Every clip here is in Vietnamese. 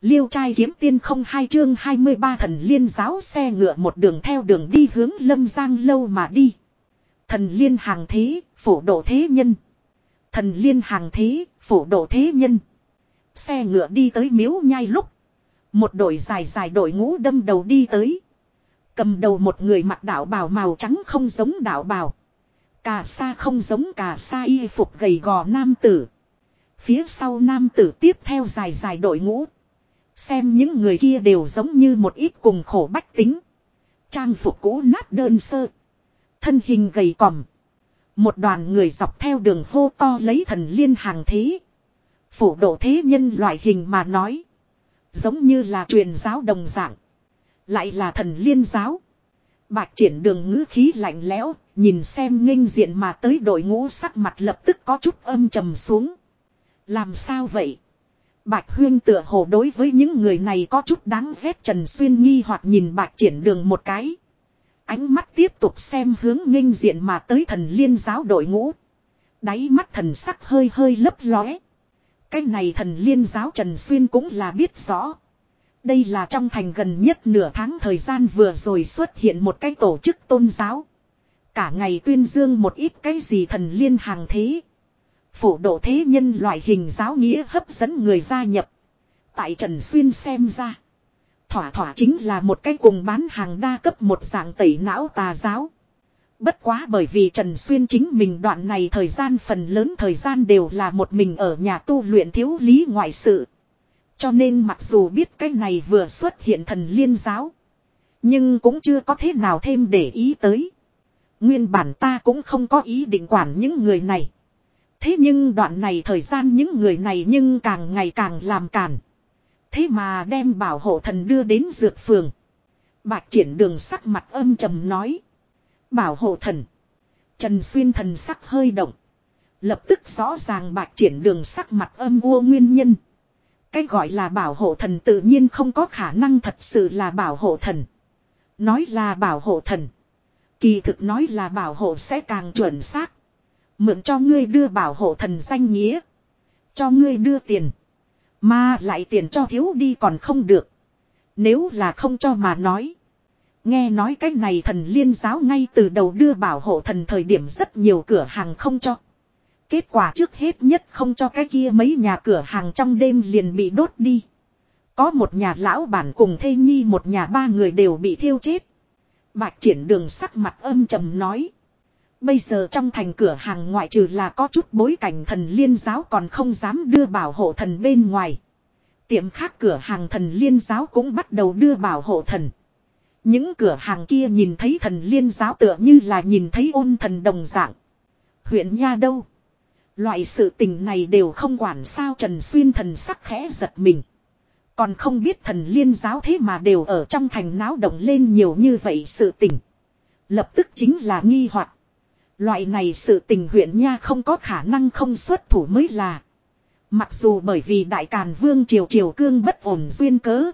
Liêu trai kiếm tiên không hai chương 23 thần liên giáo xe ngựa một đường theo đường đi hướng lâm giang lâu mà đi. Thần liên hàng thế, phổ độ thế nhân. Thần liên hàng thế, phổ độ thế nhân. Xe ngựa đi tới miếu nhai lúc. Một đội dài dài đội ngũ đâm đầu đi tới. Cầm đầu một người mặc đạo bào màu trắng không giống đạo bào. Cà sa không giống cà sa y phục gầy gò nam tử. Phía sau nam tử tiếp theo dài dài đội ngũ. Xem những người kia đều giống như một ít cùng khổ bách tính. Trang phục cũ nát đơn sơ. Thân hình gầy còm. Một đoàn người dọc theo đường hô to lấy thần liên hàng thế. Phủ độ thế nhân loại hình mà nói. Giống như là truyền giáo đồng dạng. Lại là thần liên giáo. Bạch triển đường ngữ khí lạnh lẽo, nhìn xem nghênh diện mà tới đội ngũ sắc mặt lập tức có chút âm trầm xuống. Làm sao vậy? Bạch huyên tựa hồ đối với những người này có chút đáng ghét Trần Xuyên nghi hoặc nhìn bạch triển đường một cái. Ánh mắt tiếp tục xem hướng nghênh diện mà tới thần liên giáo đội ngũ. Đáy mắt thần sắc hơi hơi lấp lóe. Cái này thần liên giáo Trần Xuyên cũng là biết rõ. Đây là trong thành gần nhất nửa tháng thời gian vừa rồi xuất hiện một cái tổ chức tôn giáo. Cả ngày tuyên dương một ít cái gì thần liên hàng thế. Phổ độ thế nhân loại hình giáo nghĩa hấp dẫn người gia nhập. Tại Trần Xuyên xem ra. Thỏa thỏa chính là một cái cùng bán hàng đa cấp một dạng tẩy não tà giáo. Bất quá bởi vì Trần Xuyên chính mình đoạn này thời gian phần lớn thời gian đều là một mình ở nhà tu luyện thiếu lý ngoại sự. Cho nên mặc dù biết cái này vừa xuất hiện thần liên giáo. Nhưng cũng chưa có thế nào thêm để ý tới. Nguyên bản ta cũng không có ý định quản những người này. Thế nhưng đoạn này thời gian những người này nhưng càng ngày càng làm càn. Thế mà đem bảo hộ thần đưa đến dược phường. Bạch triển đường sắc mặt âm trầm nói. Bảo hộ thần. Trần xuyên thần sắc hơi động. Lập tức rõ ràng bạch triển đường sắc mặt âm vua nguyên nhân. Cái gọi là bảo hộ thần tự nhiên không có khả năng thật sự là bảo hộ thần. Nói là bảo hộ thần. Kỳ thực nói là bảo hộ sẽ càng chuẩn xác. Mượn cho ngươi đưa bảo hộ thần danh nghĩa. Cho ngươi đưa tiền. Mà lại tiền cho thiếu đi còn không được. Nếu là không cho mà nói. Nghe nói cái này thần liên giáo ngay từ đầu đưa bảo hộ thần thời điểm rất nhiều cửa hàng không cho. Kết quả trước hết nhất không cho cái kia mấy nhà cửa hàng trong đêm liền bị đốt đi. Có một nhà lão bản cùng thê nhi, một nhà ba người đều bị thiêu chết. Bạch triển đường sắc mặt âm trầm nói. Bây giờ trong thành cửa hàng ngoại trừ là có chút bối cảnh thần liên giáo còn không dám đưa bảo hộ thần bên ngoài. Tiệm khác cửa hàng thần liên giáo cũng bắt đầu đưa bảo hộ thần. Những cửa hàng kia nhìn thấy thần liên giáo tựa như là nhìn thấy ôn thần đồng dạng. Huyện Nha đâu? Loại sự tình này đều không quản sao Trần Xuyên thần sắc khẽ giật mình. Còn không biết thần liên giáo thế mà đều ở trong thành náo động lên nhiều như vậy sự tình. Lập tức chính là nghi hoặc Loại này sự tình huyện nha không có khả năng không xuất thủ mới là. Mặc dù bởi vì đại càn vương triều triều cương bất ổn duyên cớ.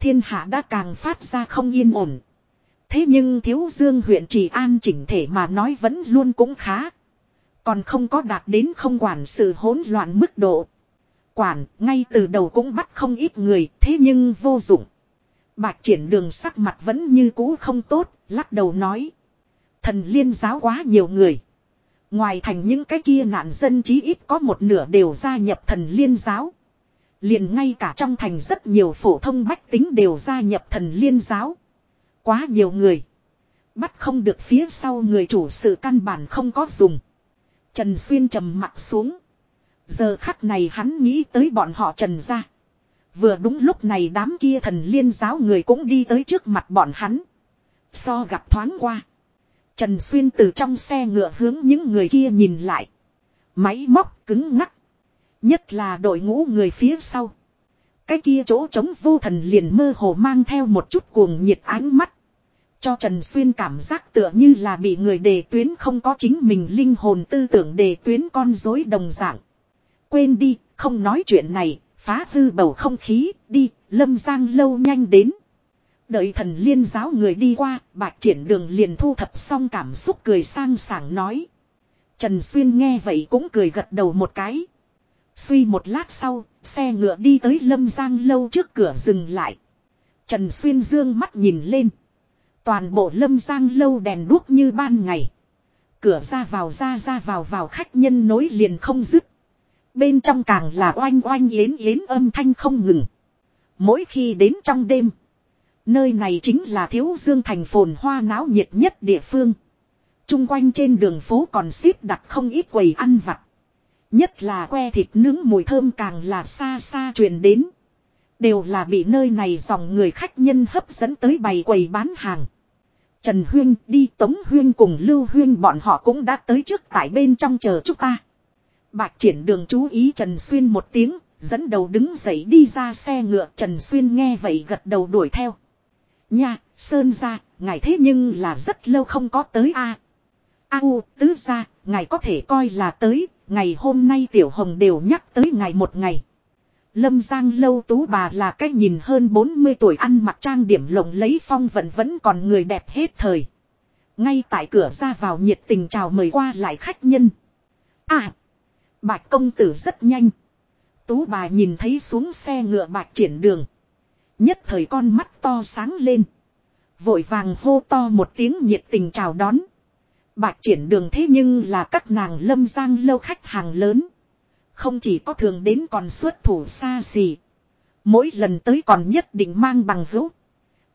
Thiên hạ đã càng phát ra không yên ổn. Thế nhưng thiếu dương huyện trì an chỉnh thể mà nói vẫn luôn cũng khá. Còn không có đạt đến không quản sự hỗn loạn mức độ. Quản ngay từ đầu cũng bắt không ít người thế nhưng vô dụng. Bạch triển đường sắc mặt vẫn như cũ không tốt, lắc đầu nói. Thần liên giáo quá nhiều người. Ngoài thành những cái kia nạn dân chí ít có một nửa đều gia nhập thần liên giáo. Liền ngay cả trong thành rất nhiều phổ thông bách tính đều gia nhập thần liên giáo. Quá nhiều người. Bắt không được phía sau người chủ sự căn bản không có dùng. Trần Xuyên trầm mặt xuống. Giờ khắc này hắn nghĩ tới bọn họ Trần ra. Vừa đúng lúc này đám kia thần liên giáo người cũng đi tới trước mặt bọn hắn. So gặp thoáng qua. Trần Xuyên từ trong xe ngựa hướng những người kia nhìn lại. Máy móc cứng ngắc. Nhất là đội ngũ người phía sau. Cái kia chỗ trống vô thần liền mơ hồ mang theo một chút cuồng nhiệt ánh mắt. Cho Trần Xuyên cảm giác tựa như là bị người đề tuyến không có chính mình linh hồn tư tưởng đề tuyến con dối đồng dạng. Quên đi, không nói chuyện này, phá hư bầu không khí, đi, lâm giang lâu nhanh đến. Đợi thần liên giáo người đi qua, bạch triển đường liền thu thập xong cảm xúc cười sang sảng nói. Trần Xuyên nghe vậy cũng cười gật đầu một cái. Suy một lát sau, xe ngựa đi tới Lâm Giang lâu trước cửa dừng lại. Trần Xuyên dương mắt nhìn lên. Toàn bộ Lâm Giang lâu đèn đuốc như ban ngày. Cửa ra vào ra ra vào vào khách nhân nối liền không dứt. Bên trong càng là oanh oanh yến yến âm thanh không ngừng. Mỗi khi đến trong đêm. Nơi này chính là thiếu dương thành phồn hoa náo nhiệt nhất địa phương. Trung quanh trên đường phố còn xếp đặt không ít quầy ăn vặt. Nhất là que thịt nướng mùi thơm càng là xa xa truyền đến. Đều là bị nơi này dòng người khách nhân hấp dẫn tới bày quầy bán hàng. Trần Huyên đi Tống Huyên cùng Lưu Huyên bọn họ cũng đã tới trước tại bên trong chờ chúng ta. Bạch triển đường chú ý Trần Xuyên một tiếng, dẫn đầu đứng dậy đi ra xe ngựa Trần Xuyên nghe vậy gật đầu đuổi theo. Nha, Sơn ra, ngài thế nhưng là rất lâu không có tới a. A u, tứ ra, ngài có thể coi là tới, ngày hôm nay Tiểu Hồng đều nhắc tới ngài một ngày. Lâm Giang lâu tú bà là cái nhìn hơn 40 tuổi ăn mặc trang điểm lộng lấy phong vận vẫn còn người đẹp hết thời. Ngay tại cửa ra vào nhiệt tình chào mời qua lại khách nhân. À! Bạch công tử rất nhanh. Tú bà nhìn thấy xuống xe ngựa bạch triển đường. Nhất thời con mắt to sáng lên. Vội vàng hô to một tiếng nhiệt tình chào đón. Bạch triển đường thế nhưng là các nàng lâm giang lâu khách hàng lớn. Không chỉ có thường đến còn xuất thủ xa xỉ. Mỗi lần tới còn nhất định mang bằng hữu.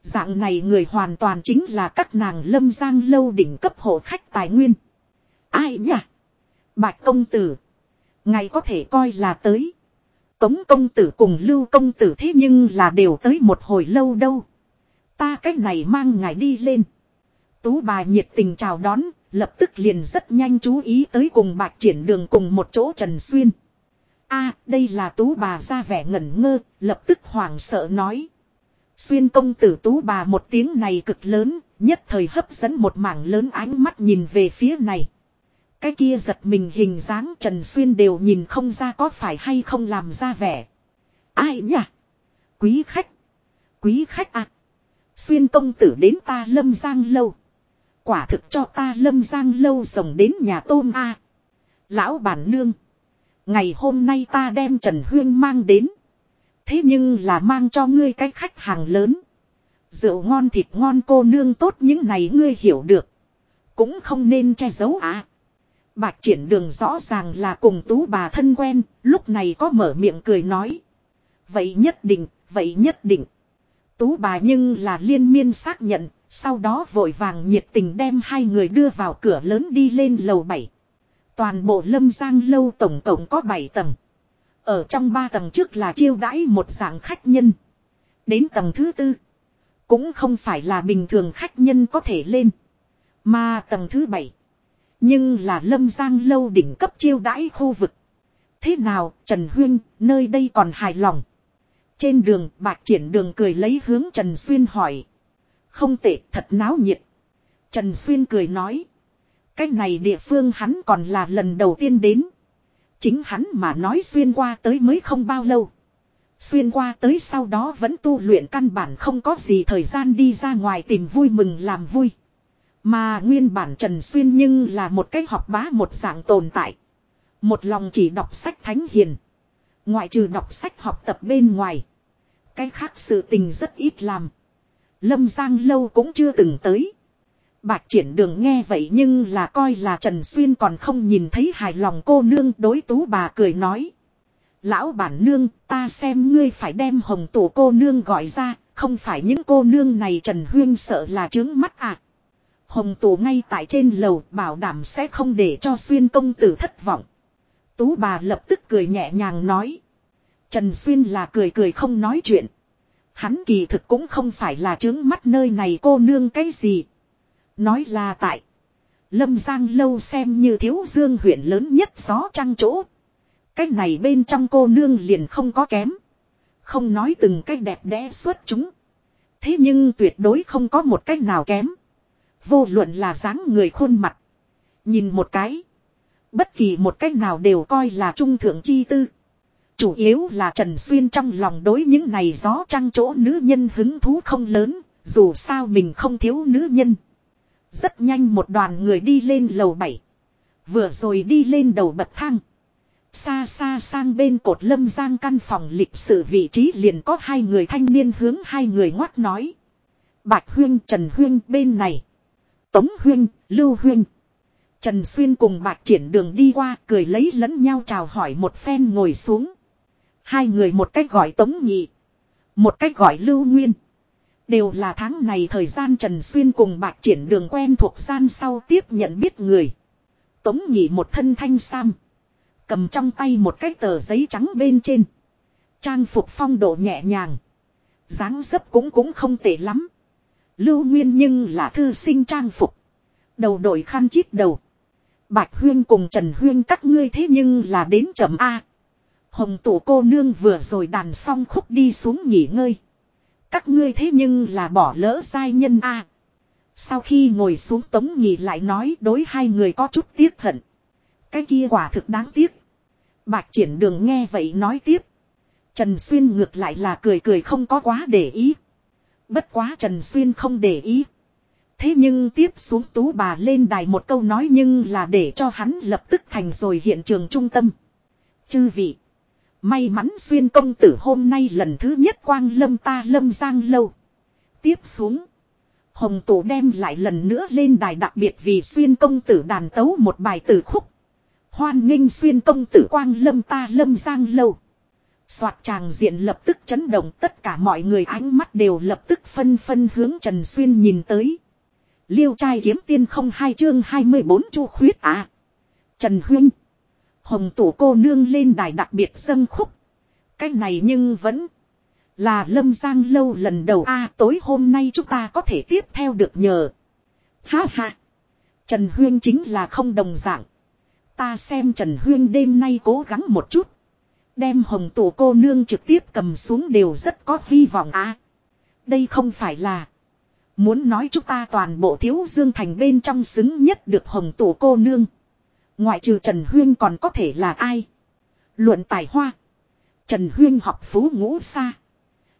Dạng này người hoàn toàn chính là các nàng lâm giang lâu đỉnh cấp hộ khách tài nguyên. Ai nhỉ? Bạch công tử. Ngày có thể coi là tới. Tống công tử cùng lưu công tử thế nhưng là đều tới một hồi lâu đâu. Ta cách này mang ngài đi lên. Tú bà nhiệt tình chào đón, lập tức liền rất nhanh chú ý tới cùng bạc triển đường cùng một chỗ Trần Xuyên a đây là tú bà ra vẻ ngẩn ngơ, lập tức hoảng sợ nói. Xuyên công tử tú bà một tiếng này cực lớn, nhất thời hấp dẫn một mảng lớn ánh mắt nhìn về phía này. Cái kia giật mình hình dáng Trần Xuyên đều nhìn không ra có phải hay không làm ra vẻ. Ai nhỉ? Quý khách. Quý khách à. Xuyên công tử đến ta lâm giang lâu. Quả thực cho ta lâm giang lâu rồng đến nhà tôm a Lão bản nương. Ngày hôm nay ta đem Trần Huyên mang đến. Thế nhưng là mang cho ngươi cái khách hàng lớn. Rượu ngon thịt ngon cô nương tốt những này ngươi hiểu được. Cũng không nên che giấu à. Bạch triển đường rõ ràng là cùng tú bà thân quen, lúc này có mở miệng cười nói. Vậy nhất định, vậy nhất định. Tú bà nhưng là liên miên xác nhận, sau đó vội vàng nhiệt tình đem hai người đưa vào cửa lớn đi lên lầu bảy. Toàn bộ lâm giang lâu tổng tổng có 7 tầng. Ở trong 3 tầng trước là chiêu đãi một dạng khách nhân. Đến tầng thứ tư. Cũng không phải là bình thường khách nhân có thể lên. Mà tầng thứ bảy nhưng là lâm giang lâu đỉnh cấp chiêu đãi khu vực. Thế nào, Trần Huyên, nơi đây còn hài lòng. Trên đường bạc triển đường cười lấy hướng Trần Xuyên hỏi. Không tệ, thật náo nhiệt. Trần Xuyên cười nói. cách này địa phương hắn còn là lần đầu tiên đến. Chính hắn mà nói xuyên qua tới mới không bao lâu. Xuyên qua tới sau đó vẫn tu luyện căn bản không có gì thời gian đi ra ngoài tìm vui mừng làm vui. Mà nguyên bản Trần Xuyên nhưng là một cái học bá một dạng tồn tại. Một lòng chỉ đọc sách thánh hiền. Ngoại trừ đọc sách học tập bên ngoài. Cái khác sự tình rất ít làm. Lâm Giang lâu cũng chưa từng tới. Bạch triển đường nghe vậy nhưng là coi là Trần Xuyên còn không nhìn thấy hài lòng cô nương đối tú bà cười nói. Lão bản nương ta xem ngươi phải đem hồng tủ cô nương gọi ra, không phải những cô nương này Trần Huyên sợ là trướng mắt à. Hồng tổ ngay tại trên lầu, bảo đảm sẽ không để cho Xuyên công tử thất vọng. Tú bà lập tức cười nhẹ nhàng nói. Trần Xuyên là cười cười không nói chuyện. Hắn kỳ thực cũng không phải là trướng mắt nơi này cô nương cái gì. Nói là tại. Lâm Giang lâu xem như thiếu dương huyện lớn nhất gió trăng chỗ. Cái này bên trong cô nương liền không có kém. Không nói từng cái đẹp đẽ xuất chúng. Thế nhưng tuyệt đối không có một cách nào kém. Vô luận là dáng người khuôn mặt. Nhìn một cái. Bất kỳ một cách nào đều coi là trung thượng chi tư. Chủ yếu là Trần Xuyên trong lòng đối những này gió trăng chỗ nữ nhân hứng thú không lớn. Dù sao mình không thiếu nữ nhân. Rất nhanh một đoàn người đi lên lầu 7. Vừa rồi đi lên đầu bậc thang. Xa xa sang bên cột lâm giang căn phòng lịch sự vị trí liền có hai người thanh niên hướng hai người ngoắt nói. Bạch Huyên, Trần Huyên bên này. Tống Huyên, Lưu Huyên. Trần Xuyên cùng bạc triển đường đi qua cười lấy lẫn nhau chào hỏi một phen ngồi xuống. Hai người một cách gọi Tống Nhị. Một cách gọi Lưu Nguyên. Đều là tháng này thời gian Trần Xuyên cùng bạc triển đường quen thuộc gian sau tiếp nhận biết người. Tống Nhị một thân thanh sam. Cầm trong tay một cái tờ giấy trắng bên trên. Trang phục phong độ nhẹ nhàng. dáng dấp cũng cũng không tệ lắm. Lưu Nguyên nhưng là thư sinh trang phục. Đầu đội khăn chít đầu. Bạch Huyên cùng Trần Huyên các ngươi thế nhưng là đến chậm A. Hồng tủ cô nương vừa rồi đàn xong khúc đi xuống nghỉ ngơi. Các ngươi thế nhưng là bỏ lỡ sai nhân A. Sau khi ngồi xuống tống nghỉ lại nói đối hai người có chút tiếc hận. Cái kia quả thực đáng tiếc. Bạch triển đường nghe vậy nói tiếp. Trần Xuyên ngược lại là cười cười không có quá để ý. Bất quá Trần Xuyên không để ý. Thế nhưng tiếp xuống tú bà lên đài một câu nói nhưng là để cho hắn lập tức thành rồi hiện trường trung tâm. Chư vị. May mắn Xuyên công tử hôm nay lần thứ nhất quang lâm ta lâm giang lâu. Tiếp xuống. Hồng Tổ đem lại lần nữa lên đài đặc biệt vì Xuyên công tử đàn tấu một bài tử khúc. Hoan nghênh Xuyên công tử quang lâm ta lâm giang lâu. Soạt tràng diện lập tức chấn động, tất cả mọi người ánh mắt đều lập tức phân phân hướng Trần Xuyên nhìn tới. Liêu trai kiếm tiên không hai chương 24 chu khuyết à. Trần Huyên. Hồng tủ cô nương lên đài đặc biệt dân khúc. Cái này nhưng vẫn là lâm giang lâu lần đầu a, tối hôm nay chúng ta có thể tiếp theo được nhờ. Ha ha. Trần Huyên chính là không đồng dạng. Ta xem Trần Huyên đêm nay cố gắng một chút. Đem hồng tổ cô nương trực tiếp cầm xuống đều rất có hy vọng à. Đây không phải là. Muốn nói chúng ta toàn bộ thiếu dương thành bên trong xứng nhất được hồng tổ cô nương. Ngoại trừ Trần Huyên còn có thể là ai? Luận tài hoa. Trần Huyên học phú ngũ xa.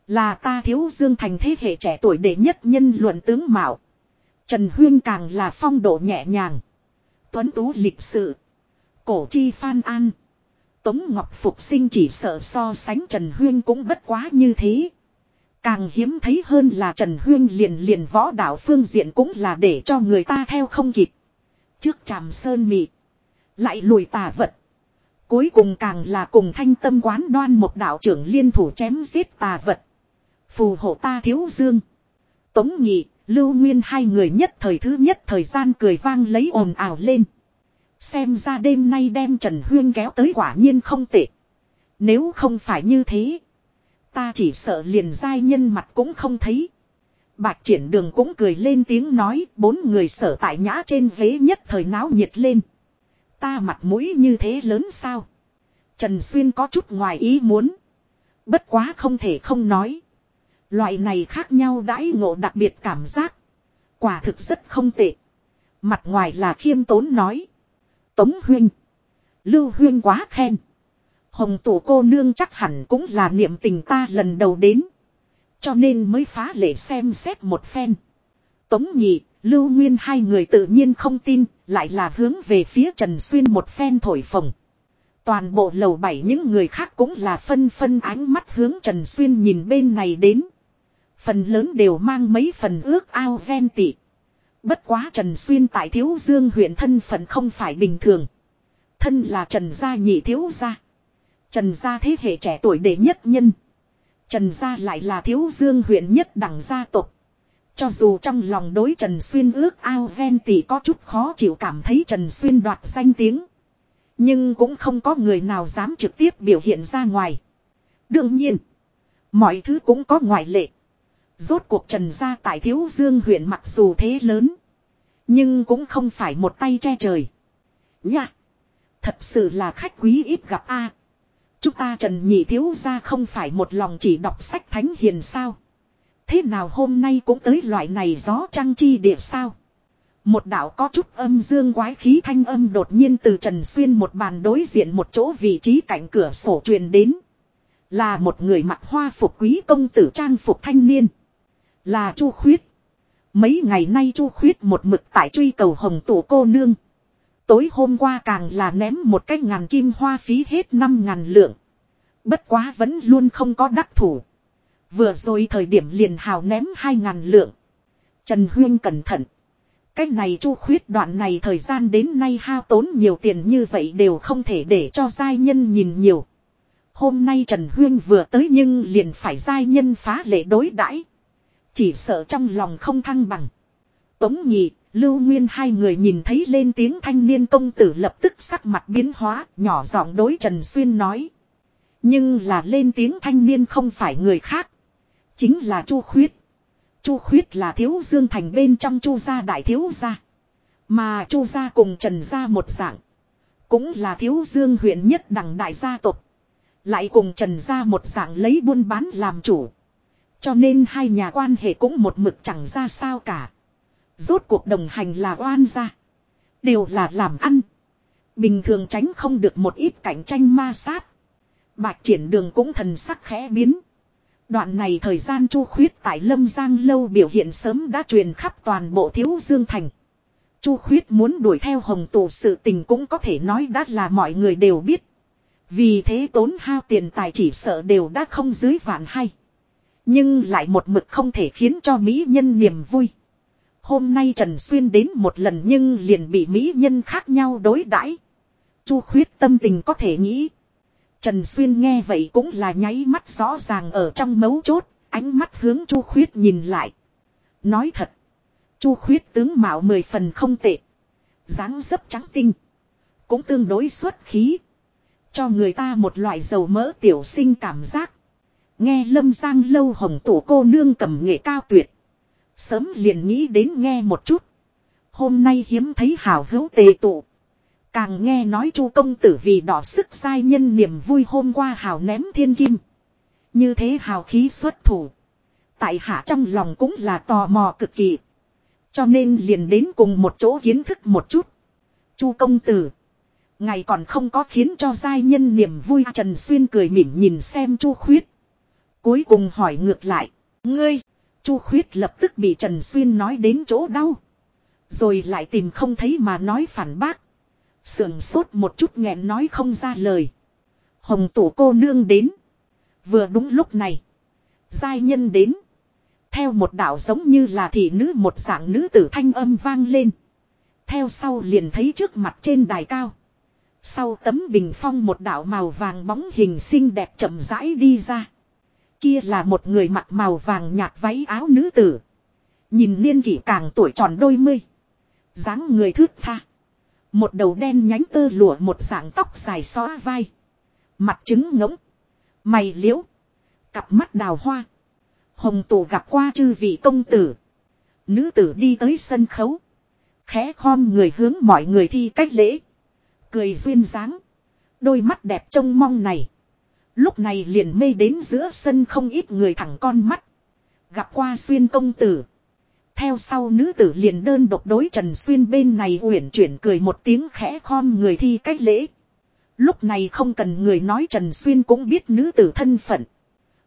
Là ta thiếu dương thành thế hệ trẻ tuổi đệ nhất nhân luận tướng mạo. Trần Huyên càng là phong độ nhẹ nhàng. Tuấn tú lịch sự. Cổ chi phan an. Tống Ngọc Phục sinh chỉ sợ so sánh Trần Huyên cũng bất quá như thế. Càng hiếm thấy hơn là Trần Huyên liền liền võ đạo phương diện cũng là để cho người ta theo không kịp. Trước tràm sơn mị. Lại lùi tà vật. Cuối cùng càng là cùng thanh tâm quán đoan một đạo trưởng liên thủ chém giết tà vật. Phù hộ ta thiếu dương. Tống nhị, lưu nguyên hai người nhất thời thứ nhất thời gian cười vang lấy ồn ào lên. Xem ra đêm nay đem Trần Huyên kéo tới quả nhiên không tệ. Nếu không phải như thế. Ta chỉ sợ liền giai nhân mặt cũng không thấy. Bạch triển đường cũng cười lên tiếng nói, bốn người sở tại nhã trên ghế nhất thời náo nhiệt lên. Ta mặt mũi như thế lớn sao? Trần Xuyên có chút ngoài ý muốn. Bất quá không thể không nói. Loại này khác nhau đãi ngộ đặc biệt cảm giác. Quả thực rất không tệ. Mặt ngoài là khiêm tốn nói. Tống Huyên. Lưu Huyên quá khen. Hồng Tụ cô nương chắc hẳn cũng là niệm tình ta lần đầu đến. Cho nên mới phá lệ xem xét một phen. Tống nhị, Lưu Nguyên hai người tự nhiên không tin, lại là hướng về phía Trần Xuyên một phen thổi phồng. Toàn bộ lầu bảy những người khác cũng là phân phân ánh mắt hướng Trần Xuyên nhìn bên này đến. Phần lớn đều mang mấy phần ước ao ven tị. Bất quá Trần Xuyên tại Thiếu Dương huyện thân phận không phải bình thường. Thân là Trần Gia nhị thiếu gia. Trần Gia thế hệ trẻ tuổi đệ nhất nhân. Trần Gia lại là Thiếu Dương huyện nhất đẳng gia tộc. Cho dù trong lòng đối Trần Xuyên ước ao ven tỷ có chút khó chịu cảm thấy Trần Xuyên đoạt danh tiếng. Nhưng cũng không có người nào dám trực tiếp biểu hiện ra ngoài. Đương nhiên, mọi thứ cũng có ngoại lệ. Rốt cuộc Trần gia tại Thiếu Dương huyện mặc dù thế lớn. Nhưng cũng không phải một tay che trời. Nha! Thật sự là khách quý ít gặp a. Chúng ta Trần Nhị Thiếu gia không phải một lòng chỉ đọc sách thánh hiền sao. Thế nào hôm nay cũng tới loại này gió trăng chi địa sao. Một đạo có chút âm dương quái khí thanh âm đột nhiên từ Trần Xuyên một bàn đối diện một chỗ vị trí cạnh cửa sổ truyền đến. Là một người mặc hoa phục quý công tử trang phục thanh niên. Là Chu Khuyết. Mấy ngày nay Chu Khuyết một mực tại truy cầu hồng tụ cô nương. Tối hôm qua càng là ném một cái ngàn kim hoa phí hết năm ngàn lượng. Bất quá vẫn luôn không có đắc thủ. Vừa rồi thời điểm liền hào ném hai ngàn lượng. Trần Huyên cẩn thận. Cách này chu khuyết đoạn này thời gian đến nay hao tốn nhiều tiền như vậy đều không thể để cho giai nhân nhìn nhiều. Hôm nay Trần Huyên vừa tới nhưng liền phải giai nhân phá lệ đối đãi chỉ sợ trong lòng không thăng bằng. Tống nhị, Lưu Nguyên hai người nhìn thấy lên tiếng thanh niên công tử lập tức sắc mặt biến hóa, nhỏ giọng đối Trần Xuyên nói. Nhưng là lên tiếng thanh niên không phải người khác. Chính là Chu Khuyết. Chu Khuyết là thiếu dương thành bên trong Chu gia đại thiếu gia. Mà Chu gia cùng Trần gia một dạng. Cũng là thiếu dương huyện nhất đẳng đại gia tộc. Lại cùng Trần gia một dạng lấy buôn bán làm chủ. Cho nên hai nhà quan hệ cũng một mực chẳng ra sao cả. Rốt cuộc đồng hành là oan gia. Đều là làm ăn. Bình thường tránh không được một ít cạnh tranh ma sát. Bạch triển đường cũng thần sắc khẽ biến. Đoạn này thời gian chu khuyết tại Lâm Giang lâu biểu hiện sớm đã truyền khắp toàn bộ thiếu dương thành. Chu khuyết muốn đuổi theo hồng Tù sự tình cũng có thể nói đã là mọi người đều biết. Vì thế tốn hao tiền tài chỉ sợ đều đã không dưới vạn hay. Nhưng lại một mực không thể khiến cho Mỹ nhân niềm vui. Hôm nay Trần Xuyên đến một lần nhưng liền bị Mỹ nhân khác nhau đối đãi. Chu khuyết tâm tình có thể nghĩ. Trần Xuyên nghe vậy cũng là nháy mắt rõ ràng ở trong mấu chốt, ánh mắt hướng Chu Khuyết nhìn lại. Nói thật, Chu Khuyết tướng mạo mười phần không tệ. dáng dấp trắng tinh, cũng tương đối xuất khí. Cho người ta một loại dầu mỡ tiểu sinh cảm giác. Nghe Lâm Giang lâu hồng tổ cô nương cầm nghệ cao tuyệt. Sớm liền nghĩ đến nghe một chút. Hôm nay hiếm thấy hào hữu tề tụ. Càng nghe nói chu công tử vì đỏ sức sai nhân niềm vui hôm qua hào ném thiên kim. Như thế hào khí xuất thủ. Tại hạ trong lòng cũng là tò mò cực kỳ. Cho nên liền đến cùng một chỗ kiến thức một chút. chu công tử. Ngày còn không có khiến cho giai nhân niềm vui Trần Xuyên cười mỉm nhìn xem chu khuyết. Cuối cùng hỏi ngược lại. Ngươi. chu khuyết lập tức bị Trần Xuyên nói đến chỗ đau. Rồi lại tìm không thấy mà nói phản bác. Sườn sốt một chút nghẹn nói không ra lời. Hồng tổ cô nương đến. Vừa đúng lúc này. Giai nhân đến. Theo một đạo giống như là thị nữ một dạng nữ tử thanh âm vang lên. Theo sau liền thấy trước mặt trên đài cao. Sau tấm bình phong một đạo màu vàng bóng hình xinh đẹp chậm rãi đi ra. Kia là một người mặc màu vàng nhạt váy áo nữ tử. Nhìn niên kỷ càng tuổi tròn đôi mươi. dáng người thước tha. Một đầu đen nhánh tơ lụa một dạng tóc dài xóa vai. Mặt trứng ngỗng. Mày liễu. Cặp mắt đào hoa. Hồng tù gặp qua chư vị công tử. Nữ tử đi tới sân khấu. Khẽ khom người hướng mọi người thi cách lễ. Cười duyên dáng. Đôi mắt đẹp trông mong này. Lúc này liền mê đến giữa sân không ít người thẳng con mắt. Gặp qua xuyên công tử. Theo sau nữ tử liền đơn độc đối Trần Xuyên bên này uyển chuyển cười một tiếng khẽ khom người thi cách lễ. Lúc này không cần người nói Trần Xuyên cũng biết nữ tử thân phận.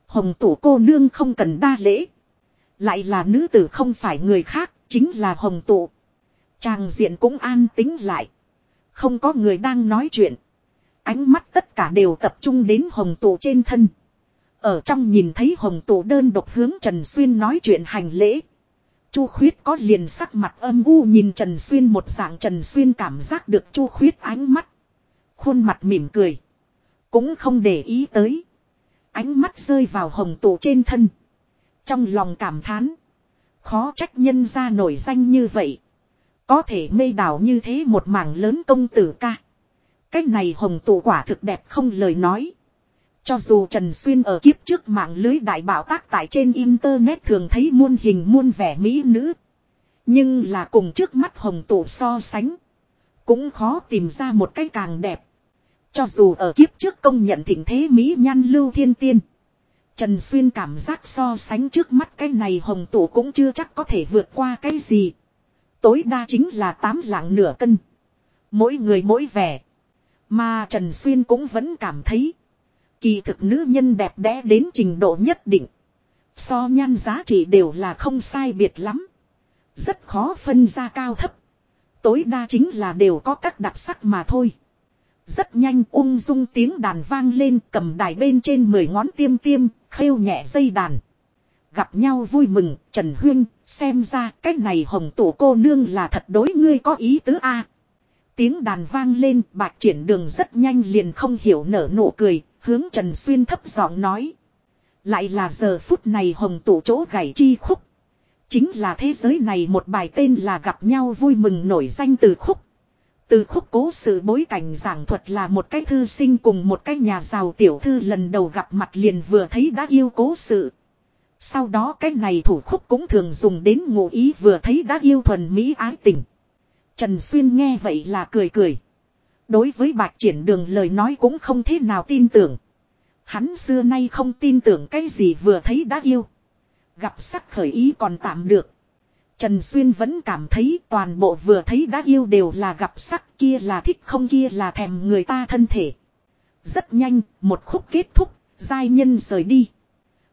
Hồng tủ cô nương không cần đa lễ. Lại là nữ tử không phải người khác, chính là hồng tụ. Chàng diện cũng an tính lại. Không có người đang nói chuyện. Ánh mắt tất cả đều tập trung đến hồng tụ trên thân. Ở trong nhìn thấy hồng tụ đơn độc hướng Trần Xuyên nói chuyện hành lễ. Chu khuyết có liền sắc mặt âm u nhìn Trần Xuyên một dạng Trần Xuyên cảm giác được chu khuyết ánh mắt. Khuôn mặt mỉm cười. Cũng không để ý tới. Ánh mắt rơi vào hồng tụ trên thân. Trong lòng cảm thán. Khó trách nhân ra nổi danh như vậy. Có thể mê đảo như thế một mảng lớn công tử ca. Cách này hồng tụ quả thực đẹp không lời nói. Cho dù Trần Xuyên ở kiếp trước mạng lưới đại bảo tác tại trên internet thường thấy muôn hình muôn vẻ mỹ nữ. Nhưng là cùng trước mắt hồng tụ so sánh. Cũng khó tìm ra một cái càng đẹp. Cho dù ở kiếp trước công nhận thịnh thế mỹ nhan lưu thiên tiên. Trần Xuyên cảm giác so sánh trước mắt cái này hồng tụ cũng chưa chắc có thể vượt qua cái gì. Tối đa chính là tám lạng nửa cân. Mỗi người mỗi vẻ. Mà Trần Xuyên cũng vẫn cảm thấy. Kỳ thực nữ nhân đẹp đẽ đến trình độ nhất định. So nhan giá trị đều là không sai biệt lắm. Rất khó phân ra cao thấp. Tối đa chính là đều có các đặc sắc mà thôi. Rất nhanh ung dung tiếng đàn vang lên cầm đài bên trên mười ngón tiêm tiêm, khêu nhẹ dây đàn. Gặp nhau vui mừng, Trần Huyên, xem ra cách này hồng tổ cô nương là thật đối ngươi có ý tứ a Tiếng đàn vang lên, bạc triển đường rất nhanh liền không hiểu nở nụ cười, hướng Trần Xuyên thấp giọng nói. Lại là giờ phút này hồng tủ chỗ gãy chi khúc. Chính là thế giới này một bài tên là gặp nhau vui mừng nổi danh từ khúc. Từ khúc cố sự bối cảnh giảng thuật là một cái thư sinh cùng một cái nhà giàu tiểu thư lần đầu gặp mặt liền vừa thấy đã yêu cố sự. Sau đó cái này thủ khúc cũng thường dùng đến ngụ ý vừa thấy đã yêu thuần mỹ ái tình. Trần Xuyên nghe vậy là cười cười. Đối với bạc triển đường lời nói cũng không thế nào tin tưởng. Hắn xưa nay không tin tưởng cái gì vừa thấy đã yêu. Gặp sắc khởi ý còn tạm được. Trần Xuyên vẫn cảm thấy toàn bộ vừa thấy đã yêu đều là gặp sắc kia là thích không kia là thèm người ta thân thể. Rất nhanh, một khúc kết thúc, giai nhân rời đi.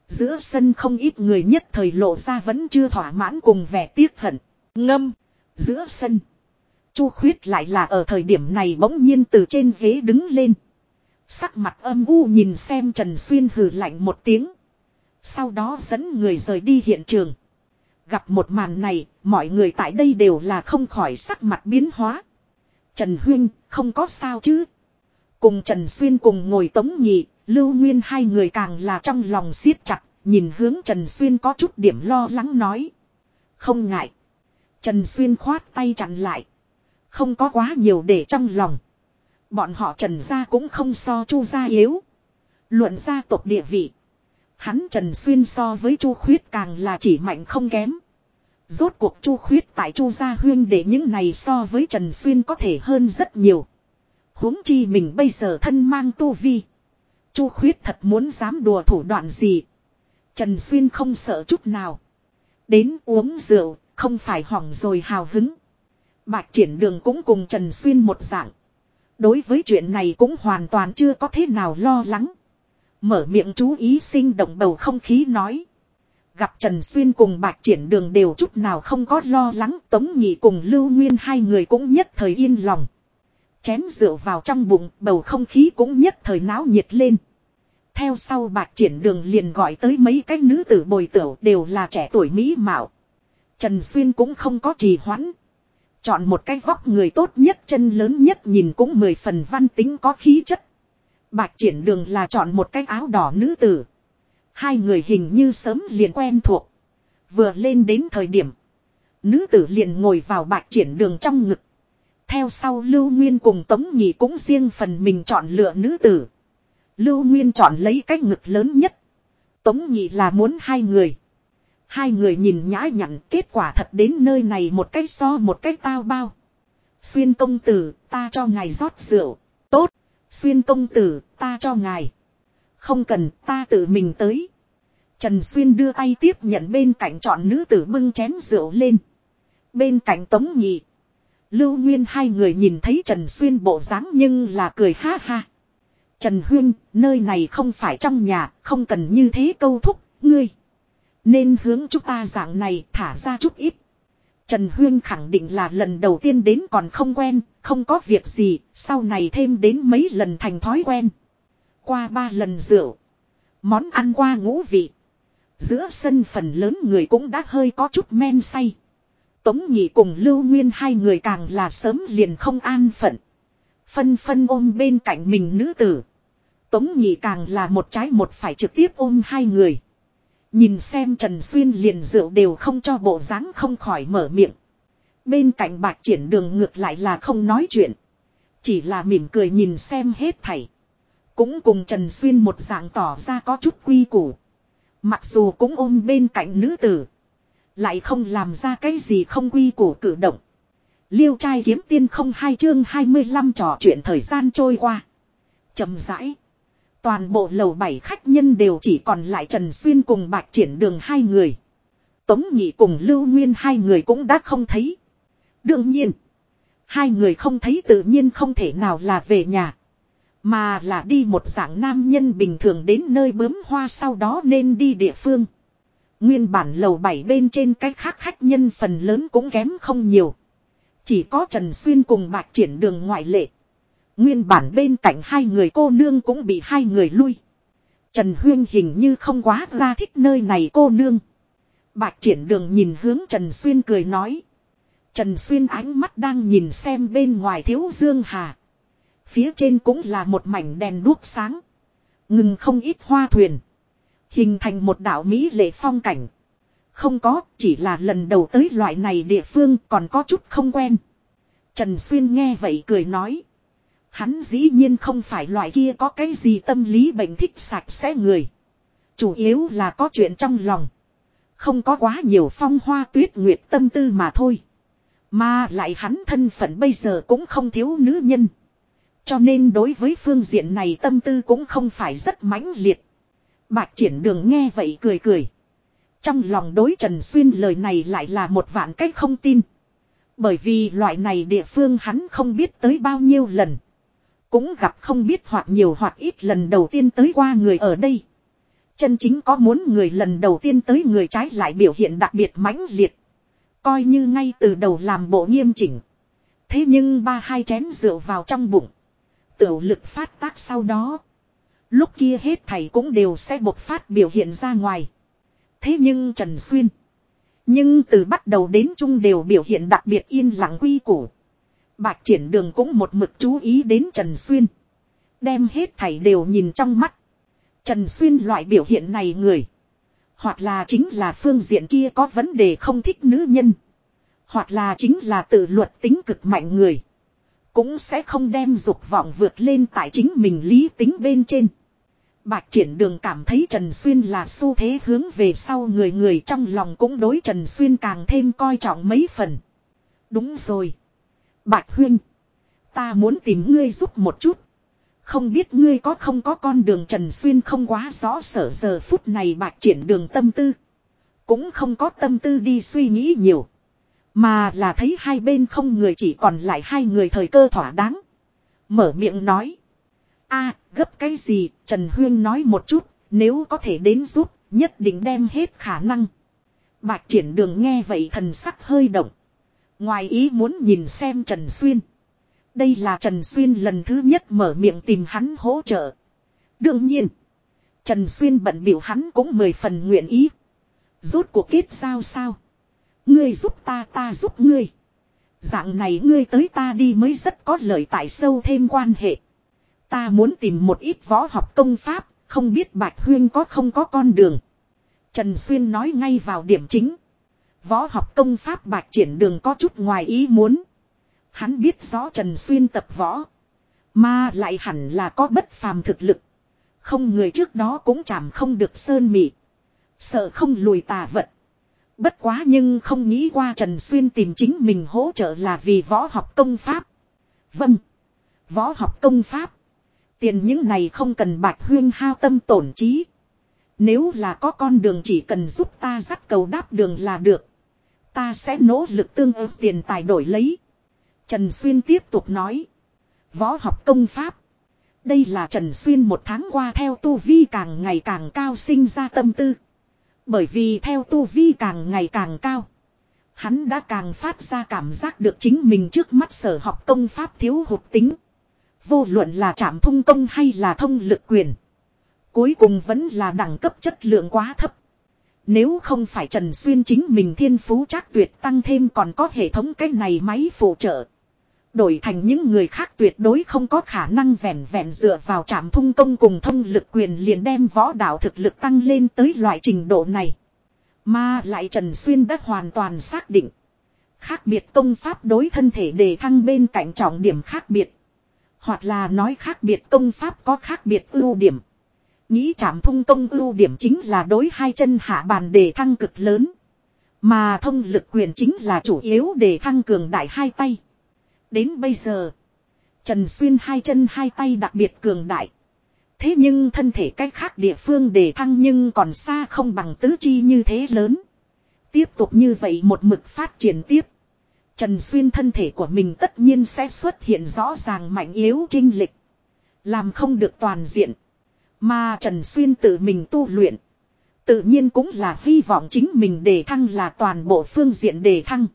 Giữa sân không ít người nhất thời lộ ra vẫn chưa thỏa mãn cùng vẻ tiếc hận. Ngâm, giữa sân. Chu khuyết lại là ở thời điểm này bỗng nhiên từ trên ghế đứng lên. Sắc mặt âm u nhìn xem Trần Xuyên hừ lạnh một tiếng. Sau đó dẫn người rời đi hiện trường. Gặp một màn này, mọi người tại đây đều là không khỏi sắc mặt biến hóa. Trần Huyên, không có sao chứ. Cùng Trần Xuyên cùng ngồi tống nhị, Lưu Nguyên hai người càng là trong lòng siết chặt, nhìn hướng Trần Xuyên có chút điểm lo lắng nói. Không ngại. Trần Xuyên khoát tay chặn lại. Không có quá nhiều để trong lòng. Bọn họ Trần gia cũng không so Chu gia yếu. Luận gia tộc địa vị. Hắn Trần Xuyên so với Chu Khuyết càng là chỉ mạnh không kém. Rốt cuộc Chu Khuyết tại Chu gia huyên để những này so với Trần Xuyên có thể hơn rất nhiều. huống chi mình bây giờ thân mang tu vi. Chu Khuyết thật muốn dám đùa thủ đoạn gì. Trần Xuyên không sợ chút nào. Đến uống rượu, không phải hỏng rồi hào hứng. Bạch triển đường cũng cùng Trần Xuyên một dạng. Đối với chuyện này cũng hoàn toàn chưa có thế nào lo lắng. Mở miệng chú ý sinh động bầu không khí nói. Gặp Trần Xuyên cùng Bạch Triển Đường đều chút nào không có lo lắng, Tống Nhị cùng Lưu Nguyên hai người cũng nhất thời yên lòng. Chén rượu vào trong bụng, bầu không khí cũng nhất thời náo nhiệt lên. Theo sau Bạch Triển Đường liền gọi tới mấy cái nữ tử bồi tửu, đều là trẻ tuổi mỹ mạo. Trần Xuyên cũng không có trì hoãn. Chọn một cái vóc người tốt nhất, chân lớn nhất nhìn cũng mười phần văn tính có khí chất. Bạch triển đường là chọn một cái áo đỏ nữ tử. Hai người hình như sớm liền quen thuộc. Vừa lên đến thời điểm. Nữ tử liền ngồi vào bạch triển đường trong ngực. Theo sau Lưu Nguyên cùng Tống Nhị cũng riêng phần mình chọn lựa nữ tử. Lưu Nguyên chọn lấy cái ngực lớn nhất. Tống Nhị là muốn hai người. Hai người nhìn nhã nhặn kết quả thật đến nơi này một cái so một cái tao bao. Xuyên công tử, ta cho ngài rót rượu. Tốt, xuyên công tử, ta cho ngài. Không cần, ta tự mình tới. Trần Xuyên đưa tay tiếp nhận bên cạnh chọn nữ tử bưng chén rượu lên. Bên cạnh Tống Nhị. Lưu Nguyên hai người nhìn thấy Trần Xuyên bộ dáng nhưng là cười ha ha. Trần Huyên, nơi này không phải trong nhà, không cần như thế câu thúc, ngươi. Nên hướng chúng ta dạng này thả ra chút ít. Trần Huyên khẳng định là lần đầu tiên đến còn không quen, không có việc gì, sau này thêm đến mấy lần thành thói quen. Qua ba lần rượu. Món ăn qua ngũ vị. Giữa sân phần lớn người cũng đã hơi có chút men say. Tống Nhị cùng Lưu Nguyên hai người càng là sớm liền không an phận. Phân phân ôm bên cạnh mình nữ tử. Tống Nhị càng là một trái một phải trực tiếp ôm hai người. Nhìn xem Trần Xuyên liền rượu đều không cho bộ dáng không khỏi mở miệng. Bên cạnh bạc triển đường ngược lại là không nói chuyện. Chỉ là mỉm cười nhìn xem hết thảy. Cũng cùng Trần Xuyên một dạng tỏ ra có chút quy củ. Mặc dù cũng ôm bên cạnh nữ tử. Lại không làm ra cái gì không quy củ cử động. Liêu trai kiếm tiên không hai chương 25 trò chuyện thời gian trôi qua. chậm rãi. Toàn bộ lầu bảy khách nhân đều chỉ còn lại Trần Xuyên cùng Bạch Triển Đường hai người. Tống Nhị cùng Lưu Nguyên hai người cũng đã không thấy. Đương nhiên, hai người không thấy tự nhiên không thể nào là về nhà. Mà là đi một dạng nam nhân bình thường đến nơi bướm hoa sau đó nên đi địa phương. Nguyên bản lầu bảy bên trên cái khác khách nhân phần lớn cũng kém không nhiều. Chỉ có Trần Xuyên cùng Bạch Triển Đường ngoại lệ. Nguyên bản bên cạnh hai người cô nương cũng bị hai người lui. Trần Huyên hình như không quá ra thích nơi này cô nương. Bạch Triển Đường nhìn hướng Trần Xuyên cười nói. Trần Xuyên ánh mắt đang nhìn xem bên ngoài thiếu dương hà. Phía trên cũng là một mảnh đèn đuốc sáng. Ngừng không ít hoa thuyền. Hình thành một đảo Mỹ lệ phong cảnh. Không có, chỉ là lần đầu tới loại này địa phương còn có chút không quen. Trần Xuyên nghe vậy cười nói. Hắn dĩ nhiên không phải loại kia có cái gì tâm lý bệnh thích sạch sẽ người. Chủ yếu là có chuyện trong lòng. Không có quá nhiều phong hoa tuyết nguyệt tâm tư mà thôi. Mà lại hắn thân phận bây giờ cũng không thiếu nữ nhân. Cho nên đối với phương diện này tâm tư cũng không phải rất mãnh liệt. Bạch triển đường nghe vậy cười cười. Trong lòng đối Trần Xuyên lời này lại là một vạn cách không tin. Bởi vì loại này địa phương hắn không biết tới bao nhiêu lần. Cũng gặp không biết hoặc nhiều hoặc ít lần đầu tiên tới qua người ở đây. Chân chính có muốn người lần đầu tiên tới người trái lại biểu hiện đặc biệt mãnh liệt. Coi như ngay từ đầu làm bộ nghiêm chỉnh. Thế nhưng ba hai chén rượu vào trong bụng. Tiểu lực phát tác sau đó. Lúc kia hết thầy cũng đều sẽ bộc phát biểu hiện ra ngoài. Thế nhưng Trần Xuyên. Nhưng từ bắt đầu đến chung đều biểu hiện đặc biệt yên lặng quy củ. Bạch triển đường cũng một mực chú ý đến Trần Xuyên. Đem hết thảy đều nhìn trong mắt. Trần Xuyên loại biểu hiện này người. Hoặc là chính là phương diện kia có vấn đề không thích nữ nhân. Hoặc là chính là tự luật tính cực mạnh người. Cũng sẽ không đem dục vọng vượt lên tại chính mình lý tính bên trên. Bạch triển đường cảm thấy Trần Xuyên là xu thế hướng về sau người người trong lòng cũng đối Trần Xuyên càng thêm coi trọng mấy phần. Đúng rồi. Bạch Huyên. Ta muốn tìm ngươi giúp một chút. Không biết ngươi có không có con đường Trần Xuyên không quá rõ sở giờ phút này bạc triển đường tâm tư. Cũng không có tâm tư đi suy nghĩ nhiều. Mà là thấy hai bên không người chỉ còn lại hai người thời cơ thỏa đáng. Mở miệng nói. a gấp cái gì, Trần Huyên nói một chút, nếu có thể đến giúp, nhất định đem hết khả năng. Bạch triển đường nghe vậy thần sắc hơi động. Ngoài ý muốn nhìn xem Trần Xuyên. Đây là Trần Xuyên lần thứ nhất mở miệng tìm hắn hỗ trợ. Đương nhiên. Trần Xuyên bận biểu hắn cũng mười phần nguyện ý. Rốt cuộc kết giao sao. Ngươi giúp ta ta giúp ngươi. Dạng này ngươi tới ta đi mới rất có lợi tại sâu thêm quan hệ. Ta muốn tìm một ít võ học công pháp, không biết Bạch Huyên có không có con đường. Trần Xuyên nói ngay vào điểm chính. Võ học công pháp Bạch triển đường có chút ngoài ý muốn. Hắn biết rõ Trần Xuyên tập võ. Mà lại hẳn là có bất phàm thực lực. Không người trước đó cũng chảm không được sơn mị. Sợ không lùi tà vật. Bất quá nhưng không nghĩ qua Trần Xuyên tìm chính mình hỗ trợ là vì võ học công pháp. Vâng. Võ học công pháp. Tiền những này không cần bạch huyên hao tâm tổn trí. Nếu là có con đường chỉ cần giúp ta dắt cầu đáp đường là được. Ta sẽ nỗ lực tương ứng tiền tài đổi lấy. Trần Xuyên tiếp tục nói. Võ học công pháp. Đây là Trần Xuyên một tháng qua theo tu vi càng ngày càng cao sinh ra tâm tư. Bởi vì theo tu vi càng ngày càng cao. Hắn đã càng phát ra cảm giác được chính mình trước mắt sở học công pháp thiếu hụt tính. Vô luận là trảm thông công hay là thông lực quyền. Cuối cùng vẫn là đẳng cấp chất lượng quá thấp. Nếu không phải Trần Xuyên chính mình thiên phú chắc tuyệt tăng thêm còn có hệ thống cái này máy phụ trợ. Đổi thành những người khác tuyệt đối không có khả năng vẹn vẹn dựa vào trạm thung công cùng thông lực quyền liền đem võ đạo thực lực tăng lên tới loại trình độ này. Mà lại Trần Xuyên đã hoàn toàn xác định. Khác biệt công pháp đối thân thể đề thăng bên cạnh trọng điểm khác biệt. Hoặc là nói khác biệt công pháp có khác biệt ưu điểm. Nghĩ chạm thung công ưu điểm chính là đối hai chân hạ bàn để thăng cực lớn. Mà thông lực quyền chính là chủ yếu để thăng cường đại hai tay. Đến bây giờ, Trần Xuyên hai chân hai tay đặc biệt cường đại. Thế nhưng thân thể cách khác địa phương để thăng nhưng còn xa không bằng tứ chi như thế lớn. Tiếp tục như vậy một mực phát triển tiếp. Trần Xuyên thân thể của mình tất nhiên sẽ xuất hiện rõ ràng mạnh yếu trinh lịch. Làm không được toàn diện. Mà Trần Xuyên tự mình tu luyện. Tự nhiên cũng là hy vọng chính mình đề thăng là toàn bộ phương diện đề thăng.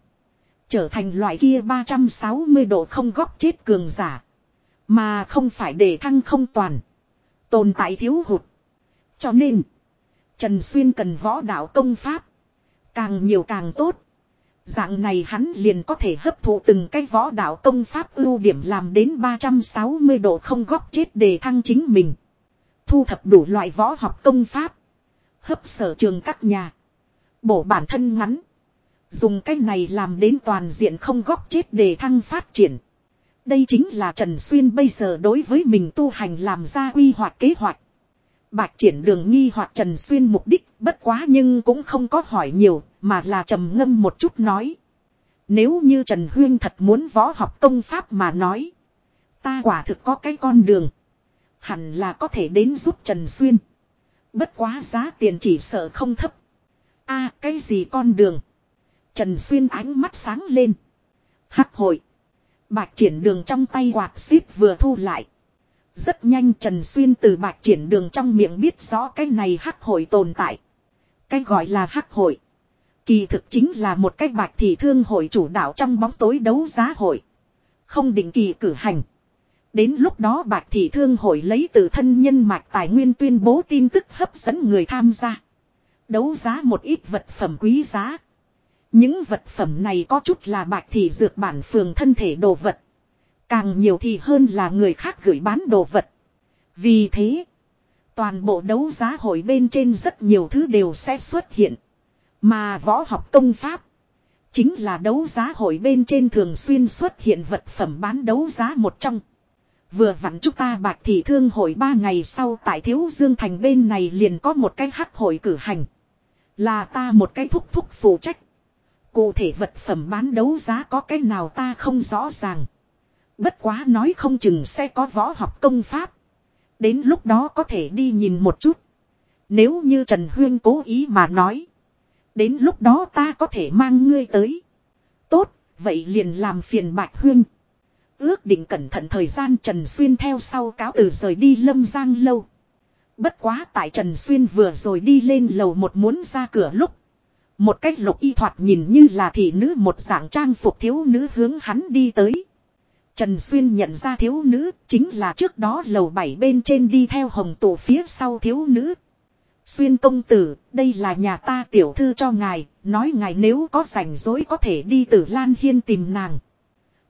Trở thành loại kia 360 độ không góc chết cường giả. Mà không phải để thăng không toàn. Tồn tại thiếu hụt. Cho nên. Trần Xuyên cần võ đạo công pháp. Càng nhiều càng tốt. Dạng này hắn liền có thể hấp thụ từng cái võ đạo công pháp ưu điểm làm đến 360 độ không góc chết để thăng chính mình. Thu thập đủ loại võ học công pháp. Hấp sở trường các nhà. Bổ bản thân ngắn. Dùng cách này làm đến toàn diện không góc chết để thăng phát triển. Đây chính là Trần Xuyên bây giờ đối với mình tu hành làm ra quy hoạch kế hoạch. Bạch triển đường nghi hoặc Trần Xuyên mục đích bất quá nhưng cũng không có hỏi nhiều, mà là trầm ngâm một chút nói. Nếu như Trần Huyên thật muốn võ học công pháp mà nói. Ta quả thực có cái con đường. Hẳn là có thể đến giúp Trần Xuyên. Bất quá giá tiền chỉ sợ không thấp. a, cái gì con đường. Trần Xuyên ánh mắt sáng lên. Hắc hội. Bạch triển đường trong tay quạt xíp vừa thu lại. Rất nhanh Trần Xuyên từ bạch triển đường trong miệng biết rõ cái này hắc hội tồn tại. Cái gọi là hắc hội. Kỳ thực chính là một cái bạch thị thương hội chủ đạo trong bóng tối đấu giá hội. Không định kỳ cử hành. Đến lúc đó bạch thị thương hội lấy từ thân nhân mạch tài nguyên tuyên bố tin tức hấp dẫn người tham gia. Đấu giá một ít vật phẩm quý giá. Những vật phẩm này có chút là bạch thị dược bản phường thân thể đồ vật. Càng nhiều thì hơn là người khác gửi bán đồ vật. Vì thế, toàn bộ đấu giá hội bên trên rất nhiều thứ đều sẽ xuất hiện. Mà võ học công pháp, chính là đấu giá hội bên trên thường xuyên xuất hiện vật phẩm bán đấu giá một trong. Vừa vặn chúng ta bạc thị thương hội ba ngày sau tại Thiếu Dương Thành bên này liền có một cái hắc hội cử hành. Là ta một cái thúc thúc phụ trách. Cụ thể vật phẩm bán đấu giá có cái nào ta không rõ ràng. Bất quá nói không chừng sẽ có võ học công pháp. Đến lúc đó có thể đi nhìn một chút. Nếu như Trần Huyên cố ý mà nói. Đến lúc đó ta có thể mang ngươi tới. Tốt, vậy liền làm phiền Bạch Huyên. Ước định cẩn thận thời gian Trần Xuyên theo sau cáo từ rời đi lâm giang lâu. Bất quá tại Trần Xuyên vừa rồi đi lên lầu một muốn ra cửa lúc. Một cách lục y thoạt nhìn như là thị nữ một dạng trang phục thiếu nữ hướng hắn đi tới. Trần Xuyên nhận ra thiếu nữ chính là trước đó lầu bảy bên trên đi theo hồng tổ phía sau thiếu nữ. Xuyên công tử, đây là nhà ta tiểu thư cho ngài, nói ngài nếu có rảnh rỗi có thể đi từ Lan Hiên tìm nàng.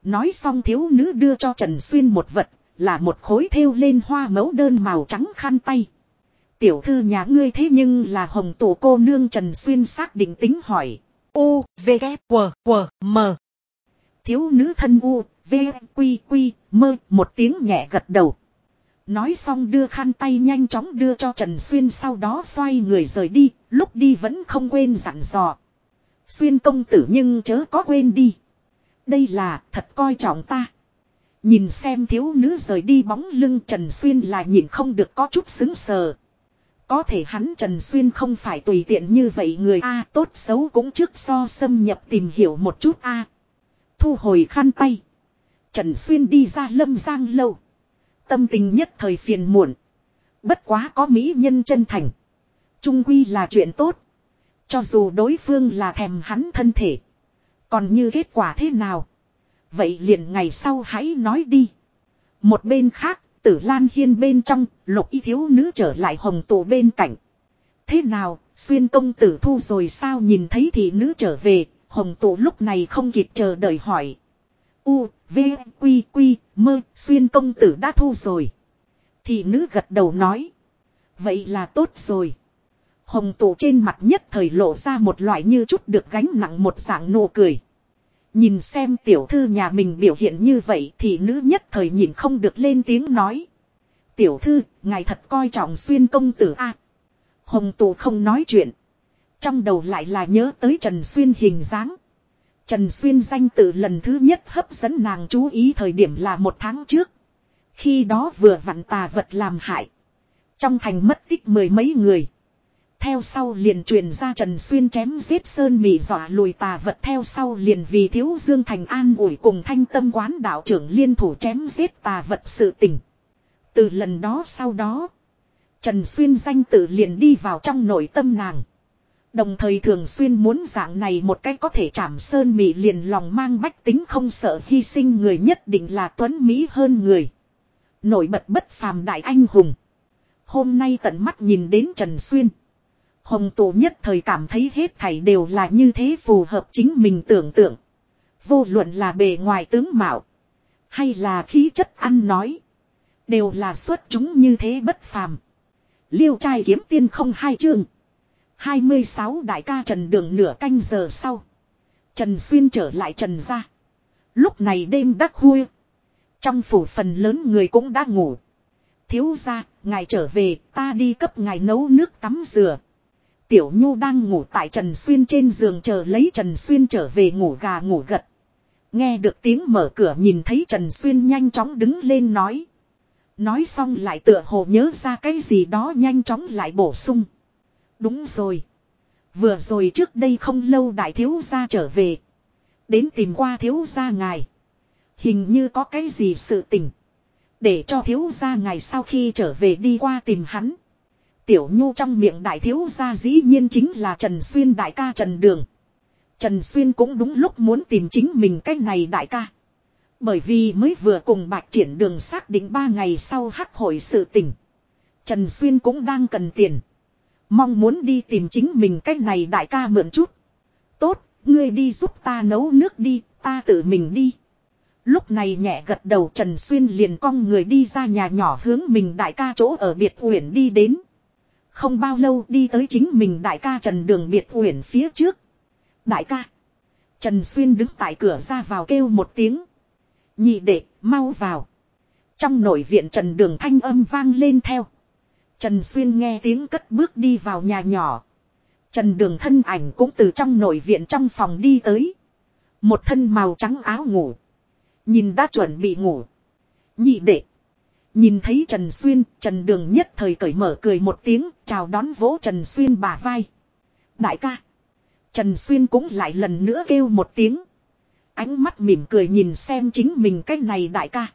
Nói xong thiếu nữ đưa cho Trần Xuyên một vật, là một khối thêu lên hoa mẫu đơn màu trắng khăn tay. Tiểu thư nhà ngươi thế nhưng là hồng tổ cô nương Trần Xuyên xác định tính hỏi. U, V, K, W, W, M. Thiếu nữ thân U, V, Quy, Quy, Mơ, một tiếng nhẹ gật đầu. Nói xong đưa khăn tay nhanh chóng đưa cho Trần Xuyên sau đó xoay người rời đi, lúc đi vẫn không quên dặn dò. Xuyên công tử nhưng chớ có quên đi. Đây là thật coi trọng ta. Nhìn xem thiếu nữ rời đi bóng lưng Trần Xuyên là nhìn không được có chút xứng sờ. Có thể hắn Trần Xuyên không phải tùy tiện như vậy người A, tốt xấu cũng trước so xâm nhập tìm hiểu một chút A. Thu hồi khăn tay. Trần Xuyên đi ra lâm giang lâu. Tâm tình nhất thời phiền muộn. Bất quá có mỹ nhân chân thành. Trung quy là chuyện tốt. Cho dù đối phương là thèm hắn thân thể. Còn như kết quả thế nào? Vậy liền ngày sau hãy nói đi. Một bên khác, tử lan hiên bên trong, lục y thiếu nữ trở lại hồng tổ bên cạnh. Thế nào, xuyên công tử thu rồi sao nhìn thấy thì nữ trở về, hồng tổ lúc này không kịp chờ đợi hỏi. U, V, Quy, Quy, mơ, xuyên công tử đã thu rồi. Thị nữ gật đầu nói. Vậy là tốt rồi. Hồng Tụ trên mặt nhất thời lộ ra một loại như chút được gánh nặng một dạng nụ cười. Nhìn xem tiểu thư nhà mình biểu hiện như vậy thì nữ nhất thời nhìn không được lên tiếng nói. Tiểu thư, ngài thật coi trọng xuyên công tử a Hồng tụ không nói chuyện. Trong đầu lại là nhớ tới Trần Xuyên hình dáng. Trần Xuyên danh tự lần thứ nhất hấp dẫn nàng chú ý thời điểm là một tháng trước. Khi đó vừa vặn tà vật làm hại. Trong thành mất tích mười mấy người. Theo sau liền truyền ra Trần Xuyên chém giết Sơn Mị dọa lùi tà vật theo sau liền vì thiếu Dương Thành an ủi cùng thanh tâm quán đạo trưởng liên thủ chém giết tà vật sự tình. Từ lần đó sau đó, Trần Xuyên danh tự liền đi vào trong nội tâm nàng. Đồng thời thường xuyên muốn dạng này một cách có thể chạm sơn mị liền lòng mang bách tính không sợ hy sinh người nhất định là tuấn Mỹ hơn người. Nổi bật bất phàm đại anh hùng. Hôm nay tận mắt nhìn đến Trần Xuyên. Hồng tụ nhất thời cảm thấy hết thảy đều là như thế phù hợp chính mình tưởng tượng. Vô luận là bề ngoài tướng mạo. Hay là khí chất ăn nói. Đều là xuất chúng như thế bất phàm. Liêu trai kiếm tiên không hai chương. 26 đại ca Trần Đường nửa canh giờ sau. Trần Xuyên trở lại Trần ra. Lúc này đêm đắc khuya. Trong phủ phần lớn người cũng đã ngủ. Thiếu ra, ngài trở về, ta đi cấp ngài nấu nước tắm rửa. Tiểu Nhu đang ngủ tại Trần Xuyên trên giường chờ lấy Trần Xuyên trở về ngủ gà ngủ gật. Nghe được tiếng mở cửa nhìn thấy Trần Xuyên nhanh chóng đứng lên nói. Nói xong lại tựa hồ nhớ ra cái gì đó nhanh chóng lại bổ sung. Đúng rồi. Vừa rồi trước đây không lâu đại thiếu gia trở về. Đến tìm qua thiếu gia ngài. Hình như có cái gì sự tình. Để cho thiếu gia ngài sau khi trở về đi qua tìm hắn. Tiểu nhu trong miệng đại thiếu gia dĩ nhiên chính là Trần Xuyên đại ca Trần Đường. Trần Xuyên cũng đúng lúc muốn tìm chính mình cách này đại ca. Bởi vì mới vừa cùng bạch triển đường xác định 3 ngày sau hắc hội sự tình. Trần Xuyên cũng đang cần tiền. Mong muốn đi tìm chính mình cách này đại ca mượn chút. Tốt, ngươi đi giúp ta nấu nước đi, ta tự mình đi. Lúc này nhẹ gật đầu Trần Xuyên liền cong người đi ra nhà nhỏ hướng mình đại ca chỗ ở biệt huyển đi đến. Không bao lâu đi tới chính mình đại ca Trần Đường biệt uyển phía trước. Đại ca. Trần Xuyên đứng tại cửa ra vào kêu một tiếng. Nhị đệ, mau vào. Trong nội viện Trần Đường thanh âm vang lên theo. Trần Xuyên nghe tiếng cất bước đi vào nhà nhỏ. Trần Đường thân ảnh cũng từ trong nội viện trong phòng đi tới. Một thân màu trắng áo ngủ. Nhìn đã chuẩn bị ngủ. Nhị đệ. Nhìn thấy Trần Xuyên, Trần Đường nhất thời cởi mở cười một tiếng, chào đón vỗ Trần Xuyên bả vai. Đại ca. Trần Xuyên cũng lại lần nữa kêu một tiếng. Ánh mắt mỉm cười nhìn xem chính mình cái này đại ca.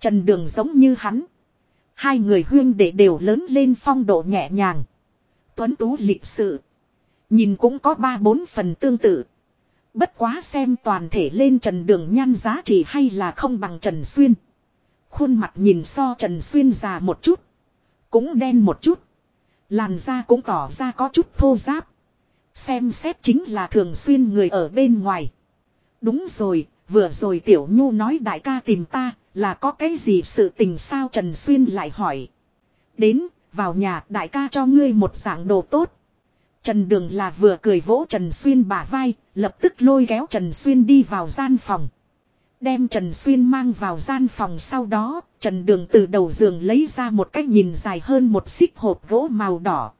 Trần Đường giống như hắn. Hai người huyên đệ đều lớn lên phong độ nhẹ nhàng. Tuấn tú lịch sự. Nhìn cũng có ba bốn phần tương tự. Bất quá xem toàn thể lên Trần Đường nhan giá trị hay là không bằng Trần Xuyên. Khuôn mặt nhìn so Trần Xuyên già một chút. Cũng đen một chút. Làn da cũng tỏ ra có chút thô giáp. Xem xét chính là thường xuyên người ở bên ngoài. Đúng rồi, vừa rồi Tiểu Nhu nói đại ca tìm ta, là có cái gì sự tình sao Trần Xuyên lại hỏi. Đến, vào nhà đại ca cho ngươi một dạng đồ tốt. Trần Đường là vừa cười vỗ Trần Xuyên bả vai, lập tức lôi kéo Trần Xuyên đi vào gian phòng. Đem Trần Xuyên mang vào gian phòng sau đó, Trần Đường từ đầu giường lấy ra một cái nhìn dài hơn một xích hộp gỗ màu đỏ.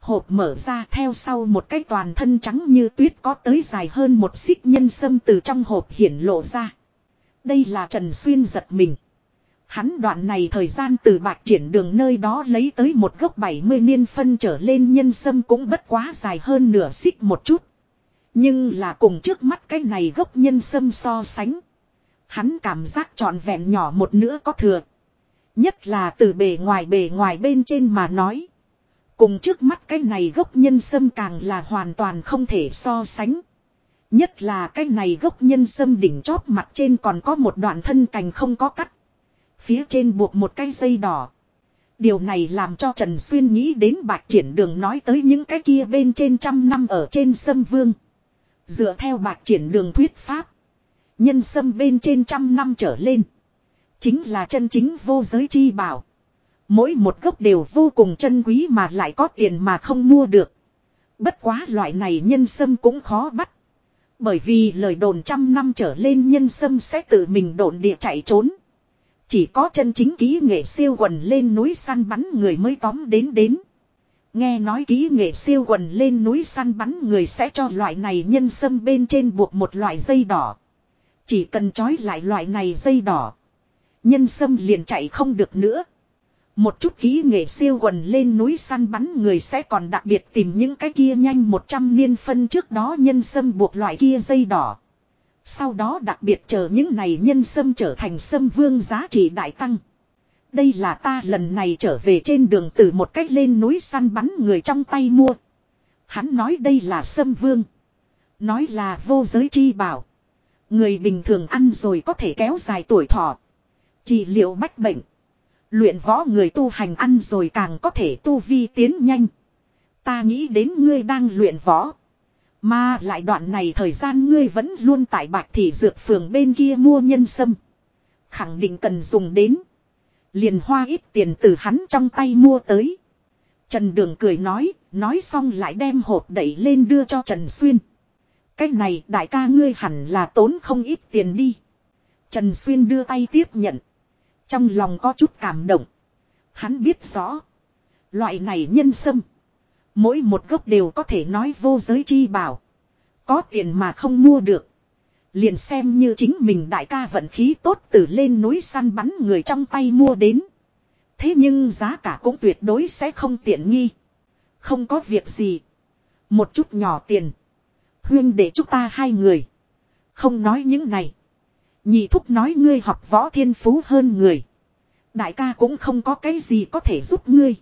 Hộp mở ra theo sau một cái toàn thân trắng như tuyết có tới dài hơn một xích nhân sâm từ trong hộp hiển lộ ra. Đây là Trần Xuyên giật mình. Hắn đoạn này thời gian từ bạc triển đường nơi đó lấy tới một gốc 70 niên phân trở lên nhân sâm cũng bất quá dài hơn nửa xích một chút. Nhưng là cùng trước mắt cái này gốc nhân sâm so sánh. Hắn cảm giác trọn vẹn nhỏ một nữa có thừa. Nhất là từ bề ngoài bề ngoài bên trên mà nói. Cùng trước mắt cái này gốc nhân sâm càng là hoàn toàn không thể so sánh. Nhất là cái này gốc nhân sâm đỉnh chóp mặt trên còn có một đoạn thân cành không có cắt. Phía trên buộc một cái dây đỏ. Điều này làm cho Trần Xuyên nghĩ đến bạc triển đường nói tới những cái kia bên trên trăm năm ở trên sâm vương. Dựa theo bạc triển đường thuyết pháp. Nhân sâm bên trên trăm năm trở lên. Chính là chân chính vô giới chi bảo. Mỗi một gốc đều vô cùng chân quý mà lại có tiền mà không mua được. Bất quá loại này nhân sâm cũng khó bắt. Bởi vì lời đồn trăm năm trở lên nhân sâm sẽ tự mình độn địa chạy trốn. Chỉ có chân chính ký nghệ siêu quần lên núi săn bắn người mới tóm đến đến. Nghe nói ký nghệ siêu quần lên núi săn bắn người sẽ cho loại này nhân sâm bên trên buộc một loại dây đỏ. Chỉ cần trói lại loại này dây đỏ. Nhân sâm liền chạy không được nữa. Một chút ký nghệ siêu quần lên núi săn bắn người sẽ còn đặc biệt tìm những cái kia nhanh 100 niên phân trước đó nhân sâm buộc loại kia dây đỏ. Sau đó đặc biệt chờ những này nhân sâm trở thành sâm vương giá trị đại tăng. Đây là ta lần này trở về trên đường từ một cách lên núi săn bắn người trong tay mua. Hắn nói đây là sâm vương. Nói là vô giới chi bảo. Người bình thường ăn rồi có thể kéo dài tuổi thọ. Trị liệu bách bệnh. Luyện võ người tu hành ăn rồi càng có thể tu vi tiến nhanh. Ta nghĩ đến ngươi đang luyện võ. Mà lại đoạn này thời gian ngươi vẫn luôn tại bạc thị dược phường bên kia mua nhân sâm. Khẳng định cần dùng đến. Liền hoa ít tiền từ hắn trong tay mua tới. Trần Đường cười nói, nói xong lại đem hộp đẩy lên đưa cho Trần Xuyên. Cái này đại ca ngươi hẳn là tốn không ít tiền đi. Trần Xuyên đưa tay tiếp nhận. Trong lòng có chút cảm động. Hắn biết rõ. Loại này nhân sâm. Mỗi một gốc đều có thể nói vô giới chi bảo. Có tiền mà không mua được. Liền xem như chính mình đại ca vận khí tốt từ lên núi săn bắn người trong tay mua đến. Thế nhưng giá cả cũng tuyệt đối sẽ không tiện nghi. Không có việc gì. Một chút nhỏ tiền. Huyên để chúc ta hai người. Không nói những này. Nhị thúc nói ngươi học võ thiên phú hơn người. Đại ca cũng không có cái gì có thể giúp ngươi.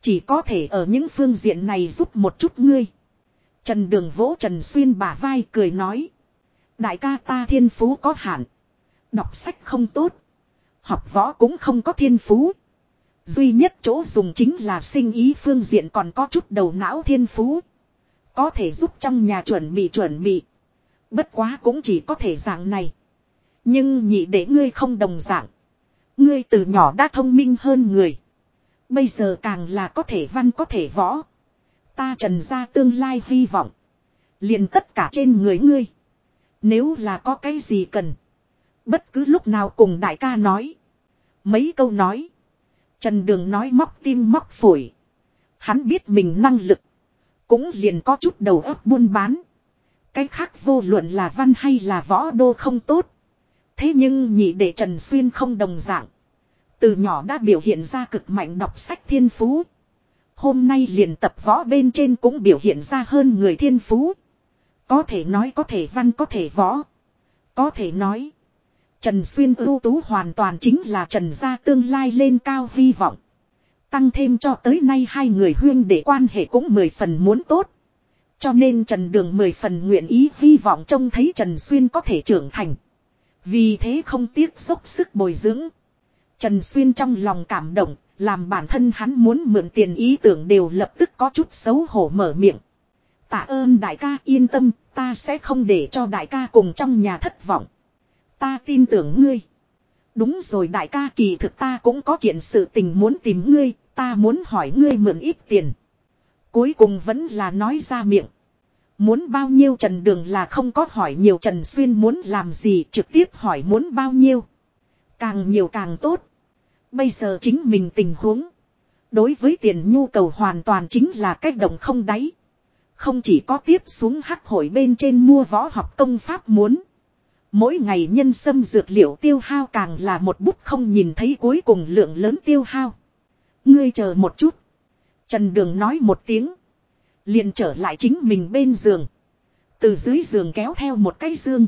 Chỉ có thể ở những phương diện này giúp một chút ngươi. Trần Đường vỗ Trần Xuyên bả vai cười nói. Đại ca ta thiên phú có hạn. Đọc sách không tốt. Học võ cũng không có thiên phú. Duy nhất chỗ dùng chính là sinh ý phương diện còn có chút đầu não thiên phú. Có thể giúp trong nhà chuẩn bị chuẩn bị. Bất quá cũng chỉ có thể dạng này. Nhưng nhị để ngươi không đồng dạng. Ngươi từ nhỏ đã thông minh hơn người. Bây giờ càng là có thể văn có thể võ. Ta trần ra tương lai hy vọng. liền tất cả trên người ngươi. Nếu là có cái gì cần. Bất cứ lúc nào cùng đại ca nói. Mấy câu nói. Trần Đường nói móc tim móc phổi. Hắn biết mình năng lực. Cũng liền có chút đầu óc buôn bán. Cái khác vô luận là văn hay là võ đô không tốt. Thế nhưng nhị đệ Trần Xuyên không đồng dạng. Từ nhỏ đã biểu hiện ra cực mạnh đọc sách thiên phú. Hôm nay liền tập võ bên trên cũng biểu hiện ra hơn người thiên phú. Có thể nói có thể văn, có thể võ. Có thể nói. Trần Xuyên ưu tú hoàn toàn chính là Trần gia tương lai lên cao hy vọng. Tăng thêm cho tới nay hai người huyên để quan hệ cũng mười phần muốn tốt. Cho nên Trần Đường mười phần nguyện ý hy vọng trông thấy Trần Xuyên có thể trưởng thành. Vì thế không tiếc dốc sức bồi dưỡng. Trần Xuyên trong lòng cảm động, làm bản thân hắn muốn mượn tiền ý tưởng đều lập tức có chút xấu hổ mở miệng. Tạ ơn đại ca yên tâm, ta sẽ không để cho đại ca cùng trong nhà thất vọng. Ta tin tưởng ngươi. Đúng rồi đại ca kỳ thực ta cũng có kiện sự tình muốn tìm ngươi, ta muốn hỏi ngươi mượn ít tiền. Cuối cùng vẫn là nói ra miệng. Muốn bao nhiêu Trần Đường là không có hỏi nhiều Trần Xuyên muốn làm gì trực tiếp hỏi muốn bao nhiêu. Càng nhiều càng tốt. Bây giờ chính mình tình huống. Đối với tiền nhu cầu hoàn toàn chính là cách động không đáy. Không chỉ có tiếp xuống hắc hội bên trên mua võ học công pháp muốn. Mỗi ngày nhân sâm dược liệu tiêu hao càng là một bút không nhìn thấy cuối cùng lượng lớn tiêu hao. Ngươi chờ một chút. Trần Đường nói một tiếng. Liền trở lại chính mình bên giường. Từ dưới giường kéo theo một cái dương.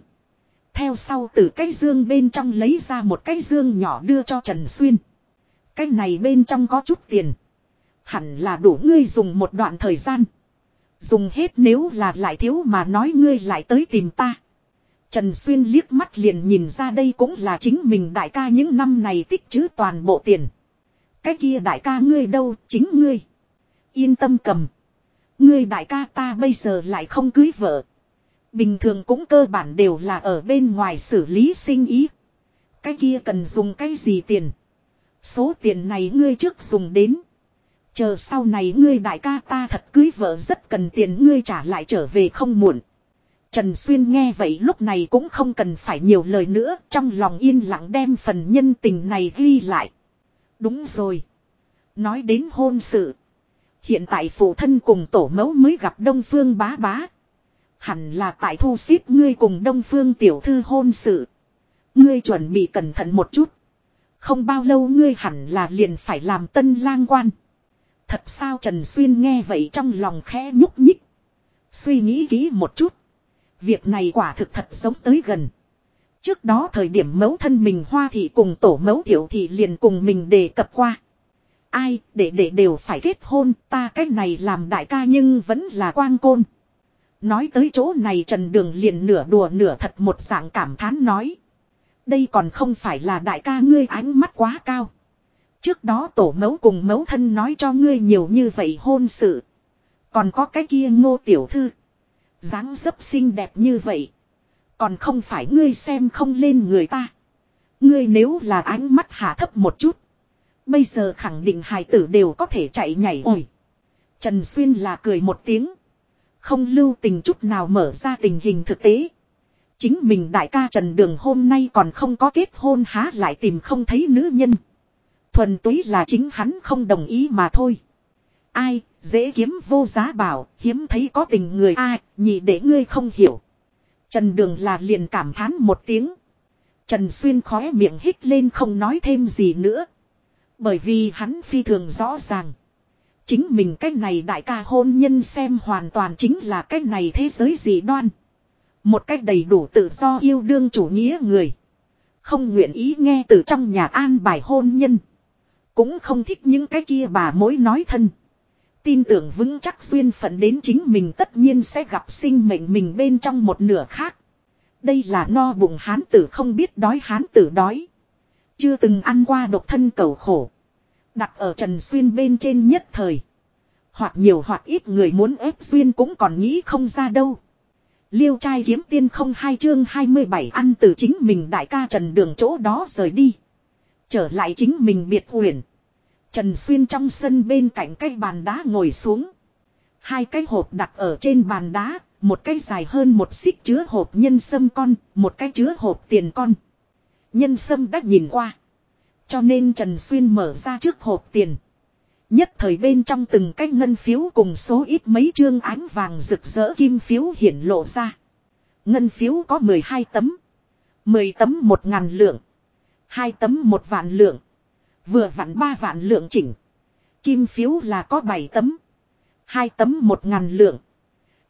Theo sau từ cái dương bên trong lấy ra một cái dương nhỏ đưa cho Trần Xuyên. Cái này bên trong có chút tiền. Hẳn là đủ ngươi dùng một đoạn thời gian. Dùng hết nếu là lại thiếu mà nói ngươi lại tới tìm ta. Trần Xuyên liếc mắt liền nhìn ra đây cũng là chính mình đại ca những năm này tích chứ toàn bộ tiền. Cái kia đại ca ngươi đâu, chính ngươi. Yên tâm cầm. Ngươi đại ca ta bây giờ lại không cưới vợ. Bình thường cũng cơ bản đều là ở bên ngoài xử lý sinh ý. Cái kia cần dùng cái gì tiền. Số tiền này ngươi trước dùng đến. Chờ sau này ngươi đại ca ta thật cưới vợ rất cần tiền ngươi trả lại trở về không muộn. Trần Xuyên nghe vậy lúc này cũng không cần phải nhiều lời nữa, trong lòng yên lặng đem phần nhân tình này ghi lại. Đúng rồi. Nói đến hôn sự. Hiện tại phụ thân cùng tổ mẫu mới gặp Đông Phương bá bá. Hẳn là tại thu xếp ngươi cùng Đông Phương tiểu thư hôn sự. Ngươi chuẩn bị cẩn thận một chút. Không bao lâu ngươi hẳn là liền phải làm tân lang quan. Thật sao Trần Xuyên nghe vậy trong lòng khẽ nhúc nhích. Suy nghĩ kỹ một chút. Việc này quả thực thật giống tới gần. Trước đó thời điểm mẫu thân mình hoa thị cùng tổ mẫu tiểu thị liền cùng mình đề cập qua. Ai, để để đều phải kết hôn, ta cái này làm đại ca nhưng vẫn là quang côn. Nói tới chỗ này Trần Đường liền nửa đùa nửa thật một dạng cảm thán nói. Đây còn không phải là đại ca ngươi ánh mắt quá cao. Trước đó tổ mẫu cùng mẫu thân nói cho ngươi nhiều như vậy hôn sự. Còn có cái kia ngô tiểu thư dáng dấp xinh đẹp như vậy. Còn không phải ngươi xem không lên người ta. Ngươi nếu là ánh mắt hạ thấp một chút. Bây giờ khẳng định hài tử đều có thể chạy nhảy ổi. Trần Xuyên là cười một tiếng. Không lưu tình chút nào mở ra tình hình thực tế. Chính mình đại ca Trần Đường hôm nay còn không có kết hôn há lại tìm không thấy nữ nhân. Thuần túy là chính hắn không đồng ý mà thôi. Ai, dễ kiếm vô giá bảo, hiếm thấy có tình người ai, nhị để ngươi không hiểu. Trần Đường là liền cảm thán một tiếng. Trần Xuyên khóe miệng hít lên không nói thêm gì nữa. Bởi vì hắn phi thường rõ ràng. Chính mình cách này đại ca hôn nhân xem hoàn toàn chính là cách này thế giới gì đoan. Một cách đầy đủ tự do yêu đương chủ nghĩa người. Không nguyện ý nghe từ trong nhà an bài hôn nhân. Cũng không thích những cái kia bà mối nói thân. Tin tưởng vững chắc duyên phận đến chính mình tất nhiên sẽ gặp sinh mệnh mình bên trong một nửa khác. Đây là no bụng hán tử không biết đói hán tử đói. Chưa từng ăn qua độc thân cầu khổ. Đặt ở Trần Xuyên bên trên nhất thời. Hoặc nhiều hoặc ít người muốn ép Xuyên cũng còn nghĩ không ra đâu. Liêu trai kiếm tiên không hai chương 27 ăn từ chính mình đại ca Trần Đường chỗ đó rời đi. Trở lại chính mình biệt huyền. Trần Xuyên trong sân bên cạnh cái bàn đá ngồi xuống. Hai cái hộp đặt ở trên bàn đá, một cái dài hơn một xích chứa hộp nhân sâm con, một cái chứa hộp tiền con. Nhân sâm đã nhìn qua. Cho nên Trần Xuyên mở ra trước hộp tiền. Nhất thời bên trong từng cái ngân phiếu cùng số ít mấy chương ánh vàng rực rỡ kim phiếu hiển lộ ra. Ngân phiếu có 12 tấm. 10 tấm một ngàn lượng. hai tấm một vạn lượng. Vừa vặn ba vạn lượng chỉnh. Kim phiếu là có 7 tấm. 2 tấm một ngàn lượng.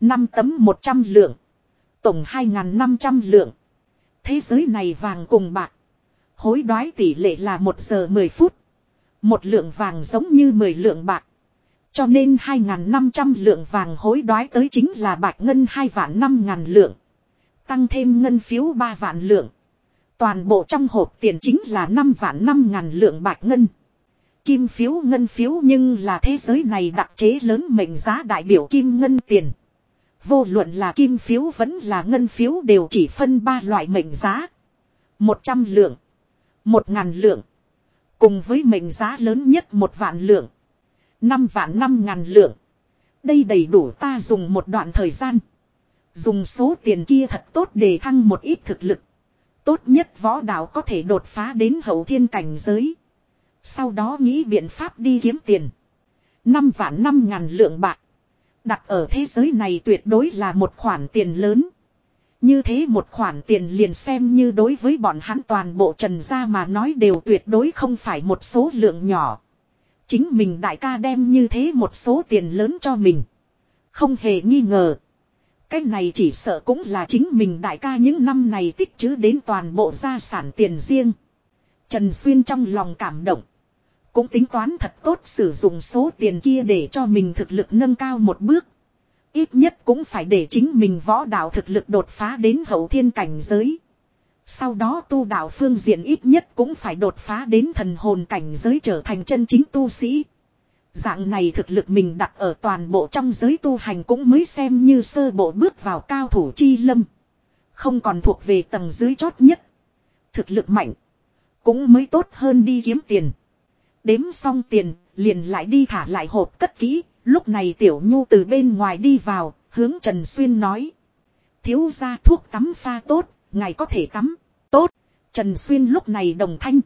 5 tấm 100 lượng. Tổng 2.500 lượng. Thế giới này vàng cùng bạc. Hối đoái tỷ lệ là 1 giờ 10 phút. Một lượng vàng giống như 10 lượng bạc. Cho nên 2.500 lượng vàng hối đoái tới chính là bạc ngân 2 vạn 5 ngàn lượng. Tăng thêm ngân phiếu 3 vạn lượng. Toàn bộ trong hộp tiền chính là 5 vạn 5 ngàn lượng bạc ngân. Kim phiếu ngân phiếu nhưng là thế giới này đặc chế lớn mệnh giá đại biểu kim ngân tiền. Vô luận là kim phiếu vẫn là ngân phiếu đều chỉ phân ba loại mệnh giá. 100 lượng. 1 ngàn lượng. Cùng với mệnh giá lớn nhất một vạn lượng. 5 vạn 5 ngàn lượng. Đây đầy đủ ta dùng một đoạn thời gian. Dùng số tiền kia thật tốt để thăng một ít thực lực. Tốt nhất võ đạo có thể đột phá đến hậu thiên cảnh giới. Sau đó nghĩ biện pháp đi kiếm tiền. Năm vạn năm ngàn lượng bạc. Đặt ở thế giới này tuyệt đối là một khoản tiền lớn. Như thế một khoản tiền liền xem như đối với bọn hắn toàn bộ trần gia mà nói đều tuyệt đối không phải một số lượng nhỏ. Chính mình đại ca đem như thế một số tiền lớn cho mình. Không hề nghi ngờ. Cái này chỉ sợ cũng là chính mình đại ca những năm này tích trữ đến toàn bộ gia sản tiền riêng. Trần Xuyên trong lòng cảm động. Cũng tính toán thật tốt sử dụng số tiền kia để cho mình thực lực nâng cao một bước. Ít nhất cũng phải để chính mình võ đạo thực lực đột phá đến hậu thiên cảnh giới. Sau đó tu đạo phương diện ít nhất cũng phải đột phá đến thần hồn cảnh giới trở thành chân chính tu sĩ. Dạng này thực lực mình đặt ở toàn bộ trong giới tu hành cũng mới xem như sơ bộ bước vào cao thủ chi lâm. Không còn thuộc về tầng dưới chót nhất. Thực lực mạnh. Cũng mới tốt hơn đi kiếm tiền. Đếm xong tiền, liền lại đi thả lại hộp cất kỹ, Lúc này Tiểu Nhu từ bên ngoài đi vào, hướng Trần Xuyên nói. Thiếu ra thuốc tắm pha tốt, ngài có thể tắm. Tốt. Trần Xuyên lúc này đồng thanh.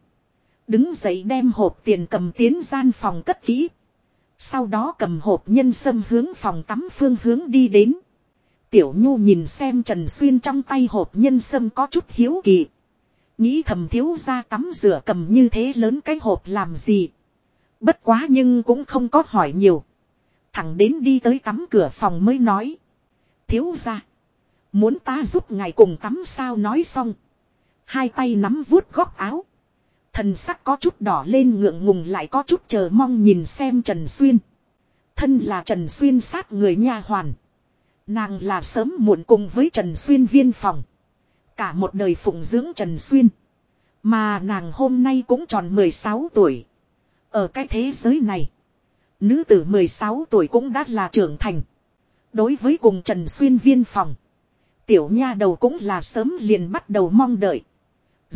Đứng dậy đem hộp tiền cầm tiến gian phòng cất kỹ. Sau đó cầm hộp nhân sâm hướng phòng tắm phương hướng đi đến. Tiểu Nhu nhìn xem Trần Xuyên trong tay hộp nhân sâm có chút hiếu kỳ. Nghĩ thầm thiếu ra tắm rửa cầm như thế lớn cái hộp làm gì. Bất quá nhưng cũng không có hỏi nhiều. Thẳng đến đi tới tắm cửa phòng mới nói. Thiếu ra. Muốn ta giúp ngài cùng tắm sao nói xong. Hai tay nắm vuốt góc áo. Thần sắc có chút đỏ lên ngượng ngùng lại có chút chờ mong nhìn xem Trần Xuyên. Thân là Trần Xuyên sát người nha hoàn. Nàng là sớm muộn cùng với Trần Xuyên viên phòng. Cả một đời phụng dưỡng Trần Xuyên. Mà nàng hôm nay cũng tròn 16 tuổi. Ở cái thế giới này. Nữ tử 16 tuổi cũng đã là trưởng thành. Đối với cùng Trần Xuyên viên phòng. Tiểu nha đầu cũng là sớm liền bắt đầu mong đợi.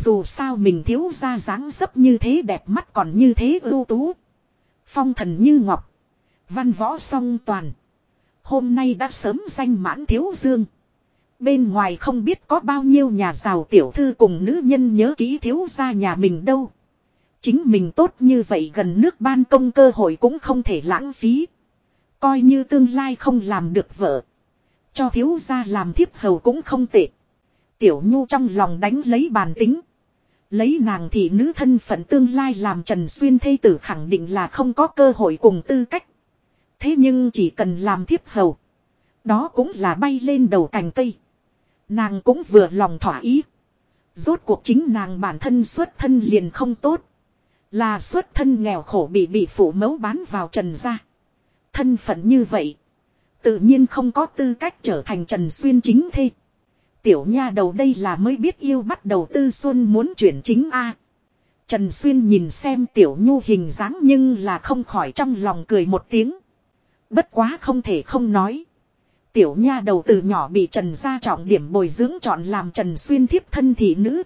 Dù sao mình thiếu ra dáng dấp như thế, đẹp mắt còn như thế ưu tú. Phong thần như ngọc. Văn võ song toàn. Hôm nay đã sớm danh mãn thiếu dương. Bên ngoài không biết có bao nhiêu nhà giàu tiểu thư cùng nữ nhân nhớ kỹ thiếu ra nhà mình đâu. Chính mình tốt như vậy gần nước ban công cơ hội cũng không thể lãng phí. Coi như tương lai không làm được vợ. Cho thiếu gia làm thiếp hầu cũng không tệ. Tiểu Nhu trong lòng đánh lấy bàn tính. Lấy nàng thị nữ thân phận tương lai làm Trần Xuyên thây tử khẳng định là không có cơ hội cùng tư cách. Thế nhưng chỉ cần làm thiếp hầu. Đó cũng là bay lên đầu cành cây. Nàng cũng vừa lòng thỏa ý. Rốt cuộc chính nàng bản thân xuất thân liền không tốt. Là xuất thân nghèo khổ bị bị phụ mẫu bán vào trần gia. Thân phận như vậy. Tự nhiên không có tư cách trở thành Trần Xuyên chính thê. Tiểu nha đầu đây là mới biết yêu bắt đầu tư xuân muốn chuyển chính A. Trần Xuyên nhìn xem tiểu nhu hình dáng nhưng là không khỏi trong lòng cười một tiếng. Bất quá không thể không nói. Tiểu nha đầu từ nhỏ bị Trần gia trọng điểm bồi dưỡng chọn làm Trần Xuyên thiếp thân thị nữ.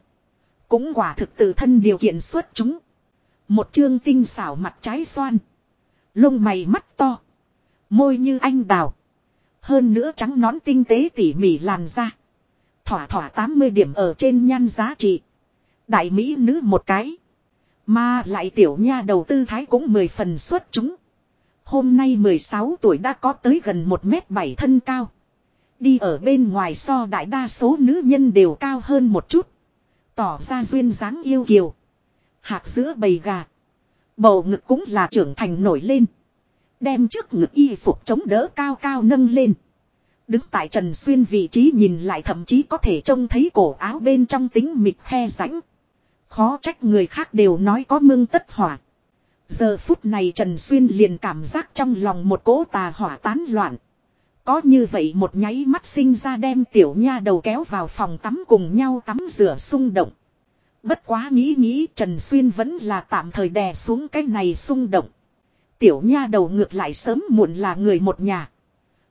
Cũng quả thực tự thân điều kiện xuất chúng. Một chương tinh xảo mặt trái xoan. Lông mày mắt to. Môi như anh đào. Hơn nữa trắng nón tinh tế tỉ mỉ làn da. Thỏa thỏa 80 điểm ở trên nhan giá trị. Đại mỹ nữ một cái. Mà lại tiểu nha đầu tư thái cũng mười phần xuất chúng. Hôm nay 16 tuổi đã có tới gần 1 mét 7 thân cao. Đi ở bên ngoài so đại đa số nữ nhân đều cao hơn một chút. Tỏ ra duyên dáng yêu kiều. Hạc giữa bầy gà. Bầu ngực cũng là trưởng thành nổi lên. Đem trước ngực y phục chống đỡ cao cao nâng lên. Đứng tại Trần Xuyên vị trí nhìn lại thậm chí có thể trông thấy cổ áo bên trong tính mịt khe rãnh. Khó trách người khác đều nói có mương tất hỏa. Giờ phút này Trần Xuyên liền cảm giác trong lòng một cỗ tà hỏa tán loạn. Có như vậy một nháy mắt sinh ra đem tiểu nha đầu kéo vào phòng tắm cùng nhau tắm rửa xung động. Bất quá nghĩ nghĩ Trần Xuyên vẫn là tạm thời đè xuống cái này xung động. Tiểu nha đầu ngược lại sớm muộn là người một nhà.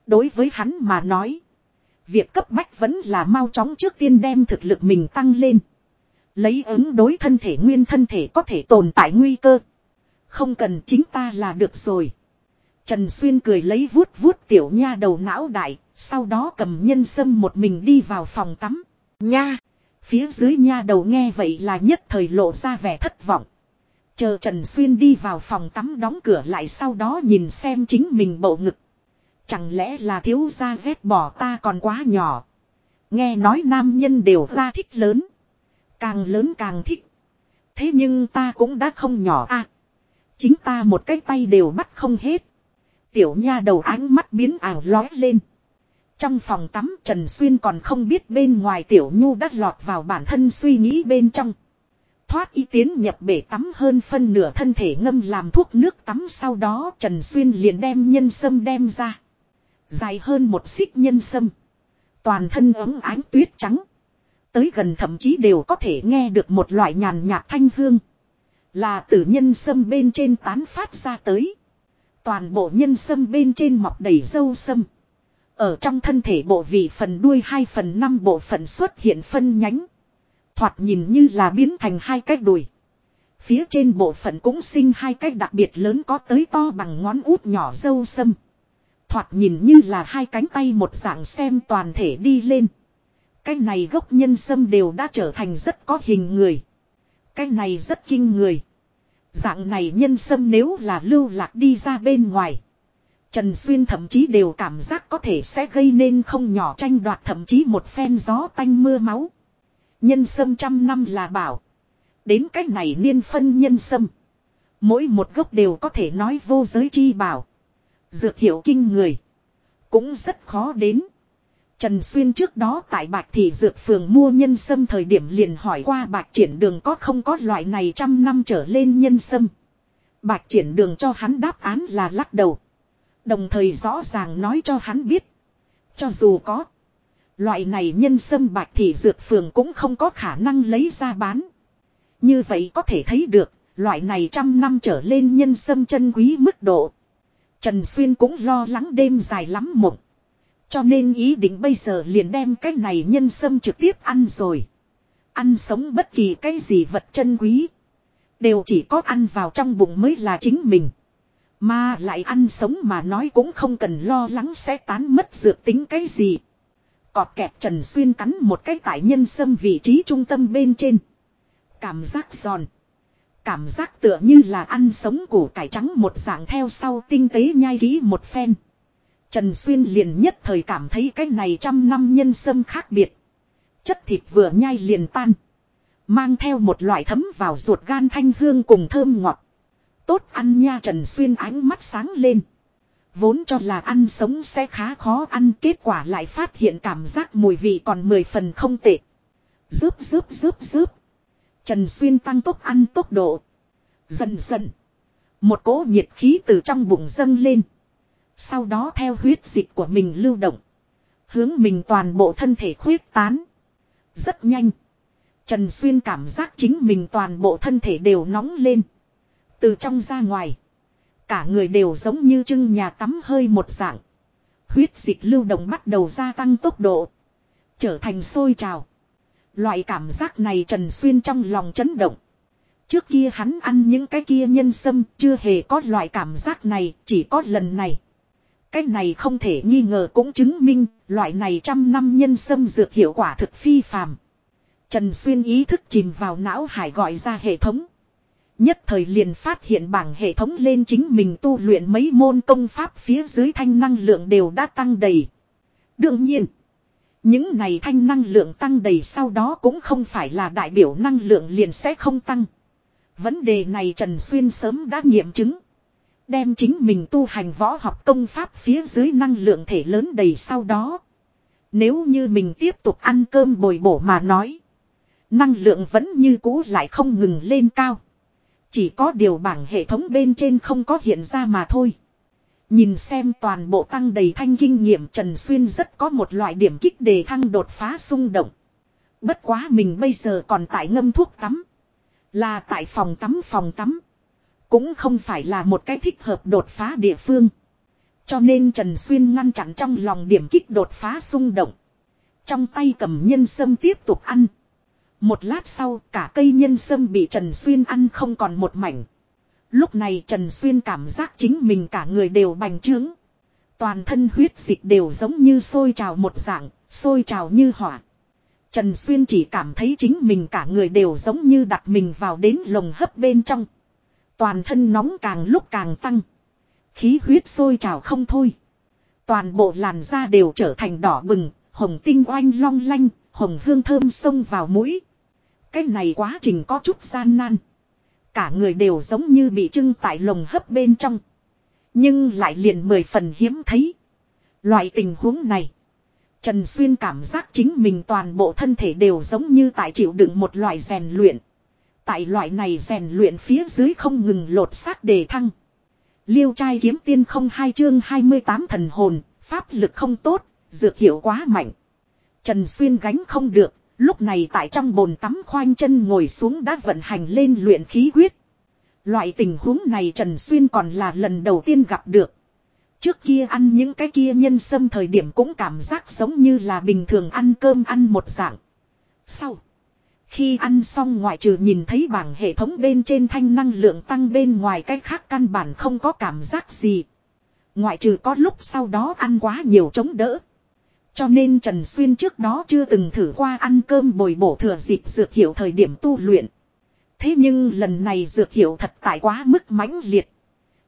Đối với hắn mà nói. Việc cấp bách vẫn là mau chóng trước tiên đem thực lực mình tăng lên. Lấy ứng đối thân thể nguyên thân thể có thể tồn tại nguy cơ. Không cần chính ta là được rồi. Trần Xuyên cười lấy vuốt vuốt tiểu nha đầu não đại, sau đó cầm nhân sâm một mình đi vào phòng tắm. Nha! Phía dưới nha đầu nghe vậy là nhất thời lộ ra vẻ thất vọng. Chờ Trần Xuyên đi vào phòng tắm đóng cửa lại sau đó nhìn xem chính mình bộ ngực. Chẳng lẽ là thiếu gia ghét bỏ ta còn quá nhỏ. Nghe nói nam nhân đều ra thích lớn. Càng lớn càng thích. Thế nhưng ta cũng đã không nhỏ a. chính ta một cái tay đều bắt không hết. Tiểu nha đầu ánh mắt biến ảo lói lên. Trong phòng tắm Trần Xuyên còn không biết bên ngoài Tiểu Nhu đã lọt vào bản thân suy nghĩ bên trong. Thoát y tiến nhập bể tắm hơn phân nửa thân thể ngâm làm thuốc nước tắm sau đó Trần Xuyên liền đem nhân sâm đem ra. Dài hơn một xích nhân sâm. Toàn thân ấm ánh tuyết trắng. Tới gần thậm chí đều có thể nghe được một loại nhàn nhạt thanh hương. Là từ nhân sâm bên trên tán phát ra tới. Toàn bộ nhân sâm bên trên mọc đầy dâu sâm. Ở trong thân thể bộ vị phần đuôi 2 phần 5 bộ phận xuất hiện phân nhánh. Thoạt nhìn như là biến thành hai cái đùi. Phía trên bộ phận cũng sinh hai cái đặc biệt lớn có tới to bằng ngón út nhỏ dâu sâm. Thoạt nhìn như là hai cánh tay một dạng xem toàn thể đi lên. Cái này gốc nhân sâm đều đã trở thành rất có hình người. Cái này rất kinh người. Dạng này nhân sâm nếu là lưu lạc đi ra bên ngoài. Trần Xuyên thậm chí đều cảm giác có thể sẽ gây nên không nhỏ tranh đoạt, thậm chí một phen gió tanh mưa máu. Nhân sâm trăm năm là bảo. Đến cách này niên phân nhân sâm. Mỗi một gốc đều có thể nói vô giới chi bảo. Dược hiệu kinh người. Cũng rất khó đến. Trần Xuyên trước đó tại Bạch Thị Dược Phường mua nhân sâm thời điểm liền hỏi qua Bạch Triển Đường có không có loại này trăm năm trở lên nhân sâm. Bạch Triển Đường cho hắn đáp án là lắc đầu. Đồng thời rõ ràng nói cho hắn biết. Cho dù có. Loại này nhân sâm Bạch Thị Dược Phường cũng không có khả năng lấy ra bán. Như vậy có thể thấy được, loại này trăm năm trở lên nhân sâm chân quý mức độ. Trần Xuyên cũng lo lắng đêm dài lắm mộng. Cho nên ý định bây giờ liền đem cái này nhân sâm trực tiếp ăn rồi. Ăn sống bất kỳ cái gì vật chân quý. Đều chỉ có ăn vào trong bụng mới là chính mình. Mà lại ăn sống mà nói cũng không cần lo lắng sẽ tán mất dược tính cái gì. Cọt kẹp Trần Xuyên cắn một cái tại nhân sâm vị trí trung tâm bên trên. Cảm giác giòn. Cảm giác tựa như là ăn sống củ cải trắng một dạng theo sau tinh tế nhai kỹ một phen. Trần Xuyên liền nhất thời cảm thấy cái này trăm năm nhân sâm khác biệt. Chất thịt vừa nhai liền tan. Mang theo một loại thấm vào ruột gan thanh hương cùng thơm ngọt. Tốt ăn nha Trần Xuyên ánh mắt sáng lên. Vốn cho là ăn sống sẽ khá khó ăn, kết quả lại phát hiện cảm giác mùi vị còn mười phần không tệ. giúp giúp giúp giúp Trần Xuyên tăng tốc ăn tốc độ. Dần dần. Một cỗ nhiệt khí từ trong bụng dâng lên. Sau đó theo huyết dịch của mình lưu động. Hướng mình toàn bộ thân thể khuyết tán. Rất nhanh. Trần Xuyên cảm giác chính mình toàn bộ thân thể đều nóng lên. Từ trong ra ngoài. Cả người đều giống như trưng nhà tắm hơi một dạng. Huyết dịch lưu động bắt đầu gia tăng tốc độ. Trở thành sôi trào. Loại cảm giác này Trần Xuyên trong lòng chấn động. Trước kia hắn ăn những cái kia nhân sâm chưa hề có loại cảm giác này, chỉ có lần này. Cái này không thể nghi ngờ cũng chứng minh, loại này trăm năm nhân sâm dược hiệu quả thực phi phàm. Trần Xuyên ý thức chìm vào não hải gọi ra hệ thống. Nhất thời liền phát hiện bảng hệ thống lên chính mình tu luyện mấy môn công pháp phía dưới thanh năng lượng đều đã tăng đầy. Đương nhiên, những này thanh năng lượng tăng đầy sau đó cũng không phải là đại biểu năng lượng liền sẽ không tăng. Vấn đề này Trần Xuyên sớm đã nghiệm chứng. Đem chính mình tu hành võ học công pháp phía dưới năng lượng thể lớn đầy sau đó. Nếu như mình tiếp tục ăn cơm bồi bổ mà nói. Năng lượng vẫn như cũ lại không ngừng lên cao. Chỉ có điều bảng hệ thống bên trên không có hiện ra mà thôi. Nhìn xem toàn bộ tăng đầy thanh kinh nghiệm Trần Xuyên rất có một loại điểm kích đề thăng đột phá xung động. Bất quá mình bây giờ còn tại ngâm thuốc tắm. Là tại phòng tắm phòng tắm. Cũng không phải là một cái thích hợp đột phá địa phương. Cho nên Trần Xuyên ngăn chặn trong lòng điểm kích đột phá xung động. Trong tay cầm nhân sâm tiếp tục ăn. Một lát sau, cả cây nhân sâm bị Trần Xuyên ăn không còn một mảnh. Lúc này Trần Xuyên cảm giác chính mình cả người đều bành trướng. Toàn thân huyết dịch đều giống như sôi trào một dạng, sôi trào như hỏa. Trần Xuyên chỉ cảm thấy chính mình cả người đều giống như đặt mình vào đến lồng hấp bên trong. Toàn thân nóng càng lúc càng tăng. Khí huyết sôi trào không thôi. Toàn bộ làn da đều trở thành đỏ bừng, hồng tinh oanh long lanh, hồng hương thơm xông vào mũi. Cái này quá trình có chút gian nan. Cả người đều giống như bị trưng tại lồng hấp bên trong. Nhưng lại liền mười phần hiếm thấy. Loại tình huống này. Trần Xuyên cảm giác chính mình toàn bộ thân thể đều giống như tại chịu đựng một loại rèn luyện. Tại loại này rèn luyện phía dưới không ngừng lột xác đề thăng. Liêu trai kiếm tiên không hai chương 28 thần hồn, pháp lực không tốt, dược hiệu quá mạnh. Trần Xuyên gánh không được, lúc này tại trong bồn tắm khoanh chân ngồi xuống đã vận hành lên luyện khí huyết. Loại tình huống này Trần Xuyên còn là lần đầu tiên gặp được. Trước kia ăn những cái kia nhân sâm thời điểm cũng cảm giác giống như là bình thường ăn cơm ăn một dạng. Sau. Khi ăn xong ngoại trừ nhìn thấy bảng hệ thống bên trên thanh năng lượng tăng bên ngoài cái khác căn bản không có cảm giác gì. Ngoại trừ có lúc sau đó ăn quá nhiều chống đỡ. Cho nên Trần Xuyên trước đó chưa từng thử qua ăn cơm bồi bổ thừa dịp dược hiệu thời điểm tu luyện. Thế nhưng lần này dược hiệu thật tại quá mức mãnh liệt.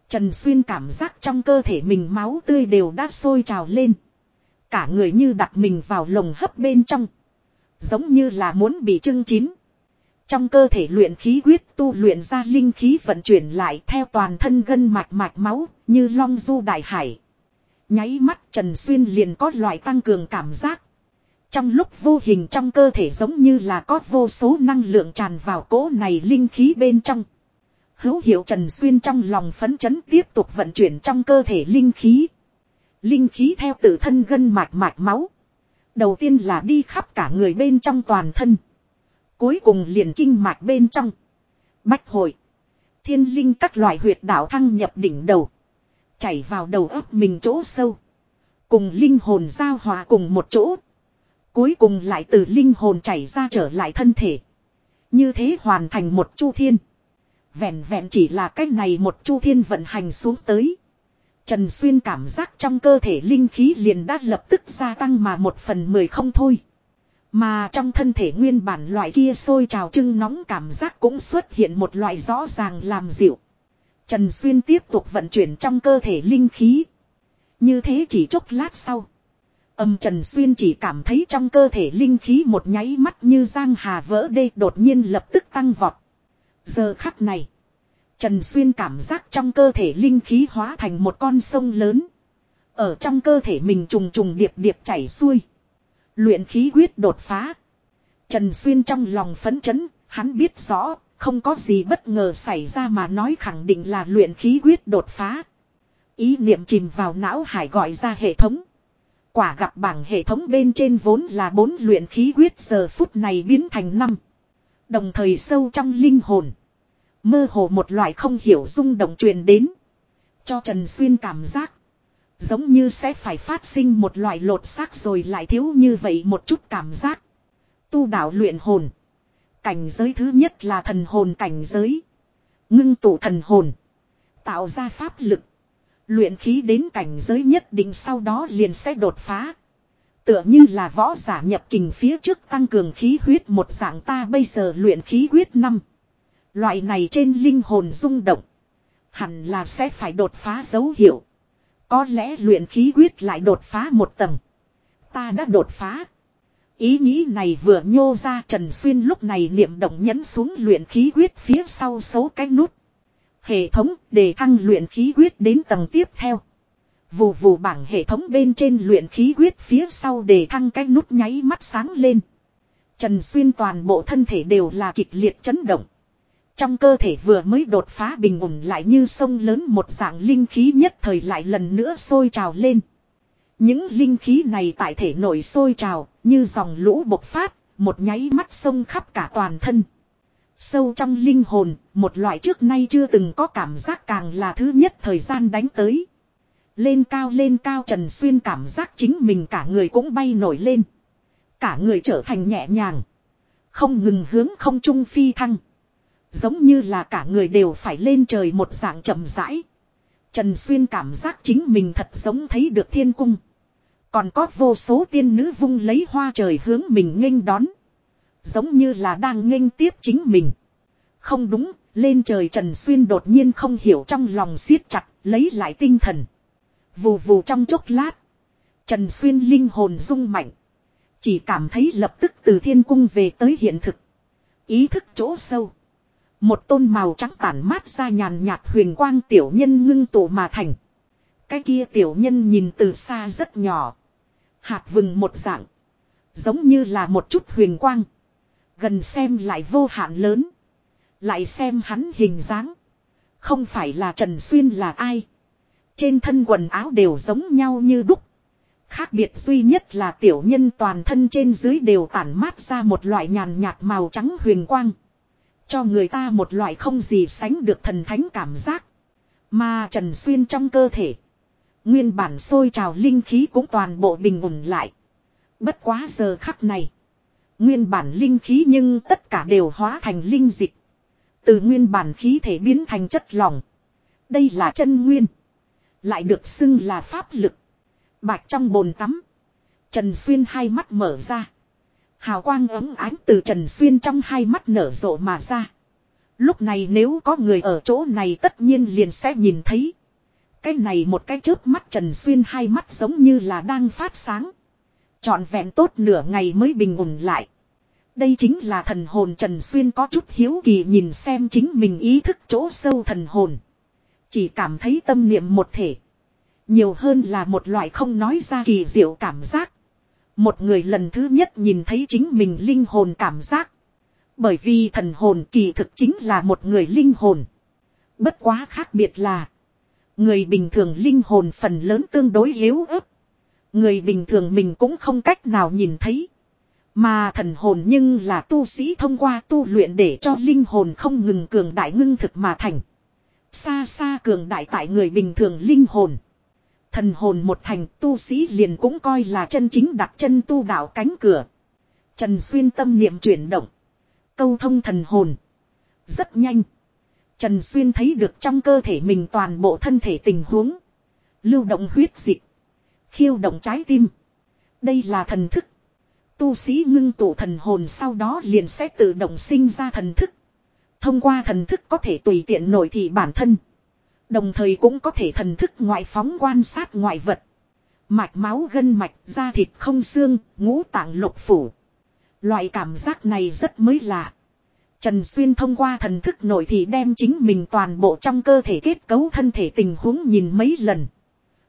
Trần Xuyên cảm giác trong cơ thể mình máu tươi đều đã sôi trào lên. Cả người như đặt mình vào lồng hấp bên trong. Giống như là muốn bị trưng chín. Trong cơ thể luyện khí huyết tu luyện ra linh khí vận chuyển lại theo toàn thân gân mạch mạch máu như long du đại hải. Nháy mắt Trần Xuyên liền có loại tăng cường cảm giác. Trong lúc vô hình trong cơ thể giống như là có vô số năng lượng tràn vào cỗ này linh khí bên trong. Hữu hiệu Trần Xuyên trong lòng phấn chấn tiếp tục vận chuyển trong cơ thể linh khí. Linh khí theo tự thân gân mạch mạch máu. Đầu tiên là đi khắp cả người bên trong toàn thân. Cuối cùng liền kinh mạch bên trong. Bách hội. Thiên linh các loại huyệt đạo thăng nhập đỉnh đầu. Chảy vào đầu óc mình chỗ sâu. Cùng linh hồn giao hòa cùng một chỗ. Cuối cùng lại từ linh hồn chảy ra trở lại thân thể. Như thế hoàn thành một chu thiên. Vẹn vẹn chỉ là cách này một chu thiên vận hành xuống tới. Trần Xuyên cảm giác trong cơ thể linh khí liền đã lập tức gia tăng mà một phần mười không thôi. Mà trong thân thể nguyên bản loại kia sôi trào trưng nóng cảm giác cũng xuất hiện một loại rõ ràng làm dịu. Trần Xuyên tiếp tục vận chuyển trong cơ thể linh khí. Như thế chỉ chốc lát sau. Âm Trần Xuyên chỉ cảm thấy trong cơ thể linh khí một nháy mắt như giang hà vỡ đê đột nhiên lập tức tăng vọt. Giờ khắc này. Trần Xuyên cảm giác trong cơ thể linh khí hóa thành một con sông lớn. Ở trong cơ thể mình trùng trùng điệp điệp chảy xuôi. Luyện khí quyết đột phá. Trần Xuyên trong lòng phấn chấn, hắn biết rõ, không có gì bất ngờ xảy ra mà nói khẳng định là luyện khí quyết đột phá. Ý niệm chìm vào não hải gọi ra hệ thống. Quả gặp bảng hệ thống bên trên vốn là bốn luyện khí quyết giờ phút này biến thành năm. Đồng thời sâu trong linh hồn. Mơ hồ một loại không hiểu rung động truyền đến. Cho Trần Xuyên cảm giác. Giống như sẽ phải phát sinh một loại lột xác rồi lại thiếu như vậy một chút cảm giác. Tu đạo luyện hồn. Cảnh giới thứ nhất là thần hồn cảnh giới. Ngưng tụ thần hồn. Tạo ra pháp lực. Luyện khí đến cảnh giới nhất định sau đó liền sẽ đột phá. Tựa như là võ giả nhập kình phía trước tăng cường khí huyết một dạng ta bây giờ luyện khí huyết năm. Loại này trên linh hồn rung động. Hẳn là sẽ phải đột phá dấu hiệu. Có lẽ luyện khí huyết lại đột phá một tầng. Ta đã đột phá. Ý nghĩ này vừa nhô ra, Trần Xuyên lúc này niệm động nhấn xuống luyện khí huyết phía sau số cái nút. Hệ thống để thăng luyện khí huyết đến tầng tiếp theo. Vù vù bảng hệ thống bên trên luyện khí huyết phía sau để thăng cái nút nháy mắt sáng lên. Trần Xuyên toàn bộ thân thể đều là kịch liệt chấn động. Trong cơ thể vừa mới đột phá bình ổn lại như sông lớn một dạng linh khí nhất thời lại lần nữa sôi trào lên. Những linh khí này tại thể nổi sôi trào, như dòng lũ bộc phát, một nháy mắt sông khắp cả toàn thân. Sâu trong linh hồn, một loại trước nay chưa từng có cảm giác càng là thứ nhất thời gian đánh tới. Lên cao lên cao Trần Xuyên cảm giác chính mình cả người cũng bay nổi lên. Cả người trở thành nhẹ nhàng. Không ngừng hướng không trung phi thăng. Giống như là cả người đều phải lên trời một dạng chậm rãi. Trần Xuyên cảm giác chính mình thật giống thấy được thiên cung. Còn có vô số tiên nữ vung lấy hoa trời hướng mình nghênh đón. Giống như là đang nghênh tiếp chính mình. Không đúng, lên trời Trần Xuyên đột nhiên không hiểu trong lòng siết chặt, lấy lại tinh thần. Vù vù trong chốc lát. Trần Xuyên linh hồn rung mạnh. Chỉ cảm thấy lập tức từ thiên cung về tới hiện thực. Ý thức chỗ sâu. Một tôn màu trắng tản mát ra nhàn nhạt huyền quang tiểu nhân ngưng tụ mà thành. Cái kia tiểu nhân nhìn từ xa rất nhỏ. Hạt vừng một dạng. Giống như là một chút huyền quang. Gần xem lại vô hạn lớn. Lại xem hắn hình dáng. Không phải là Trần Xuyên là ai. Trên thân quần áo đều giống nhau như đúc. Khác biệt duy nhất là tiểu nhân toàn thân trên dưới đều tản mát ra một loại nhàn nhạt màu trắng huyền quang. Cho người ta một loại không gì sánh được thần thánh cảm giác. Mà Trần Xuyên trong cơ thể. Nguyên bản sôi trào linh khí cũng toàn bộ bình ổn lại. Bất quá giờ khắc này. Nguyên bản linh khí nhưng tất cả đều hóa thành linh dịch. Từ nguyên bản khí thể biến thành chất lỏng. Đây là chân nguyên. Lại được xưng là pháp lực. Bạch trong bồn tắm. Trần Xuyên hai mắt mở ra. Hào quang ấm ánh từ Trần Xuyên trong hai mắt nở rộ mà ra. Lúc này nếu có người ở chỗ này tất nhiên liền sẽ nhìn thấy. Cái này một cái chớp mắt Trần Xuyên hai mắt giống như là đang phát sáng. Chọn vẹn tốt nửa ngày mới bình ổn lại. Đây chính là thần hồn Trần Xuyên có chút hiếu kỳ nhìn xem chính mình ý thức chỗ sâu thần hồn. Chỉ cảm thấy tâm niệm một thể. Nhiều hơn là một loại không nói ra kỳ diệu cảm giác. Một người lần thứ nhất nhìn thấy chính mình linh hồn cảm giác. Bởi vì thần hồn kỳ thực chính là một người linh hồn. Bất quá khác biệt là. Người bình thường linh hồn phần lớn tương đối yếu ớt. Người bình thường mình cũng không cách nào nhìn thấy. Mà thần hồn nhưng là tu sĩ thông qua tu luyện để cho linh hồn không ngừng cường đại ngưng thực mà thành. Xa xa cường đại tại người bình thường linh hồn. Thần hồn một thành tu sĩ liền cũng coi là chân chính đặt chân tu đạo cánh cửa. Trần Xuyên tâm niệm chuyển động. Câu thông thần hồn. Rất nhanh. Trần Xuyên thấy được trong cơ thể mình toàn bộ thân thể tình huống. Lưu động huyết dịch. Khiêu động trái tim. Đây là thần thức. Tu sĩ ngưng tụ thần hồn sau đó liền sẽ tự động sinh ra thần thức. Thông qua thần thức có thể tùy tiện nổi thị bản thân. Đồng thời cũng có thể thần thức ngoại phóng quan sát ngoại vật. Mạch máu gân mạch, da thịt không xương, ngũ tạng lục phủ. Loại cảm giác này rất mới lạ. Trần Xuyên thông qua thần thức nội thì đem chính mình toàn bộ trong cơ thể kết cấu thân thể tình huống nhìn mấy lần.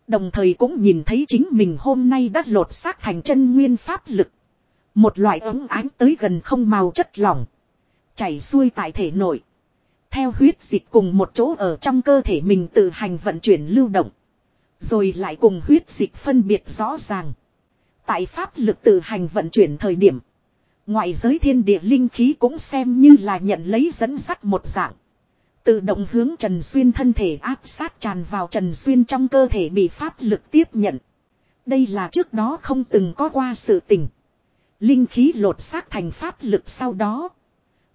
Đồng thời cũng nhìn thấy chính mình hôm nay đã lột xác thành chân nguyên pháp lực. Một loại ống ánh tới gần không màu chất lỏng. Chảy xuôi tại thể nội. Theo huyết dịch cùng một chỗ ở trong cơ thể mình tự hành vận chuyển lưu động. Rồi lại cùng huyết dịch phân biệt rõ ràng. Tại pháp lực tự hành vận chuyển thời điểm. Ngoại giới thiên địa linh khí cũng xem như là nhận lấy dẫn dắt một dạng. Tự động hướng Trần Xuyên thân thể áp sát tràn vào Trần Xuyên trong cơ thể bị pháp lực tiếp nhận. Đây là trước đó không từng có qua sự tình. Linh khí lột xác thành pháp lực sau đó.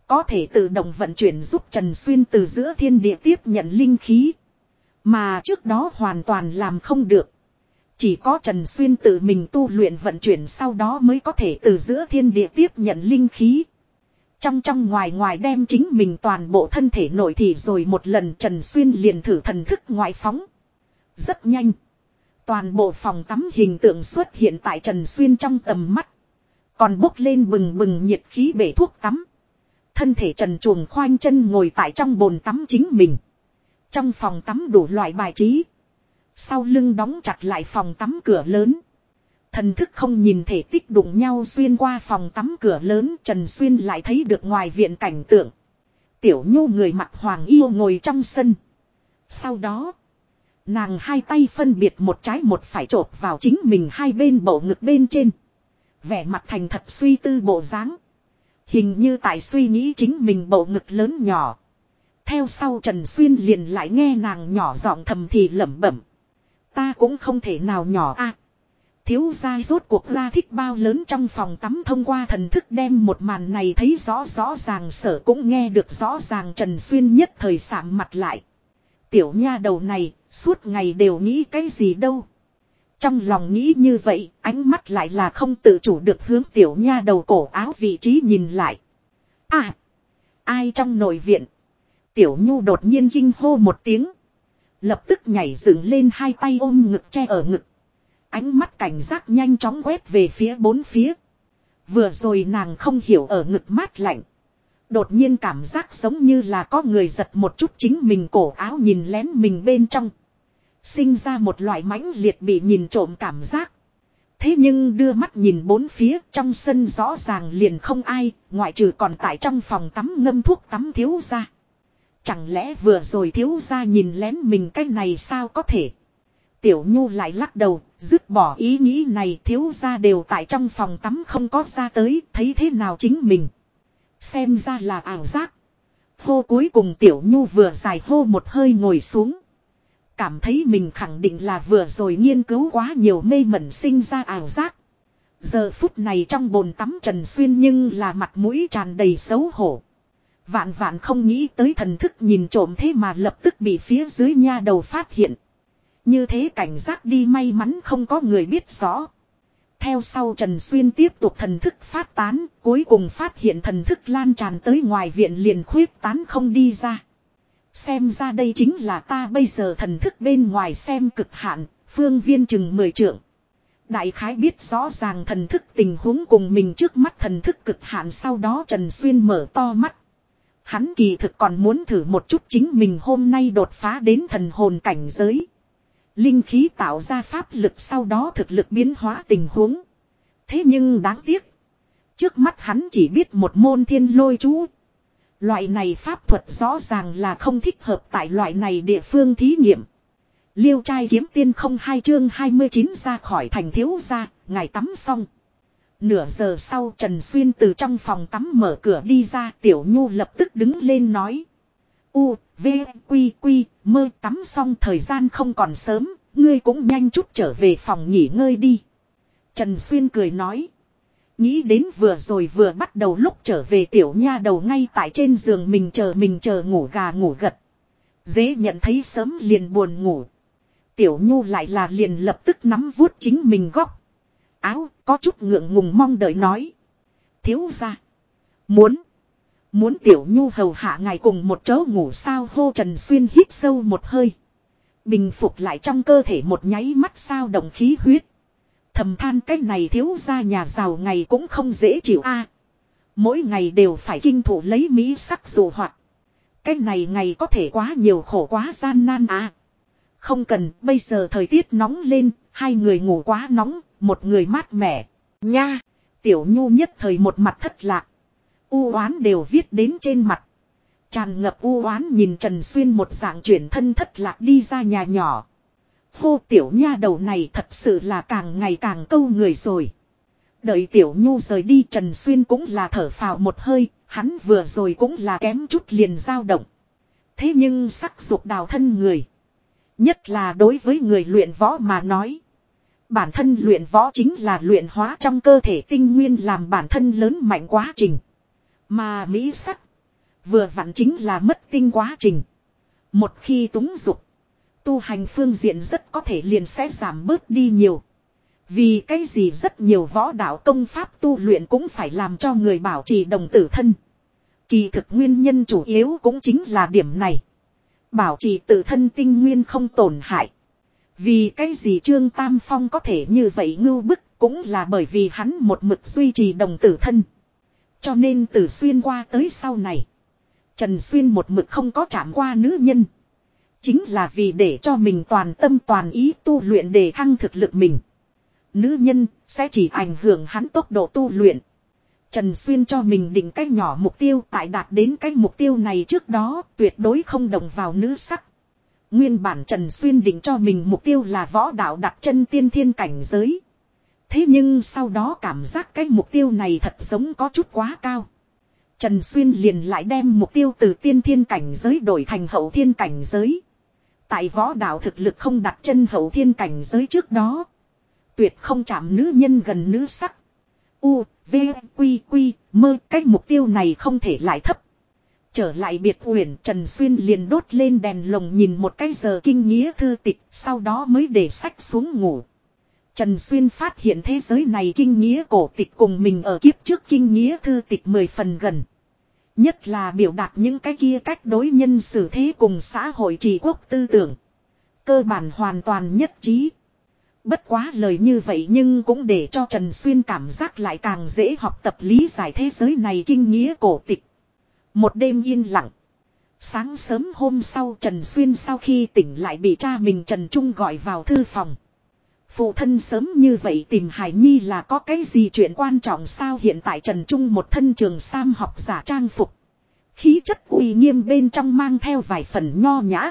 Có thể tự động vận chuyển giúp Trần Xuyên từ giữa thiên địa tiếp nhận linh khí. Mà trước đó hoàn toàn làm không được. Chỉ có Trần Xuyên tự mình tu luyện vận chuyển sau đó mới có thể từ giữa thiên địa tiếp nhận linh khí. Trong trong ngoài ngoài đem chính mình toàn bộ thân thể nội thị rồi một lần Trần Xuyên liền thử thần thức ngoại phóng. Rất nhanh. Toàn bộ phòng tắm hình tượng xuất hiện tại Trần Xuyên trong tầm mắt. Còn bốc lên bừng bừng nhiệt khí bể thuốc tắm. Thân thể trần chuồng khoanh chân ngồi tại trong bồn tắm chính mình. Trong phòng tắm đủ loại bài trí. Sau lưng đóng chặt lại phòng tắm cửa lớn. Thần thức không nhìn thể tích đụng nhau xuyên qua phòng tắm cửa lớn Trần Xuyên lại thấy được ngoài viện cảnh tượng. Tiểu nhu người mặc hoàng yêu ngồi trong sân. Sau đó, nàng hai tay phân biệt một trái một phải trộp vào chính mình hai bên bộ ngực bên trên. Vẻ mặt thành thật suy tư bộ dáng Hình như tại suy nghĩ chính mình bộ ngực lớn nhỏ. Theo sau Trần Xuyên liền lại nghe nàng nhỏ giọng thầm thì lẩm bẩm. Ta cũng không thể nào nhỏ a. thiếu gia rốt cuộc la thích bao lớn trong phòng tắm thông qua thần thức đem một màn này thấy rõ rõ ràng sở cũng nghe được rõ ràng Trần Xuyên nhất thời sạm mặt lại. Tiểu nha đầu này, suốt ngày đều nghĩ cái gì đâu. Trong lòng nghĩ như vậy, ánh mắt lại là không tự chủ được hướng tiểu nha đầu cổ áo vị trí nhìn lại. À! Ai trong nội viện? Tiểu nhu đột nhiên kinh hô một tiếng. Lập tức nhảy dựng lên hai tay ôm ngực che ở ngực. Ánh mắt cảnh giác nhanh chóng quét về phía bốn phía. Vừa rồi nàng không hiểu ở ngực mát lạnh. Đột nhiên cảm giác giống như là có người giật một chút chính mình cổ áo nhìn lén mình bên trong. Sinh ra một loại mãnh liệt bị nhìn trộm cảm giác. Thế nhưng đưa mắt nhìn bốn phía trong sân rõ ràng liền không ai, ngoại trừ còn tại trong phòng tắm ngâm thuốc tắm thiếu ra. Chẳng lẽ vừa rồi thiếu ra nhìn lén mình cái này sao có thể. Tiểu Nhu lại lắc đầu, dứt bỏ ý nghĩ này thiếu ra đều tại trong phòng tắm không có ra tới, thấy thế nào chính mình. Xem ra là ảo giác. Hô cuối cùng Tiểu Nhu vừa dài hô một hơi ngồi xuống. Cảm thấy mình khẳng định là vừa rồi nghiên cứu quá nhiều mê mẩn sinh ra ảo giác. Giờ phút này trong bồn tắm Trần Xuyên nhưng là mặt mũi tràn đầy xấu hổ. Vạn vạn không nghĩ tới thần thức nhìn trộm thế mà lập tức bị phía dưới nha đầu phát hiện. Như thế cảnh giác đi may mắn không có người biết rõ. Theo sau Trần Xuyên tiếp tục thần thức phát tán, cuối cùng phát hiện thần thức lan tràn tới ngoài viện liền khuyết tán không đi ra. Xem ra đây chính là ta bây giờ thần thức bên ngoài xem cực hạn, phương viên chừng mười trượng. Đại khái biết rõ ràng thần thức tình huống cùng mình trước mắt thần thức cực hạn sau đó Trần Xuyên mở to mắt. Hắn kỳ thực còn muốn thử một chút chính mình hôm nay đột phá đến thần hồn cảnh giới. Linh khí tạo ra pháp lực sau đó thực lực biến hóa tình huống. Thế nhưng đáng tiếc. Trước mắt hắn chỉ biết một môn thiên lôi chú. Loại này pháp thuật rõ ràng là không thích hợp tại loại này địa phương thí nghiệm. Liêu trai kiếm tiên không hai chương 29 ra khỏi thành thiếu ra, ngài tắm xong. Nửa giờ sau Trần Xuyên từ trong phòng tắm mở cửa đi ra Tiểu Nhu lập tức đứng lên nói. U, V, Quy, Quy, mơ tắm xong thời gian không còn sớm, ngươi cũng nhanh chút trở về phòng nghỉ ngơi đi. Trần Xuyên cười nói. Nghĩ đến vừa rồi vừa bắt đầu lúc trở về tiểu nha đầu ngay tại trên giường mình chờ mình chờ ngủ gà ngủ gật. Dễ nhận thấy sớm liền buồn ngủ. Tiểu nhu lại là liền lập tức nắm vuốt chính mình góc. Áo có chút ngượng ngùng mong đợi nói. Thiếu ra. Muốn. Muốn tiểu nhu hầu hạ ngài cùng một chỗ ngủ sao hô Trần Xuyên hít sâu một hơi. Bình phục lại trong cơ thể một nháy mắt sao động khí huyết. Thầm than cái này thiếu ra nhà giàu ngày cũng không dễ chịu a Mỗi ngày đều phải kinh thủ lấy mỹ sắc dù hoạt. Cái này ngày có thể quá nhiều khổ quá gian nan à. Không cần, bây giờ thời tiết nóng lên, hai người ngủ quá nóng, một người mát mẻ. Nha, tiểu nhu nhất thời một mặt thất lạc. U oán đều viết đến trên mặt. Tràn ngập u oán nhìn Trần Xuyên một dạng chuyển thân thất lạc đi ra nhà nhỏ. Hô tiểu nha đầu này thật sự là càng ngày càng câu người rồi. Đợi tiểu nhu rời đi Trần Xuyên cũng là thở phào một hơi, hắn vừa rồi cũng là kém chút liền dao động. Thế nhưng sắc dục đào thân người. Nhất là đối với người luyện võ mà nói. Bản thân luyện võ chính là luyện hóa trong cơ thể tinh nguyên làm bản thân lớn mạnh quá trình. Mà Mỹ sắc. Vừa vặn chính là mất tinh quá trình. Một khi túng dục. Tu hành phương diện rất có thể liền sẽ giảm bớt đi nhiều. Vì cái gì rất nhiều võ đạo công pháp tu luyện cũng phải làm cho người bảo trì đồng tử thân. Kỳ thực nguyên nhân chủ yếu cũng chính là điểm này. Bảo trì tự thân tinh nguyên không tổn hại. Vì cái gì Trương Tam Phong có thể như vậy ngưu bức cũng là bởi vì hắn một mực duy trì đồng tử thân. Cho nên từ xuyên qua tới sau này. Trần Xuyên một mực không có chạm qua nữ nhân. Chính là vì để cho mình toàn tâm toàn ý tu luyện để thăng thực lực mình. Nữ nhân sẽ chỉ ảnh hưởng hắn tốc độ tu luyện. Trần Xuyên cho mình định cách nhỏ mục tiêu, tại đạt đến cái mục tiêu này trước đó, tuyệt đối không đồng vào nữ sắc. Nguyên bản Trần Xuyên định cho mình mục tiêu là võ đạo đặt chân tiên thiên cảnh giới. Thế nhưng sau đó cảm giác cái mục tiêu này thật giống có chút quá cao. Trần Xuyên liền lại đem mục tiêu từ tiên thiên cảnh giới đổi thành hậu thiên cảnh giới. Tại võ đạo thực lực không đặt chân hậu thiên cảnh giới trước đó. Tuyệt không chạm nữ nhân gần nữ sắc. U, V, Quy, Quy, mơ cách mục tiêu này không thể lại thấp. Trở lại biệt uyển Trần Xuyên liền đốt lên đèn lồng nhìn một cái giờ kinh nghĩa thư tịch, sau đó mới để sách xuống ngủ. Trần Xuyên phát hiện thế giới này kinh nghĩa cổ tịch cùng mình ở kiếp trước kinh nghĩa thư tịch mười phần gần. Nhất là biểu đạt những cái kia cách đối nhân xử thế cùng xã hội trì quốc tư tưởng. Cơ bản hoàn toàn nhất trí. Bất quá lời như vậy nhưng cũng để cho Trần Xuyên cảm giác lại càng dễ học tập lý giải thế giới này kinh nghĩa cổ tịch. Một đêm yên lặng. Sáng sớm hôm sau Trần Xuyên sau khi tỉnh lại bị cha mình Trần Trung gọi vào thư phòng. Phụ thân sớm như vậy tìm Hải Nhi là có cái gì chuyện quan trọng sao hiện tại Trần Trung một thân trường sam học giả trang phục. Khí chất uy nghiêm bên trong mang theo vài phần nho nhã.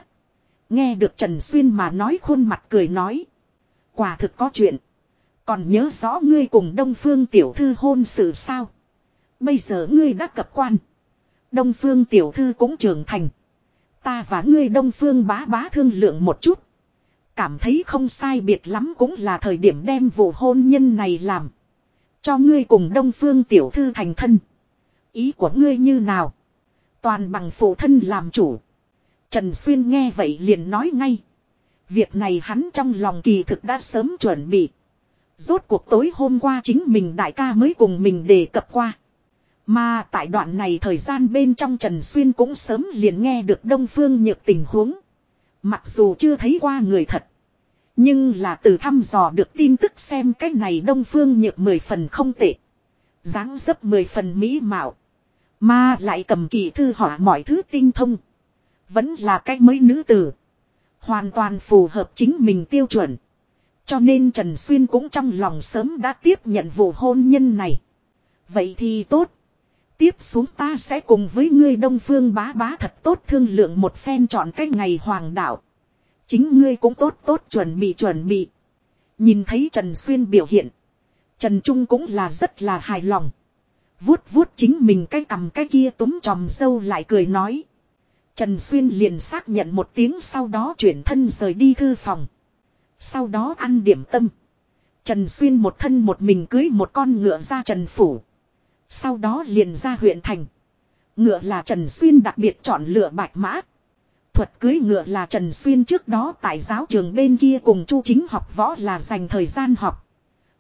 Nghe được Trần Xuyên mà nói khuôn mặt cười nói. Quả thực có chuyện. Còn nhớ rõ ngươi cùng Đông Phương Tiểu Thư hôn sự sao. Bây giờ ngươi đã cập quan. Đông Phương Tiểu Thư cũng trưởng thành. Ta và ngươi Đông Phương bá bá thương lượng một chút. Cảm thấy không sai biệt lắm cũng là thời điểm đem vụ hôn nhân này làm. Cho ngươi cùng Đông Phương Tiểu Thư thành thân. Ý của ngươi như nào? Toàn bằng phụ thân làm chủ. Trần Xuyên nghe vậy liền nói ngay. Việc này hắn trong lòng kỳ thực đã sớm chuẩn bị. Rốt cuộc tối hôm qua chính mình đại ca mới cùng mình đề cập qua. Mà tại đoạn này thời gian bên trong Trần Xuyên cũng sớm liền nghe được Đông Phương nhược tình huống. Mặc dù chưa thấy qua người thật. Nhưng là từ thăm dò được tin tức xem cái này Đông Phương nhược mười phần không tệ. dáng dấp mười phần mỹ mạo. Mà lại cầm kỳ thư họa mọi thứ tinh thông. Vẫn là cái mấy nữ tử. Hoàn toàn phù hợp chính mình tiêu chuẩn. Cho nên Trần Xuyên cũng trong lòng sớm đã tiếp nhận vụ hôn nhân này. Vậy thì tốt. Tiếp xuống ta sẽ cùng với ngươi Đông Phương bá bá thật tốt thương lượng một phen chọn cái ngày hoàng đạo. Chính ngươi cũng tốt tốt chuẩn bị chuẩn bị. Nhìn thấy Trần Xuyên biểu hiện. Trần Trung cũng là rất là hài lòng. Vuốt vuốt chính mình cái cầm cái kia túm tròm sâu lại cười nói. Trần Xuyên liền xác nhận một tiếng sau đó chuyển thân rời đi thư phòng. Sau đó ăn điểm tâm. Trần Xuyên một thân một mình cưới một con ngựa ra Trần Phủ. Sau đó liền ra huyện thành. Ngựa là Trần Xuyên đặc biệt chọn lựa bạch mã. Thuật cưới ngựa là Trần Xuyên trước đó tại giáo trường bên kia cùng Chu Chính học võ là dành thời gian học.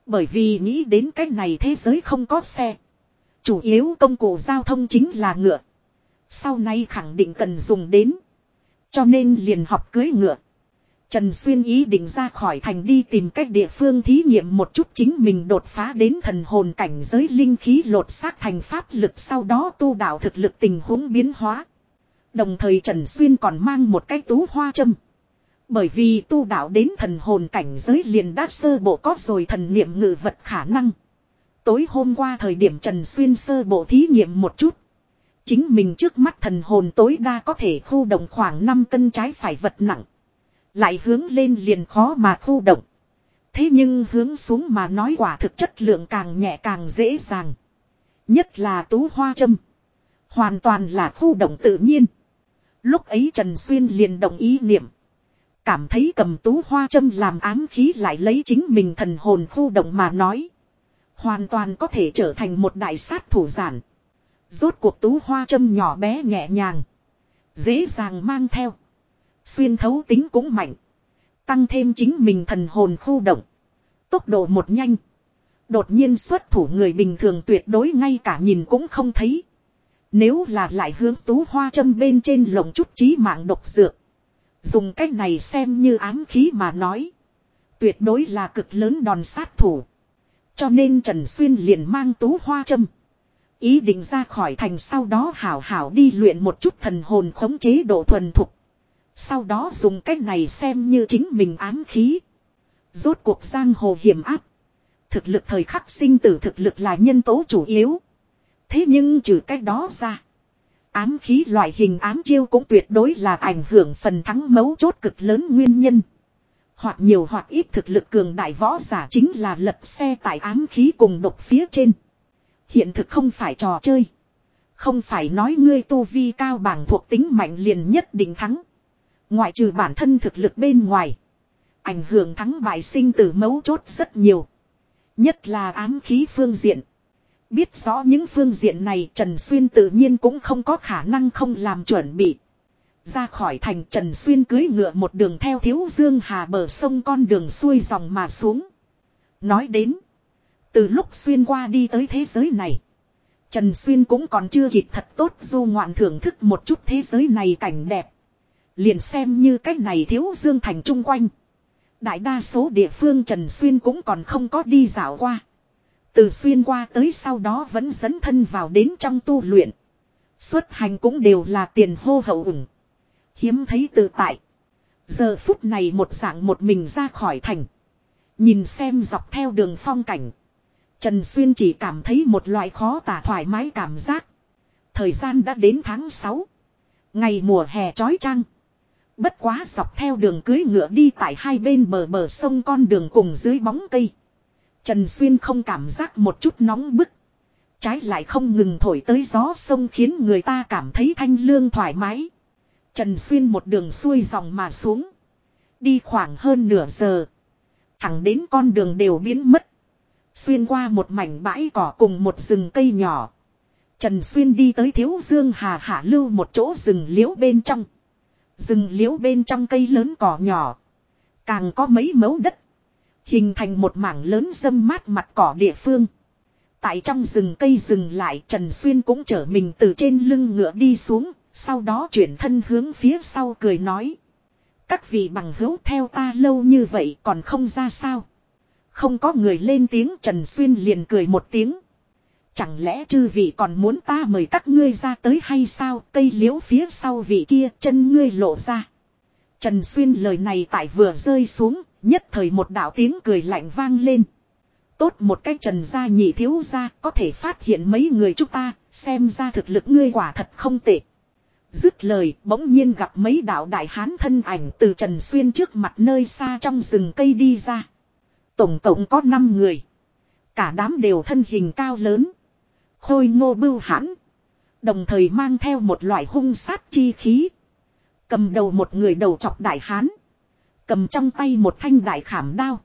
Bởi vì nghĩ đến cách này thế giới không có xe. Chủ yếu công cụ giao thông chính là ngựa. Sau này khẳng định cần dùng đến. Cho nên liền học cưới ngựa. Trần Xuyên ý định ra khỏi thành đi tìm cách địa phương thí nghiệm một chút chính mình đột phá đến thần hồn cảnh giới linh khí lột xác thành pháp lực sau đó tu đạo thực lực tình huống biến hóa. Đồng thời Trần Xuyên còn mang một cái tú hoa châm. Bởi vì tu đạo đến thần hồn cảnh giới liền đã sơ bộ có rồi thần niệm ngự vật khả năng. Tối hôm qua thời điểm Trần Xuyên sơ bộ thí nghiệm một chút. Chính mình trước mắt thần hồn tối đa có thể khu động khoảng 5 cân trái phải vật nặng. Lại hướng lên liền khó mà khu động. Thế nhưng hướng xuống mà nói quả thực chất lượng càng nhẹ càng dễ dàng. Nhất là tú hoa châm. Hoàn toàn là khu động tự nhiên. Lúc ấy Trần Xuyên liền đồng ý niệm. Cảm thấy cầm tú hoa châm làm ám khí lại lấy chính mình thần hồn khu động mà nói. Hoàn toàn có thể trở thành một đại sát thủ giản. Rốt cuộc tú hoa châm nhỏ bé nhẹ nhàng. Dễ dàng mang theo. Xuyên thấu tính cũng mạnh. Tăng thêm chính mình thần hồn khu động. Tốc độ một nhanh. Đột nhiên xuất thủ người bình thường tuyệt đối ngay cả nhìn cũng không thấy. Nếu là lại hướng tú hoa châm bên trên lồng chút trí mạng độc dược. Dùng cách này xem như ám khí mà nói. Tuyệt đối là cực lớn đòn sát thủ. Cho nên Trần Xuyên liền mang tú hoa châm. Ý định ra khỏi thành sau đó hảo hảo đi luyện một chút thần hồn khống chế độ thuần thục. Sau đó dùng cách này xem như chính mình ám khí. Rốt cuộc giang hồ hiểm áp. Thực lực thời khắc sinh tử thực lực là nhân tố chủ yếu. Thế nhưng trừ cách đó ra. Ám khí loại hình ám chiêu cũng tuyệt đối là ảnh hưởng phần thắng mấu chốt cực lớn nguyên nhân. Hoặc nhiều hoặc ít thực lực cường đại võ giả chính là lật xe tại ám khí cùng độc phía trên. Hiện thực không phải trò chơi. Không phải nói ngươi tu vi cao bảng thuộc tính mạnh liền nhất định thắng. Ngoại trừ bản thân thực lực bên ngoài. Ảnh hưởng thắng bại sinh tử mấu chốt rất nhiều. Nhất là ám khí phương diện. Biết rõ những phương diện này Trần Xuyên tự nhiên cũng không có khả năng không làm chuẩn bị. Ra khỏi thành Trần Xuyên cưới ngựa một đường theo thiếu dương hà bờ sông con đường xuôi dòng mà xuống. Nói đến. Từ lúc Xuyên qua đi tới thế giới này. Trần Xuyên cũng còn chưa kịp thật tốt du ngoạn thưởng thức một chút thế giới này cảnh đẹp. Liền xem như cách này thiếu dương thành trung quanh. Đại đa số địa phương Trần Xuyên cũng còn không có đi dạo qua. Từ xuyên qua tới sau đó vẫn dẫn thân vào đến trong tu luyện. Xuất hành cũng đều là tiền hô hậu ủng. Hiếm thấy tự tại. Giờ phút này một dạng một mình ra khỏi thành. Nhìn xem dọc theo đường phong cảnh. Trần Xuyên chỉ cảm thấy một loại khó tả thoải mái cảm giác. Thời gian đã đến tháng 6. Ngày mùa hè trói trăng. Bất quá dọc theo đường cưới ngựa đi tại hai bên bờ bờ sông con đường cùng dưới bóng cây. Trần Xuyên không cảm giác một chút nóng bức. Trái lại không ngừng thổi tới gió sông khiến người ta cảm thấy thanh lương thoải mái. Trần Xuyên một đường xuôi dòng mà xuống. Đi khoảng hơn nửa giờ. Thẳng đến con đường đều biến mất. Xuyên qua một mảnh bãi cỏ cùng một rừng cây nhỏ. Trần Xuyên đi tới Thiếu Dương Hà Hạ Lưu một chỗ rừng liễu bên trong. Rừng liễu bên trong cây lớn cỏ nhỏ. Càng có mấy mẫu đất. Hình thành một mảng lớn dâm mát mặt cỏ địa phương. Tại trong rừng cây rừng lại, Trần Xuyên cũng chở mình từ trên lưng ngựa đi xuống. Sau đó chuyển thân hướng phía sau cười nói. Các vị bằng hữu theo ta lâu như vậy còn không ra sao. Không có người lên tiếng, Trần Xuyên liền cười một tiếng. Chẳng lẽ chư vị còn muốn ta mời các ngươi ra tới hay sao cây liễu phía sau vị kia chân ngươi lộ ra. Trần Xuyên lời này tại vừa rơi xuống nhất thời một đạo tiếng cười lạnh vang lên. Tốt một cách trần gia nhị thiếu gia có thể phát hiện mấy người chúng ta, xem ra thực lực ngươi quả thật không tệ. Dứt lời, bỗng nhiên gặp mấy đạo đại hán thân ảnh từ Trần Xuyên trước mặt nơi xa trong rừng cây đi ra. Tổng cộng có 5 người. Cả đám đều thân hình cao lớn. Khôi ngô bưu hãn. Đồng thời mang theo một loại hung sát chi khí. Cầm đầu một người đầu chọc đại hán. Cầm trong tay một thanh đại khảm đao.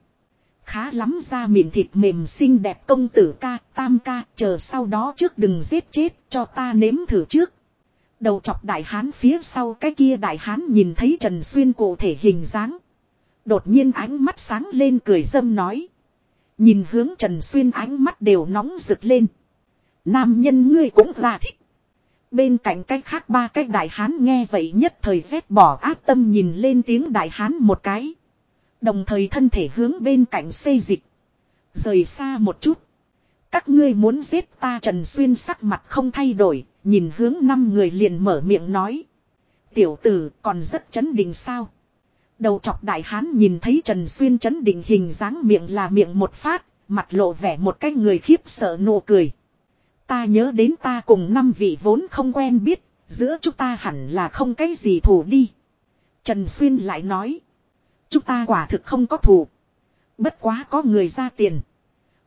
Khá lắm ra miệng thịt mềm xinh đẹp công tử ca, tam ca, chờ sau đó trước đừng giết chết, cho ta nếm thử trước. Đầu chọc đại hán phía sau cái kia đại hán nhìn thấy Trần Xuyên cụ thể hình dáng. Đột nhiên ánh mắt sáng lên cười dâm nói. Nhìn hướng Trần Xuyên ánh mắt đều nóng rực lên. Nam nhân ngươi cũng ra thích. Bên cạnh cái khác ba cái đại hán nghe vậy nhất thời rét bỏ áp tâm nhìn lên tiếng đại hán một cái. Đồng thời thân thể hướng bên cạnh xây dịch. Rời xa một chút. Các ngươi muốn giết ta Trần Xuyên sắc mặt không thay đổi, nhìn hướng năm người liền mở miệng nói. Tiểu tử còn rất chấn định sao. Đầu chọc đại hán nhìn thấy Trần Xuyên chấn định hình dáng miệng là miệng một phát, mặt lộ vẻ một cái người khiếp sợ nụ cười. Ta nhớ đến ta cùng năm vị vốn không quen biết, giữa chúng ta hẳn là không cái gì thù đi. Trần Xuyên lại nói. Chúng ta quả thực không có thù. Bất quá có người ra tiền.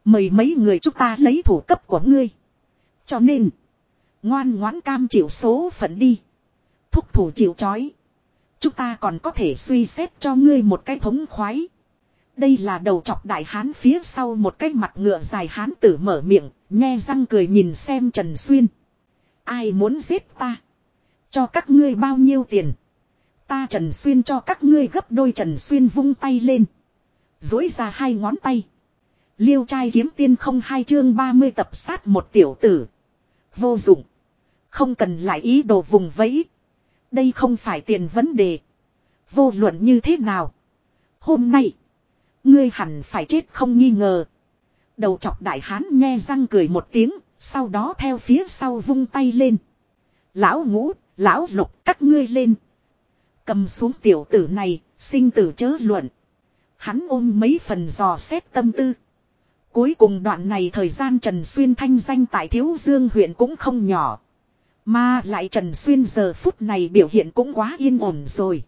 Mời mấy người chúng ta lấy thủ cấp của ngươi. Cho nên. Ngoan ngoãn cam chịu số phận đi. Thúc thủ chịu chói. Chúng ta còn có thể suy xét cho ngươi một cái thống khoái. Đây là đầu chọc đại hán phía sau một cái mặt ngựa dài hán tử mở miệng, nghe răng cười nhìn xem Trần Xuyên. Ai muốn giết ta? Cho các ngươi bao nhiêu tiền? Ta Trần Xuyên cho các ngươi gấp đôi Trần Xuyên vung tay lên. Dối ra hai ngón tay. Liêu trai kiếm tiên không hai chương 30 tập sát một tiểu tử. Vô dụng. Không cần lại ý đồ vùng vẫy. Đây không phải tiền vấn đề. Vô luận như thế nào. Hôm nay. Ngươi hẳn phải chết không nghi ngờ. Đầu chọc đại hán nghe răng cười một tiếng. Sau đó theo phía sau vung tay lên. Lão ngũ, lão lục các ngươi lên. Cầm xuống tiểu tử này, sinh tử chớ luận. Hắn ôm mấy phần dò xét tâm tư. Cuối cùng đoạn này thời gian Trần Xuyên thanh danh tại Thiếu Dương huyện cũng không nhỏ. Mà lại Trần Xuyên giờ phút này biểu hiện cũng quá yên ổn rồi.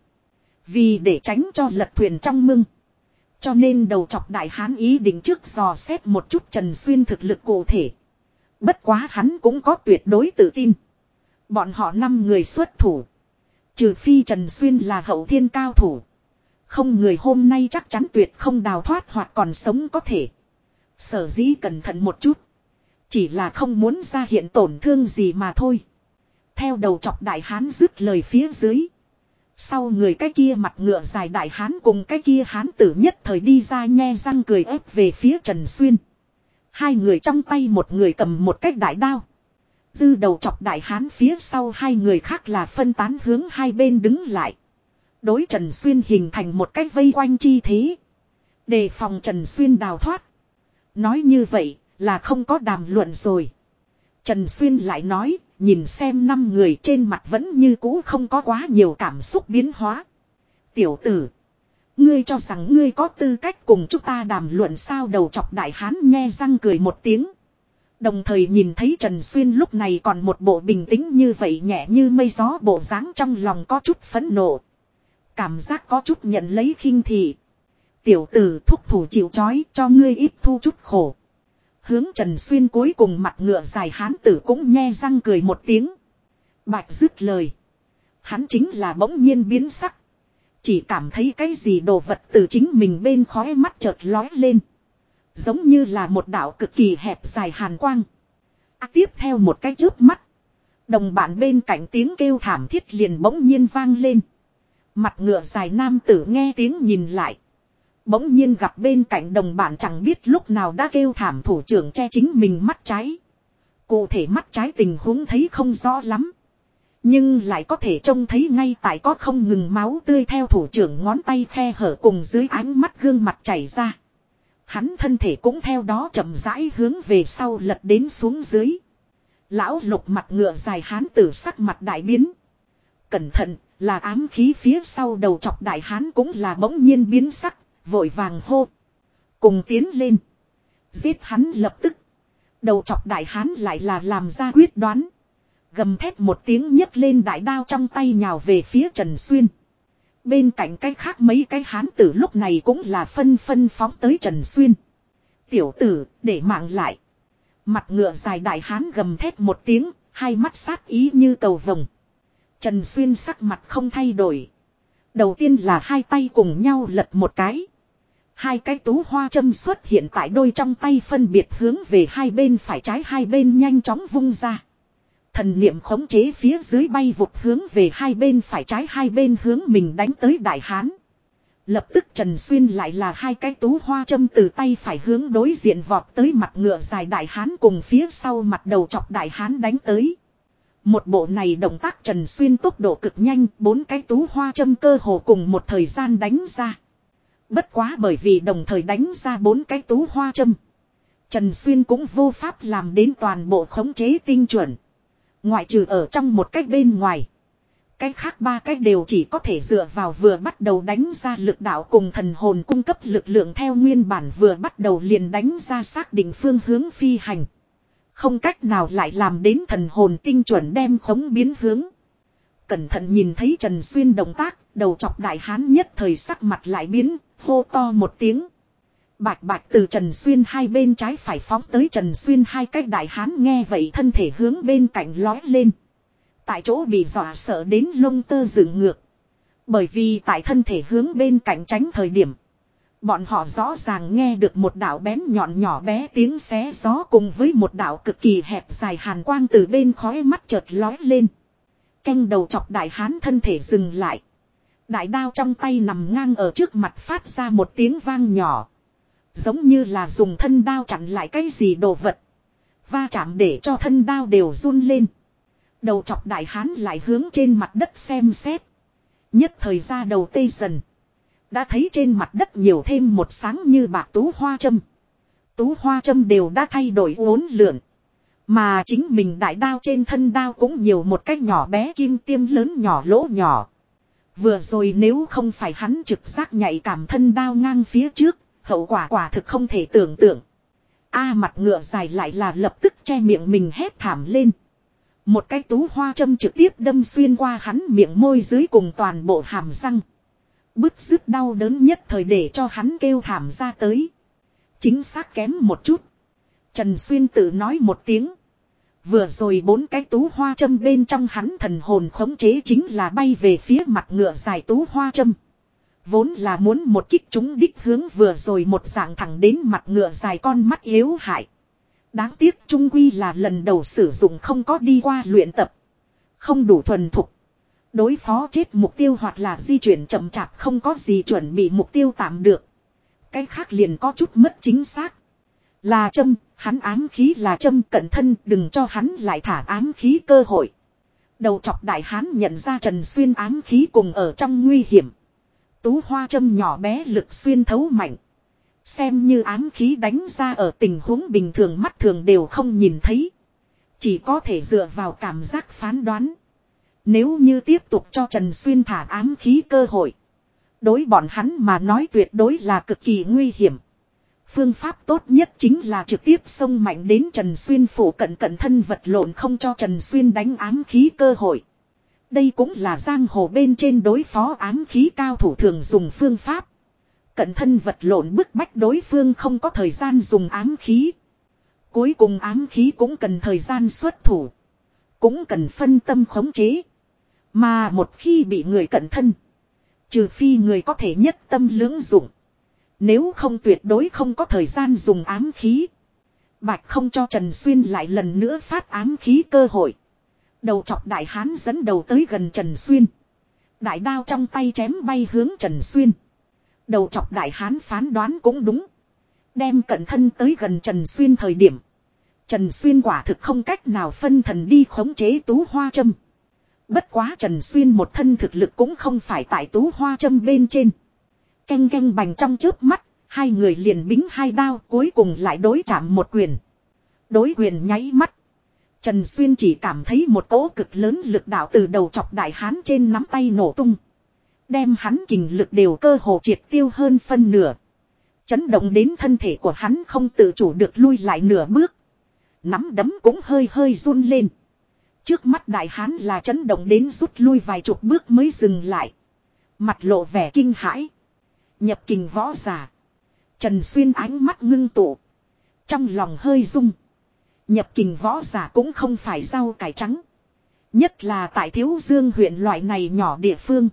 Vì để tránh cho lật thuyền trong mưng. Cho nên đầu chọc đại hán ý định trước dò xét một chút Trần Xuyên thực lực cụ thể. Bất quá hắn cũng có tuyệt đối tự tin. Bọn họ năm người xuất thủ. Trừ phi Trần Xuyên là hậu thiên cao thủ. Không người hôm nay chắc chắn tuyệt không đào thoát hoặc còn sống có thể. Sở dĩ cẩn thận một chút. Chỉ là không muốn ra hiện tổn thương gì mà thôi. Theo đầu chọc đại hán dứt lời phía dưới. Sau người cái kia mặt ngựa dài đại hán cùng cái kia hán tử nhất thời đi ra nhe răng cười ép về phía Trần Xuyên. Hai người trong tay một người cầm một cách đại đao. Dư đầu chọc đại hán phía sau hai người khác là phân tán hướng hai bên đứng lại. Đối Trần Xuyên hình thành một cách vây quanh chi thế. Đề phòng Trần Xuyên đào thoát. Nói như vậy là không có đàm luận rồi. Trần Xuyên lại nói, nhìn xem năm người trên mặt vẫn như cũ không có quá nhiều cảm xúc biến hóa. Tiểu tử, ngươi cho rằng ngươi có tư cách cùng chúng ta đàm luận sao đầu chọc đại hán nghe răng cười một tiếng. Đồng thời nhìn thấy Trần Xuyên lúc này còn một bộ bình tĩnh như vậy nhẹ như mây gió bộ dáng trong lòng có chút phẫn nộ. Cảm giác có chút nhận lấy khinh thị. Tiểu tử thúc thủ chịu chói cho ngươi ít thu chút khổ. Hướng Trần Xuyên cuối cùng mặt ngựa dài hán tử cũng nghe răng cười một tiếng. Bạch dứt lời. Hắn chính là bỗng nhiên biến sắc. Chỉ cảm thấy cái gì đồ vật từ chính mình bên khóe mắt chợt lói lên. Giống như là một đạo cực kỳ hẹp dài hàn quang. À, tiếp theo một cái chớp mắt. Đồng bạn bên cạnh tiếng kêu thảm thiết liền bỗng nhiên vang lên. Mặt ngựa dài nam tử nghe tiếng nhìn lại. Bỗng nhiên gặp bên cạnh đồng bạn chẳng biết lúc nào đã kêu thảm thủ trưởng che chính mình mắt trái. Cụ thể mắt trái tình huống thấy không rõ lắm. Nhưng lại có thể trông thấy ngay tại có không ngừng máu tươi theo thủ trưởng ngón tay khe hở cùng dưới ánh mắt gương mặt chảy ra. Hắn thân thể cũng theo đó chậm rãi hướng về sau lật đến xuống dưới. Lão lục mặt ngựa dài hán tử sắc mặt đại biến. Cẩn thận, là ám khí phía sau đầu chọc đại hán cũng là bỗng nhiên biến sắc, Vội vàng hô. Cùng tiến lên. Giết hắn lập tức. Đầu chọc đại hán lại là làm ra quyết đoán. Gầm thét một tiếng nhấc lên đại đao trong tay nhào về phía Trần Xuyên. Bên cạnh cái khác mấy cái hán tử lúc này cũng là phân phân phóng tới Trần Xuyên. Tiểu tử, để mạng lại. Mặt ngựa dài đại hán gầm thét một tiếng, hai mắt sát ý như cầu vồng. Trần Xuyên sắc mặt không thay đổi. Đầu tiên là hai tay cùng nhau lật một cái. Hai cái tú hoa châm xuất hiện tại đôi trong tay phân biệt hướng về hai bên phải trái hai bên nhanh chóng vung ra. Thần niệm khống chế phía dưới bay vụt hướng về hai bên phải trái hai bên hướng mình đánh tới đại hán. Lập tức Trần Xuyên lại là hai cái tú hoa châm từ tay phải hướng đối diện vọt tới mặt ngựa dài đại hán cùng phía sau mặt đầu chọc đại hán đánh tới. Một bộ này động tác Trần Xuyên tốc độ cực nhanh, bốn cái tú hoa châm cơ hồ cùng một thời gian đánh ra. Bất quá bởi vì đồng thời đánh ra bốn cái tú hoa châm. Trần Xuyên cũng vô pháp làm đến toàn bộ khống chế tinh chuẩn. Ngoại trừ ở trong một cách bên ngoài. Cách khác ba cách đều chỉ có thể dựa vào vừa bắt đầu đánh ra lực đạo cùng thần hồn cung cấp lực lượng theo nguyên bản vừa bắt đầu liền đánh ra xác định phương hướng phi hành. Không cách nào lại làm đến thần hồn tinh chuẩn đem khống biến hướng. Cẩn thận nhìn thấy Trần Xuyên động tác, đầu chọc đại hán nhất thời sắc mặt lại biến, hô to một tiếng. Bạch bạch từ Trần Xuyên hai bên trái phải phóng tới Trần Xuyên hai cách đại hán nghe vậy thân thể hướng bên cạnh lói lên. Tại chỗ bị dọa sợ đến lông tơ dựng ngược. Bởi vì tại thân thể hướng bên cạnh tránh thời điểm. Bọn họ rõ ràng nghe được một đạo bén nhọn nhỏ bé tiếng xé gió cùng với một đạo cực kỳ hẹp dài hàn quang từ bên khói mắt chợt lói lên. Canh đầu chọc đại hán thân thể dừng lại. Đại đao trong tay nằm ngang ở trước mặt phát ra một tiếng vang nhỏ. Giống như là dùng thân đao chặn lại cái gì đồ vật. Va chạm để cho thân đao đều run lên. Đầu chọc đại hán lại hướng trên mặt đất xem xét. Nhất thời ra đầu tê dần. Đã thấy trên mặt đất nhiều thêm một sáng như bạc tú hoa châm. Tú hoa châm đều đã thay đổi uốn lượn. Mà chính mình đại đao trên thân đao cũng nhiều một cách nhỏ bé kim tiêm lớn nhỏ lỗ nhỏ. Vừa rồi nếu không phải hắn trực giác nhạy cảm thân đao ngang phía trước, hậu quả quả thực không thể tưởng tượng. A mặt ngựa dài lại là lập tức che miệng mình hét thảm lên. Một cái tú hoa châm trực tiếp đâm xuyên qua hắn miệng môi dưới cùng toàn bộ hàm răng. Bứt rứt đau đớn nhất thời để cho hắn kêu thảm ra tới. Chính xác kém một chút. Trần Xuyên tự nói một tiếng. Vừa rồi bốn cái tú hoa châm bên trong hắn thần hồn khống chế chính là bay về phía mặt ngựa dài tú hoa châm. Vốn là muốn một kích chúng đích hướng vừa rồi một dạng thẳng đến mặt ngựa dài con mắt yếu hại. Đáng tiếc trung quy là lần đầu sử dụng không có đi qua luyện tập. Không đủ thuần thục. Đối phó chết mục tiêu hoặc là di chuyển chậm chạp không có gì chuẩn bị mục tiêu tạm được. Cái khác liền có chút mất chính xác. Là châm, hắn ám khí là châm cẩn thân, đừng cho hắn lại thả ám khí cơ hội. Đầu chọc đại hán nhận ra Trần Xuyên ám khí cùng ở trong nguy hiểm. Tú hoa châm nhỏ bé lực xuyên thấu mạnh. Xem như ám khí đánh ra ở tình huống bình thường mắt thường đều không nhìn thấy. Chỉ có thể dựa vào cảm giác phán đoán. Nếu như tiếp tục cho Trần Xuyên thả ám khí cơ hội. Đối bọn hắn mà nói tuyệt đối là cực kỳ nguy hiểm. Phương pháp tốt nhất chính là trực tiếp xông mạnh đến Trần Xuyên phủ cận cận thân vật lộn không cho Trần Xuyên đánh ám khí cơ hội. Đây cũng là giang hồ bên trên đối phó ám khí cao thủ thường dùng phương pháp. Cận thân vật lộn bức bách đối phương không có thời gian dùng ám khí. Cuối cùng ám khí cũng cần thời gian xuất thủ. Cũng cần phân tâm khống chế. Mà một khi bị người cận thân. Trừ phi người có thể nhất tâm lưỡng dụng. Nếu không tuyệt đối không có thời gian dùng ám khí. Bạch không cho Trần Xuyên lại lần nữa phát ám khí cơ hội. Đầu chọc đại hán dẫn đầu tới gần Trần Xuyên. Đại đao trong tay chém bay hướng Trần Xuyên. Đầu chọc đại hán phán đoán cũng đúng. Đem cận thân tới gần Trần Xuyên thời điểm. Trần Xuyên quả thực không cách nào phân thần đi khống chế tú hoa châm. Bất quá Trần Xuyên một thân thực lực cũng không phải tại tú hoa châm bên trên. Canh canh bành trong trước mắt, hai người liền bính hai đao cuối cùng lại đối chạm một quyền. Đối quyền nháy mắt. Trần Xuyên chỉ cảm thấy một cỗ cực lớn lực đạo từ đầu chọc đại hán trên nắm tay nổ tung. Đem hắn kình lực đều cơ hồ triệt tiêu hơn phân nửa. Chấn động đến thân thể của hắn không tự chủ được lui lại nửa bước. Nắm đấm cũng hơi hơi run lên. Trước mắt đại hán là chấn động đến rút lui vài chục bước mới dừng lại. Mặt lộ vẻ kinh hãi. Nhập kình võ giả. Trần Xuyên ánh mắt ngưng tụ. Trong lòng hơi rung. Nhập kình võ giả cũng không phải rau cải trắng. Nhất là tại Thiếu Dương huyện loại này nhỏ địa phương.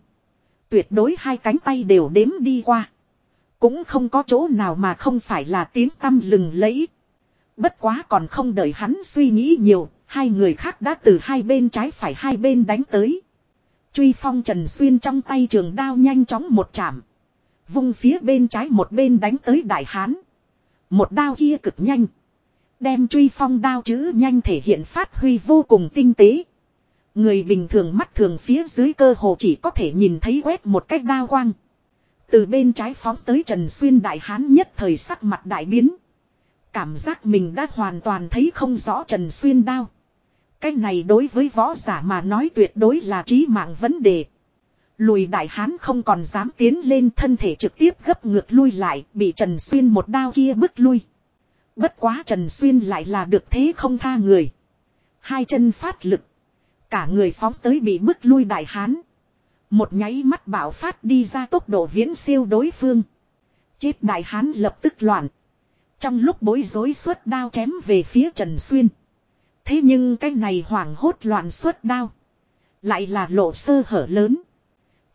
Tuyệt đối hai cánh tay đều đếm đi qua. Cũng không có chỗ nào mà không phải là tiếng tâm lừng lẫy. Bất quá còn không đợi hắn suy nghĩ nhiều, hai người khác đã từ hai bên trái phải hai bên đánh tới. Truy phong Trần Xuyên trong tay trường đao nhanh chóng một chạm. Vung phía bên trái một bên đánh tới đại hán. Một đao kia cực nhanh. Đem truy phong đao chữ nhanh thể hiện phát huy vô cùng tinh tế. Người bình thường mắt thường phía dưới cơ hồ chỉ có thể nhìn thấy quét một cách đao quang. Từ bên trái phóng tới Trần Xuyên đại hán nhất thời sắc mặt đại biến. Cảm giác mình đã hoàn toàn thấy không rõ Trần Xuyên đao. Cái này đối với võ giả mà nói tuyệt đối là trí mạng vấn đề. Lùi đại hán không còn dám tiến lên thân thể trực tiếp gấp ngược lui lại, bị Trần Xuyên một đao kia bức lui. Bất quá Trần Xuyên lại là được thế không tha người. Hai chân phát lực. Cả người phóng tới bị bức lui đại hán. Một nháy mắt bảo phát đi ra tốc độ viễn siêu đối phương. Chết đại hán lập tức loạn. Trong lúc bối rối suốt đao chém về phía Trần Xuyên. Thế nhưng cái này hoảng hốt loạn suốt đao. Lại là lộ sơ hở lớn.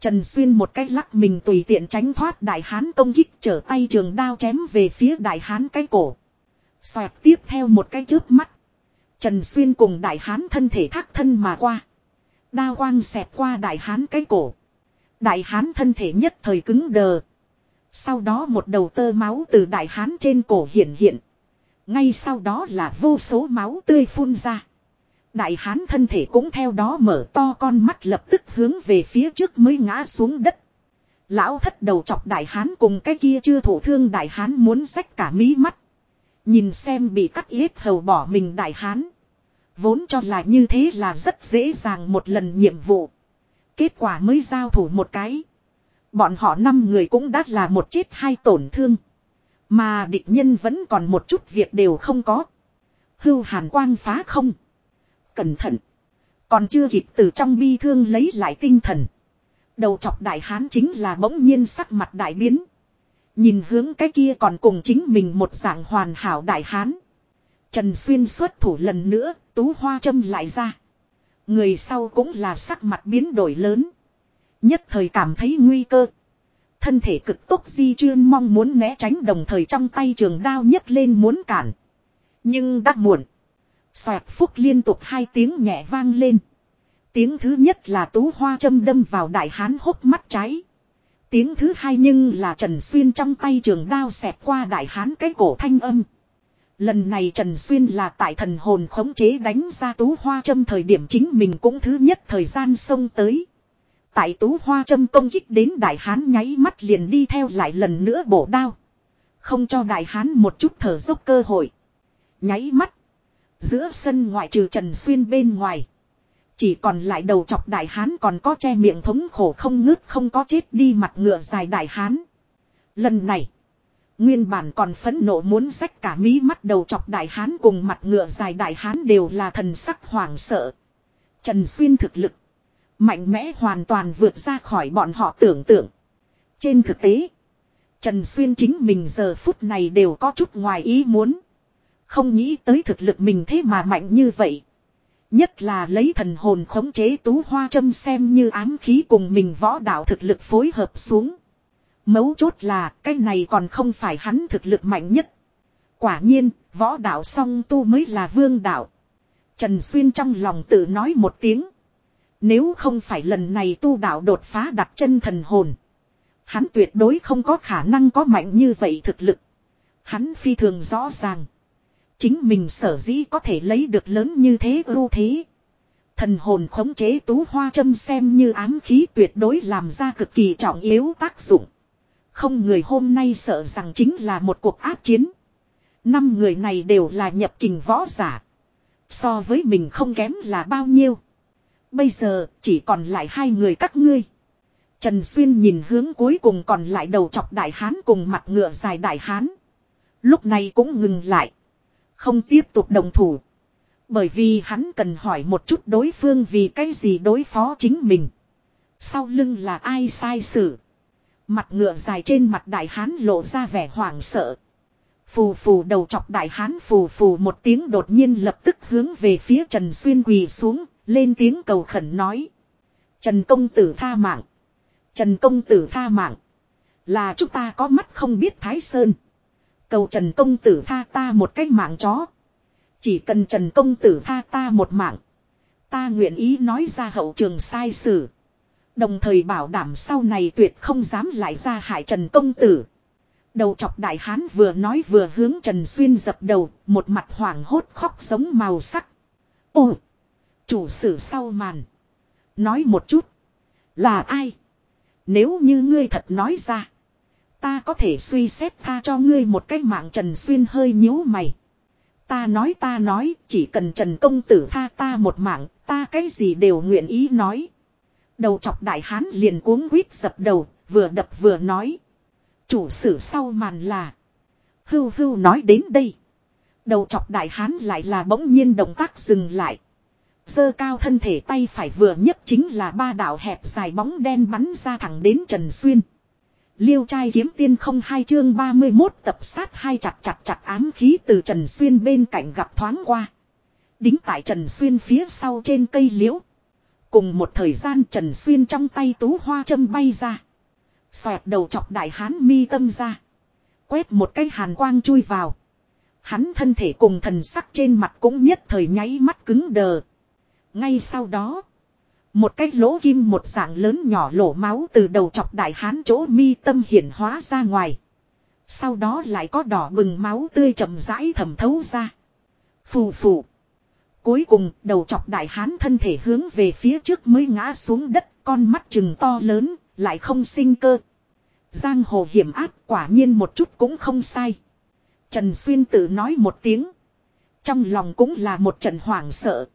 Trần Xuyên một cách lắc mình tùy tiện tránh thoát đại hán công kích trở tay trường đao chém về phía đại hán cái cổ. Xoẹt tiếp theo một cái chớp mắt. Trần Xuyên cùng đại hán thân thể thác thân mà qua. Đao quang xẹt qua đại hán cái cổ. Đại hán thân thể nhất thời cứng đờ. Sau đó một đầu tơ máu từ đại hán trên cổ hiện hiện. Ngay sau đó là vô số máu tươi phun ra. Đại hán thân thể cũng theo đó mở to con mắt lập tức hướng về phía trước mới ngã xuống đất. Lão thất đầu chọc đại hán cùng cái kia chưa thổ thương đại hán muốn rách cả mí mắt. Nhìn xem bị cắt yết hầu bỏ mình đại hán. Vốn cho là như thế là rất dễ dàng một lần nhiệm vụ. Kết quả mới giao thủ một cái. Bọn họ năm người cũng đã là một chết hai tổn thương. Mà địch nhân vẫn còn một chút việc đều không có. Hưu hàn quang phá không. Cẩn thận. Còn chưa kịp từ trong bi thương lấy lại tinh thần. Đầu chọc đại hán chính là bỗng nhiên sắc mặt đại biến. Nhìn hướng cái kia còn cùng chính mình một dạng hoàn hảo đại hán. Trần Xuyên xuất thủ lần nữa, tú hoa châm lại ra. Người sau cũng là sắc mặt biến đổi lớn. Nhất thời cảm thấy nguy cơ. Thân thể cực tốc di chuyên mong muốn né tránh đồng thời trong tay trường đao nhấc lên muốn cản. Nhưng đã muộn. Xoẹt phúc liên tục hai tiếng nhẹ vang lên. Tiếng thứ nhất là tú hoa châm đâm vào đại hán hốc mắt cháy. Tiếng thứ hai nhưng là Trần Xuyên trong tay trường đao xẹp qua đại hán cái cổ thanh âm. Lần này Trần Xuyên là tại thần hồn khống chế đánh ra tú hoa châm thời điểm chính mình cũng thứ nhất thời gian xông tới. Tại tú hoa châm công kích đến đại hán nháy mắt liền đi theo lại lần nữa bổ đao. Không cho đại hán một chút thở dốc cơ hội. Nháy mắt. Giữa sân ngoại trừ Trần Xuyên bên ngoài. Chỉ còn lại đầu chọc đại hán còn có che miệng thống khổ không ngứt không có chết đi mặt ngựa dài đại hán. Lần này. Nguyên bản còn phẫn nộ muốn rách cả mí mắt đầu chọc đại hán cùng mặt ngựa dài đại hán đều là thần sắc hoảng sợ. Trần Xuyên thực lực. Mạnh mẽ hoàn toàn vượt ra khỏi bọn họ tưởng tượng. Trên thực tế. Trần Xuyên chính mình giờ phút này đều có chút ngoài ý muốn. Không nghĩ tới thực lực mình thế mà mạnh như vậy. Nhất là lấy thần hồn khống chế tú hoa châm xem như ám khí cùng mình võ đạo thực lực phối hợp xuống. Mấu chốt là cái này còn không phải hắn thực lực mạnh nhất. Quả nhiên, võ đạo song tu mới là vương đạo. Trần Xuyên trong lòng tự nói một tiếng. Nếu không phải lần này tu đạo đột phá đặt chân thần hồn. Hắn tuyệt đối không có khả năng có mạnh như vậy thực lực. Hắn phi thường rõ ràng. Chính mình sở dĩ có thể lấy được lớn như thế ưu thế. Thần hồn khống chế tú hoa châm xem như ám khí tuyệt đối làm ra cực kỳ trọng yếu tác dụng. Không người hôm nay sợ rằng chính là một cuộc áp chiến. Năm người này đều là nhập kình võ giả. So với mình không kém là bao nhiêu. Bây giờ chỉ còn lại hai người các ngươi. Trần Xuyên nhìn hướng cuối cùng còn lại đầu chọc đại hán cùng mặt ngựa dài đại hán. Lúc này cũng ngừng lại. Không tiếp tục đồng thủ. Bởi vì hắn cần hỏi một chút đối phương vì cái gì đối phó chính mình. Sau lưng là ai sai xử. Mặt ngựa dài trên mặt đại hán lộ ra vẻ hoảng sợ. Phù phù đầu chọc đại hán phù phù một tiếng đột nhiên lập tức hướng về phía Trần Xuyên quỳ xuống, lên tiếng cầu khẩn nói. Trần công tử tha mạng. Trần công tử tha mạng. Là chúng ta có mắt không biết Thái Sơn. Cầu Trần công tử tha ta một cái mạng chó. Chỉ cần Trần công tử tha ta một mạng. Ta nguyện ý nói ra hậu trường sai sử. Đồng thời bảo đảm sau này tuyệt không dám lại ra hại Trần công tử. Đầu chọc đại hán vừa nói vừa hướng Trần Xuyên dập đầu, một mặt hoảng hốt khóc sống màu sắc. Ồ! Chủ sử sau màn. Nói một chút. Là ai? Nếu như ngươi thật nói ra. Ta có thể suy xét tha cho ngươi một cái mạng Trần Xuyên hơi nhíu mày. Ta nói ta nói, chỉ cần Trần Công Tử tha ta một mạng, ta cái gì đều nguyện ý nói. Đầu chọc đại hán liền cuống quýt dập đầu, vừa đập vừa nói. Chủ sử sau màn là. Hưu hưu nói đến đây. Đầu chọc đại hán lại là bỗng nhiên động tác dừng lại. Dơ cao thân thể tay phải vừa nhất chính là ba đạo hẹp dài bóng đen bắn ra thẳng đến Trần Xuyên. Liêu trai kiếm tiên không hai chương 31 tập sát hai chặt chặt chặt ám khí từ Trần Xuyên bên cạnh gặp thoáng qua. Đính tại Trần Xuyên phía sau trên cây liễu. Cùng một thời gian Trần Xuyên trong tay tú hoa châm bay ra. Xoẹt đầu chọc đại hán mi tâm ra. Quét một cái hàn quang chui vào. Hắn thân thể cùng thần sắc trên mặt cũng nhất thời nháy mắt cứng đờ. Ngay sau đó. Một cái lỗ kim một dạng lớn nhỏ lỗ máu từ đầu chọc đại hán chỗ mi tâm hiển hóa ra ngoài. Sau đó lại có đỏ bừng máu tươi chậm rãi thẩm thấu ra. Phù phù. Cuối cùng, đầu chọc đại hán thân thể hướng về phía trước mới ngã xuống đất, con mắt chừng to lớn, lại không sinh cơ. Giang hồ hiểm áp quả nhiên một chút cũng không sai. Trần Xuyên tự nói một tiếng. Trong lòng cũng là một trận hoảng sợ.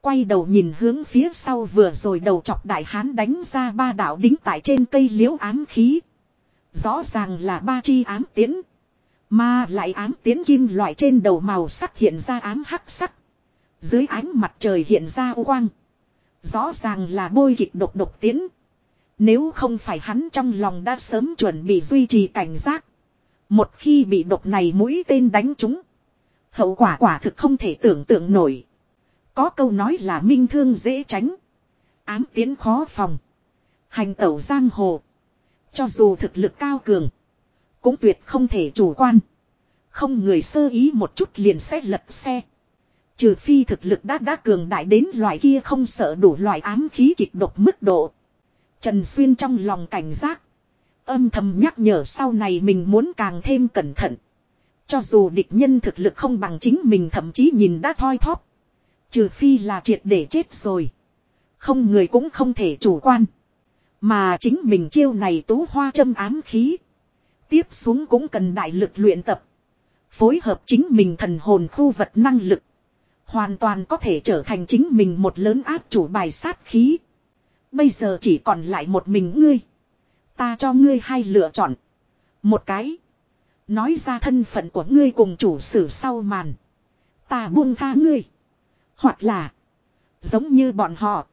Quay đầu nhìn hướng phía sau vừa rồi đầu chọc đại hán đánh ra ba đạo đính tại trên cây liễu ám khí. Rõ ràng là ba chi ám tiến. Mà lại ám tiến kim loại trên đầu màu sắc hiện ra ám hắc sắc. Dưới ánh mặt trời hiện ra u quang. Rõ ràng là bôi kịch độc độc tiến. Nếu không phải hắn trong lòng đã sớm chuẩn bị duy trì cảnh giác. Một khi bị độc này mũi tên đánh trúng. Hậu quả quả thực không thể tưởng tượng nổi. Có câu nói là minh thương dễ tránh. Ám tiến khó phòng. Hành tẩu giang hồ. Cho dù thực lực cao cường. Cũng tuyệt không thể chủ quan. Không người sơ ý một chút liền sẽ lật xe. Trừ phi thực lực đã đã cường đại đến loại kia không sợ đủ loại ám khí kịch độc mức độ. Trần Xuyên trong lòng cảnh giác. Âm thầm nhắc nhở sau này mình muốn càng thêm cẩn thận. Cho dù địch nhân thực lực không bằng chính mình thậm chí nhìn đã thoi thóp. Trừ phi là triệt để chết rồi. Không người cũng không thể chủ quan. Mà chính mình chiêu này tú hoa châm ám khí. Tiếp xuống cũng cần đại lực luyện tập. Phối hợp chính mình thần hồn khu vật năng lực. Hoàn toàn có thể trở thành chính mình một lớn áp chủ bài sát khí. Bây giờ chỉ còn lại một mình ngươi. Ta cho ngươi hai lựa chọn. Một cái. Nói ra thân phận của ngươi cùng chủ sử sau màn. Ta buông tha ngươi. Hoặc là. Giống như bọn họ.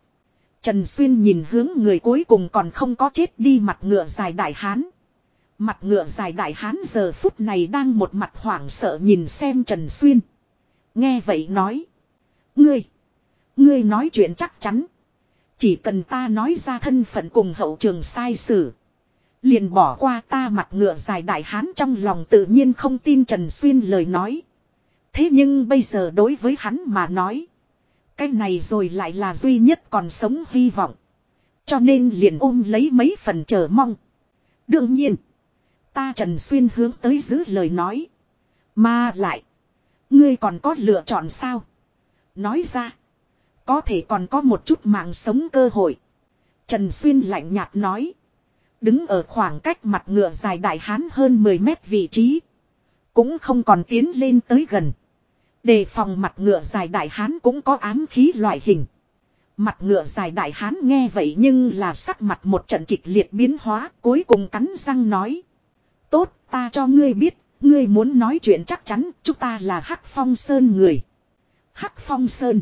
Trần Xuyên nhìn hướng người cuối cùng còn không có chết đi mặt ngựa dài đại hán. Mặt ngựa dài đại hán giờ phút này đang một mặt hoảng sợ nhìn xem Trần Xuyên. Nghe vậy nói. Ngươi. Ngươi nói chuyện chắc chắn. Chỉ cần ta nói ra thân phận cùng hậu trường sai sử. Liền bỏ qua ta mặt ngựa dài đại hán trong lòng tự nhiên không tin Trần Xuyên lời nói. Thế nhưng bây giờ đối với hắn mà nói. Cái này rồi lại là duy nhất còn sống hy vọng. Cho nên liền ôm lấy mấy phần chờ mong. Đương nhiên. Ta Trần Xuyên hướng tới giữ lời nói. Mà lại. Ngươi còn có lựa chọn sao? Nói ra. Có thể còn có một chút mạng sống cơ hội. Trần Xuyên lạnh nhạt nói. Đứng ở khoảng cách mặt ngựa dài đại hán hơn 10 mét vị trí. Cũng không còn tiến lên tới gần. Đề phòng mặt ngựa dài đại hán cũng có ám khí loại hình. Mặt ngựa dài đại hán nghe vậy nhưng là sắc mặt một trận kịch liệt biến hóa cuối cùng cắn răng nói. Tốt ta cho ngươi biết, ngươi muốn nói chuyện chắc chắn chúng ta là Hắc Phong Sơn người. Hắc Phong Sơn.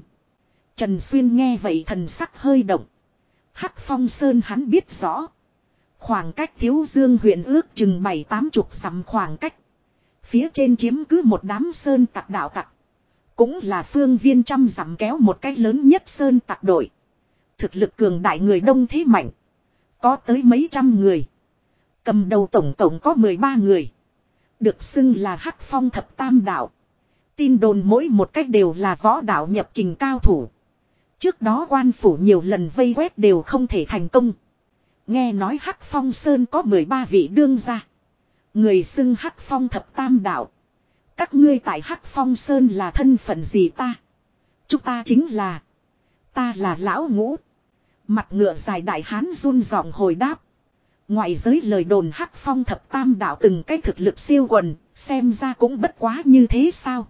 Trần Xuyên nghe vậy thần sắc hơi động. Hắc Phong Sơn hắn biết rõ. Khoảng cách thiếu dương huyện ước chừng bảy tám chục sắm khoảng cách. Phía trên chiếm cứ một đám sơn tặc đạo tặc. Cũng là phương viên trăm dặm kéo một cái lớn nhất sơn tặc đội. Thực lực cường đại người đông thế mạnh. Có tới mấy trăm người. Cầm đầu tổng tổng có 13 người. Được xưng là Hắc Phong thập tam đạo. Tin đồn mỗi một cách đều là võ đạo nhập kình cao thủ. Trước đó quan phủ nhiều lần vây quét đều không thể thành công. Nghe nói Hắc Phong Sơn có 13 vị đương gia. Người xưng Hắc Phong thập tam đạo. Các ngươi tại Hắc Phong Sơn là thân phận gì ta? Chúng ta chính là. Ta là lão ngũ. Mặt ngựa dài đại hán run giọng hồi đáp. Ngoại giới lời đồn Hắc Phong thập tam đạo từng cái thực lực siêu quần, xem ra cũng bất quá như thế sao?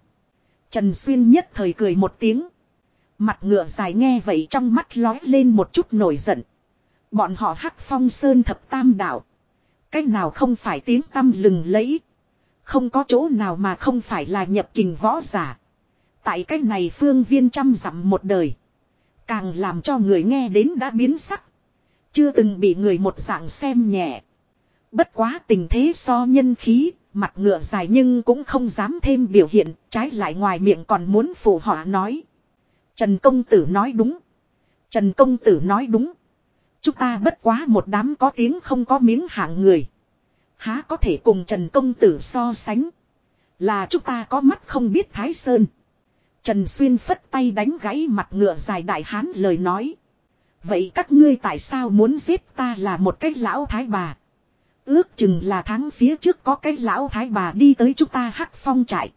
Trần Xuyên nhất thời cười một tiếng. Mặt ngựa dài nghe vậy trong mắt lói lên một chút nổi giận. Bọn họ Hắc Phong Sơn thập tam đạo. Cách nào không phải tiếng tâm lừng lẫy. Không có chỗ nào mà không phải là nhập kình võ giả. Tại cách này phương viên trăm dặm một đời. Càng làm cho người nghe đến đã biến sắc. Chưa từng bị người một dạng xem nhẹ. Bất quá tình thế so nhân khí, mặt ngựa dài nhưng cũng không dám thêm biểu hiện, trái lại ngoài miệng còn muốn phụ họa nói. Trần công tử nói đúng. Trần công tử nói đúng. Chúng ta bất quá một đám có tiếng không có miếng hạng người. Há có thể cùng Trần công tử so sánh. Là chúng ta có mắt không biết Thái Sơn. Trần Xuyên phất tay đánh gãy mặt ngựa dài đại hán lời nói. Vậy các ngươi tại sao muốn giết ta là một cái lão thái bà? Ước chừng là tháng phía trước có cái lão thái bà đi tới chúng ta hắc phong trại.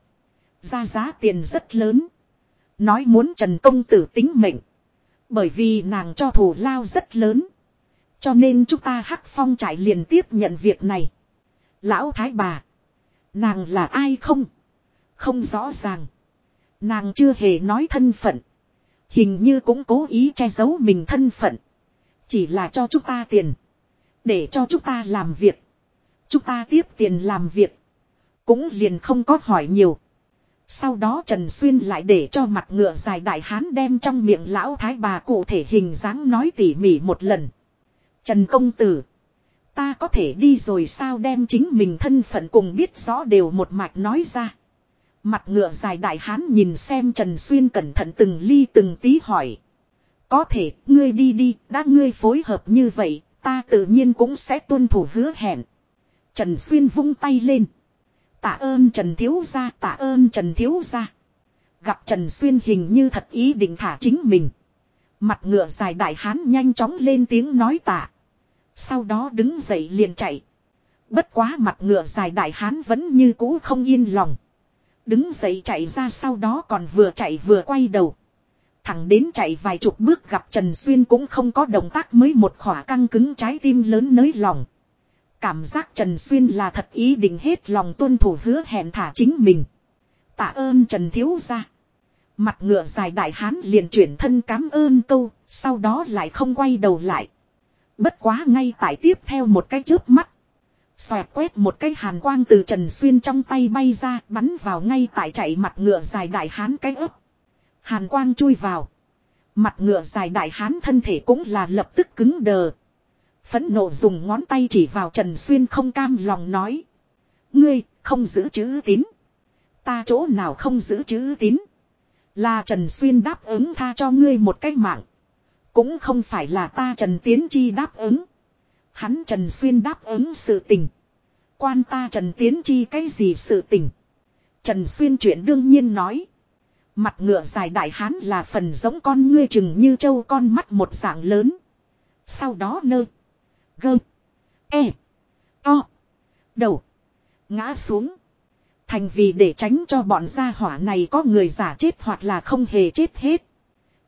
Ra giá tiền rất lớn. Nói muốn Trần Công Tử tính mệnh. Bởi vì nàng cho thủ lao rất lớn. Cho nên chúng ta hắc phong trại liền tiếp nhận việc này. Lão thái bà. Nàng là ai không? Không rõ ràng. Nàng chưa hề nói thân phận. Hình như cũng cố ý che giấu mình thân phận. Chỉ là cho chúng ta tiền. Để cho chúng ta làm việc. Chúng ta tiếp tiền làm việc. Cũng liền không có hỏi nhiều. Sau đó Trần Xuyên lại để cho mặt ngựa dài đại hán đem trong miệng lão thái bà cụ thể hình dáng nói tỉ mỉ một lần. Trần công tử. Ta có thể đi rồi sao đem chính mình thân phận cùng biết rõ đều một mạch nói ra. Mặt ngựa dài đại hán nhìn xem Trần Xuyên cẩn thận từng ly từng tí hỏi. Có thể, ngươi đi đi, đã ngươi phối hợp như vậy, ta tự nhiên cũng sẽ tuân thủ hứa hẹn. Trần Xuyên vung tay lên. Tạ ơn Trần Thiếu Gia, tạ ơn Trần Thiếu Gia. Gặp Trần Xuyên hình như thật ý định thả chính mình. Mặt ngựa dài đại hán nhanh chóng lên tiếng nói tạ. Sau đó đứng dậy liền chạy. Bất quá mặt ngựa dài đại hán vẫn như cũ không yên lòng. Đứng dậy chạy ra sau đó còn vừa chạy vừa quay đầu. Thẳng đến chạy vài chục bước gặp Trần Xuyên cũng không có động tác mới một khỏa căng cứng trái tim lớn nới lòng. Cảm giác Trần Xuyên là thật ý định hết lòng tuân thủ hứa hẹn thả chính mình. Tạ ơn Trần Thiếu ra. Mặt ngựa dài đại hán liền chuyển thân cảm ơn câu, sau đó lại không quay đầu lại. Bất quá ngay tại tiếp theo một cái chớp mắt. Xoẹt quét một cái hàn quang từ Trần Xuyên trong tay bay ra bắn vào ngay tại chạy mặt ngựa dài đại hán cái ấp. Hàn quang chui vào. Mặt ngựa dài đại hán thân thể cũng là lập tức cứng đờ. Phẫn nộ dùng ngón tay chỉ vào Trần Xuyên không cam lòng nói. Ngươi, không giữ chữ tín. Ta chỗ nào không giữ chữ tín. Là Trần Xuyên đáp ứng tha cho ngươi một cái mạng. Cũng không phải là ta Trần Tiến Chi đáp ứng. Hắn Trần Xuyên đáp ứng sự tình. Quan ta Trần Tiến Chi cái gì sự tình. Trần Xuyên chuyện đương nhiên nói. Mặt ngựa dài đại hán là phần giống con ngươi chừng như trâu con mắt một dạng lớn. Sau đó nơ. Gơ. E. To. Đầu. Ngã xuống. Thành vì để tránh cho bọn gia hỏa này có người giả chết hoặc là không hề chết hết.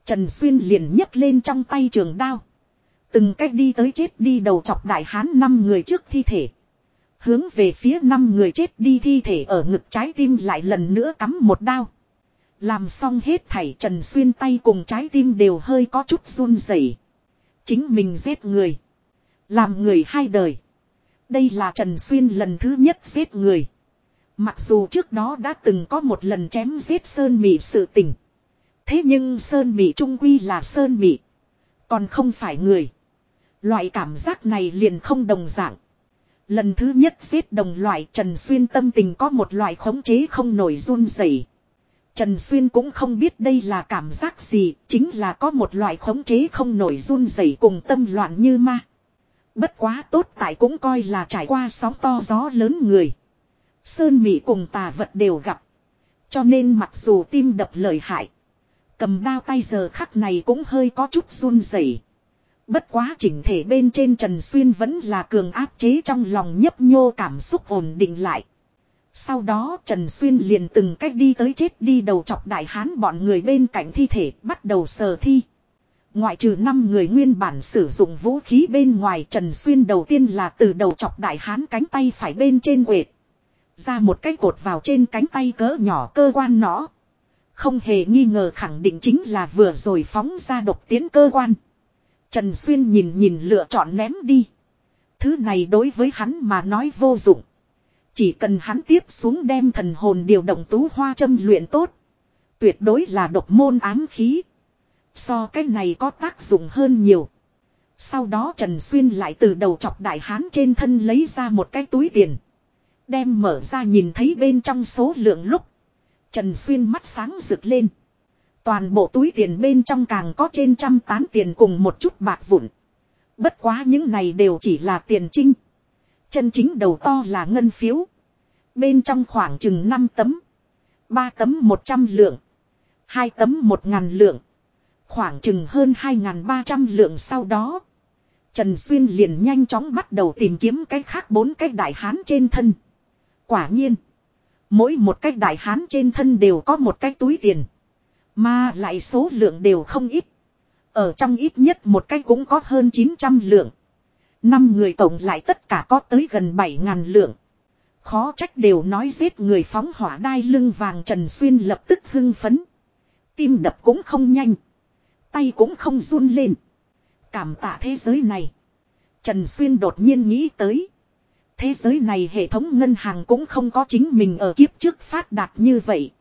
Trần Xuyên liền nhấc lên trong tay trường đao. Từng cách đi tới chết đi đầu chọc đại hán năm người trước thi thể. Hướng về phía năm người chết đi thi thể ở ngực trái tim lại lần nữa cắm một đao. Làm xong hết thảy, Trần Xuyên tay cùng trái tim đều hơi có chút run rẩy. Chính mình giết người. Làm người hai đời. Đây là Trần Xuyên lần thứ nhất giết người. Mặc dù trước đó đã từng có một lần chém giết Sơn Mỹ sự tình. Thế nhưng Sơn Mị trung quy là Sơn Mị. Còn không phải người. Loại cảm giác này liền không đồng dạng. Lần thứ nhất giết đồng loại Trần Xuyên tâm tình có một loại khống chế không nổi run rẩy. Trần Xuyên cũng không biết đây là cảm giác gì, chính là có một loại khống chế không nổi run rẩy cùng tâm loạn như ma. Bất quá tốt tại cũng coi là trải qua sóng to gió lớn người. Sơn Mỹ cùng tà vật đều gặp. Cho nên mặc dù tim đập lời hại. Cầm đao tay giờ khắc này cũng hơi có chút run rẩy. Bất quá chỉnh thể bên trên Trần Xuyên vẫn là cường áp chế trong lòng nhấp nhô cảm xúc ổn định lại. Sau đó Trần Xuyên liền từng cách đi tới chết đi đầu chọc đại hán bọn người bên cạnh thi thể, bắt đầu sờ thi. Ngoại trừ 5 người nguyên bản sử dụng vũ khí bên ngoài, Trần Xuyên đầu tiên là từ đầu chọc đại hán cánh tay phải bên trên quệt. Ra một cái cột vào trên cánh tay cỡ nhỏ cơ quan nó. Không hề nghi ngờ khẳng định chính là vừa rồi phóng ra độc tiến cơ quan. Trần Xuyên nhìn nhìn lựa chọn ném đi. Thứ này đối với hắn mà nói vô dụng. Chỉ cần hắn tiếp xuống đem thần hồn điều động tú hoa châm luyện tốt. Tuyệt đối là độc môn ám khí. So cái này có tác dụng hơn nhiều. Sau đó Trần Xuyên lại từ đầu chọc đại hán trên thân lấy ra một cái túi tiền. Đem mở ra nhìn thấy bên trong số lượng lúc. Trần Xuyên mắt sáng rực lên. Toàn bộ túi tiền bên trong càng có trên trăm tán tiền cùng một chút bạc vụn. Bất quá những này đều chỉ là tiền trinh. Chân chính đầu to là ngân phiếu. Bên trong khoảng chừng 5 tấm. 3 tấm 100 lượng. 2 tấm 1.000 lượng. Khoảng chừng hơn 2.300 lượng sau đó. Trần Xuyên liền nhanh chóng bắt đầu tìm kiếm cái khác bốn cái đại hán trên thân. Quả nhiên. Mỗi một cái đại hán trên thân đều có một cái túi tiền. Mà lại số lượng đều không ít. Ở trong ít nhất một cái cũng có hơn 900 lượng. Năm người tổng lại tất cả có tới gần 7.000 lượng. Khó trách đều nói giết người phóng hỏa đai lưng vàng Trần Xuyên lập tức hưng phấn. Tim đập cũng không nhanh. Tay cũng không run lên. Cảm tạ thế giới này. Trần Xuyên đột nhiên nghĩ tới. Thế giới này hệ thống ngân hàng cũng không có chính mình ở kiếp trước phát đạt như vậy.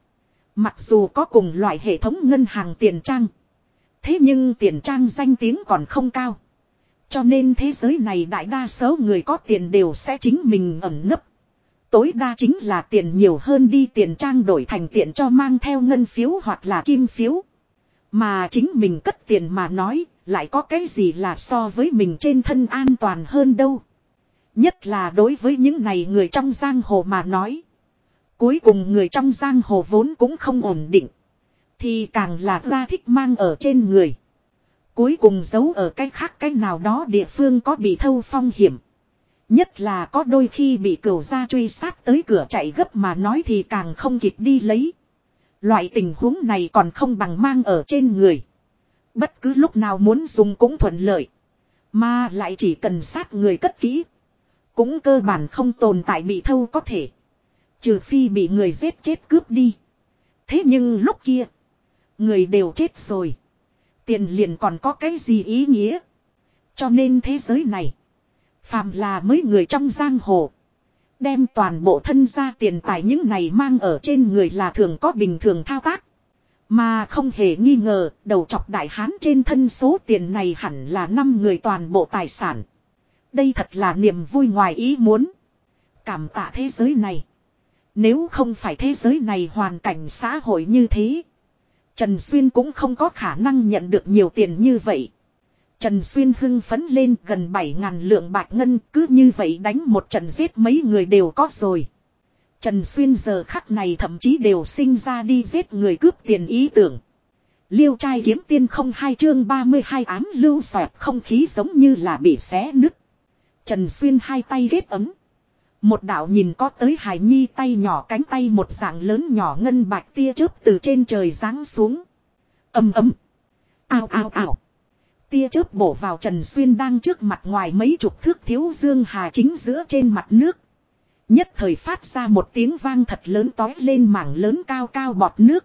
Mặc dù có cùng loại hệ thống ngân hàng tiền trang. Thế nhưng tiền trang danh tiếng còn không cao. Cho nên thế giới này đại đa số người có tiền đều sẽ chính mình ẩn nấp. Tối đa chính là tiền nhiều hơn đi tiền trang đổi thành tiền cho mang theo ngân phiếu hoặc là kim phiếu. Mà chính mình cất tiền mà nói, lại có cái gì là so với mình trên thân an toàn hơn đâu. Nhất là đối với những này người trong giang hồ mà nói. Cuối cùng người trong giang hồ vốn cũng không ổn định. Thì càng là ra thích mang ở trên người. Cuối cùng giấu ở cái khác cái nào đó địa phương có bị thâu phong hiểm. Nhất là có đôi khi bị cửu gia truy sát tới cửa chạy gấp mà nói thì càng không kịp đi lấy. Loại tình huống này còn không bằng mang ở trên người. Bất cứ lúc nào muốn dùng cũng thuận lợi. Mà lại chỉ cần sát người cất kỹ. Cũng cơ bản không tồn tại bị thâu có thể. Trừ phi bị người giết chết cướp đi. Thế nhưng lúc kia. Người đều chết rồi. Tiền liền còn có cái gì ý nghĩa. Cho nên thế giới này. Phàm là mấy người trong giang hồ. Đem toàn bộ thân gia tiền tài những này mang ở trên người là thường có bình thường thao tác. Mà không hề nghi ngờ, đầu chọc đại hán trên thân số tiền này hẳn là năm người toàn bộ tài sản. Đây thật là niềm vui ngoài ý muốn. Cảm tạ thế giới này. Nếu không phải thế giới này hoàn cảnh xã hội như thế. Trần Xuyên cũng không có khả năng nhận được nhiều tiền như vậy. Trần Xuyên hưng phấn lên gần 7.000 lượng bạc ngân, cứ như vậy đánh một trận giết mấy người đều có rồi. Trần Xuyên giờ khắc này thậm chí đều sinh ra đi giết người cướp tiền ý tưởng. Liêu trai kiếm tiên không hai chương 32 ám lưu xoẹt không khí giống như là bị xé nứt. Trần Xuyên hai tay ghét ấm. Một đạo nhìn có tới hải nhi tay nhỏ cánh tay một dạng lớn nhỏ ngân bạch tia chớp từ trên trời giáng xuống. ầm ầm, Ao ao ao. Tia chớp bổ vào Trần Xuyên đang trước mặt ngoài mấy chục thước thiếu dương hà chính giữa trên mặt nước. Nhất thời phát ra một tiếng vang thật lớn tói lên mảng lớn cao cao bọt nước.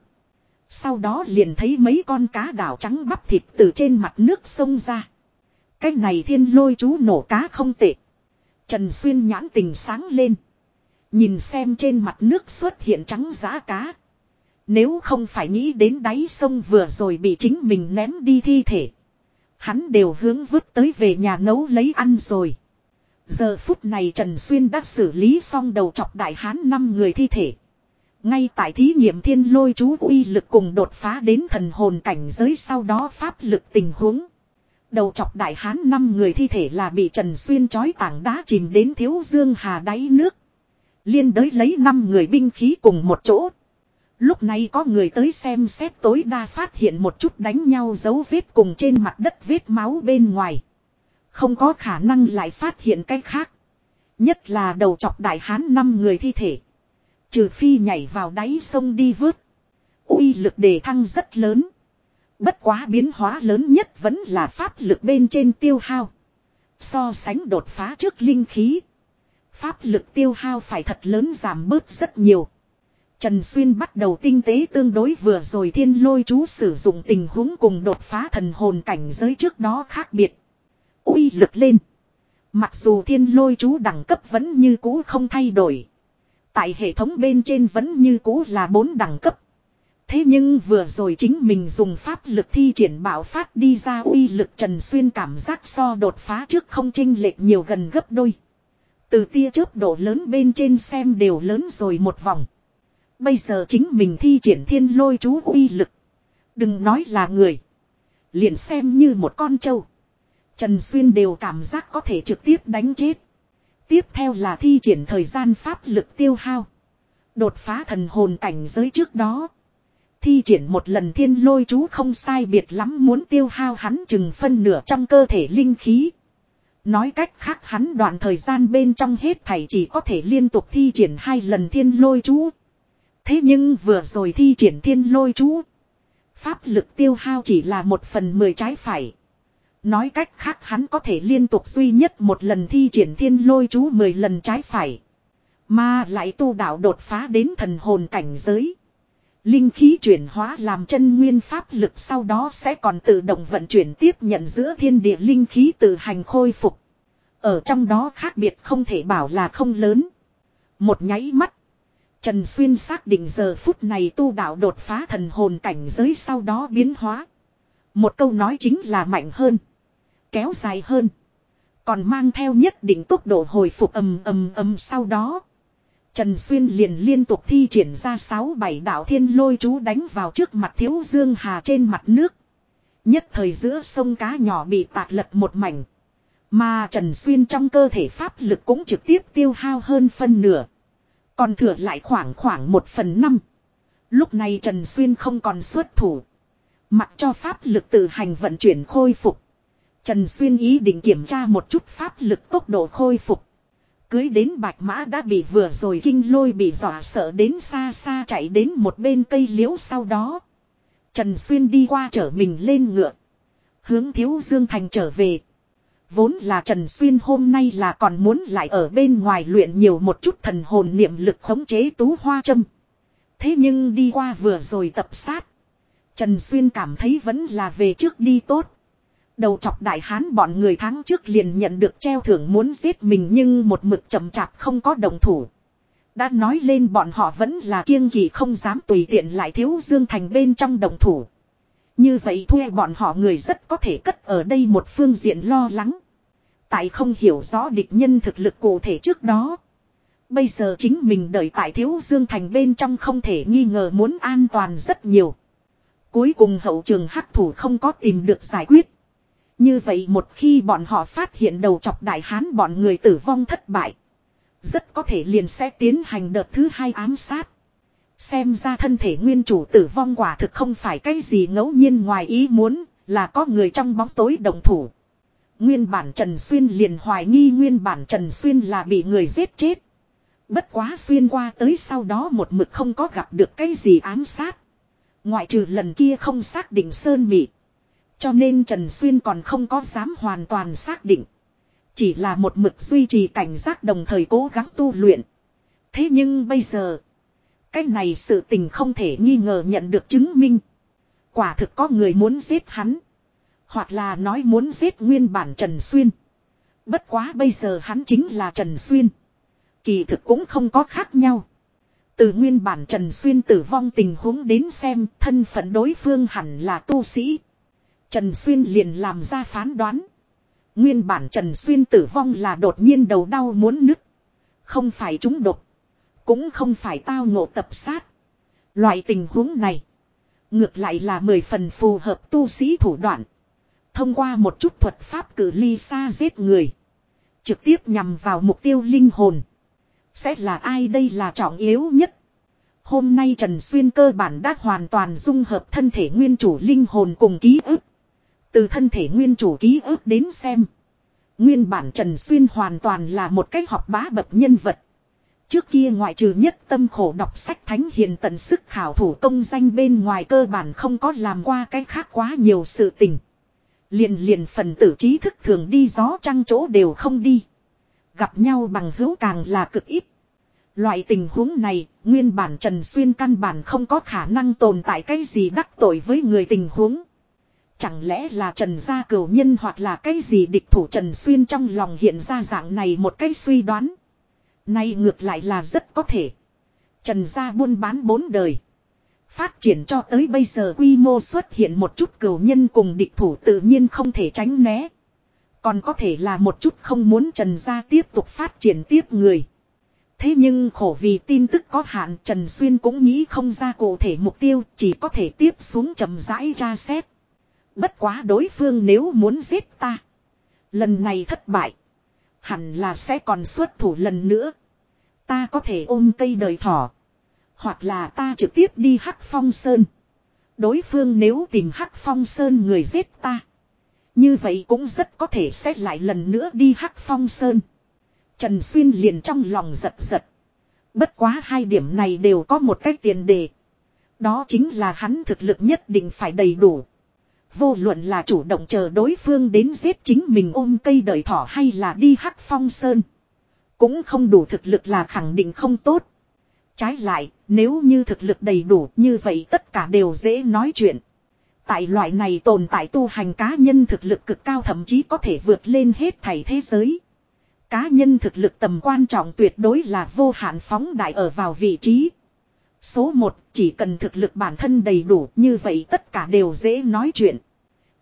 Sau đó liền thấy mấy con cá đảo trắng bắp thịt từ trên mặt nước sông ra. Cái này thiên lôi chú nổ cá không tệ. Trần Xuyên nhãn tình sáng lên. Nhìn xem trên mặt nước xuất hiện trắng giá cá. Nếu không phải nghĩ đến đáy sông vừa rồi bị chính mình ném đi thi thể. Hắn đều hướng vứt tới về nhà nấu lấy ăn rồi. Giờ phút này Trần Xuyên đã xử lý xong đầu chọc đại hán năm người thi thể. Ngay tại thí nghiệm thiên lôi chú uy lực cùng đột phá đến thần hồn cảnh giới sau đó pháp lực tình huống. Đầu chọc đại hán năm người thi thể là bị Trần Xuyên chói tảng đá chìm đến thiếu dương hà đáy nước. Liên đới lấy năm người binh khí cùng một chỗ. Lúc này có người tới xem xét tối đa phát hiện một chút đánh nhau dấu vết cùng trên mặt đất vết máu bên ngoài. Không có khả năng lại phát hiện cái khác. Nhất là đầu chọc đại hán năm người thi thể. Trừ phi nhảy vào đáy sông đi vớt. uy lực đề thăng rất lớn. Bất quá biến hóa lớn nhất vẫn là pháp lực bên trên tiêu hao. So sánh đột phá trước linh khí. Pháp lực tiêu hao phải thật lớn giảm bớt rất nhiều. Trần Xuyên bắt đầu tinh tế tương đối vừa rồi thiên lôi chú sử dụng tình huống cùng đột phá thần hồn cảnh giới trước đó khác biệt. uy lực lên. Mặc dù thiên lôi chú đẳng cấp vẫn như cũ không thay đổi. Tại hệ thống bên trên vẫn như cũ là bốn đẳng cấp. Thế nhưng vừa rồi chính mình dùng pháp lực thi triển bảo phát đi ra uy lực Trần Xuyên cảm giác so đột phá trước không chênh lệch nhiều gần gấp đôi. Từ tia chớp độ lớn bên trên xem đều lớn rồi một vòng. Bây giờ chính mình thi triển thiên lôi chú uy lực. Đừng nói là người. Liền xem như một con trâu. Trần Xuyên đều cảm giác có thể trực tiếp đánh chết. Tiếp theo là thi triển thời gian pháp lực tiêu hao. Đột phá thần hồn cảnh giới trước đó. Thi triển một lần thiên lôi chú không sai biệt lắm muốn tiêu hao hắn chừng phân nửa trong cơ thể linh khí. Nói cách khác hắn đoạn thời gian bên trong hết thảy chỉ có thể liên tục thi triển hai lần thiên lôi chú. Thế nhưng vừa rồi thi triển thiên lôi chú. Pháp lực tiêu hao chỉ là một phần mười trái phải. Nói cách khác hắn có thể liên tục duy nhất một lần thi triển thiên lôi chú mười lần trái phải. Mà lại tu đạo đột phá đến thần hồn cảnh giới. Linh khí chuyển hóa làm chân nguyên pháp lực sau đó sẽ còn tự động vận chuyển tiếp nhận giữa thiên địa linh khí tự hành khôi phục. Ở trong đó khác biệt không thể bảo là không lớn. Một nháy mắt. Trần Xuyên xác định giờ phút này tu đạo đột phá thần hồn cảnh giới sau đó biến hóa. Một câu nói chính là mạnh hơn. Kéo dài hơn. Còn mang theo nhất định tốc độ hồi phục ầm ầm ầm sau đó. Trần Xuyên liền liên tục thi triển ra sáu bảy đạo thiên lôi chú đánh vào trước mặt thiếu dương hà trên mặt nước. Nhất thời giữa sông cá nhỏ bị tạc lật một mảnh. Mà Trần Xuyên trong cơ thể pháp lực cũng trực tiếp tiêu hao hơn phân nửa. Còn thừa lại khoảng khoảng một phần năm. Lúc này Trần Xuyên không còn xuất thủ. Mặc cho pháp lực tự hành vận chuyển khôi phục. Trần Xuyên ý định kiểm tra một chút pháp lực tốc độ khôi phục. Cưới đến bạch mã đã bị vừa rồi kinh lôi bị dọa sợ đến xa xa chạy đến một bên cây liễu sau đó. Trần Xuyên đi qua trở mình lên ngựa. Hướng Thiếu Dương Thành trở về. Vốn là Trần Xuyên hôm nay là còn muốn lại ở bên ngoài luyện nhiều một chút thần hồn niệm lực khống chế tú hoa châm. Thế nhưng đi qua vừa rồi tập sát. Trần Xuyên cảm thấy vẫn là về trước đi tốt. Đầu chọc đại hán bọn người tháng trước liền nhận được treo thưởng muốn giết mình nhưng một mực chậm chạp không có đồng thủ. Đã nói lên bọn họ vẫn là kiêng kỳ không dám tùy tiện lại thiếu dương thành bên trong đồng thủ. Như vậy thuê bọn họ người rất có thể cất ở đây một phương diện lo lắng. Tại không hiểu rõ địch nhân thực lực cụ thể trước đó. Bây giờ chính mình đợi tại thiếu dương thành bên trong không thể nghi ngờ muốn an toàn rất nhiều. Cuối cùng hậu trường hắc thủ không có tìm được giải quyết. Như vậy một khi bọn họ phát hiện đầu chọc đại hán bọn người tử vong thất bại. Rất có thể liền sẽ tiến hành đợt thứ hai ám sát. Xem ra thân thể nguyên chủ tử vong quả thực không phải cái gì ngẫu nhiên ngoài ý muốn, là có người trong bóng tối đồng thủ. Nguyên bản Trần Xuyên liền hoài nghi nguyên bản Trần Xuyên là bị người giết chết. Bất quá xuyên qua tới sau đó một mực không có gặp được cái gì ám sát. Ngoại trừ lần kia không xác định Sơn Mị. Cho nên Trần Xuyên còn không có dám hoàn toàn xác định. Chỉ là một mực duy trì cảnh giác đồng thời cố gắng tu luyện. Thế nhưng bây giờ. Cái này sự tình không thể nghi ngờ nhận được chứng minh. Quả thực có người muốn giết hắn. Hoặc là nói muốn giết nguyên bản Trần Xuyên. Bất quá bây giờ hắn chính là Trần Xuyên. Kỳ thực cũng không có khác nhau. Từ nguyên bản Trần Xuyên tử vong tình huống đến xem, thân phận đối phương hẳn là tu sĩ. Trần Xuyên liền làm ra phán đoán. Nguyên bản Trần Xuyên tử vong là đột nhiên đầu đau muốn nứt. Không phải chúng độc. Cũng không phải tao ngộ tập sát. Loại tình huống này. Ngược lại là mười phần phù hợp tu sĩ thủ đoạn. Thông qua một chút thuật pháp cử ly xa giết người. Trực tiếp nhằm vào mục tiêu linh hồn. Sẽ là ai đây là trọng yếu nhất. Hôm nay Trần Xuyên cơ bản đã hoàn toàn dung hợp thân thể nguyên chủ linh hồn cùng ký ức. Từ thân thể nguyên chủ ký ức đến xem. Nguyên bản Trần Xuyên hoàn toàn là một cách học bá bậc nhân vật. Trước kia ngoại trừ nhất tâm khổ đọc sách thánh hiền tận sức khảo thủ công danh bên ngoài cơ bản không có làm qua cái khác quá nhiều sự tình. Liền liền phần tử trí thức thường đi gió trăng chỗ đều không đi. Gặp nhau bằng hữu càng là cực ít. Loại tình huống này, nguyên bản Trần Xuyên căn bản không có khả năng tồn tại cái gì đắc tội với người tình huống. Chẳng lẽ là Trần gia cửu nhân hoặc là cái gì địch thủ Trần Xuyên trong lòng hiện ra dạng này một cái suy đoán. Nay ngược lại là rất có thể. Trần gia buôn bán bốn đời. Phát triển cho tới bây giờ quy mô xuất hiện một chút cửu nhân cùng địch thủ tự nhiên không thể tránh né. Còn có thể là một chút không muốn Trần gia tiếp tục phát triển tiếp người. Thế nhưng khổ vì tin tức có hạn, Trần Xuyên cũng nghĩ không ra cụ thể mục tiêu, chỉ có thể tiếp xuống chậm rãi ra xét. Bất quá đối phương nếu muốn giết ta. Lần này thất bại. Hẳn là sẽ còn xuất thủ lần nữa. Ta có thể ôm cây đời thỏ. Hoặc là ta trực tiếp đi Hắc Phong Sơn. Đối phương nếu tìm Hắc Phong Sơn người giết ta. Như vậy cũng rất có thể xét lại lần nữa đi Hắc Phong Sơn. Trần Xuyên liền trong lòng giật giật. Bất quá hai điểm này đều có một cách tiền đề. Đó chính là hắn thực lực nhất định phải đầy đủ. Vô luận là chủ động chờ đối phương đến giết chính mình ôm cây đợi thỏ hay là đi hắc phong sơn. Cũng không đủ thực lực là khẳng định không tốt. Trái lại, nếu như thực lực đầy đủ như vậy tất cả đều dễ nói chuyện. Tại loại này tồn tại tu hành cá nhân thực lực cực cao thậm chí có thể vượt lên hết thảy thế giới. Cá nhân thực lực tầm quan trọng tuyệt đối là vô hạn phóng đại ở vào vị trí. Số 1 chỉ cần thực lực bản thân đầy đủ, như vậy tất cả đều dễ nói chuyện.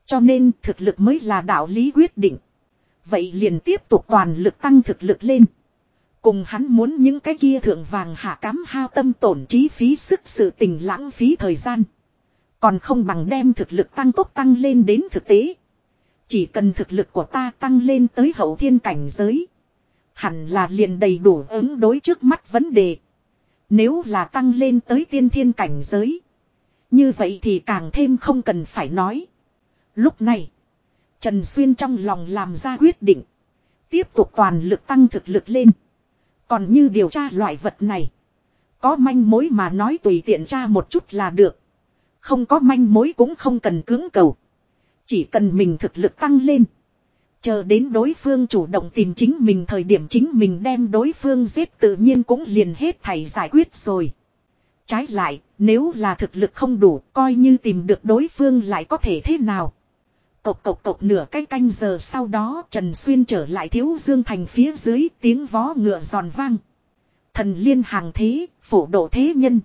Cho nên, thực lực mới là đạo lý quyết định. Vậy liền tiếp tục toàn lực tăng thực lực lên. Cùng hắn muốn những cái kia thượng vàng hạ cám hao tâm tổn trí phí sức sự tình lãng phí thời gian. Còn không bằng đem thực lực tăng tốc tăng lên đến thực tế. Chỉ cần thực lực của ta tăng lên tới hậu thiên cảnh giới. Hẳn là liền đầy đủ ứng đối trước mắt vấn đề. Nếu là tăng lên tới tiên thiên cảnh giới. Như vậy thì càng thêm không cần phải nói. Lúc này. Trần Xuyên trong lòng làm ra quyết định. Tiếp tục toàn lực tăng thực lực lên. Còn như điều tra loại vật này. Có manh mối mà nói tùy tiện tra một chút là được. Không có manh mối cũng không cần cưỡng cầu. Chỉ cần mình thực lực tăng lên. Chờ đến đối phương chủ động tìm chính mình thời điểm chính mình đem đối phương giết tự nhiên cũng liền hết thảy giải quyết rồi. Trái lại, nếu là thực lực không đủ, coi như tìm được đối phương lại có thể thế nào. Cộc cộc cộc nửa cái canh, giờ sau đó Trần Xuyên trở lại thiếu dương thành phía dưới tiếng vó ngựa giòn vang. Thần liên hàng thế, phổ độ thế nhân.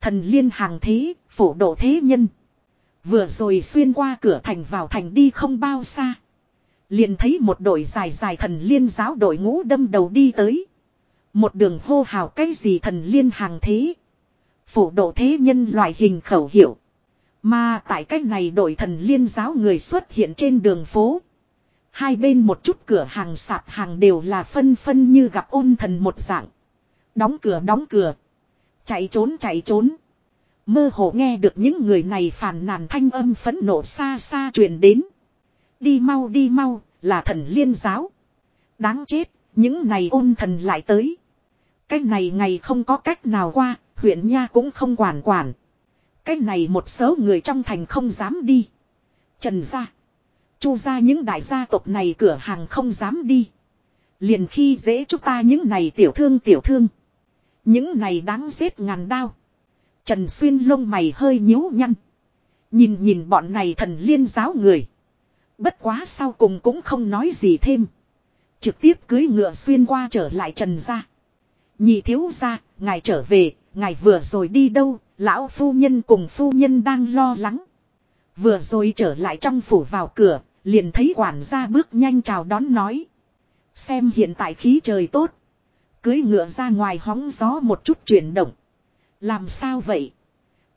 Thần liên hàng thế, phổ độ thế nhân. Vừa rồi xuyên qua cửa thành vào thành đi không bao xa. Liền thấy một đội dài dài thần liên giáo đội ngũ đâm đầu đi tới. Một đường hô hào cái gì thần liên hàng thế. phủ độ thế nhân loại hình khẩu hiệu. Mà tại cách này đội thần liên giáo người xuất hiện trên đường phố. Hai bên một chút cửa hàng sạp hàng đều là phân phân như gặp ôn thần một dạng. Đóng cửa đóng cửa. Chạy trốn chạy trốn. Mơ hồ nghe được những người này phàn nàn thanh âm phẫn nộ xa xa truyền đến. Đi mau đi mau, là thần liên giáo. Đáng chết, những này ôn thần lại tới. Cái này ngày không có cách nào qua, huyện nha cũng không quản quản. Cái này một số người trong thành không dám đi. Trần gia. Chu gia những đại gia tộc này cửa hàng không dám đi. Liền khi dễ chúng ta những này tiểu thương tiểu thương. Những này đáng giết ngàn đao. Trần Xuyên lông mày hơi nhíu nhăn. Nhìn nhìn bọn này thần liên giáo người. Bất quá sau cùng cũng không nói gì thêm. Trực tiếp cưới ngựa xuyên qua trở lại Trần gia. Nhị thiếu gia, ngài trở về, ngài vừa rồi đi đâu, lão phu nhân cùng phu nhân đang lo lắng. Vừa rồi trở lại trong phủ vào cửa, liền thấy quản gia bước nhanh chào đón nói. Xem hiện tại khí trời tốt. Cưới ngựa ra ngoài hóng gió một chút chuyển động. Làm sao vậy?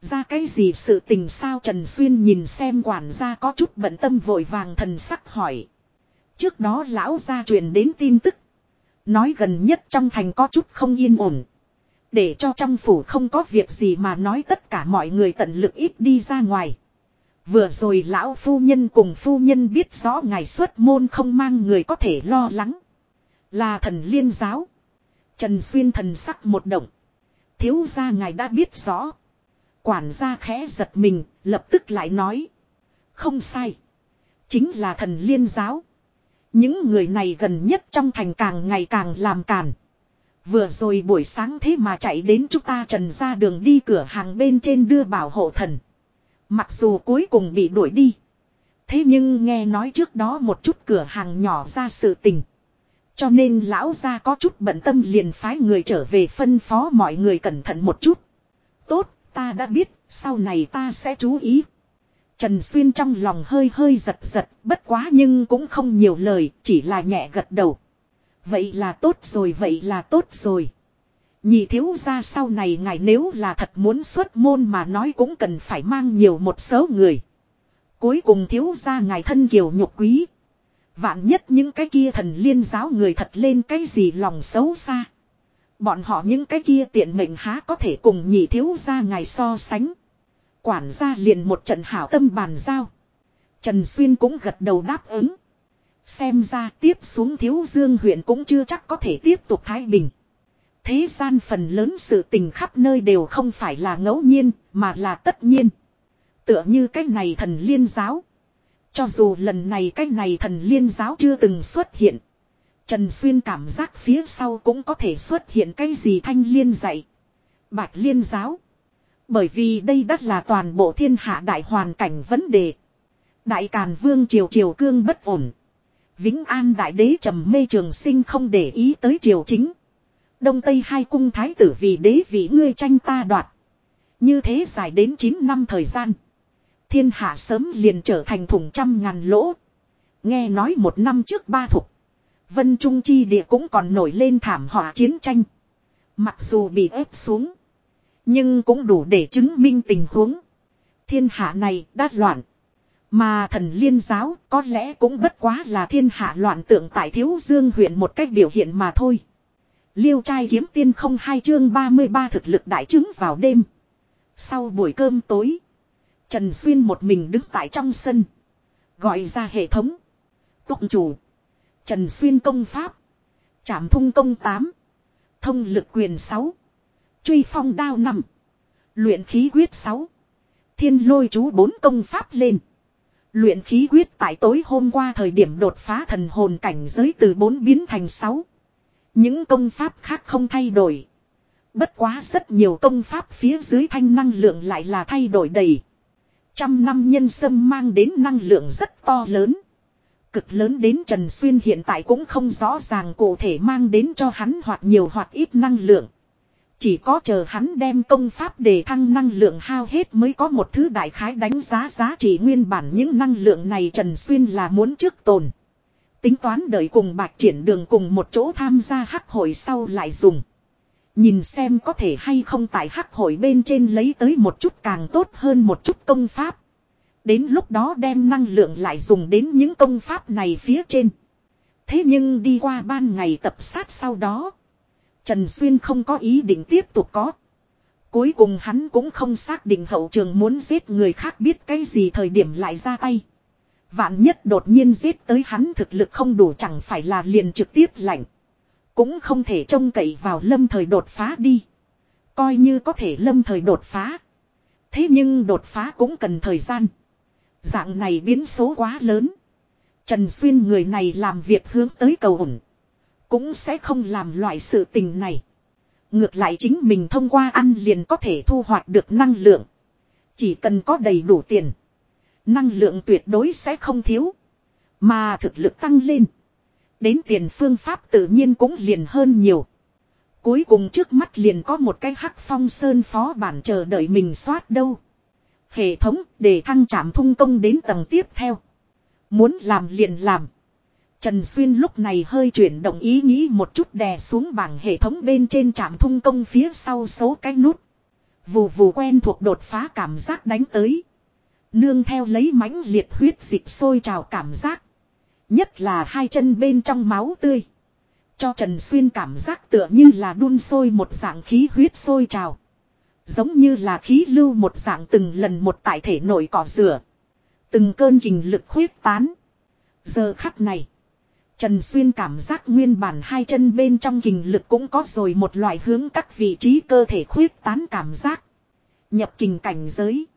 Ra cái gì sự tình sao Trần Xuyên nhìn xem quản gia có chút bận tâm vội vàng thần sắc hỏi. Trước đó lão gia truyền đến tin tức. Nói gần nhất trong thành có chút không yên ổn. Để cho trong phủ không có việc gì mà nói tất cả mọi người tận lực ít đi ra ngoài. Vừa rồi lão phu nhân cùng phu nhân biết rõ ngày xuất môn không mang người có thể lo lắng. Là thần liên giáo. Trần Xuyên thần sắc một động. Thiếu gia ngài đã biết rõ. Quản gia khẽ giật mình, lập tức lại nói. Không sai. Chính là thần liên giáo. Những người này gần nhất trong thành càng ngày càng làm càn. Vừa rồi buổi sáng thế mà chạy đến chúng ta trần ra đường đi cửa hàng bên trên đưa bảo hộ thần. Mặc dù cuối cùng bị đuổi đi. Thế nhưng nghe nói trước đó một chút cửa hàng nhỏ ra sự tình. Cho nên lão gia có chút bận tâm liền phái người trở về phân phó mọi người cẩn thận một chút. Ta đã biết, sau này ta sẽ chú ý. Trần Xuyên trong lòng hơi hơi giật giật, bất quá nhưng cũng không nhiều lời, chỉ là nhẹ gật đầu. Vậy là tốt rồi, vậy là tốt rồi. Nhị thiếu ra sau này ngài nếu là thật muốn xuất môn mà nói cũng cần phải mang nhiều một số người. Cuối cùng thiếu ra ngài thân kiều nhục quý. Vạn nhất những cái kia thần liên giáo người thật lên cái gì lòng xấu xa. Bọn họ những cái kia tiện mệnh há có thể cùng nhị thiếu ra ngài so sánh. Quản gia liền một trận hảo tâm bàn giao. Trần Xuyên cũng gật đầu đáp ứng. Xem ra tiếp xuống thiếu dương huyện cũng chưa chắc có thể tiếp tục thái bình. Thế gian phần lớn sự tình khắp nơi đều không phải là ngẫu nhiên, mà là tất nhiên. Tựa như cái này thần liên giáo. Cho dù lần này cái này thần liên giáo chưa từng xuất hiện. Trần Xuyên cảm giác phía sau cũng có thể xuất hiện cái gì thanh liên dạy. Bạch liên giáo. Bởi vì đây đắt là toàn bộ thiên hạ đại hoàn cảnh vấn đề. Đại Càn Vương triều triều cương bất ổn. Vĩnh An Đại Đế trầm mê trường sinh không để ý tới triều chính. Đông Tây hai cung thái tử vì đế vị ngươi tranh ta đoạt. Như thế dài đến 9 năm thời gian. Thiên hạ sớm liền trở thành thùng trăm ngàn lỗ. Nghe nói một năm trước ba thục. Vân Trung Chi địa cũng còn nổi lên thảm họa chiến tranh. Mặc dù bị ép xuống. Nhưng cũng đủ để chứng minh tình huống. Thiên hạ này đã loạn. Mà thần liên giáo có lẽ cũng bất quá là thiên hạ loạn tượng tại thiếu dương huyện một cách biểu hiện mà thôi. Liêu trai kiếm tiên không hai chương 33 thực lực đại chứng vào đêm. Sau buổi cơm tối. Trần Xuyên một mình đứng tại trong sân. Gọi ra hệ thống. Tụng chủ. Trần Xuyên công pháp. Trảm thung công 8. Thông lực quyền 6. Truy phong đao 5. Luyện khí quyết 6. Thiên lôi chú 4 công pháp lên. Luyện khí quyết tại tối hôm qua thời điểm đột phá thần hồn cảnh giới từ 4 biến thành 6. Những công pháp khác không thay đổi. Bất quá rất nhiều công pháp phía dưới thanh năng lượng lại là thay đổi đầy. Trăm năm nhân sâm mang đến năng lượng rất to lớn. Cực lớn đến Trần Xuyên hiện tại cũng không rõ ràng cụ thể mang đến cho hắn hoặc nhiều hoặc ít năng lượng. Chỉ có chờ hắn đem công pháp để thăng năng lượng hao hết mới có một thứ đại khái đánh giá giá trị nguyên bản những năng lượng này Trần Xuyên là muốn trước tồn. Tính toán đợi cùng bạc triển đường cùng một chỗ tham gia hắc hội sau lại dùng. Nhìn xem có thể hay không tại hắc hội bên trên lấy tới một chút càng tốt hơn một chút công pháp. Đến lúc đó đem năng lượng lại dùng đến những công pháp này phía trên. Thế nhưng đi qua ban ngày tập sát sau đó. Trần Xuyên không có ý định tiếp tục có. Cuối cùng hắn cũng không xác định hậu trường muốn giết người khác biết cái gì thời điểm lại ra tay. Vạn nhất đột nhiên giết tới hắn thực lực không đủ chẳng phải là liền trực tiếp lạnh. Cũng không thể trông cậy vào lâm thời đột phá đi. Coi như có thể lâm thời đột phá. Thế nhưng đột phá cũng cần thời gian. Dạng này biến số quá lớn. Trần Xuyên người này làm việc hướng tới cầu ổn. Cũng sẽ không làm loại sự tình này. Ngược lại chính mình thông qua ăn liền có thể thu hoạch được năng lượng. Chỉ cần có đầy đủ tiền. Năng lượng tuyệt đối sẽ không thiếu. Mà thực lực tăng lên. Đến tiền phương pháp tự nhiên cũng liền hơn nhiều. Cuối cùng trước mắt liền có một cái hắc phong sơn phó bản chờ đợi mình soát đâu. Hệ thống để thăng trảm thung công đến tầng tiếp theo. Muốn làm liền làm. Trần Xuyên lúc này hơi chuyển động ý nghĩ một chút đè xuống bảng hệ thống bên trên trạm thung công phía sau số cái nút. Vù vù quen thuộc đột phá cảm giác đánh tới. Nương theo lấy mãnh liệt huyết dịch sôi trào cảm giác. Nhất là hai chân bên trong máu tươi. Cho Trần Xuyên cảm giác tựa như là đun sôi một dạng khí huyết sôi trào. Giống như là khí lưu một dạng từng lần một tại thể nội cỏ rửa. Từng cơn kình lực khuyết tán. Giờ khắc này. Trần Xuyên cảm giác nguyên bản hai chân bên trong kình lực cũng có rồi một loại hướng các vị trí cơ thể khuyết tán cảm giác. Nhập kình cảnh giới.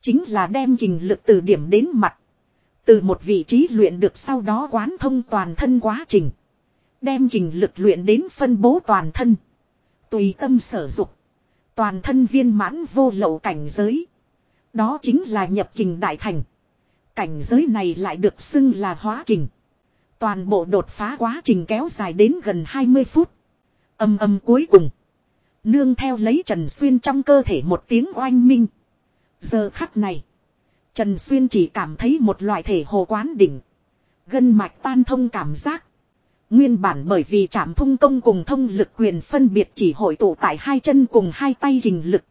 Chính là đem kình lực từ điểm đến mặt. Từ một vị trí luyện được sau đó quán thông toàn thân quá trình. Đem kình lực luyện đến phân bố toàn thân. Tùy tâm sở dục. Toàn thân viên mãn vô lậu cảnh giới. Đó chính là nhập kình đại thành. Cảnh giới này lại được xưng là hóa kình. Toàn bộ đột phá quá trình kéo dài đến gần 20 phút. Âm âm cuối cùng. Nương theo lấy Trần Xuyên trong cơ thể một tiếng oanh minh. Giờ khắc này. Trần Xuyên chỉ cảm thấy một loại thể hồ quán đỉnh. Gân mạch tan thông cảm giác. Nguyên bản bởi vì chạm thông công cùng thông lực quyền phân biệt chỉ hội tụ tại hai chân cùng hai tay hình lực.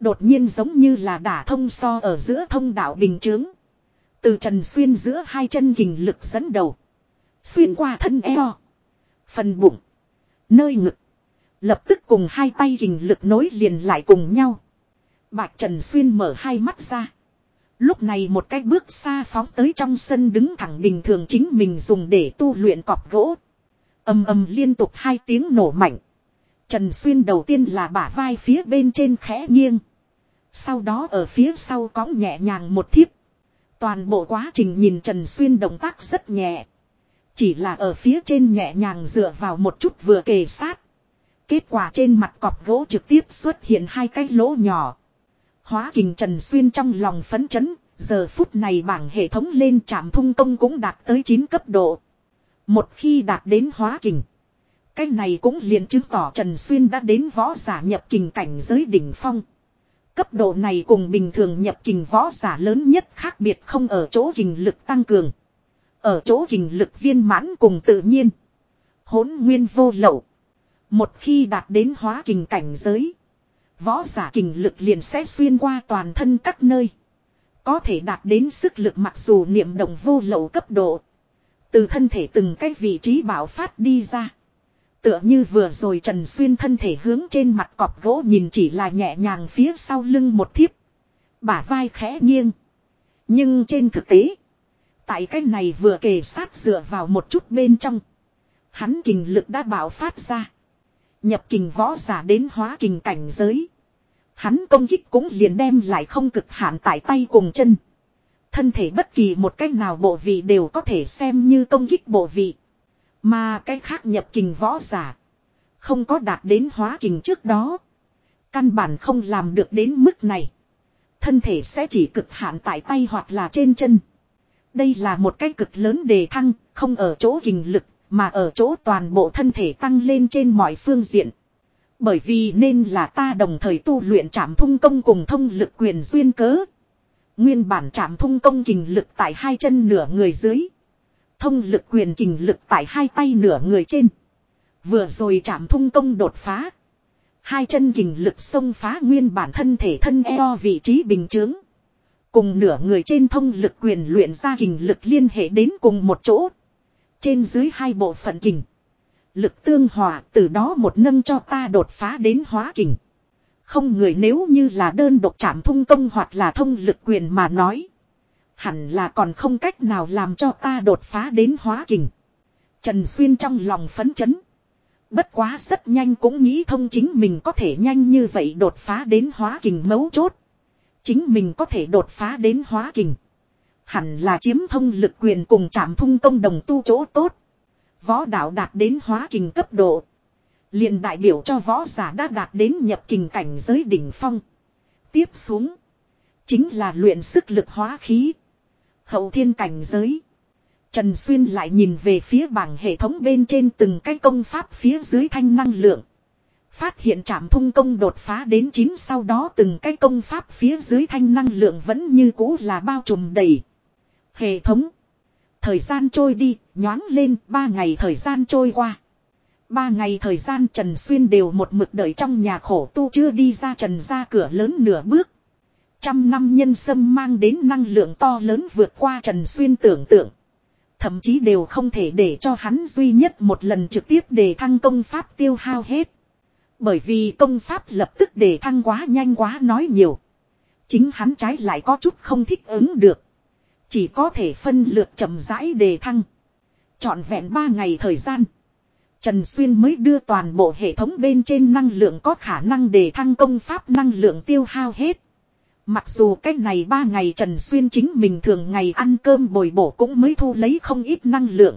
Đột nhiên giống như là đả thông so ở giữa thông đạo bình chướng. Từ trần xuyên giữa hai chân hình lực dẫn đầu. Xuyên qua thân eo. Phần bụng. Nơi ngực. Lập tức cùng hai tay hình lực nối liền lại cùng nhau. Bạch Trần Xuyên mở hai mắt ra. Lúc này một cái bước xa phóng tới trong sân đứng thẳng bình thường chính mình dùng để tu luyện cọp gỗ ầm ầm liên tục hai tiếng nổ mạnh. Trần Xuyên đầu tiên là bả vai phía bên trên khẽ nghiêng. Sau đó ở phía sau cõng nhẹ nhàng một thiếp. Toàn bộ quá trình nhìn Trần Xuyên động tác rất nhẹ. Chỉ là ở phía trên nhẹ nhàng dựa vào một chút vừa kề sát. Kết quả trên mặt cọp gỗ trực tiếp xuất hiện hai cái lỗ nhỏ. Hóa kình Trần Xuyên trong lòng phấn chấn, giờ phút này bảng hệ thống lên trạm thung công cũng đạt tới 9 cấp độ. Một khi đạt đến hóa kình. Cái này cũng liền chứng tỏ Trần Xuyên đã đến võ giả nhập kình cảnh giới đỉnh phong. Cấp độ này cùng bình thường nhập kình võ giả lớn nhất khác biệt không ở chỗ kình lực tăng cường. Ở chỗ kình lực viên mãn cùng tự nhiên. hỗn nguyên vô lậu. Một khi đạt đến hóa kình cảnh giới. Võ giả kình lực liền sẽ xuyên qua toàn thân các nơi. Có thể đạt đến sức lực mặc dù niệm động vô lậu cấp độ. Từ thân thể từng cái vị trí bảo phát đi ra. Tựa như vừa rồi Trần Xuyên thân thể hướng trên mặt cọp gỗ nhìn chỉ là nhẹ nhàng phía sau lưng một thiếp. Bả vai khẽ nghiêng. Nhưng trên thực tế. Tại cái này vừa kề sát dựa vào một chút bên trong. Hắn kình lực đã bảo phát ra. Nhập kình võ giả đến hóa kình cảnh giới. Hắn công kích cũng liền đem lại không cực hạn tại tay cùng chân. Thân thể bất kỳ một cách nào bộ vị đều có thể xem như công kích bộ vị. Mà cái khác nhập kình võ giả. Không có đạt đến hóa kình trước đó. Căn bản không làm được đến mức này. Thân thể sẽ chỉ cực hạn tại tay hoặc là trên chân. Đây là một cái cực lớn đề thăng, không ở chỗ kình lực, mà ở chỗ toàn bộ thân thể tăng lên trên mọi phương diện. Bởi vì nên là ta đồng thời tu luyện trảm thung công cùng thông lực quyền duyên cớ. Nguyên bản chạm thung công kình lực tại hai chân nửa người dưới. Thông lực quyền kình lực tại hai tay nửa người trên. Vừa rồi chạm thung công đột phá. Hai chân kình lực xông phá nguyên bản thân thể thân eo vị trí bình chướng. Cùng nửa người trên thông lực quyền luyện ra kình lực liên hệ đến cùng một chỗ. Trên dưới hai bộ phận kình. Lực tương hòa từ đó một nâng cho ta đột phá đến hóa kình. Không người nếu như là đơn độc chạm thung công hoặc là thông lực quyền mà nói. Hẳn là còn không cách nào làm cho ta đột phá đến hóa kình. Trần Xuyên trong lòng phấn chấn. Bất quá rất nhanh cũng nghĩ thông chính mình có thể nhanh như vậy đột phá đến hóa kình mấu chốt. Chính mình có thể đột phá đến hóa kình. Hẳn là chiếm thông lực quyền cùng chạm thung công đồng tu chỗ tốt. Võ đạo đạt đến hóa kình cấp độ liền đại biểu cho võ giả đã đạt đến nhập kình cảnh giới đỉnh phong. Tiếp xuống. Chính là luyện sức lực hóa khí. Hậu thiên cảnh giới. Trần Xuyên lại nhìn về phía bảng hệ thống bên trên từng cái công pháp phía dưới thanh năng lượng. Phát hiện trảm thung công đột phá đến 9 sau đó từng cái công pháp phía dưới thanh năng lượng vẫn như cũ là bao trùm đầy. Hệ thống. Thời gian trôi đi, nhoáng lên, ba ngày thời gian trôi qua. Ba ngày thời gian Trần Xuyên đều một mực đợi trong nhà khổ tu chưa đi ra Trần ra cửa lớn nửa bước. Trăm năm nhân sâm mang đến năng lượng to lớn vượt qua Trần Xuyên tưởng tượng. Thậm chí đều không thể để cho hắn duy nhất một lần trực tiếp để thăng công pháp tiêu hao hết. Bởi vì công pháp lập tức để thăng quá nhanh quá nói nhiều. Chính hắn trái lại có chút không thích ứng được. Chỉ có thể phân lượt chậm rãi đề thăng. Chọn vẹn 3 ngày thời gian. Trần Xuyên mới đưa toàn bộ hệ thống bên trên năng lượng có khả năng để thăng công pháp năng lượng tiêu hao hết. Mặc dù cách này 3 ngày Trần Xuyên chính mình thường ngày ăn cơm bồi bổ cũng mới thu lấy không ít năng lượng.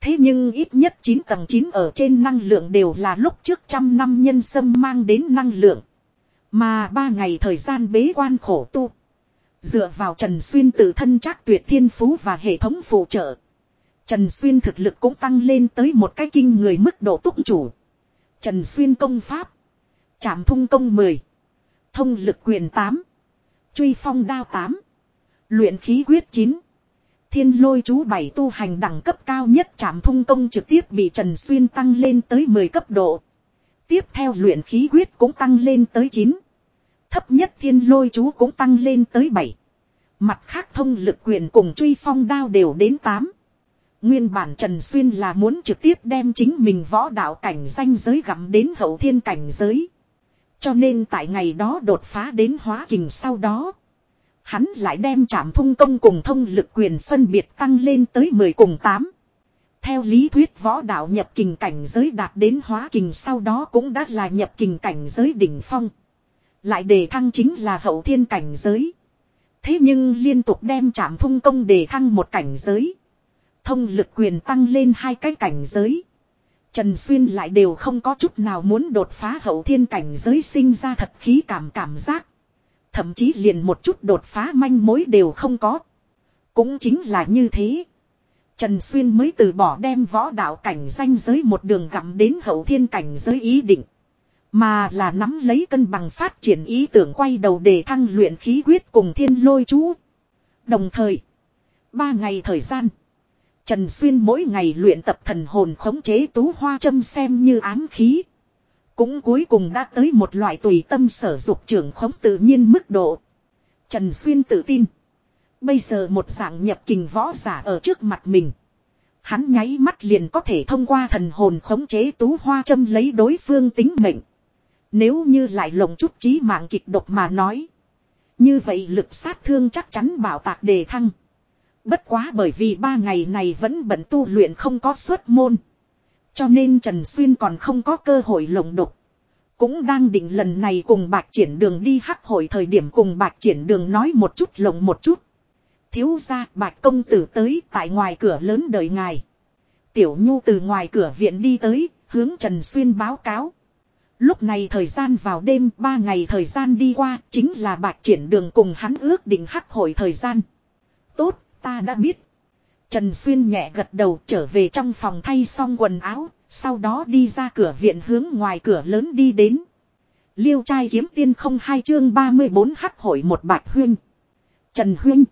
Thế nhưng ít nhất 9 tầng 9 ở trên năng lượng đều là lúc trước trăm năm nhân sâm mang đến năng lượng. Mà 3 ngày thời gian bế quan khổ tu. Dựa vào Trần Xuyên tự thân chắc tuyệt thiên phú và hệ thống phụ trợ. Trần Xuyên thực lực cũng tăng lên tới một cái kinh người mức độ túc chủ. Trần Xuyên công pháp. Trảm thung công 10. Thông lực quyền 8. Truy phong đao 8. Luyện khí quyết 9. Thiên lôi chú 7 tu hành đẳng cấp cao nhất trảm thung công trực tiếp bị Trần Xuyên tăng lên tới 10 cấp độ. Tiếp theo luyện khí quyết cũng tăng lên tới 9. Thấp nhất thiên lôi chú cũng tăng lên tới 7. Mặt khác thông lực quyền cùng truy phong đao đều đến 8. Nguyên bản Trần Xuyên là muốn trực tiếp đem chính mình võ đạo cảnh danh giới gặm đến hậu thiên cảnh giới. Cho nên tại ngày đó đột phá đến hóa kình sau đó. Hắn lại đem trảm thung công cùng thông lực quyền phân biệt tăng lên tới 10 cùng 8. Theo lý thuyết võ đạo nhập kình cảnh giới đạt đến hóa kình sau đó cũng đã là nhập kình cảnh giới đỉnh phong. Lại đề thăng chính là hậu thiên cảnh giới. Thế nhưng liên tục đem trảm thung công đề thăng một cảnh giới. Thông lực quyền tăng lên hai cái cảnh giới. Trần Xuyên lại đều không có chút nào muốn đột phá hậu thiên cảnh giới sinh ra thật khí cảm cảm giác. Thậm chí liền một chút đột phá manh mối đều không có. Cũng chính là như thế. Trần Xuyên mới từ bỏ đem võ đạo cảnh danh giới một đường gặm đến hậu thiên cảnh giới ý định. Mà là nắm lấy cân bằng phát triển ý tưởng quay đầu để thăng luyện khí quyết cùng thiên lôi chú. Đồng thời, ba ngày thời gian. Trần Xuyên mỗi ngày luyện tập thần hồn khống chế tú hoa châm xem như ám khí. Cũng cuối cùng đã tới một loại tùy tâm sở dục trưởng khống tự nhiên mức độ. Trần Xuyên tự tin. Bây giờ một dạng nhập kình võ giả ở trước mặt mình. Hắn nháy mắt liền có thể thông qua thần hồn khống chế tú hoa châm lấy đối phương tính mệnh. Nếu như lại lồng chút trí mạng kịch độc mà nói. Như vậy lực sát thương chắc chắn bảo tạc đề thăng. Bất quá bởi vì ba ngày này vẫn bận tu luyện không có xuất môn. Cho nên Trần Xuyên còn không có cơ hội lồng độc. Cũng đang định lần này cùng bạc triển đường đi hắc hội thời điểm cùng bạc triển đường nói một chút lồng một chút. Thiếu ra bạc công tử tới tại ngoài cửa lớn đợi ngài. Tiểu Nhu từ ngoài cửa viện đi tới, hướng Trần Xuyên báo cáo. Lúc này thời gian vào đêm ba ngày thời gian đi qua chính là bạc triển đường cùng hắn ước định hắc hội thời gian. Tốt, ta đã biết. Trần Xuyên nhẹ gật đầu trở về trong phòng thay xong quần áo, sau đó đi ra cửa viện hướng ngoài cửa lớn đi đến. Liêu trai kiếm tiên không hai chương 34 hắc hội một bạch huyên. Trần Huyên.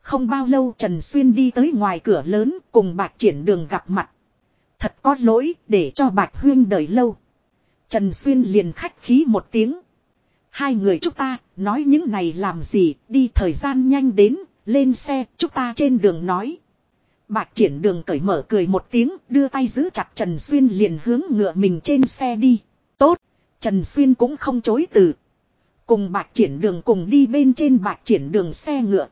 Không bao lâu Trần Xuyên đi tới ngoài cửa lớn cùng bạch triển đường gặp mặt. Thật có lỗi để cho bạch huyên đợi lâu. Trần Xuyên liền khách khí một tiếng. Hai người chúng ta nói những này làm gì đi thời gian nhanh đến lên xe chúng ta trên đường nói. Bạch triển đường cởi mở cười một tiếng đưa tay giữ chặt Trần Xuyên liền hướng ngựa mình trên xe đi. Tốt, Trần Xuyên cũng không chối từ. Cùng bạch triển đường cùng đi bên trên bạch triển đường xe ngựa.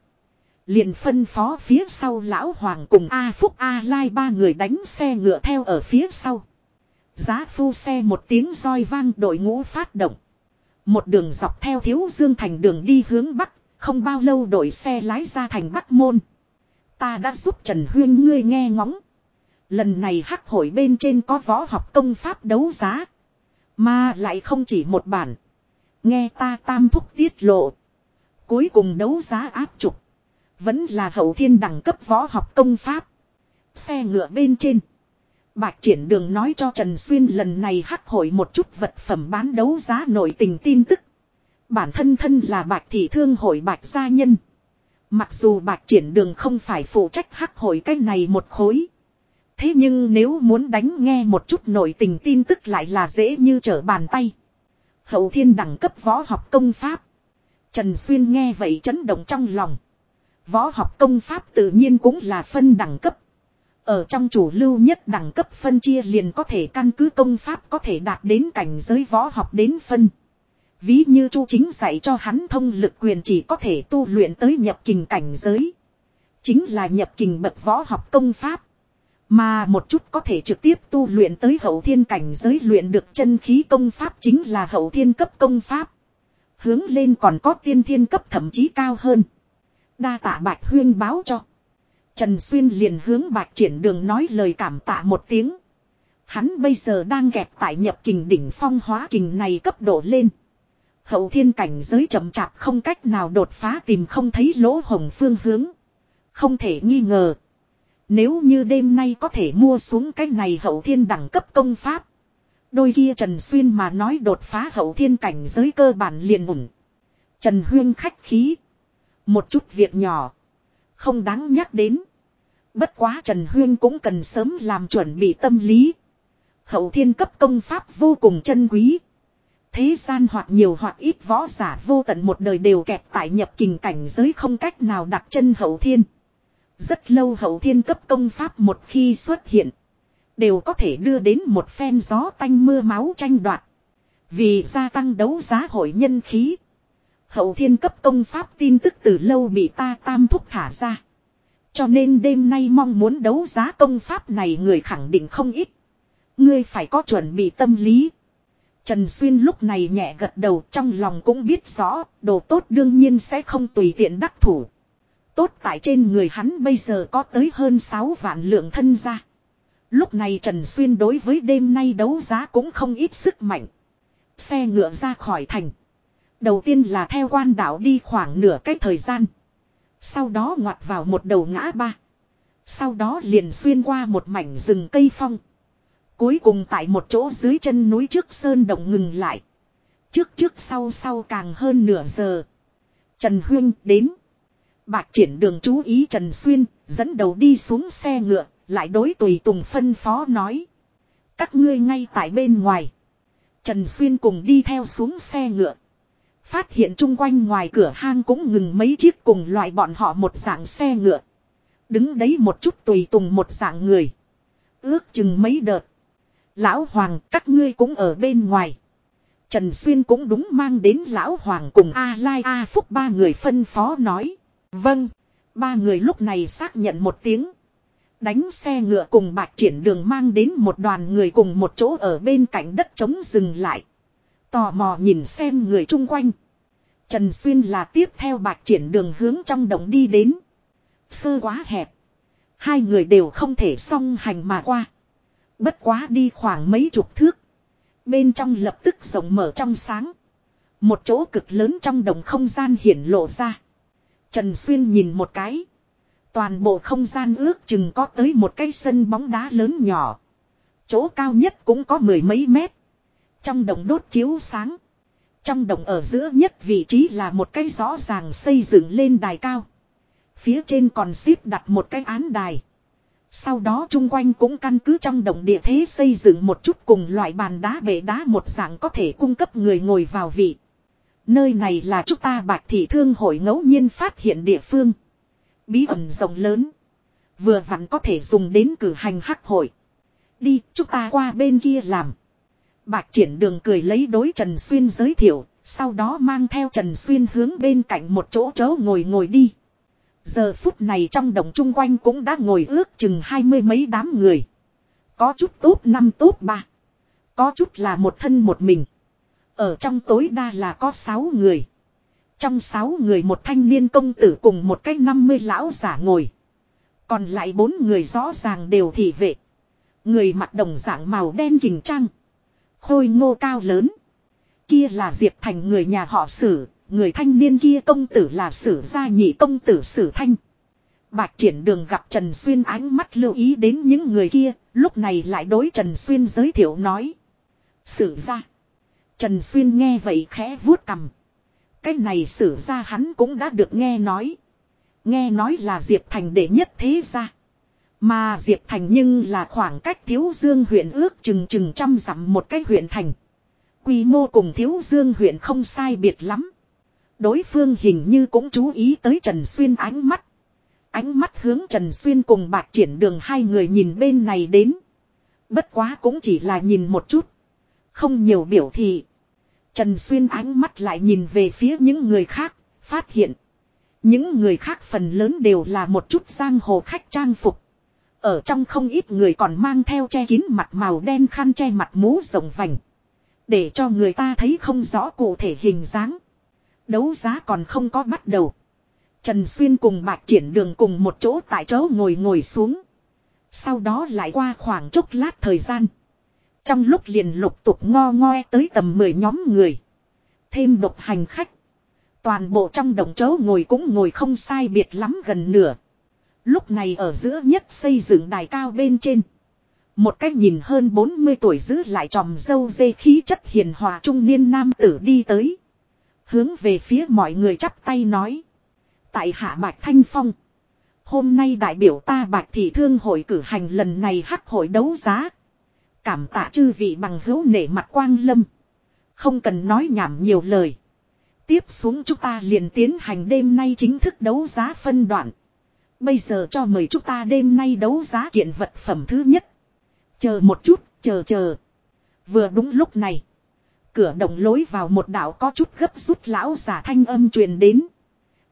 Liền phân phó phía sau lão hoàng cùng A Phúc A Lai ba người đánh xe ngựa theo ở phía sau. Giá phu xe một tiếng roi vang đội ngũ phát động. Một đường dọc theo thiếu dương thành đường đi hướng bắc, không bao lâu đội xe lái ra thành bắc môn. Ta đã giúp Trần Huyên ngươi nghe ngóng. Lần này hắc hội bên trên có võ học công pháp đấu giá. Mà lại không chỉ một bản. Nghe ta tam thúc tiết lộ. Cuối cùng đấu giá áp trục. Vẫn là hậu thiên đẳng cấp võ học công pháp. Xe ngựa bên trên. Bạch triển đường nói cho Trần Xuyên lần này hắc hội một chút vật phẩm bán đấu giá nổi tình tin tức. Bản thân thân là bạch thị thương hội bạch gia nhân. Mặc dù bạch triển đường không phải phụ trách hắc hội cái này một khối. Thế nhưng nếu muốn đánh nghe một chút nổi tình tin tức lại là dễ như trở bàn tay. Hậu thiên đẳng cấp võ học công pháp. Trần Xuyên nghe vậy chấn động trong lòng. Võ học công pháp tự nhiên cũng là phân đẳng cấp. Ở trong chủ lưu nhất đẳng cấp phân chia liền có thể căn cứ công pháp có thể đạt đến cảnh giới võ học đến phân. Ví như Chu Chính dạy cho hắn thông lực quyền chỉ có thể tu luyện tới nhập kình cảnh giới. Chính là nhập kình bậc võ học công pháp. Mà một chút có thể trực tiếp tu luyện tới hậu thiên cảnh giới luyện được chân khí công pháp chính là hậu thiên cấp công pháp. Hướng lên còn có tiên thiên cấp thậm chí cao hơn. Đa tạ Bạch Huyên báo cho. Trần Xuyên liền hướng Bạch Triển Đường nói lời cảm tạ một tiếng. Hắn bây giờ đang gẹp tại nhập kình đỉnh phong hóa kình này cấp độ lên. Hậu thiên cảnh giới chậm chạp không cách nào đột phá tìm không thấy lỗ hồng phương hướng. Không thể nghi ngờ. Nếu như đêm nay có thể mua xuống cái này hậu thiên đẳng cấp công pháp. Đôi kia Trần Xuyên mà nói đột phá hậu thiên cảnh giới cơ bản liền ủng. Trần Huyên khách khí. Một chút việc nhỏ. Không đáng nhắc đến. Bất quá Trần Huyên cũng cần sớm làm chuẩn bị tâm lý. Hậu thiên cấp công pháp vô cùng chân quý. Thế gian hoặc nhiều hoặc ít võ giả vô tận một đời đều kẹt tại nhập kình cảnh giới không cách nào đặt chân hậu thiên. Rất lâu hậu thiên cấp công pháp một khi xuất hiện. Đều có thể đưa đến một phen gió tanh mưa máu tranh đoạt. Vì gia tăng đấu giá hội nhân khí. Hậu thiên cấp công pháp tin tức từ lâu bị ta tam thúc thả ra. Cho nên đêm nay mong muốn đấu giá công pháp này người khẳng định không ít. Ngươi phải có chuẩn bị tâm lý. Trần Xuyên lúc này nhẹ gật đầu trong lòng cũng biết rõ, đồ tốt đương nhiên sẽ không tùy tiện đắc thủ. Tốt tại trên người hắn bây giờ có tới hơn 6 vạn lượng thân ra. Lúc này Trần Xuyên đối với đêm nay đấu giá cũng không ít sức mạnh. Xe ngựa ra khỏi thành. Đầu tiên là theo quan đảo đi khoảng nửa cách thời gian. Sau đó ngoặt vào một đầu ngã ba. Sau đó liền xuyên qua một mảnh rừng cây phong. Cuối cùng tại một chỗ dưới chân núi trước sơn động ngừng lại. Trước trước sau sau càng hơn nửa giờ. Trần Huyên đến. Bạc triển đường chú ý Trần Xuyên, dẫn đầu đi xuống xe ngựa, lại đối tùy tùng phân phó nói. Các ngươi ngay tại bên ngoài. Trần Xuyên cùng đi theo xuống xe ngựa. Phát hiện chung quanh ngoài cửa hang cũng ngừng mấy chiếc cùng loại bọn họ một dạng xe ngựa. Đứng đấy một chút tùy tùng một dạng người. Ước chừng mấy đợt. Lão Hoàng, các ngươi cũng ở bên ngoài. Trần Xuyên cũng đúng mang đến Lão Hoàng cùng A Lai A Phúc ba người phân phó nói. Vâng. Ba người lúc này xác nhận một tiếng. Đánh xe ngựa cùng bạch triển đường mang đến một đoàn người cùng một chỗ ở bên cạnh đất trống dừng lại. Tò mò nhìn xem người chung quanh. Trần Xuyên là tiếp theo bạch triển đường hướng trong động đi đến. Sơ quá hẹp. Hai người đều không thể song hành mà qua. Bất quá đi khoảng mấy chục thước. Bên trong lập tức rộng mở trong sáng. Một chỗ cực lớn trong đồng không gian hiển lộ ra. Trần Xuyên nhìn một cái. Toàn bộ không gian ước chừng có tới một cái sân bóng đá lớn nhỏ. Chỗ cao nhất cũng có mười mấy mét. Trong đồng đốt chiếu sáng. Trong đồng ở giữa nhất vị trí là một cái rõ ràng xây dựng lên đài cao. Phía trên còn xếp đặt một cái án đài. Sau đó chung quanh cũng căn cứ trong đồng địa thế xây dựng một chút cùng loại bàn đá bể đá một dạng có thể cung cấp người ngồi vào vị. Nơi này là chúng ta bạch thị thương hội ngẫu nhiên phát hiện địa phương. Bí ẩn rộng lớn. Vừa vặn có thể dùng đến cử hành hắc hội. Đi, chúng ta qua bên kia làm. Bạch triển đường cười lấy đối Trần Xuyên giới thiệu, sau đó mang theo Trần Xuyên hướng bên cạnh một chỗ chỗ ngồi ngồi đi. Giờ phút này trong đồng chung quanh cũng đã ngồi ước chừng hai mươi mấy đám người. Có chút tốt năm tốt ba. Có chút là một thân một mình. Ở trong tối đa là có sáu người. Trong sáu người một thanh niên công tử cùng một cái năm mươi lão giả ngồi. Còn lại bốn người rõ ràng đều thị vệ. Người mặc đồng dạng màu đen kình trăng. Khôi ngô cao lớn. Kia là Diệp Thành người nhà họ sử, người thanh niên kia công tử là sử gia nhị công tử sử thanh. Bạch triển đường gặp Trần Xuyên ánh mắt lưu ý đến những người kia, lúc này lại đối Trần Xuyên giới thiệu nói. Sử gia. Trần Xuyên nghe vậy khẽ vuốt cầm. Cái này sử gia hắn cũng đã được nghe nói. Nghe nói là Diệp Thành đệ nhất thế gia. Mà Diệp Thành nhưng là khoảng cách Thiếu Dương huyện ước chừng chừng trăm dặm một cái huyện thành. Quy mô cùng Thiếu Dương huyện không sai biệt lắm. Đối phương hình như cũng chú ý tới Trần Xuyên ánh mắt. Ánh mắt hướng Trần Xuyên cùng bạc triển đường hai người nhìn bên này đến. Bất quá cũng chỉ là nhìn một chút. Không nhiều biểu thị. Trần Xuyên ánh mắt lại nhìn về phía những người khác, phát hiện. Những người khác phần lớn đều là một chút giang hồ khách trang phục. Ở trong không ít người còn mang theo che kín mặt màu đen khăn che mặt mũ rộng vành. Để cho người ta thấy không rõ cụ thể hình dáng. Đấu giá còn không có bắt đầu. Trần Xuyên cùng Bạch Triển Đường cùng một chỗ tại chỗ ngồi ngồi xuống. Sau đó lại qua khoảng chốc lát thời gian. Trong lúc liền lục tục ngo ngoe tới tầm 10 nhóm người. Thêm độc hành khách. Toàn bộ trong đồng chỗ ngồi cũng ngồi không sai biệt lắm gần nửa. Lúc này ở giữa nhất xây dựng đài cao bên trên. Một cách nhìn hơn 40 tuổi giữ lại tròm dâu dê khí chất hiền hòa trung niên nam tử đi tới. Hướng về phía mọi người chắp tay nói. Tại hạ Bạch Thanh Phong. Hôm nay đại biểu ta Bạch Thị Thương hội cử hành lần này hắc hội đấu giá. Cảm tạ chư vị bằng hữu nể mặt quang lâm. Không cần nói nhảm nhiều lời. Tiếp xuống chúng ta liền tiến hành đêm nay chính thức đấu giá phân đoạn. Bây giờ cho mời chúng ta đêm nay đấu giá kiện vật phẩm thứ nhất. Chờ một chút, chờ chờ. Vừa đúng lúc này. Cửa động lối vào một đảo có chút gấp rút lão giả thanh âm truyền đến.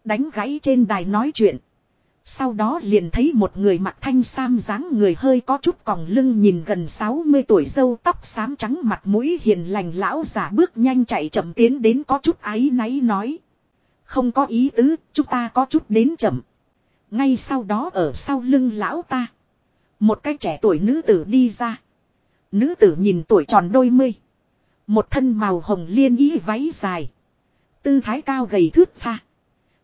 Đánh gãy trên đài nói chuyện. Sau đó liền thấy một người mặt thanh sam dáng người hơi có chút còng lưng nhìn gần 60 tuổi dâu tóc xám trắng mặt mũi hiền lành lão giả bước nhanh chạy chậm tiến đến có chút áy náy nói. Không có ý tứ, chúng ta có chút đến chậm. Ngay sau đó ở sau lưng lão ta. Một cái trẻ tuổi nữ tử đi ra. Nữ tử nhìn tuổi tròn đôi mươi. Một thân màu hồng liên ý váy dài. Tư thái cao gầy thước tha.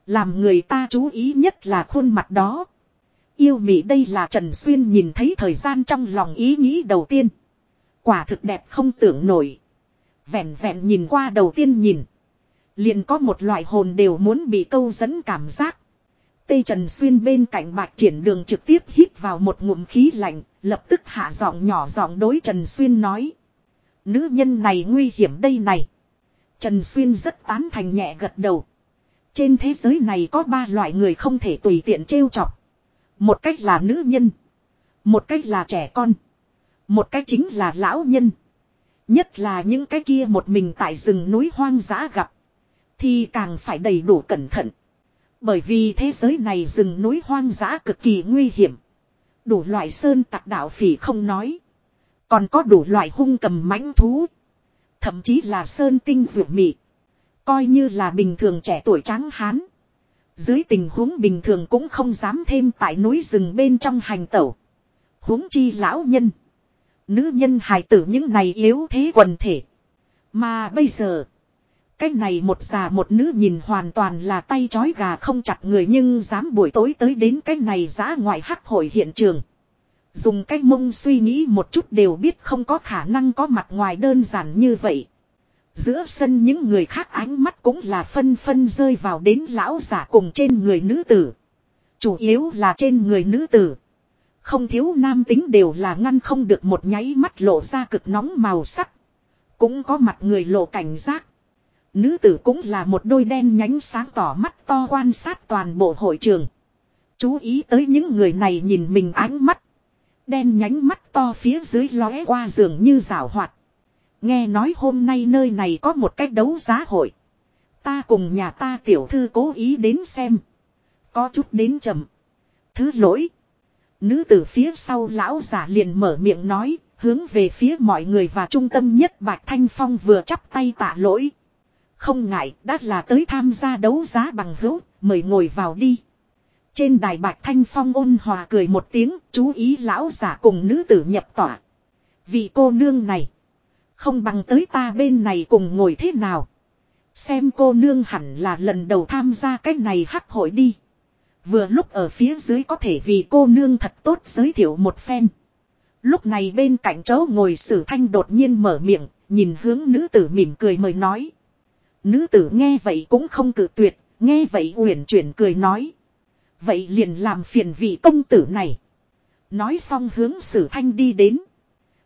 Làm người ta chú ý nhất là khuôn mặt đó. Yêu mỹ đây là Trần Xuyên nhìn thấy thời gian trong lòng ý nghĩ đầu tiên. Quả thực đẹp không tưởng nổi. Vẹn vẹn nhìn qua đầu tiên nhìn. Liền có một loại hồn đều muốn bị câu dẫn cảm giác. Tây Trần Xuyên bên cạnh bạc triển đường trực tiếp hít vào một ngụm khí lạnh, lập tức hạ giọng nhỏ giọng đối Trần Xuyên nói. Nữ nhân này nguy hiểm đây này. Trần Xuyên rất tán thành nhẹ gật đầu. Trên thế giới này có ba loại người không thể tùy tiện trêu chọc. Một cách là nữ nhân. Một cách là trẻ con. Một cách chính là lão nhân. Nhất là những cái kia một mình tại rừng núi hoang dã gặp. Thì càng phải đầy đủ cẩn thận. Bởi vì thế giới này rừng núi hoang dã cực kỳ nguy hiểm. Đủ loại sơn tặc đạo phỉ không nói. Còn có đủ loại hung cầm mãnh thú. Thậm chí là sơn tinh rượu mị. Coi như là bình thường trẻ tuổi trắng hán. Dưới tình huống bình thường cũng không dám thêm tại núi rừng bên trong hành tẩu. huống chi lão nhân. Nữ nhân hài tử những này yếu thế quần thể. Mà bây giờ. Cái này một già một nữ nhìn hoàn toàn là tay chói gà không chặt người nhưng dám buổi tối tới đến cái này giá ngoại hắc hội hiện trường. Dùng cái mông suy nghĩ một chút đều biết không có khả năng có mặt ngoài đơn giản như vậy. Giữa sân những người khác ánh mắt cũng là phân phân rơi vào đến lão giả cùng trên người nữ tử. Chủ yếu là trên người nữ tử. Không thiếu nam tính đều là ngăn không được một nháy mắt lộ ra cực nóng màu sắc. Cũng có mặt người lộ cảnh giác. Nữ tử cũng là một đôi đen nhánh sáng tỏ mắt to quan sát toàn bộ hội trường. Chú ý tới những người này nhìn mình ánh mắt. Đen nhánh mắt to phía dưới lóe qua giường như rào hoạt. Nghe nói hôm nay nơi này có một cách đấu giá hội. Ta cùng nhà ta tiểu thư cố ý đến xem. Có chút đến chậm. Thứ lỗi. Nữ tử phía sau lão giả liền mở miệng nói, hướng về phía mọi người và trung tâm nhất Bạch Thanh Phong vừa chắp tay tạ lỗi. Không ngại, đã là tới tham gia đấu giá bằng hữu, mời ngồi vào đi. Trên đài bạch thanh phong ôn hòa cười một tiếng, chú ý lão giả cùng nữ tử nhập tỏa. Vị cô nương này, không bằng tới ta bên này cùng ngồi thế nào. Xem cô nương hẳn là lần đầu tham gia cái này hắc hội đi. Vừa lúc ở phía dưới có thể vì cô nương thật tốt giới thiệu một phen. Lúc này bên cạnh chỗ ngồi sử thanh đột nhiên mở miệng, nhìn hướng nữ tử mỉm cười mời nói. Nữ tử nghe vậy cũng không cự tuyệt, nghe vậy uyển chuyển cười nói. Vậy liền làm phiền vị công tử này. Nói xong hướng sử thanh đi đến.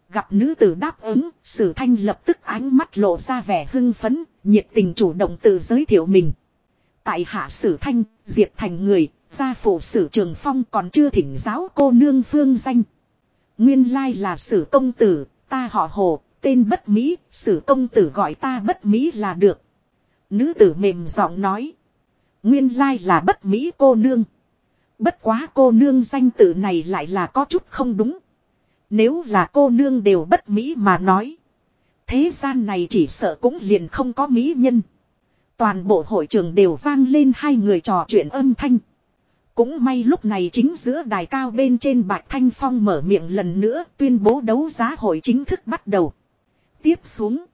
Gặp nữ tử đáp ứng, sử thanh lập tức ánh mắt lộ ra vẻ hưng phấn, nhiệt tình chủ động tự giới thiệu mình. Tại hạ sử thanh, diệt thành người, gia phụ sử trường phong còn chưa thỉnh giáo cô nương phương danh. Nguyên lai là sử công tử, ta họ hồ, tên bất mỹ, sử công tử gọi ta bất mỹ là được. Nữ tử mềm giọng nói. Nguyên lai là bất mỹ cô nương. Bất quá cô nương danh tự này lại là có chút không đúng. Nếu là cô nương đều bất mỹ mà nói. Thế gian này chỉ sợ cũng liền không có mỹ nhân. Toàn bộ hội trường đều vang lên hai người trò chuyện âm thanh. Cũng may lúc này chính giữa đài cao bên trên Bạch Thanh Phong mở miệng lần nữa tuyên bố đấu giá hội chính thức bắt đầu. Tiếp xuống.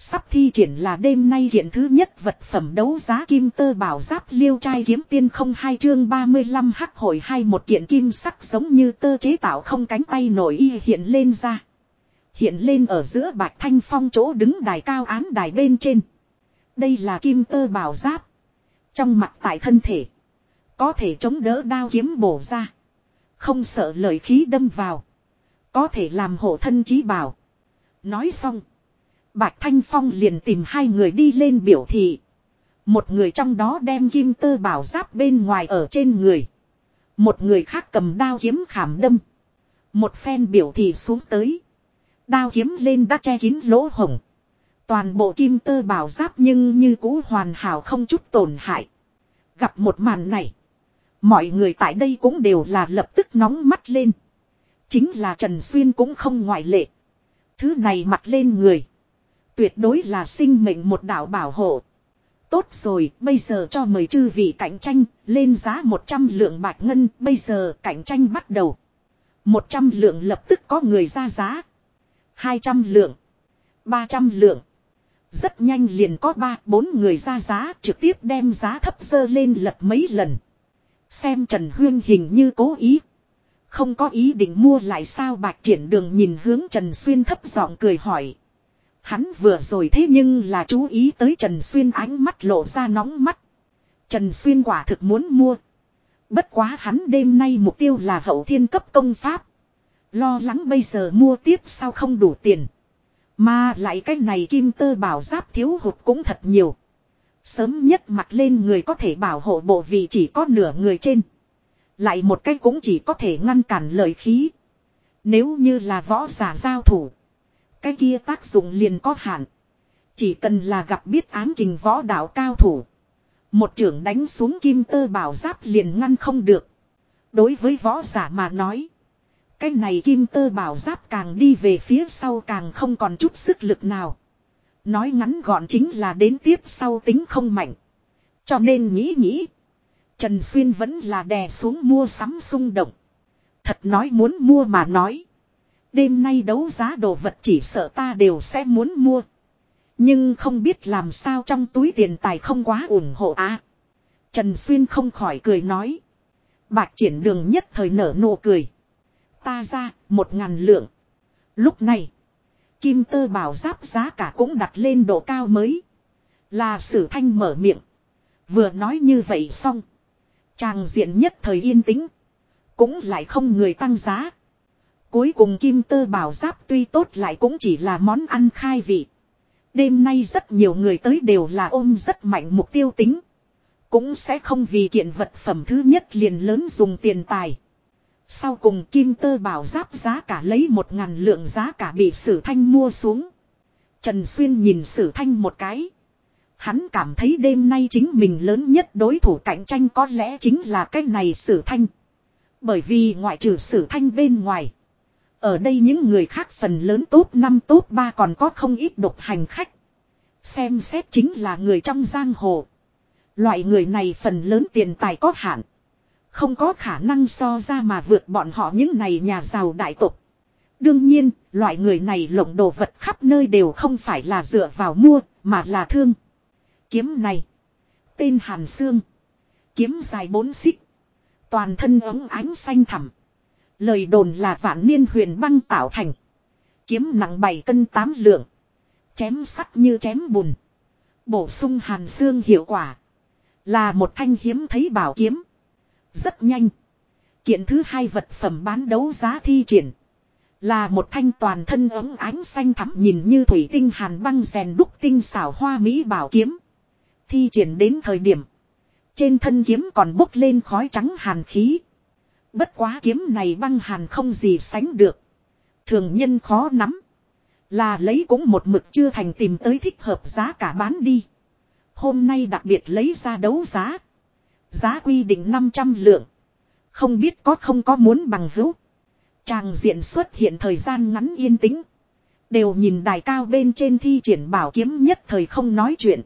Sắp thi triển là đêm nay hiện thứ nhất vật phẩm đấu giá kim tơ bảo giáp liêu trai kiếm tiên không hai chương 35 hắc hội hai một kiện kim sắc giống như tơ chế tạo không cánh tay nổi y hiện lên ra. Hiện lên ở giữa bạch thanh phong chỗ đứng đài cao án đài bên trên. Đây là kim tơ bảo giáp. Trong mặt tại thân thể. Có thể chống đỡ đao kiếm bổ ra. Không sợ lời khí đâm vào. Có thể làm hộ thân trí bảo. Nói xong. Bạch Thanh Phong liền tìm hai người đi lên biểu thị. Một người trong đó đem kim tơ bảo giáp bên ngoài ở trên người. Một người khác cầm đao kiếm khảm đâm. Một phen biểu thị xuống tới. Đao kiếm lên đã che kín lỗ hổng. Toàn bộ kim tơ bảo giáp nhưng như cũ hoàn hảo không chút tổn hại. Gặp một màn này. Mọi người tại đây cũng đều là lập tức nóng mắt lên. Chính là Trần Xuyên cũng không ngoại lệ. Thứ này mặc lên người. Tuyệt đối là sinh mệnh một đạo bảo hộ. Tốt rồi, bây giờ cho mời chư vị cạnh tranh, lên giá 100 lượng bạch ngân, bây giờ cạnh tranh bắt đầu. 100 lượng lập tức có người ra giá. 200 lượng. 300 lượng. Rất nhanh liền có 3-4 người ra giá, trực tiếp đem giá thấp dơ lên lật mấy lần. Xem Trần Huyên hình như cố ý. Không có ý định mua lại sao bạc triển đường nhìn hướng Trần Xuyên thấp giọng cười hỏi. Hắn vừa rồi thế nhưng là chú ý tới Trần Xuyên ánh mắt lộ ra nóng mắt. Trần Xuyên quả thực muốn mua. Bất quá hắn đêm nay mục tiêu là hậu thiên cấp công pháp. Lo lắng bây giờ mua tiếp sao không đủ tiền. Mà lại cái này kim tơ bảo giáp thiếu hụt cũng thật nhiều. Sớm nhất mặc lên người có thể bảo hộ bộ vị chỉ có nửa người trên. Lại một cái cũng chỉ có thể ngăn cản lời khí. Nếu như là võ giả giao thủ. Cái kia tác dụng liền có hạn. Chỉ cần là gặp biết ám kình võ đạo cao thủ. Một trưởng đánh xuống kim tơ bảo giáp liền ngăn không được. Đối với võ giả mà nói. Cái này kim tơ bảo giáp càng đi về phía sau càng không còn chút sức lực nào. Nói ngắn gọn chính là đến tiếp sau tính không mạnh. Cho nên nghĩ nghĩ. Trần Xuyên vẫn là đè xuống mua sắm xung động. Thật nói muốn mua mà nói. Đêm nay đấu giá đồ vật chỉ sợ ta đều sẽ muốn mua. Nhưng không biết làm sao trong túi tiền tài không quá ủng hộ á. Trần Xuyên không khỏi cười nói. Bạch triển đường nhất thời nở nụ cười. Ta ra, một ngàn lượng. Lúc này, kim tơ bảo giáp giá cả cũng đặt lên độ cao mới. Là sử thanh mở miệng. Vừa nói như vậy xong. chàng diện nhất thời yên tĩnh. Cũng lại không người tăng giá. Cuối cùng kim tơ bảo giáp tuy tốt lại cũng chỉ là món ăn khai vị. Đêm nay rất nhiều người tới đều là ôm rất mạnh mục tiêu tính. Cũng sẽ không vì kiện vật phẩm thứ nhất liền lớn dùng tiền tài. Sau cùng kim tơ bảo giáp giá cả lấy một ngàn lượng giá cả bị sử thanh mua xuống. Trần Xuyên nhìn sử thanh một cái. Hắn cảm thấy đêm nay chính mình lớn nhất đối thủ cạnh tranh có lẽ chính là cái này sử thanh. Bởi vì ngoại trừ sử thanh bên ngoài. Ở đây những người khác phần lớn tốt năm tốt ba còn có không ít độc hành khách. Xem xét chính là người trong giang hồ. Loại người này phần lớn tiền tài có hạn. Không có khả năng so ra mà vượt bọn họ những này nhà giàu đại tộc. Đương nhiên, loại người này lộng đồ vật khắp nơi đều không phải là dựa vào mua, mà là thương. Kiếm này. Tên Hàn Sương. Kiếm dài bốn xích. Toàn thân ống ánh xanh thẳm. Lời đồn là vạn niên huyền băng tạo thành. Kiếm nặng 7 cân 8 lượng. Chém sắt như chém bùn. Bổ sung hàn xương hiệu quả. Là một thanh hiếm thấy bảo kiếm. Rất nhanh. Kiện thứ hai vật phẩm bán đấu giá thi triển. Là một thanh toàn thân ấm ánh xanh thắm nhìn như thủy tinh hàn băng rèn đúc tinh xảo hoa mỹ bảo kiếm. Thi triển đến thời điểm. Trên thân kiếm còn bốc lên khói trắng hàn khí. Bất quá kiếm này băng hàn không gì sánh được. Thường nhân khó nắm. Là lấy cũng một mực chưa thành tìm tới thích hợp giá cả bán đi. Hôm nay đặc biệt lấy ra đấu giá. Giá quy định 500 lượng. Không biết có không có muốn bằng hữu. Tràng diện xuất hiện thời gian ngắn yên tĩnh. Đều nhìn đài cao bên trên thi triển bảo kiếm nhất thời không nói chuyện.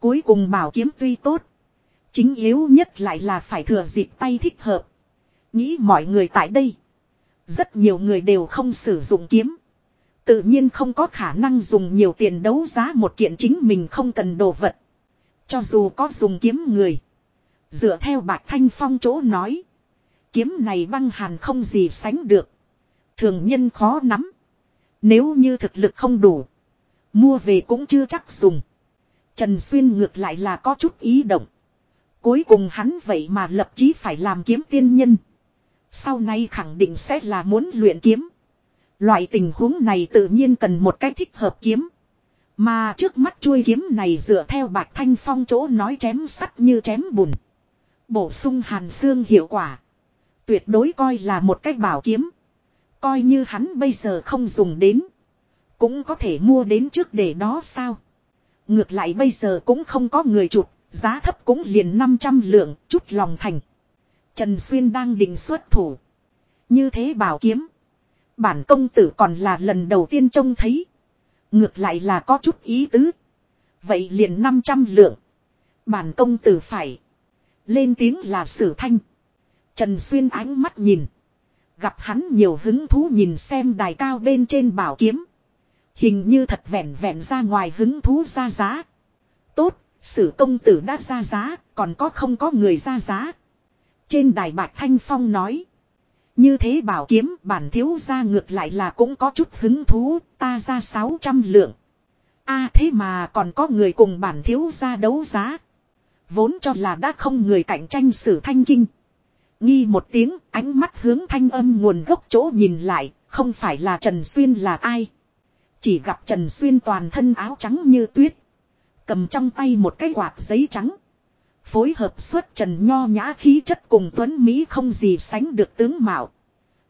Cuối cùng bảo kiếm tuy tốt. Chính yếu nhất lại là phải thừa dịp tay thích hợp. Nghĩ mọi người tại đây. Rất nhiều người đều không sử dụng kiếm. Tự nhiên không có khả năng dùng nhiều tiền đấu giá một kiện chính mình không cần đồ vật. Cho dù có dùng kiếm người. Dựa theo bạc thanh phong chỗ nói. Kiếm này băng hàn không gì sánh được. Thường nhân khó nắm. Nếu như thực lực không đủ. Mua về cũng chưa chắc dùng. Trần Xuyên ngược lại là có chút ý động. Cuối cùng hắn vậy mà lập chí phải làm kiếm tiên nhân. Sau này khẳng định sẽ là muốn luyện kiếm. Loại tình huống này tự nhiên cần một cách thích hợp kiếm. Mà trước mắt chuôi kiếm này dựa theo bạc thanh phong chỗ nói chém sắt như chém bùn. Bổ sung hàn xương hiệu quả. Tuyệt đối coi là một cách bảo kiếm. Coi như hắn bây giờ không dùng đến. Cũng có thể mua đến trước để đó sao. Ngược lại bây giờ cũng không có người chụp. Giá thấp cũng liền 500 lượng, chút lòng thành. Trần Xuyên đang định xuất thủ. Như thế bảo kiếm. Bản công tử còn là lần đầu tiên trông thấy. Ngược lại là có chút ý tứ. Vậy liền 500 lượng. Bản công tử phải. Lên tiếng là sử thanh. Trần Xuyên ánh mắt nhìn. Gặp hắn nhiều hứng thú nhìn xem đài cao bên trên bảo kiếm. Hình như thật vẹn vẹn ra ngoài hứng thú ra giá. Tốt, sử công tử đã ra giá, còn có không có người ra giá. Trên đài bạc Thanh Phong nói. Như thế bảo kiếm bản thiếu ra ngược lại là cũng có chút hứng thú, ta ra 600 lượng. a thế mà còn có người cùng bản thiếu ra đấu giá. Vốn cho là đã không người cạnh tranh sử thanh kinh. Nghi một tiếng, ánh mắt hướng thanh âm nguồn gốc chỗ nhìn lại, không phải là Trần Xuyên là ai. Chỉ gặp Trần Xuyên toàn thân áo trắng như tuyết. Cầm trong tay một cái quạt giấy trắng. Phối hợp xuất trần nho nhã khí chất cùng tuấn Mỹ không gì sánh được tướng mạo.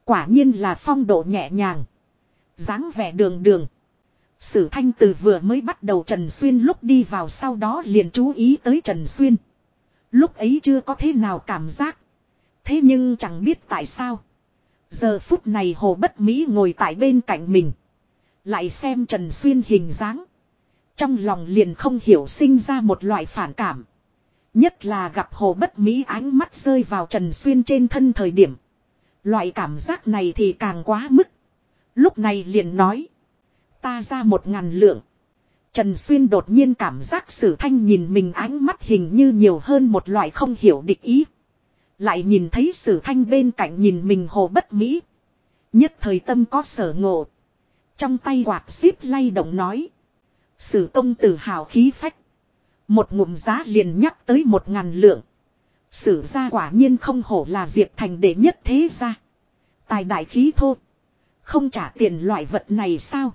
Quả nhiên là phong độ nhẹ nhàng. dáng vẻ đường đường. Sử thanh từ vừa mới bắt đầu Trần Xuyên lúc đi vào sau đó liền chú ý tới Trần Xuyên. Lúc ấy chưa có thế nào cảm giác. Thế nhưng chẳng biết tại sao. Giờ phút này Hồ Bất Mỹ ngồi tại bên cạnh mình. Lại xem Trần Xuyên hình dáng. Trong lòng liền không hiểu sinh ra một loại phản cảm. Nhất là gặp Hồ Bất Mỹ ánh mắt rơi vào Trần Xuyên trên thân thời điểm. Loại cảm giác này thì càng quá mức. Lúc này liền nói. Ta ra một ngàn lượng. Trần Xuyên đột nhiên cảm giác sử thanh nhìn mình ánh mắt hình như nhiều hơn một loại không hiểu địch ý. Lại nhìn thấy sử thanh bên cạnh nhìn mình hồ bất mỹ. Nhất thời tâm có sở ngộ. Trong tay quạt xíp lay động nói. Sử công tử hào khí phách. Một ngụm giá liền nhắc tới một ngàn lượng. Sử ra quả nhiên không hổ là Diệp Thành đệ nhất thế ra. Tài đại khí thô. Không trả tiền loại vật này sao?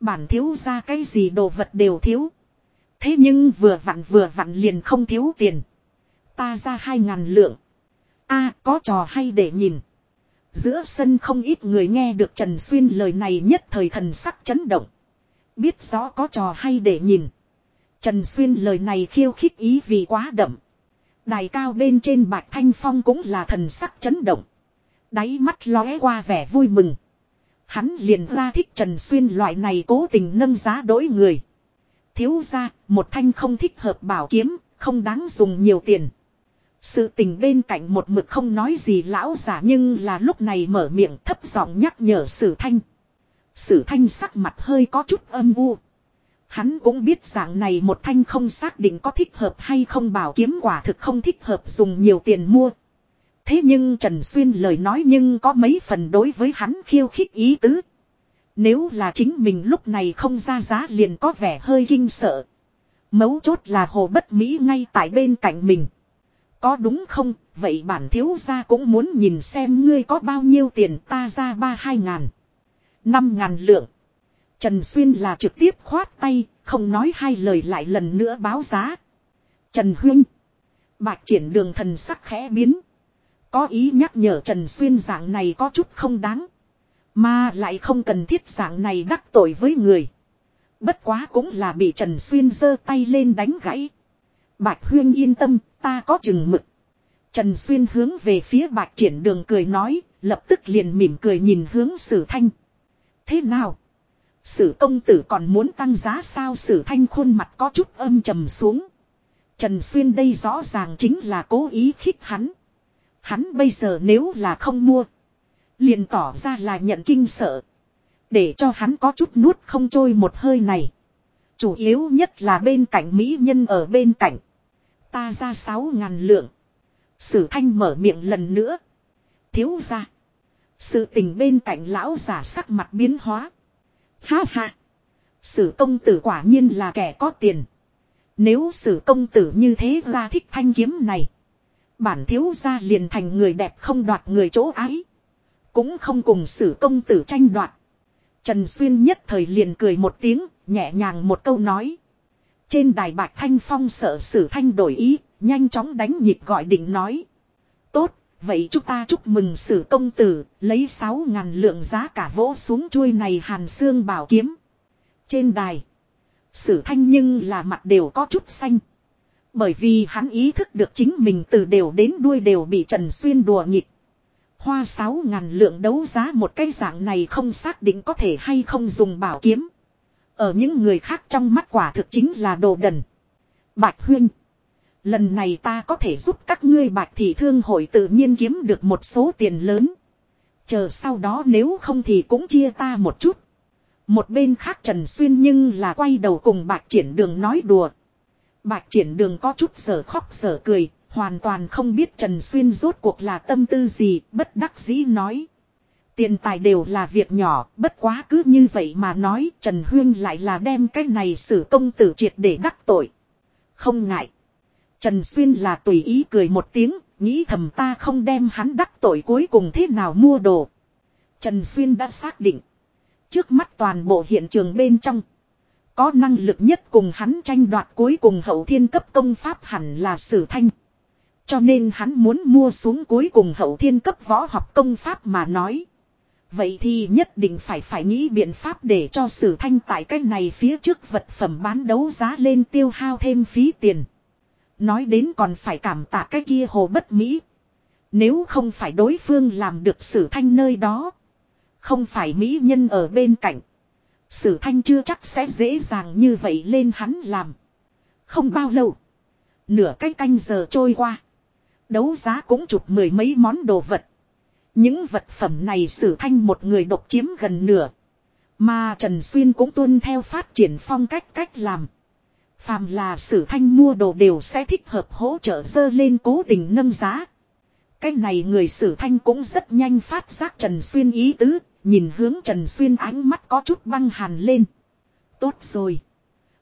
Bản thiếu ra cái gì đồ vật đều thiếu. Thế nhưng vừa vặn vừa vặn liền không thiếu tiền. Ta ra hai ngàn lượng. a, có trò hay để nhìn. Giữa sân không ít người nghe được Trần Xuyên lời này nhất thời thần sắc chấn động. Biết rõ có trò hay để nhìn. Trần Xuyên lời này khiêu khích ý vì quá đậm. Đài cao bên trên bạch thanh phong cũng là thần sắc chấn động. Đáy mắt lóe qua vẻ vui mừng. Hắn liền ra thích Trần Xuyên loại này cố tình nâng giá đối người. Thiếu ra, một thanh không thích hợp bảo kiếm, không đáng dùng nhiều tiền. Sự tình bên cạnh một mực không nói gì lão giả nhưng là lúc này mở miệng thấp giọng nhắc nhở sử thanh. Sử thanh sắc mặt hơi có chút âm u. Hắn cũng biết dạng này một thanh không xác định có thích hợp hay không bảo kiếm quả thực không thích hợp dùng nhiều tiền mua. Thế nhưng Trần Xuyên lời nói nhưng có mấy phần đối với hắn khiêu khích ý tứ. Nếu là chính mình lúc này không ra giá liền có vẻ hơi kinh sợ. Mấu chốt là hồ bất Mỹ ngay tại bên cạnh mình. Có đúng không, vậy bản thiếu gia cũng muốn nhìn xem ngươi có bao nhiêu tiền ta ra ba hai ngàn. Năm ngàn lượng. Trần Xuyên là trực tiếp khoát tay, không nói hai lời lại lần nữa báo giá. Trần Huynh. Bạch triển đường thần sắc khẽ biến. Có ý nhắc nhở Trần Xuyên dạng này có chút không đáng. Mà lại không cần thiết dạng này đắc tội với người. Bất quá cũng là bị Trần Xuyên giơ tay lên đánh gãy. Bạch Huyên yên tâm, ta có chừng mực. Trần Xuyên hướng về phía bạch triển đường cười nói, lập tức liền mỉm cười nhìn hướng sử thanh. Thế nào? Sử công tử còn muốn tăng giá sao sử thanh khuôn mặt có chút âm trầm xuống. Trần Xuyên đây rõ ràng chính là cố ý khích hắn. Hắn bây giờ nếu là không mua. Liền tỏ ra là nhận kinh sợ. Để cho hắn có chút nuốt không trôi một hơi này. Chủ yếu nhất là bên cạnh Mỹ nhân ở bên cạnh. Ta ra sáu ngàn lượng. Sử thanh mở miệng lần nữa. Thiếu ra. Sự tình bên cạnh lão giả sắc mặt biến hóa. Ha ha. Sử công tử quả nhiên là kẻ có tiền. Nếu sử công tử như thế ra thích thanh kiếm này. Bản thiếu ra liền thành người đẹp không đoạt người chỗ ái. Cũng không cùng sử công tử tranh đoạt. Trần Xuyên nhất thời liền cười một tiếng, nhẹ nhàng một câu nói. Trên đài bạc thanh phong sợ sử thanh đổi ý, nhanh chóng đánh nhịp gọi định nói. Tốt, vậy chúng ta chúc mừng sử công tử, lấy sáu ngàn lượng giá cả vỗ xuống chuôi này hàn xương bảo kiếm. Trên đài, sử thanh nhưng là mặt đều có chút xanh. Bởi vì hắn ý thức được chính mình từ đều đến đuôi đều bị Trần Xuyên đùa nghịch. Hoa sáu ngàn lượng đấu giá một cái dạng này không xác định có thể hay không dùng bảo kiếm. Ở những người khác trong mắt quả thực chính là đồ đần. Bạch Huyên. Lần này ta có thể giúp các ngươi bạch thị thương hội tự nhiên kiếm được một số tiền lớn. Chờ sau đó nếu không thì cũng chia ta một chút. Một bên khác Trần Xuyên nhưng là quay đầu cùng bạch triển đường nói đùa. Bạch triển đường có chút sở khóc sở cười, hoàn toàn không biết Trần Xuyên rốt cuộc là tâm tư gì, bất đắc dĩ nói. Tiền tài đều là việc nhỏ, bất quá cứ như vậy mà nói Trần Huyên lại là đem cái này xử công tử triệt để đắc tội. Không ngại. Trần Xuyên là tùy ý cười một tiếng, nghĩ thầm ta không đem hắn đắc tội cuối cùng thế nào mua đồ. Trần Xuyên đã xác định. Trước mắt toàn bộ hiện trường bên trong. Có năng lực nhất cùng hắn tranh đoạt cuối cùng hậu thiên cấp công pháp hẳn là sử thanh. Cho nên hắn muốn mua xuống cuối cùng hậu thiên cấp võ học công pháp mà nói. Vậy thì nhất định phải phải nghĩ biện pháp để cho sử thanh tại cách này phía trước vật phẩm bán đấu giá lên tiêu hao thêm phí tiền. Nói đến còn phải cảm tạ cái kia hồ bất mỹ. Nếu không phải đối phương làm được sử thanh nơi đó. Không phải mỹ nhân ở bên cạnh. Sử thanh chưa chắc sẽ dễ dàng như vậy lên hắn làm. Không bao lâu. Nửa cái canh, canh giờ trôi qua. Đấu giá cũng chụp mười mấy món đồ vật. Những vật phẩm này sử thanh một người độc chiếm gần nửa. Mà Trần Xuyên cũng tuân theo phát triển phong cách cách làm. Phàm là sử thanh mua đồ đều sẽ thích hợp hỗ trợ dơ lên cố tình nâng giá. Cái này người sử thanh cũng rất nhanh phát giác Trần Xuyên ý tứ, nhìn hướng Trần Xuyên ánh mắt có chút băng hàn lên. Tốt rồi.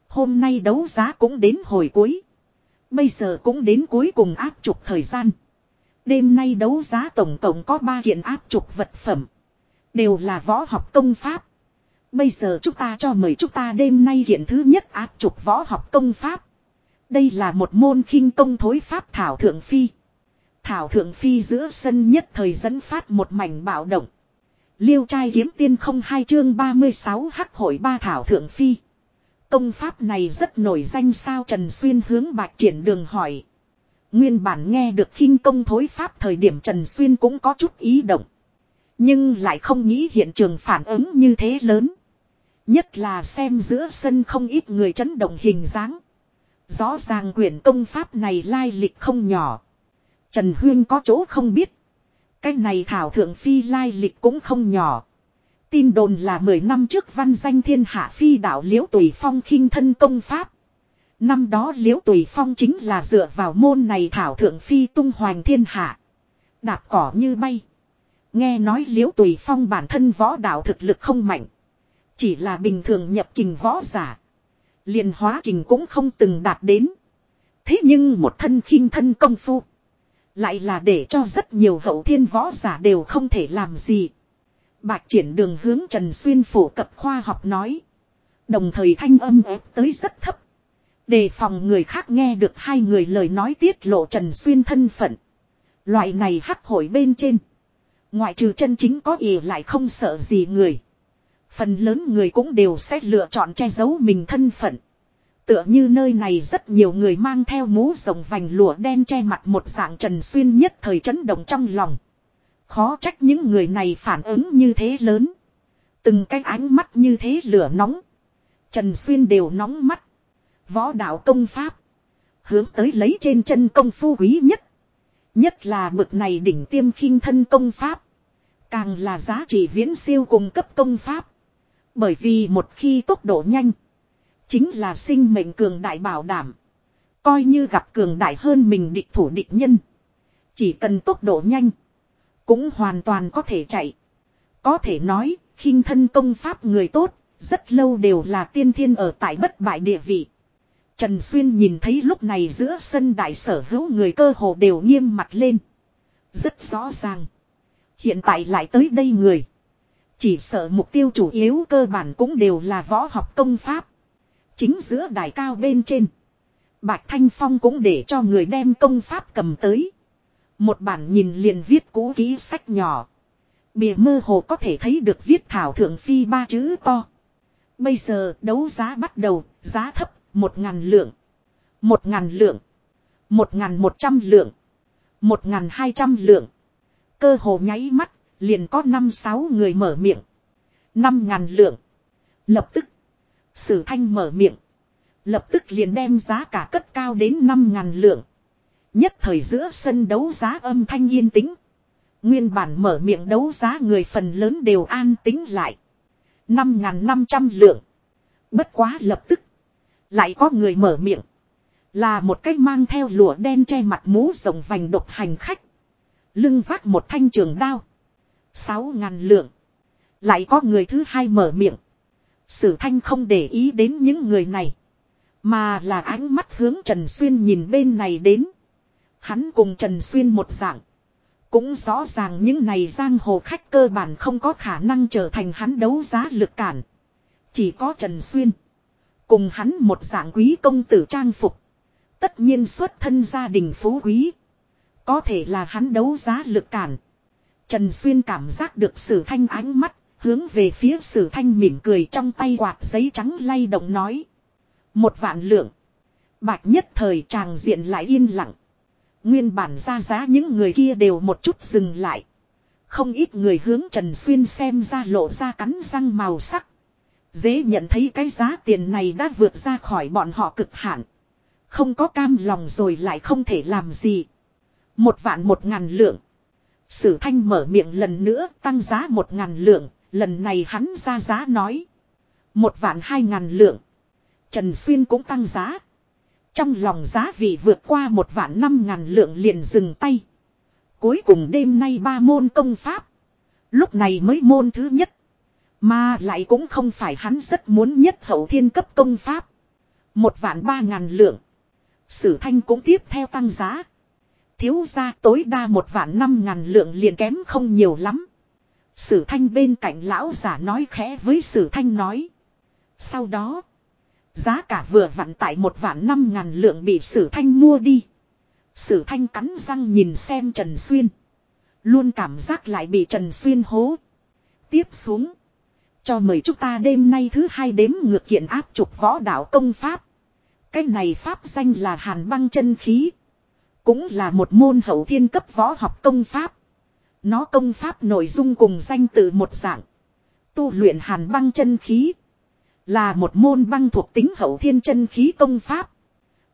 Hôm nay đấu giá cũng đến hồi cuối. Bây giờ cũng đến cuối cùng áp trục thời gian. Đêm nay đấu giá tổng cộng có 3 kiện áp trục vật phẩm. Đều là võ học công pháp. Bây giờ chúng ta cho mời chúng ta đêm nay hiện thứ nhất áp trục võ học công pháp. Đây là một môn khinh công thối pháp Thảo Thượng Phi. Thảo Thượng Phi giữa sân nhất thời dẫn phát một mảnh bạo động. Liêu trai kiếm tiên không hai chương 36 hắc hội ba Thảo Thượng Phi. Công pháp này rất nổi danh sao Trần Xuyên hướng bạch triển đường hỏi. Nguyên bản nghe được khinh công thối pháp thời điểm Trần Xuyên cũng có chút ý động. Nhưng lại không nghĩ hiện trường phản ứng như thế lớn. Nhất là xem giữa sân không ít người chấn động hình dáng. Rõ ràng quyển công pháp này lai lịch không nhỏ. Trần Huyên có chỗ không biết. Cái này Thảo Thượng Phi lai lịch cũng không nhỏ. Tin đồn là 10 năm trước văn danh thiên hạ phi đạo liễu tùy phong khinh thân công pháp. Năm đó liễu tùy phong chính là dựa vào môn này Thảo Thượng Phi tung hoành thiên hạ. Đạp cỏ như bay. Nghe nói liễu tùy phong bản thân võ đạo thực lực không mạnh. Chỉ là bình thường nhập kình võ giả. liền hóa kình cũng không từng đạt đến. Thế nhưng một thân khinh thân công phu. Lại là để cho rất nhiều hậu thiên võ giả đều không thể làm gì. Bạch triển đường hướng Trần Xuyên phổ cập khoa học nói. Đồng thời thanh âm ép tới rất thấp. Đề phòng người khác nghe được hai người lời nói tiết lộ Trần Xuyên thân phận. Loại này hắc hội bên trên. Ngoại trừ chân chính có ý lại không sợ gì người. Phần lớn người cũng đều sẽ lựa chọn che giấu mình thân phận. Tựa như nơi này rất nhiều người mang theo mũ rồng vành lụa đen che mặt một dạng trần xuyên nhất thời chấn động trong lòng. Khó trách những người này phản ứng như thế lớn. Từng cái ánh mắt như thế lửa nóng. Trần Xuyên đều nóng mắt. Võ đạo công pháp. Hướng tới lấy trên chân công phu quý nhất. Nhất là bực này đỉnh tiêm khinh thân công pháp. Càng là giá trị viễn siêu cùng cấp công pháp. Bởi vì một khi tốc độ nhanh. Chính là sinh mệnh cường đại bảo đảm. Coi như gặp cường đại hơn mình địch thủ địch nhân. Chỉ cần tốc độ nhanh. Cũng hoàn toàn có thể chạy. Có thể nói, khinh thân công pháp người tốt, rất lâu đều là tiên thiên ở tại bất bại địa vị. Trần Xuyên nhìn thấy lúc này giữa sân đại sở hữu người cơ hồ đều nghiêm mặt lên. Rất rõ ràng. Hiện tại lại tới đây người. Chỉ sợ mục tiêu chủ yếu cơ bản cũng đều là võ học công pháp. Chính giữa đài cao bên trên. Bạch Thanh Phong cũng để cho người đem công pháp cầm tới. Một bản nhìn liền viết cũ ký sách nhỏ. Bìa mơ hồ có thể thấy được viết thảo thượng phi ba chữ to. Bây giờ đấu giá bắt đầu, giá thấp, một ngàn lượng. Một ngàn lượng. Một ngàn một trăm lượng. Một ngàn hai trăm lượng. Cơ hồ nháy mắt, liền có năm sáu người mở miệng. Năm ngàn lượng. Lập tức. Sử thanh mở miệng. Lập tức liền đem giá cả cất cao đến năm ngàn lượng. Nhất thời giữa sân đấu giá âm thanh yên tĩnh. Nguyên bản mở miệng đấu giá người phần lớn đều an tính lại. năm ngàn năm trăm lượng. Bất quá lập tức. Lại có người mở miệng. Là một cách mang theo lụa đen che mặt mũ rồng vành độc hành khách. Lưng vác một thanh trường đao. Sáu ngàn lượng. Lại có người thứ hai mở miệng. Sử thanh không để ý đến những người này. Mà là ánh mắt hướng Trần Xuyên nhìn bên này đến. Hắn cùng Trần Xuyên một dạng. Cũng rõ ràng những này giang hồ khách cơ bản không có khả năng trở thành hắn đấu giá lực cản. Chỉ có Trần Xuyên. Cùng hắn một dạng quý công tử trang phục. Tất nhiên xuất thân gia đình phú quý. Có thể là hắn đấu giá lực cản. Trần Xuyên cảm giác được sử thanh ánh mắt, hướng về phía sử thanh mỉm cười trong tay quạt giấy trắng lay động nói. Một vạn lượng. Bạch nhất thời tràng diện lại yên lặng. Nguyên bản ra giá những người kia đều một chút dừng lại. Không ít người hướng Trần Xuyên xem ra lộ ra cắn răng màu sắc. Dễ nhận thấy cái giá tiền này đã vượt ra khỏi bọn họ cực hạn. Không có cam lòng rồi lại không thể làm gì. Một vạn một ngàn lượng. Sử thanh mở miệng lần nữa, tăng giá một ngàn lượng. Lần này hắn ra giá nói. Một vạn hai ngàn lượng. Trần Xuyên cũng tăng giá. Trong lòng giá vị vượt qua một vạn năm ngàn lượng liền dừng tay. Cuối cùng đêm nay ba môn công pháp. Lúc này mới môn thứ nhất. Mà lại cũng không phải hắn rất muốn nhất hậu thiên cấp công pháp. Một vạn ba ngàn lượng. Sử thanh cũng tiếp theo tăng giá. Thiếu ra tối đa một vạn năm ngàn lượng liền kém không nhiều lắm. Sử thanh bên cạnh lão giả nói khẽ với sử thanh nói. Sau đó. Giá cả vừa vặn tại một vạn năm ngàn lượng bị sử thanh mua đi. Sử thanh cắn răng nhìn xem Trần Xuyên. Luôn cảm giác lại bị Trần Xuyên hố. Tiếp xuống. Cho mời chúng ta đêm nay thứ hai đếm ngược kiện áp trục võ đạo công pháp. Cái này pháp danh là hàn băng chân khí. Cũng là một môn hậu thiên cấp võ học công pháp. Nó công pháp nội dung cùng danh từ một dạng. Tu luyện hàn băng chân khí. Là một môn băng thuộc tính hậu thiên chân khí công pháp.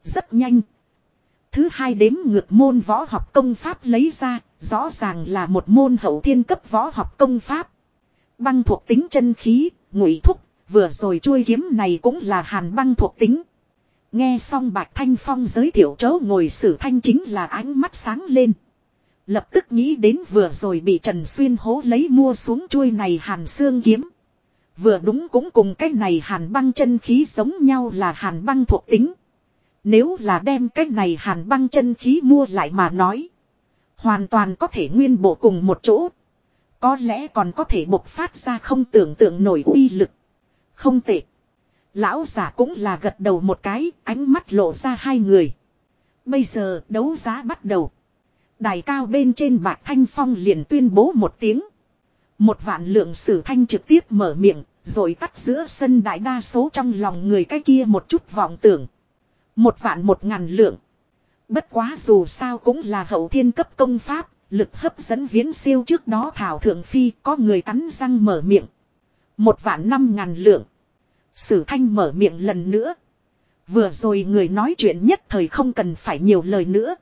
Rất nhanh. Thứ hai đếm ngược môn võ học công pháp lấy ra, rõ ràng là một môn hậu thiên cấp võ học công pháp. Băng thuộc tính chân khí, ngụy thúc, vừa rồi chuôi kiếm này cũng là hàn băng thuộc tính. Nghe xong Bạch Thanh Phong giới thiệu chỗ ngồi sử thanh chính là ánh mắt sáng lên. Lập tức nghĩ đến vừa rồi bị Trần Xuyên hố lấy mua xuống chuôi này hàn xương kiếm. Vừa đúng cũng cùng cái này hàn băng chân khí giống nhau là hàn băng thuộc tính. Nếu là đem cái này hàn băng chân khí mua lại mà nói. Hoàn toàn có thể nguyên bộ cùng một chỗ. Có lẽ còn có thể bộc phát ra không tưởng tượng nổi uy lực. Không tệ. Lão giả cũng là gật đầu một cái, ánh mắt lộ ra hai người. Bây giờ đấu giá bắt đầu. Đài cao bên trên bạc thanh phong liền tuyên bố một tiếng. Một vạn lượng sử thanh trực tiếp mở miệng, rồi tắt giữa sân đại đa số trong lòng người cái kia một chút vọng tưởng. Một vạn một ngàn lượng. Bất quá dù sao cũng là hậu thiên cấp công pháp, lực hấp dẫn viễn siêu trước đó thảo thượng phi có người cắn răng mở miệng. Một vạn năm ngàn lượng. Sử thanh mở miệng lần nữa. Vừa rồi người nói chuyện nhất thời không cần phải nhiều lời nữa.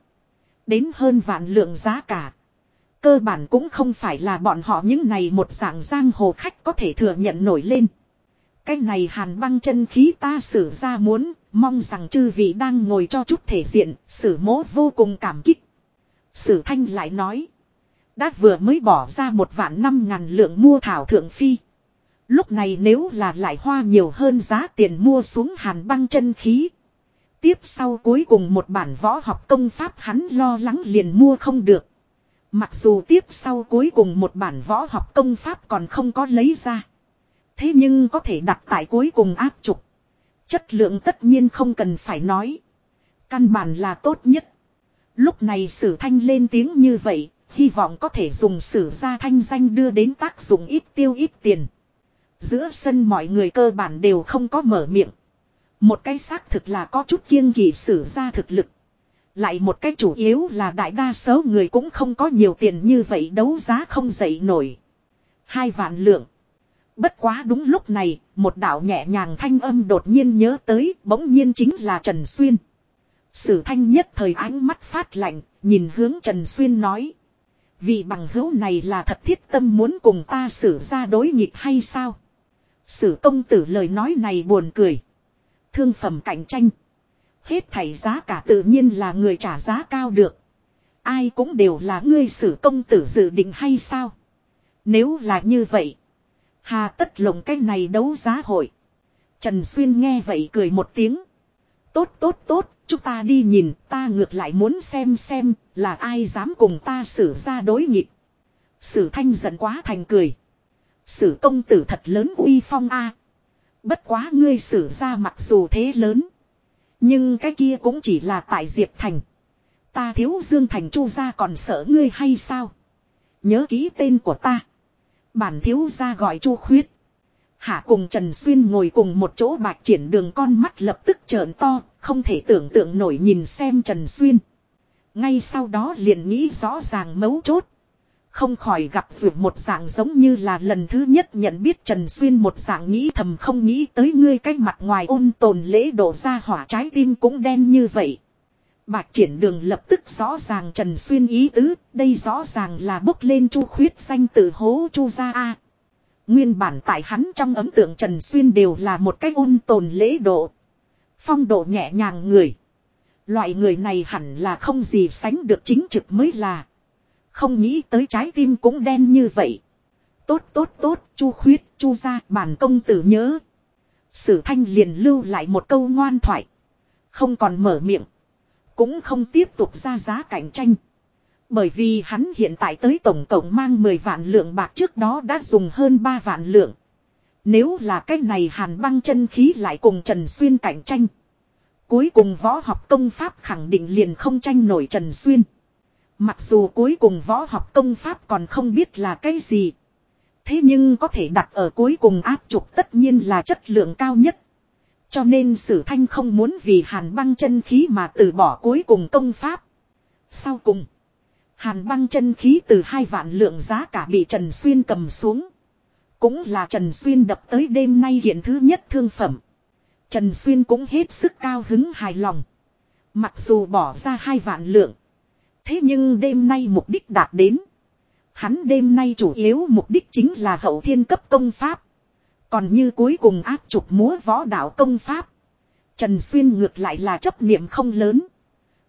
Đến hơn vạn lượng giá cả. Cơ bản cũng không phải là bọn họ những này một dạng giang hồ khách có thể thừa nhận nổi lên. Cái này hàn băng chân khí ta sử ra muốn, mong rằng chư vị đang ngồi cho chút thể diện, sử mố vô cùng cảm kích. Sử thanh lại nói. Đã vừa mới bỏ ra một vạn năm ngàn lượng mua thảo thượng phi. Lúc này nếu là lại hoa nhiều hơn giá tiền mua xuống hàn băng chân khí. Tiếp sau cuối cùng một bản võ học công pháp hắn lo lắng liền mua không được. Mặc dù tiếp sau cuối cùng một bản võ học công pháp còn không có lấy ra. Thế nhưng có thể đặt tại cuối cùng áp trục. Chất lượng tất nhiên không cần phải nói. Căn bản là tốt nhất. Lúc này sử thanh lên tiếng như vậy, hy vọng có thể dùng sử gia thanh danh đưa đến tác dụng ít tiêu ít tiền. Giữa sân mọi người cơ bản đều không có mở miệng. Một cái xác thực là có chút kiêng kỳ sử ra thực lực. Lại một cách chủ yếu là đại đa số người cũng không có nhiều tiền như vậy đấu giá không dậy nổi. Hai vạn lượng. Bất quá đúng lúc này, một đạo nhẹ nhàng thanh âm đột nhiên nhớ tới, bỗng nhiên chính là Trần Xuyên. Sử thanh nhất thời ánh mắt phát lạnh, nhìn hướng Trần Xuyên nói. vì bằng hữu này là thật thiết tâm muốn cùng ta xử ra đối nghịch hay sao? Sử công tử lời nói này buồn cười. Thương phẩm cạnh tranh. Hết thảy giá cả tự nhiên là người trả giá cao được. Ai cũng đều là ngươi sử công tử dự định hay sao? Nếu là như vậy. Hà tất lồng cái này đấu giá hội. Trần Xuyên nghe vậy cười một tiếng. Tốt tốt tốt, chúng ta đi nhìn, ta ngược lại muốn xem xem, là ai dám cùng ta xử ra đối nghịch. Sử thanh giận quá thành cười. Sử công tử thật lớn uy phong a. Bất quá ngươi sử ra mặc dù thế lớn. Nhưng cái kia cũng chỉ là tại Diệp Thành. Ta thiếu Dương Thành Chu gia còn sợ ngươi hay sao? Nhớ ký tên của ta. Bản thiếu gia gọi Chu Khuyết. Hạ cùng Trần Xuyên ngồi cùng một chỗ bạch triển đường con mắt lập tức trợn to, không thể tưởng tượng nổi nhìn xem Trần Xuyên. Ngay sau đó liền nghĩ rõ ràng mấu chốt. Không khỏi gặp vượt một dạng giống như là lần thứ nhất nhận biết Trần Xuyên một dạng nghĩ thầm không nghĩ tới ngươi cách mặt ngoài ôn tồn lễ độ ra hỏa trái tim cũng đen như vậy. Bạch triển đường lập tức rõ ràng Trần Xuyên ý tứ, đây rõ ràng là bốc lên chu khuyết xanh từ hố chu gia A. Nguyên bản tại hắn trong ấn tượng Trần Xuyên đều là một cái ôn tồn lễ độ. Phong độ nhẹ nhàng người. Loại người này hẳn là không gì sánh được chính trực mới là. Không nghĩ tới trái tim cũng đen như vậy. Tốt tốt tốt, chu khuyết, chu ra bản công tử nhớ. Sử thanh liền lưu lại một câu ngoan thoại. Không còn mở miệng. Cũng không tiếp tục ra giá cạnh tranh. Bởi vì hắn hiện tại tới tổng cộng mang 10 vạn lượng bạc trước đó đã dùng hơn 3 vạn lượng. Nếu là cái này hàn băng chân khí lại cùng Trần Xuyên cạnh tranh. Cuối cùng võ học công pháp khẳng định liền không tranh nổi Trần Xuyên. Mặc dù cuối cùng võ học công pháp còn không biết là cái gì. Thế nhưng có thể đặt ở cuối cùng áp trục tất nhiên là chất lượng cao nhất. Cho nên sử thanh không muốn vì hàn băng chân khí mà từ bỏ cuối cùng công pháp. Sau cùng. Hàn băng chân khí từ hai vạn lượng giá cả bị Trần Xuyên cầm xuống. Cũng là Trần Xuyên đập tới đêm nay hiện thứ nhất thương phẩm. Trần Xuyên cũng hết sức cao hứng hài lòng. Mặc dù bỏ ra hai vạn lượng. Thế nhưng đêm nay mục đích đạt đến. Hắn đêm nay chủ yếu mục đích chính là hậu thiên cấp công pháp. Còn như cuối cùng áp trục múa võ đạo công pháp. Trần Xuyên ngược lại là chấp niệm không lớn.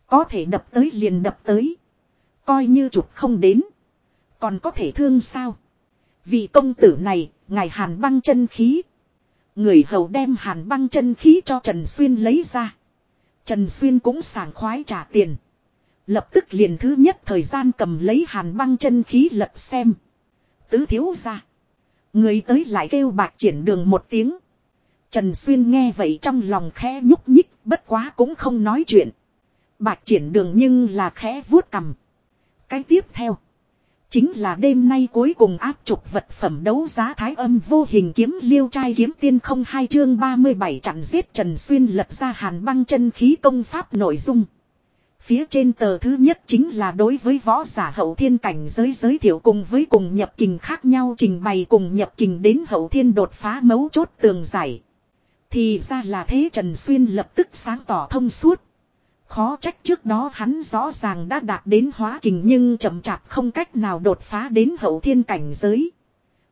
Có thể đập tới liền đập tới. Coi như chụp không đến. Còn có thể thương sao. vì công tử này, ngài hàn băng chân khí. Người hầu đem hàn băng chân khí cho Trần Xuyên lấy ra. Trần Xuyên cũng sảng khoái trả tiền. Lập tức liền thứ nhất thời gian cầm lấy hàn băng chân khí lật xem. Tứ thiếu ra. Người tới lại kêu bạc triển đường một tiếng. Trần Xuyên nghe vậy trong lòng khẽ nhúc nhích, bất quá cũng không nói chuyện. Bạc triển đường nhưng là khẽ vuốt cầm. Cái tiếp theo. Chính là đêm nay cuối cùng áp trục vật phẩm đấu giá thái âm vô hình kiếm liêu trai kiếm tiên không hai chương 37 chặn giết Trần Xuyên lật ra hàn băng chân khí công pháp nội dung. Phía trên tờ thứ nhất chính là đối với võ giả hậu thiên cảnh giới giới thiệu cùng với cùng nhập kình khác nhau trình bày cùng nhập kình đến hậu thiên đột phá mấu chốt tường giải. Thì ra là thế Trần Xuyên lập tức sáng tỏ thông suốt. Khó trách trước đó hắn rõ ràng đã đạt đến hóa kình nhưng chậm chạp không cách nào đột phá đến hậu thiên cảnh giới.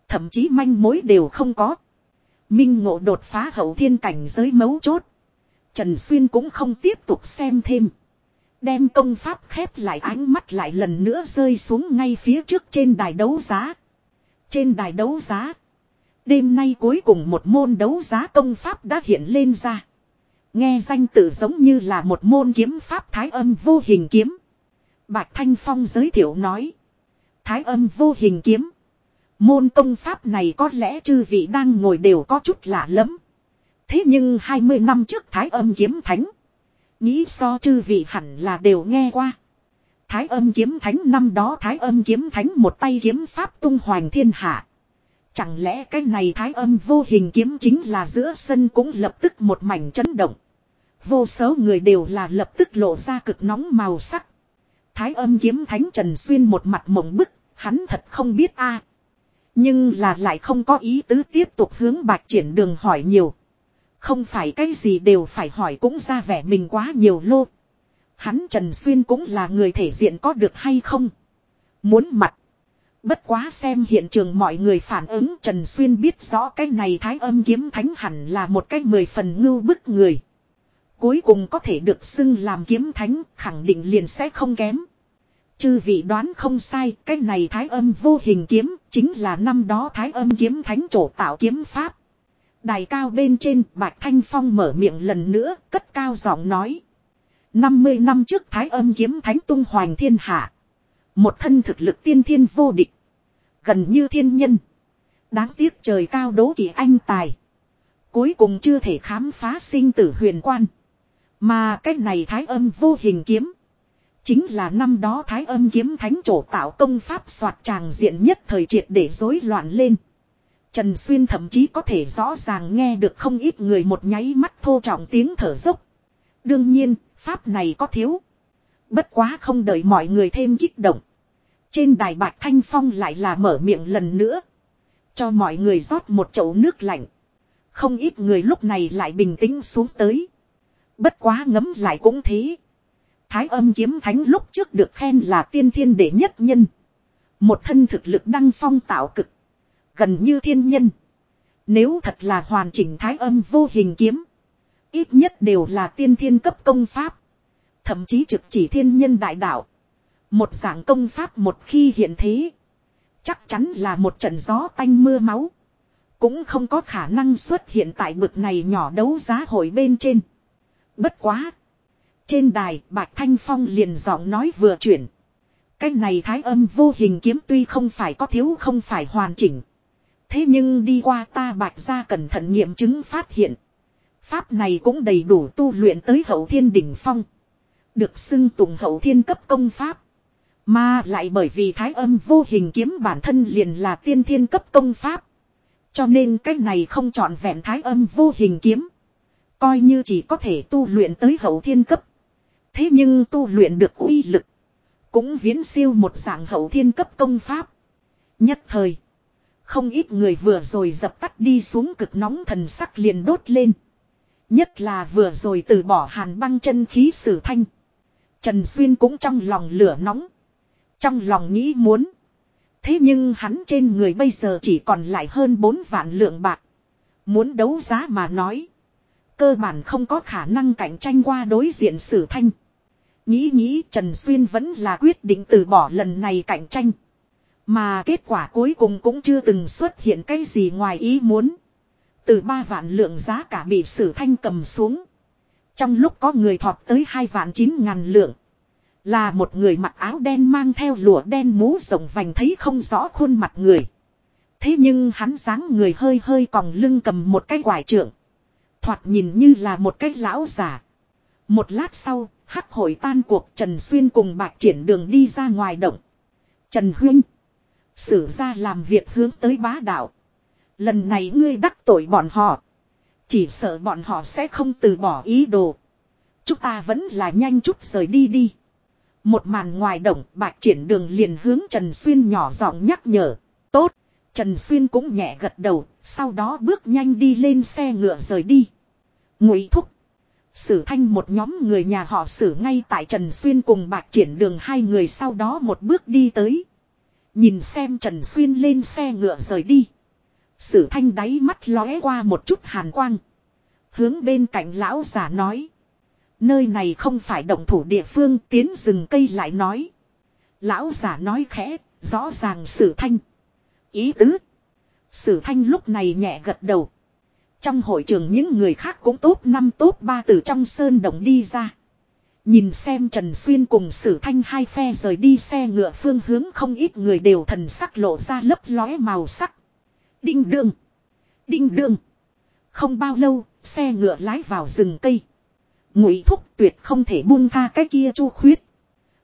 Thậm chí manh mối đều không có. Minh ngộ đột phá hậu thiên cảnh giới mấu chốt. Trần Xuyên cũng không tiếp tục xem thêm. Đem công pháp khép lại ánh mắt lại lần nữa rơi xuống ngay phía trước trên đài đấu giá. Trên đài đấu giá. Đêm nay cuối cùng một môn đấu giá công pháp đã hiện lên ra. Nghe danh tự giống như là một môn kiếm pháp thái âm vô hình kiếm. Bạch Thanh Phong giới thiệu nói. Thái âm vô hình kiếm. Môn công pháp này có lẽ chư vị đang ngồi đều có chút lạ lắm. Thế nhưng 20 năm trước Thái âm kiếm thánh. Nghĩ so chư vị hẳn là đều nghe qua. Thái âm kiếm thánh năm đó Thái âm kiếm thánh một tay kiếm pháp tung hoành thiên hạ. Chẳng lẽ cái này thái âm vô hình kiếm chính là giữa sân cũng lập tức một mảnh chấn động. Vô số người đều là lập tức lộ ra cực nóng màu sắc. Thái âm kiếm thánh Trần Xuyên một mặt mộng bức, hắn thật không biết a Nhưng là lại không có ý tứ tiếp tục hướng bạc triển đường hỏi nhiều. Không phải cái gì đều phải hỏi cũng ra vẻ mình quá nhiều lô. Hắn Trần Xuyên cũng là người thể diện có được hay không. Muốn mặt. Bất quá xem hiện trường mọi người phản ứng Trần Xuyên biết rõ cái này thái âm kiếm thánh hẳn là một cái mười phần ngưu bức người. Cuối cùng có thể được xưng làm kiếm thánh khẳng định liền sẽ không kém. Chư vị đoán không sai, cái này thái âm vô hình kiếm, chính là năm đó thái âm kiếm thánh chỗ tạo kiếm pháp. Đài cao bên trên, Bạch Thanh Phong mở miệng lần nữa, cất cao giọng nói. 50 năm trước thái âm kiếm thánh tung hoành thiên hạ. Một thân thực lực tiên thiên vô địch. Gần như thiên nhân. Đáng tiếc trời cao đố kỵ anh tài. Cuối cùng chưa thể khám phá sinh tử huyền quan. Mà cái này thái âm vô hình kiếm. Chính là năm đó thái âm kiếm thánh trổ tạo công pháp soạt tràng diện nhất thời triệt để rối loạn lên. Trần Xuyên thậm chí có thể rõ ràng nghe được không ít người một nháy mắt thô trọng tiếng thở dốc. Đương nhiên, pháp này có thiếu. Bất quá không đợi mọi người thêm kích động. Trên đài bạc thanh phong lại là mở miệng lần nữa. Cho mọi người rót một chậu nước lạnh. Không ít người lúc này lại bình tĩnh xuống tới. Bất quá ngấm lại cũng thế. Thái âm kiếm thánh lúc trước được khen là tiên thiên đệ nhất nhân. Một thân thực lực đăng phong tạo cực. Gần như thiên nhân. Nếu thật là hoàn chỉnh thái âm vô hình kiếm. Ít nhất đều là tiên thiên cấp công pháp. Thậm chí trực chỉ thiên nhân đại đạo. Một dạng công pháp một khi hiện thế. Chắc chắn là một trận gió tanh mưa máu. Cũng không có khả năng xuất hiện tại bực này nhỏ đấu giá hội bên trên. Bất quá. Trên đài Bạch Thanh Phong liền giọng nói vừa chuyển. Cái này thái âm vô hình kiếm tuy không phải có thiếu không phải hoàn chỉnh. Thế nhưng đi qua ta bạch ra cẩn thận nghiệm chứng phát hiện. Pháp này cũng đầy đủ tu luyện tới hậu thiên đỉnh phong. Được xưng tùng hậu thiên cấp công pháp. Mà lại bởi vì thái âm vô hình kiếm bản thân liền là tiên thiên cấp công pháp. Cho nên cái này không chọn vẹn thái âm vô hình kiếm. Coi như chỉ có thể tu luyện tới hậu thiên cấp. Thế nhưng tu luyện được uy lực. Cũng viễn siêu một dạng hậu thiên cấp công pháp. Nhất thời. Không ít người vừa rồi dập tắt đi xuống cực nóng thần sắc liền đốt lên. Nhất là vừa rồi từ bỏ hàn băng chân khí sử thanh. Trần Xuyên cũng trong lòng lửa nóng. Trong lòng nghĩ muốn. Thế nhưng hắn trên người bây giờ chỉ còn lại hơn 4 vạn lượng bạc. Muốn đấu giá mà nói. Cơ bản không có khả năng cạnh tranh qua đối diện sử thanh. Nghĩ nghĩ Trần Xuyên vẫn là quyết định từ bỏ lần này cạnh tranh. Mà kết quả cuối cùng cũng chưa từng xuất hiện cái gì ngoài ý muốn. Từ ba vạn lượng giá cả bị sử thanh cầm xuống. Trong lúc có người thọt tới hai vạn chín ngàn lượng. Là một người mặc áo đen mang theo lụa đen mũ rộng vành thấy không rõ khuôn mặt người. Thế nhưng hắn dáng người hơi hơi còng lưng cầm một cái quải trượng. Thoạt nhìn như là một cái lão giả. Một lát sau, hắc hội tan cuộc Trần Xuyên cùng bạc triển đường đi ra ngoài động. Trần Huynh. Sử ra làm việc hướng tới bá đạo. Lần này ngươi đắc tội bọn họ. Chỉ sợ bọn họ sẽ không từ bỏ ý đồ. Chúng ta vẫn là nhanh chút rời đi đi. Một màn ngoài động bạc triển đường liền hướng Trần Xuyên nhỏ giọng nhắc nhở. Tốt. Trần Xuyên cũng nhẹ gật đầu. Sau đó bước nhanh đi lên xe ngựa rời đi. Ngụy thúc. Sử thanh một nhóm người nhà họ sử ngay tại Trần Xuyên cùng bạc triển đường hai người sau đó một bước đi tới. Nhìn xem Trần Xuyên lên xe ngựa rời đi. Sử thanh đáy mắt lóe qua một chút hàn quang. Hướng bên cạnh lão giả nói. Nơi này không phải động thủ địa phương tiến rừng cây lại nói. Lão giả nói khẽ, rõ ràng sử thanh. Ý tứ. Sử thanh lúc này nhẹ gật đầu. Trong hội trường những người khác cũng tốt năm tốt ba từ trong sơn động đi ra. Nhìn xem Trần Xuyên cùng Sử Thanh hai phe rời đi xe ngựa phương hướng không ít người đều thần sắc lộ ra lấp lóe màu sắc. Đinh đường. Đinh đường. Không bao lâu, xe ngựa lái vào rừng cây. Ngụy thúc tuyệt không thể buông tha cái kia chu khuyết.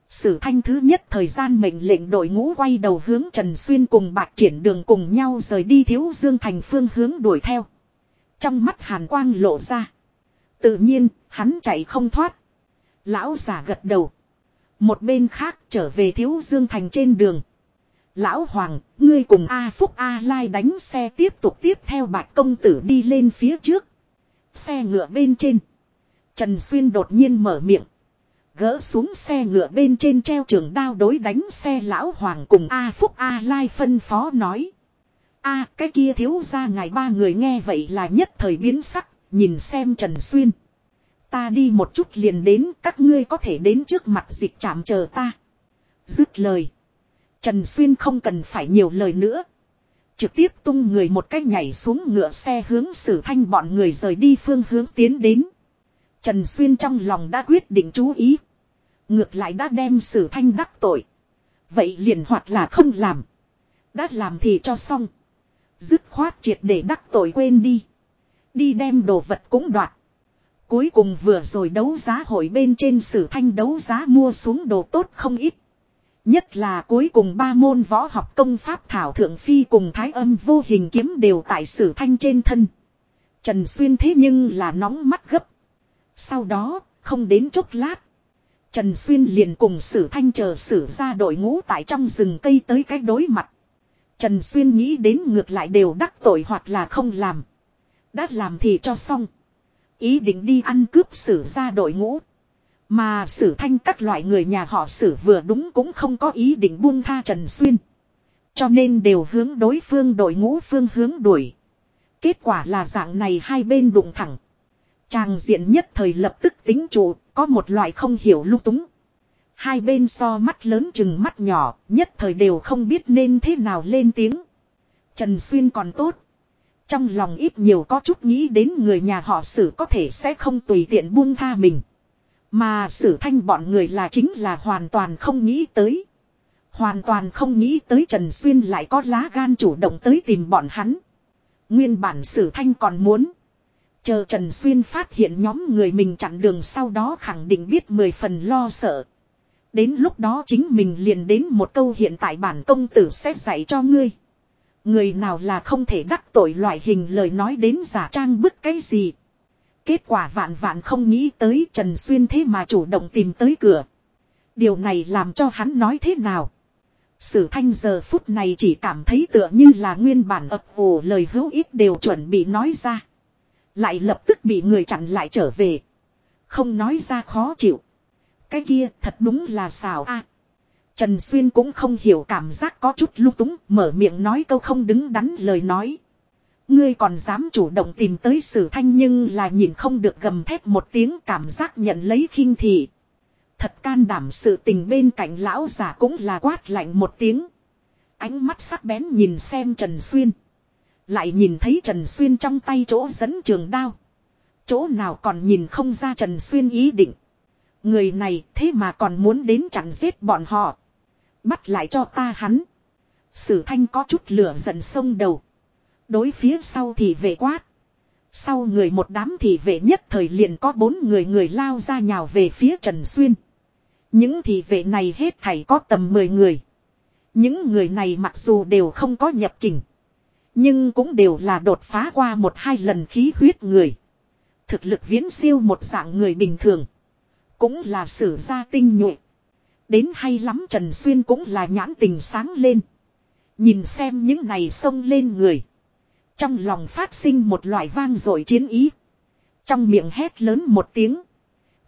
Sử thanh thứ nhất thời gian mệnh lệnh đội ngũ quay đầu hướng Trần Xuyên cùng bạc triển đường cùng nhau rời đi thiếu dương thành phương hướng đuổi theo. Trong mắt hàn quang lộ ra. Tự nhiên, hắn chạy không thoát. Lão giả gật đầu. Một bên khác trở về thiếu dương thành trên đường. Lão Hoàng, ngươi cùng A Phúc A Lai đánh xe tiếp tục tiếp theo bạch công tử đi lên phía trước. Xe ngựa bên trên. Trần Xuyên đột nhiên mở miệng. Gỡ xuống xe ngựa bên trên treo trường đao đối đánh xe Lão Hoàng cùng A Phúc A Lai phân phó nói. A cái kia thiếu ra ngài ba người nghe vậy là nhất thời biến sắc, nhìn xem Trần Xuyên. Ta đi một chút liền đến, các ngươi có thể đến trước mặt dịch chạm chờ ta. Dứt lời. Trần Xuyên không cần phải nhiều lời nữa. Trực tiếp tung người một cách nhảy xuống ngựa xe hướng sử thanh bọn người rời đi phương hướng tiến đến. Trần Xuyên trong lòng đã quyết định chú ý. Ngược lại đã đem sử thanh đắc tội. Vậy liền hoạt là không làm. Đã làm thì cho xong. Dứt khoát triệt để đắc tội quên đi. Đi đem đồ vật cũng đoạt. Cuối cùng vừa rồi đấu giá hội bên trên sử thanh đấu giá mua xuống đồ tốt không ít. Nhất là cuối cùng ba môn võ học công pháp thảo thượng phi cùng thái âm vô hình kiếm đều tại sử thanh trên thân. Trần Xuyên thế nhưng là nóng mắt gấp. Sau đó, không đến chốc lát. Trần Xuyên liền cùng sử thanh chờ sử ra đội ngũ tại trong rừng cây tới cách đối mặt. Trần Xuyên nghĩ đến ngược lại đều đắc tội hoặc là không làm. Đã làm thì cho xong. Ý định đi ăn cướp sử ra đội ngũ. Mà sử thanh các loại người nhà họ sử vừa đúng cũng không có ý định buông tha Trần Xuyên. Cho nên đều hướng đối phương đội ngũ phương hướng đuổi. Kết quả là dạng này hai bên đụng thẳng. Tràng diện nhất thời lập tức tính trụ, có một loại không hiểu lung túng. Hai bên so mắt lớn chừng mắt nhỏ, nhất thời đều không biết nên thế nào lên tiếng. Trần Xuyên còn tốt. Trong lòng ít nhiều có chút nghĩ đến người nhà họ sử có thể sẽ không tùy tiện buông tha mình. Mà sử thanh bọn người là chính là hoàn toàn không nghĩ tới. Hoàn toàn không nghĩ tới Trần Xuyên lại có lá gan chủ động tới tìm bọn hắn. Nguyên bản sử thanh còn muốn. Chờ Trần Xuyên phát hiện nhóm người mình chặn đường sau đó khẳng định biết mười phần lo sợ. Đến lúc đó chính mình liền đến một câu hiện tại bản công tử sẽ dạy cho ngươi. Người nào là không thể đắc tội loại hình lời nói đến giả trang bức cái gì. Kết quả vạn vạn không nghĩ tới Trần Xuyên thế mà chủ động tìm tới cửa. Điều này làm cho hắn nói thế nào. Sử thanh giờ phút này chỉ cảm thấy tựa như là nguyên bản ập ồ lời hữu ích đều chuẩn bị nói ra. Lại lập tức bị người chặn lại trở về. Không nói ra khó chịu. Cái kia thật đúng là xào a. Trần Xuyên cũng không hiểu cảm giác có chút lưu túng, mở miệng nói câu không đứng đắn lời nói. Ngươi còn dám chủ động tìm tới sử thanh nhưng là nhìn không được gầm thét một tiếng cảm giác nhận lấy khinh thị. Thật can đảm sự tình bên cạnh lão giả cũng là quát lạnh một tiếng. Ánh mắt sắc bén nhìn xem Trần Xuyên. Lại nhìn thấy Trần Xuyên trong tay chỗ dẫn trường đao. Chỗ nào còn nhìn không ra Trần Xuyên ý định. Người này thế mà còn muốn đến chặn giết bọn họ. Bắt lại cho ta hắn. Sử thanh có chút lửa giận sông đầu. Đối phía sau thì vệ quát. Sau người một đám thì vệ nhất thời liền có bốn người người lao ra nhào về phía Trần Xuyên. Những thị vệ này hết thảy có tầm 10 người. Những người này mặc dù đều không có nhập kình. Nhưng cũng đều là đột phá qua một hai lần khí huyết người. Thực lực viễn siêu một dạng người bình thường. Cũng là sử gia tinh nhuệ. Đến hay lắm Trần Xuyên cũng là nhãn tình sáng lên. Nhìn xem những này xông lên người. Trong lòng phát sinh một loại vang dội chiến ý. Trong miệng hét lớn một tiếng.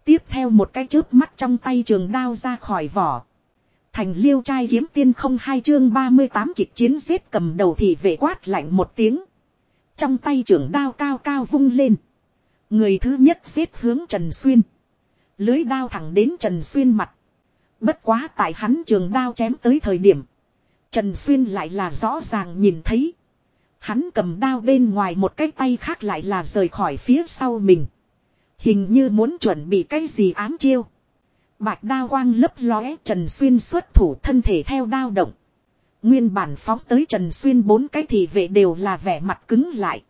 Tiếp theo một cái chớp mắt trong tay trường đao ra khỏi vỏ. Thành liêu trai kiếm tiên không hai chương 38 kịch chiến giết cầm đầu thì vệ quát lạnh một tiếng. Trong tay trường đao cao cao vung lên. Người thứ nhất giết hướng Trần Xuyên. Lưới đao thẳng đến Trần Xuyên mặt. Bất quá tại hắn trường đao chém tới thời điểm. Trần Xuyên lại là rõ ràng nhìn thấy. Hắn cầm đao bên ngoài một cái tay khác lại là rời khỏi phía sau mình. Hình như muốn chuẩn bị cái gì ám chiêu. Bạch đao quang lấp lóe, Trần Xuyên xuất thủ thân thể theo đao động. Nguyên bản phóng tới Trần Xuyên bốn cái thì vệ đều là vẻ mặt cứng lại.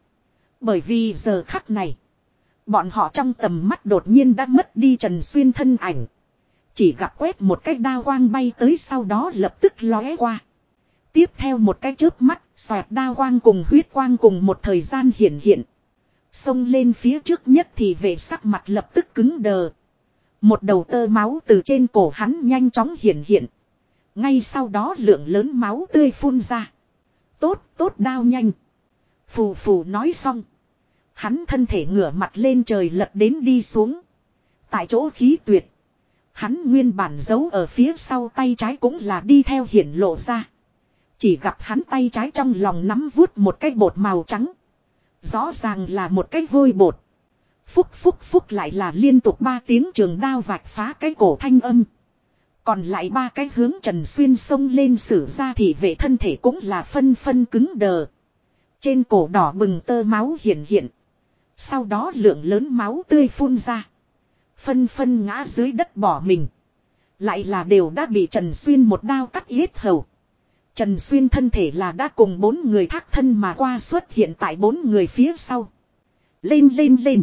Bởi vì giờ khắc này. Bọn họ trong tầm mắt đột nhiên đã mất đi Trần Xuyên thân ảnh. Chỉ gặp quét một cái đao quang bay tới sau đó lập tức lóe qua. Tiếp theo một cái chớp mắt, xoẹt đao quang cùng huyết quang cùng một thời gian hiện hiện. Xông lên phía trước nhất thì về sắc mặt lập tức cứng đờ. Một đầu tơ máu từ trên cổ hắn nhanh chóng hiện hiện. Ngay sau đó lượng lớn máu tươi phun ra. Tốt, tốt đao nhanh. Phù phù nói xong. Hắn thân thể ngửa mặt lên trời lật đến đi xuống. Tại chỗ khí tuyệt. Hắn nguyên bản giấu ở phía sau tay trái cũng là đi theo hiển lộ ra. Chỉ gặp hắn tay trái trong lòng nắm vuốt một cái bột màu trắng. Rõ ràng là một cái vôi bột. Phúc phúc phúc lại là liên tục ba tiếng trường đao vạch phá cái cổ thanh âm. Còn lại ba cái hướng Trần Xuyên sông lên sử ra thì vệ thân thể cũng là phân phân cứng đờ. Trên cổ đỏ bừng tơ máu hiện hiện. Sau đó lượng lớn máu tươi phun ra. Phân phân ngã dưới đất bỏ mình. Lại là đều đã bị Trần Xuyên một đao cắt yết hầu. Trần Xuyên thân thể là đã cùng bốn người thác thân mà qua xuất hiện tại bốn người phía sau. Lên lên lên.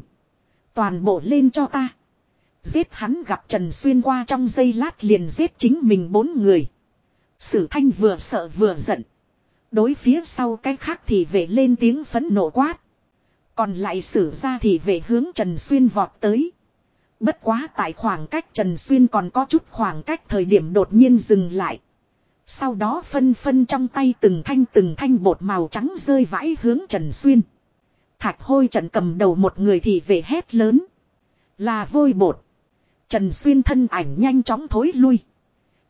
Toàn bộ lên cho ta. Giết hắn gặp Trần Xuyên qua trong giây lát liền giết chính mình bốn người. Sử thanh vừa sợ vừa giận. Đối phía sau cái khác thì về lên tiếng phấn nộ quát. Còn lại sử ra thì về hướng Trần Xuyên vọt tới. Bất quá tại khoảng cách Trần Xuyên còn có chút khoảng cách thời điểm đột nhiên dừng lại. Sau đó phân phân trong tay từng thanh từng thanh bột màu trắng rơi vãi hướng Trần Xuyên. Thạch hôi trận cầm đầu một người thì về hét lớn. Là vôi bột. Trần Xuyên thân ảnh nhanh chóng thối lui.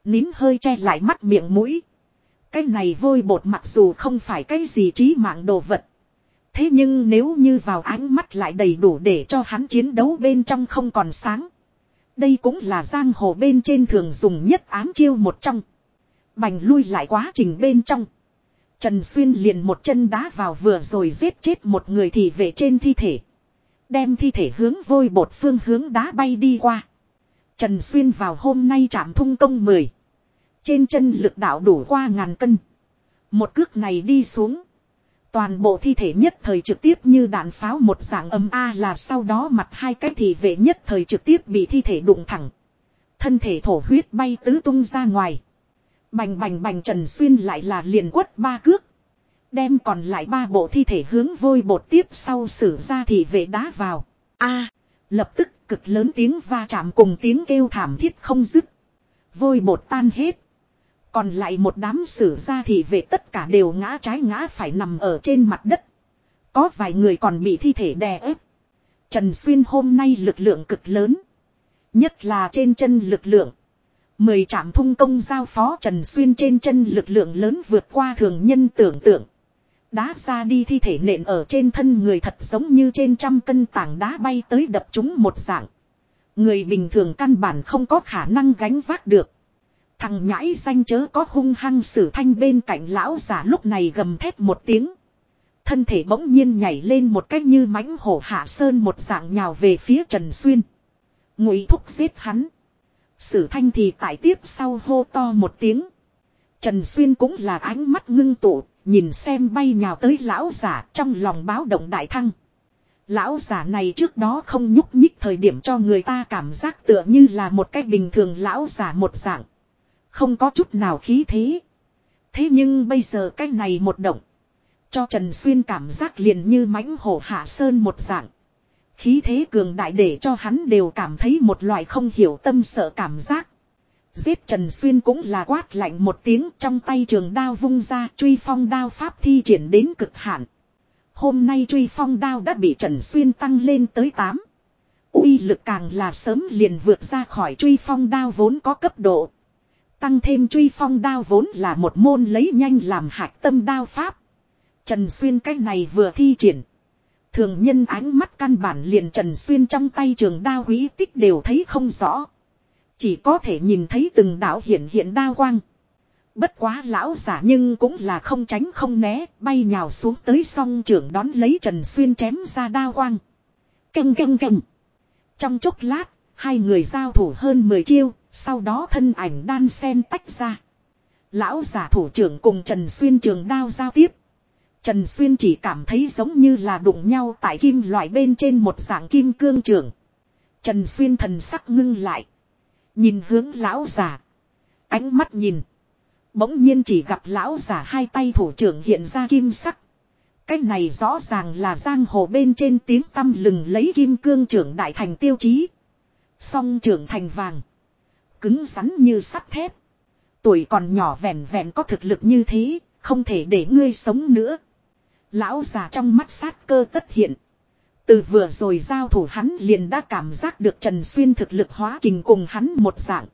Nín hơi che lại mắt miệng mũi. Cái này vôi bột mặc dù không phải cái gì trí mạng đồ vật. Thế nhưng nếu như vào ánh mắt lại đầy đủ để cho hắn chiến đấu bên trong không còn sáng. Đây cũng là giang hồ bên trên thường dùng nhất ám chiêu một trong. Bành lui lại quá trình bên trong. Trần Xuyên liền một chân đá vào vừa rồi giết chết một người thì về trên thi thể. Đem thi thể hướng vôi bột phương hướng đá bay đi qua. Trần Xuyên vào hôm nay chạm thung công 10. Trên chân lực đạo đủ qua ngàn cân. Một cước này đi xuống. Toàn bộ thi thể nhất thời trực tiếp như đạn pháo một dạng âm A là sau đó mặt hai cái thì vệ nhất thời trực tiếp bị thi thể đụng thẳng. Thân thể thổ huyết bay tứ tung ra ngoài. Bành bành bành Trần Xuyên lại là liền quất ba cước. Đem còn lại ba bộ thi thể hướng vôi bột tiếp sau xử ra thì vệ đá vào. a, lập tức cực lớn tiếng va chạm cùng tiếng kêu thảm thiết không dứt. Vôi bột tan hết. Còn lại một đám sử ra thì về tất cả đều ngã trái ngã phải nằm ở trên mặt đất. Có vài người còn bị thi thể đè ép. Trần Xuyên hôm nay lực lượng cực lớn. Nhất là trên chân lực lượng. Mười trạm thung công giao phó Trần Xuyên trên chân lực lượng lớn vượt qua thường nhân tưởng tượng. Đá ra đi thi thể nện ở trên thân người thật giống như trên trăm cân tảng đá bay tới đập chúng một dạng. Người bình thường căn bản không có khả năng gánh vác được. Thằng nhãi danh chớ có hung hăng sử thanh bên cạnh lão giả lúc này gầm thét một tiếng. Thân thể bỗng nhiên nhảy lên một cách như mãnh hổ hạ sơn một dạng nhào về phía Trần Xuyên. Ngụy thúc giết hắn. Sử thanh thì tại tiếp sau hô to một tiếng. Trần Xuyên cũng là ánh mắt ngưng tụ, nhìn xem bay nhào tới lão giả trong lòng báo động đại thăng. Lão giả này trước đó không nhúc nhích thời điểm cho người ta cảm giác tựa như là một cách bình thường lão giả một dạng. Không có chút nào khí thế. Thế nhưng bây giờ cái này một động. Cho Trần Xuyên cảm giác liền như mãnh hổ hạ sơn một dạng. Khí thế cường đại để cho hắn đều cảm thấy một loại không hiểu tâm sợ cảm giác. Giết Trần Xuyên cũng là quát lạnh một tiếng, trong tay trường đao vung ra, truy phong đao pháp thi triển đến cực hạn. Hôm nay truy phong đao đã bị Trần Xuyên tăng lên tới 8. uy lực càng là sớm liền vượt ra khỏi truy phong đao vốn có cấp độ. Tăng thêm truy phong đao vốn là một môn lấy nhanh làm hạch tâm đao pháp. Trần Xuyên cái này vừa thi triển. Thường nhân ánh mắt căn bản liền Trần Xuyên trong tay trường đao quý tích đều thấy không rõ. Chỉ có thể nhìn thấy từng đạo hiện hiện đao quang. Bất quá lão giả nhưng cũng là không tránh không né, bay nhào xuống tới song trưởng đón lấy Trần Xuyên chém ra đao quang. Căng căng căng. Trong chốc lát, hai người giao thủ hơn 10 chiêu, sau đó thân ảnh đan sen tách ra. Lão giả thủ trưởng cùng Trần Xuyên trường đao giao tiếp. Trần Xuyên chỉ cảm thấy giống như là đụng nhau tại kim loại bên trên một dạng kim cương trường. Trần Xuyên thần sắc ngưng lại. Nhìn hướng lão giả. Ánh mắt nhìn. Bỗng nhiên chỉ gặp lão giả hai tay thủ trưởng hiện ra kim sắc. Cái này rõ ràng là giang hồ bên trên tiếng tâm lừng lấy kim cương trưởng đại thành tiêu chí. Song trưởng thành vàng. Cứng rắn như sắt thép. Tuổi còn nhỏ vẹn vẹn có thực lực như thế, không thể để ngươi sống nữa. Lão già trong mắt sát cơ tất hiện. Từ vừa rồi giao thủ hắn liền đã cảm giác được Trần Xuyên thực lực hóa kình cùng hắn một dạng.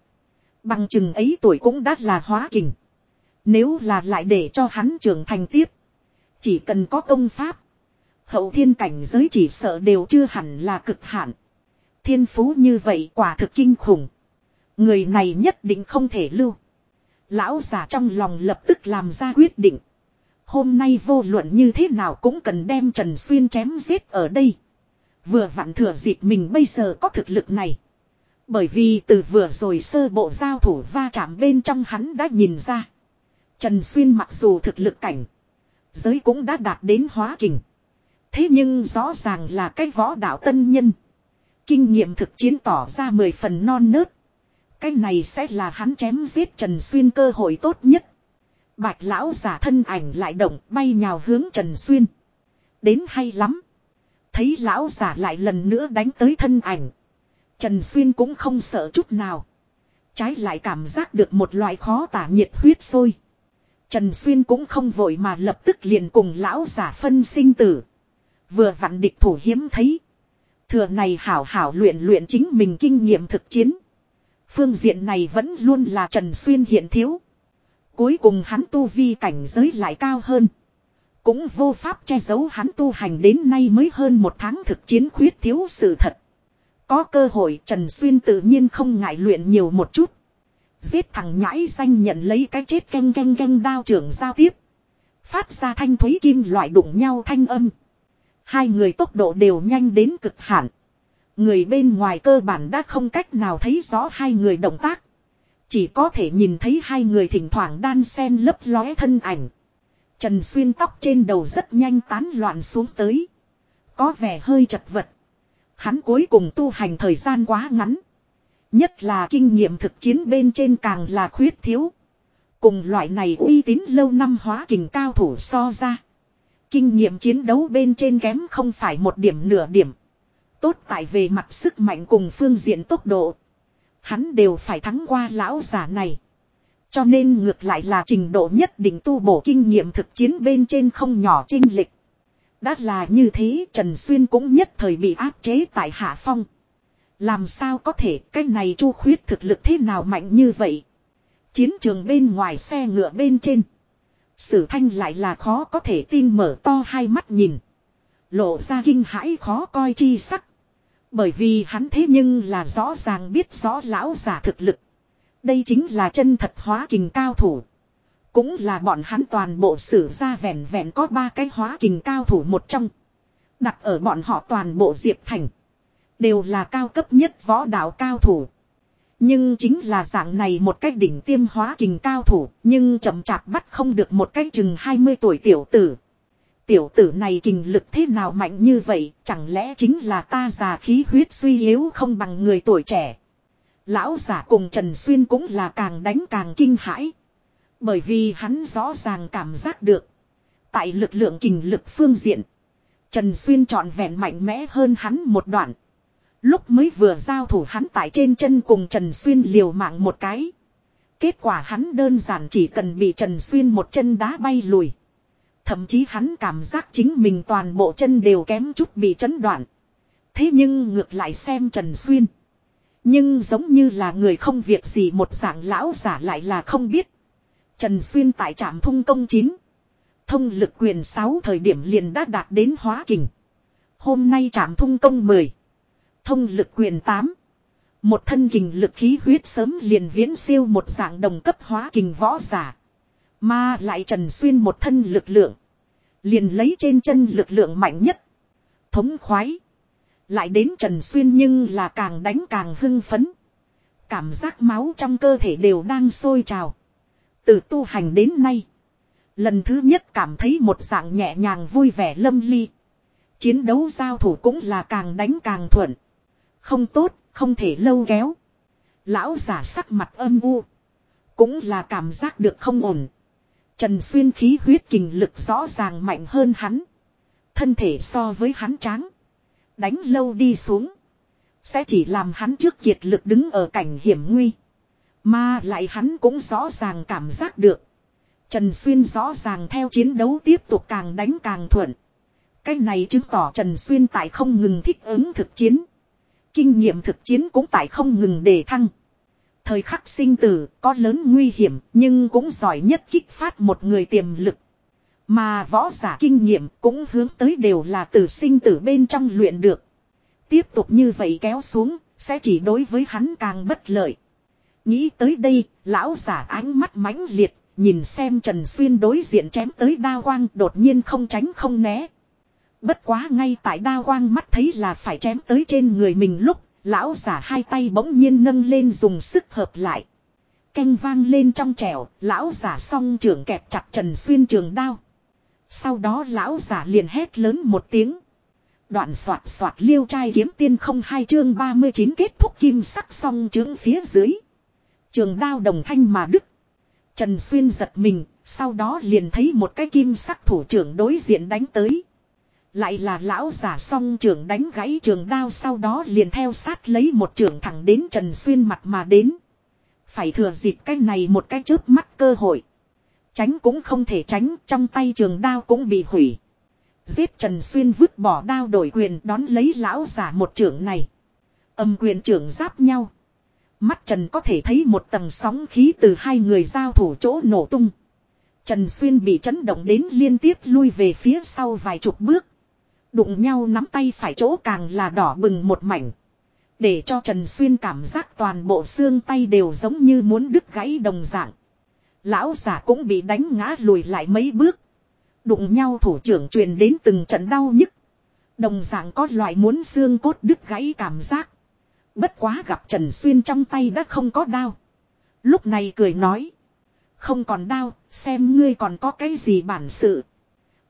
Bằng chừng ấy tuổi cũng đã là hóa kình. Nếu là lại để cho hắn trưởng thành tiếp. Chỉ cần có công pháp. Hậu thiên cảnh giới chỉ sợ đều chưa hẳn là cực hạn. Thiên phú như vậy quả thực kinh khủng. Người này nhất định không thể lưu. Lão già trong lòng lập tức làm ra quyết định. Hôm nay vô luận như thế nào cũng cần đem Trần Xuyên chém giết ở đây. Vừa vặn thừa dịp mình bây giờ có thực lực này. Bởi vì từ vừa rồi sơ bộ giao thủ va chạm bên trong hắn đã nhìn ra. Trần Xuyên mặc dù thực lực cảnh. Giới cũng đã đạt đến hóa kình. Thế nhưng rõ ràng là cái võ đạo tân nhân. Kinh nghiệm thực chiến tỏ ra mười phần non nớt. Cái này sẽ là hắn chém giết Trần Xuyên cơ hội tốt nhất. Bạch lão giả thân ảnh lại động, bay nhào hướng Trần Xuyên. Đến hay lắm. Thấy lão giả lại lần nữa đánh tới thân ảnh. Trần Xuyên cũng không sợ chút nào. Trái lại cảm giác được một loại khó tả nhiệt huyết sôi. Trần Xuyên cũng không vội mà lập tức liền cùng lão giả phân sinh tử. Vừa vặn địch thủ hiếm thấy. Thừa này hảo hảo luyện luyện chính mình kinh nghiệm thực chiến. Phương diện này vẫn luôn là Trần Xuyên hiện thiếu. Cuối cùng hắn tu vi cảnh giới lại cao hơn. Cũng vô pháp che giấu hắn tu hành đến nay mới hơn một tháng thực chiến khuyết thiếu sự thật. Có cơ hội Trần Xuyên tự nhiên không ngại luyện nhiều một chút. Giết thằng nhãi xanh nhận lấy cái chết canh canh canh đao trưởng giao tiếp. Phát ra thanh thúy kim loại đụng nhau thanh âm. Hai người tốc độ đều nhanh đến cực hạn. Người bên ngoài cơ bản đã không cách nào thấy rõ hai người động tác. Chỉ có thể nhìn thấy hai người thỉnh thoảng đan sen lấp lóe thân ảnh. Trần Xuyên tóc trên đầu rất nhanh tán loạn xuống tới. Có vẻ hơi chật vật. Hắn cuối cùng tu hành thời gian quá ngắn. Nhất là kinh nghiệm thực chiến bên trên càng là khuyết thiếu. Cùng loại này uy tín lâu năm hóa kình cao thủ so ra. Kinh nghiệm chiến đấu bên trên kém không phải một điểm nửa điểm. Tốt tại về mặt sức mạnh cùng phương diện tốc độ. Hắn đều phải thắng qua lão giả này. Cho nên ngược lại là trình độ nhất định tu bổ kinh nghiệm thực chiến bên trên không nhỏ trinh lịch. Đã là như thế, Trần Xuyên cũng nhất thời bị áp chế tại Hạ Phong. Làm sao có thể, cái này chu khuyết thực lực thế nào mạnh như vậy. Chiến trường bên ngoài xe ngựa bên trên. Sử thanh lại là khó có thể tin mở to hai mắt nhìn. Lộ ra kinh hãi khó coi chi sắc. Bởi vì hắn thế nhưng là rõ ràng biết rõ lão giả thực lực. Đây chính là chân thật hóa kình cao thủ. Cũng là bọn hắn toàn bộ sử ra vẹn vẹn có ba cái hóa kình cao thủ một trong. Đặt ở bọn họ toàn bộ Diệp Thành. Đều là cao cấp nhất võ đạo cao thủ. Nhưng chính là dạng này một cách đỉnh tiêm hóa kình cao thủ. Nhưng chậm chạp bắt không được một cách chừng 20 tuổi tiểu tử. Tiểu tử này kinh lực thế nào mạnh như vậy, chẳng lẽ chính là ta già khí huyết suy yếu không bằng người tuổi trẻ. Lão giả cùng Trần Xuyên cũng là càng đánh càng kinh hãi. Bởi vì hắn rõ ràng cảm giác được. Tại lực lượng kinh lực phương diện. Trần Xuyên trọn vẹn mạnh mẽ hơn hắn một đoạn. Lúc mới vừa giao thủ hắn tại trên chân cùng Trần Xuyên liều mạng một cái. Kết quả hắn đơn giản chỉ cần bị Trần Xuyên một chân đá bay lùi. Thậm chí hắn cảm giác chính mình toàn bộ chân đều kém chút bị chấn đoạn. Thế nhưng ngược lại xem Trần Xuyên. Nhưng giống như là người không việc gì một dạng lão giả lại là không biết. Trần Xuyên tại trạm thung công 9. Thông lực quyền 6 thời điểm liền đã đạt đến hóa kình. Hôm nay trạm thung công 10. Thông lực quyền 8. Một thân kình lực khí huyết sớm liền viễn siêu một dạng đồng cấp hóa kình võ giả. Mà lại Trần Xuyên một thân lực lượng. Liền lấy trên chân lực lượng mạnh nhất. Thống khoái. Lại đến Trần Xuyên nhưng là càng đánh càng hưng phấn. Cảm giác máu trong cơ thể đều đang sôi trào. Từ tu hành đến nay. Lần thứ nhất cảm thấy một dạng nhẹ nhàng vui vẻ lâm ly. Chiến đấu giao thủ cũng là càng đánh càng thuận. Không tốt, không thể lâu kéo. Lão giả sắc mặt âm u. Cũng là cảm giác được không ổn. Trần Xuyên khí huyết kinh lực rõ ràng mạnh hơn hắn. Thân thể so với hắn tráng. Đánh lâu đi xuống. Sẽ chỉ làm hắn trước kiệt lực đứng ở cảnh hiểm nguy. Mà lại hắn cũng rõ ràng cảm giác được. Trần Xuyên rõ ràng theo chiến đấu tiếp tục càng đánh càng thuận. Cái này chứng tỏ Trần Xuyên tại không ngừng thích ứng thực chiến. Kinh nghiệm thực chiến cũng tại không ngừng đề thăng. Thời khắc sinh tử có lớn nguy hiểm nhưng cũng giỏi nhất kích phát một người tiềm lực. Mà võ giả kinh nghiệm cũng hướng tới đều là từ sinh tử bên trong luyện được. Tiếp tục như vậy kéo xuống, sẽ chỉ đối với hắn càng bất lợi. Nghĩ tới đây, lão giả ánh mắt mãnh liệt, nhìn xem Trần Xuyên đối diện chém tới Đa quang đột nhiên không tránh không né. Bất quá ngay tại Đa quang mắt thấy là phải chém tới trên người mình lúc, lão giả hai tay bỗng nhiên nâng lên dùng sức hợp lại. Canh vang lên trong trẻo, lão giả song trưởng kẹp chặt Trần Xuyên trường đao. Sau đó lão giả liền hét lớn một tiếng. Đoạn soạt soạt liêu trai kiếm tiên không hai chương 39 kết thúc kim sắc song trướng phía dưới. Trường đao đồng thanh mà đức. Trần Xuyên giật mình, sau đó liền thấy một cái kim sắc thủ trưởng đối diện đánh tới. Lại là lão giả song trưởng đánh gãy trường đao sau đó liền theo sát lấy một trưởng thẳng đến Trần Xuyên mặt mà đến. Phải thừa dịp cái này một cái chớp mắt cơ hội. Tránh cũng không thể tránh, trong tay trường đao cũng bị hủy. Giết Trần Xuyên vứt bỏ đao đổi quyền đón lấy lão giả một trưởng này. Âm quyền trưởng giáp nhau. Mắt Trần có thể thấy một tầng sóng khí từ hai người giao thủ chỗ nổ tung. Trần Xuyên bị chấn động đến liên tiếp lui về phía sau vài chục bước. Đụng nhau nắm tay phải chỗ càng là đỏ bừng một mảnh. Để cho Trần Xuyên cảm giác toàn bộ xương tay đều giống như muốn đứt gãy đồng dạng. Lão giả cũng bị đánh ngã lùi lại mấy bước. Đụng nhau thủ trưởng truyền đến từng trận đau nhức. Đồng dạng có loại muốn xương cốt đứt gãy cảm giác. Bất quá gặp Trần Xuyên trong tay đã không có đau. Lúc này cười nói. Không còn đau, xem ngươi còn có cái gì bản sự.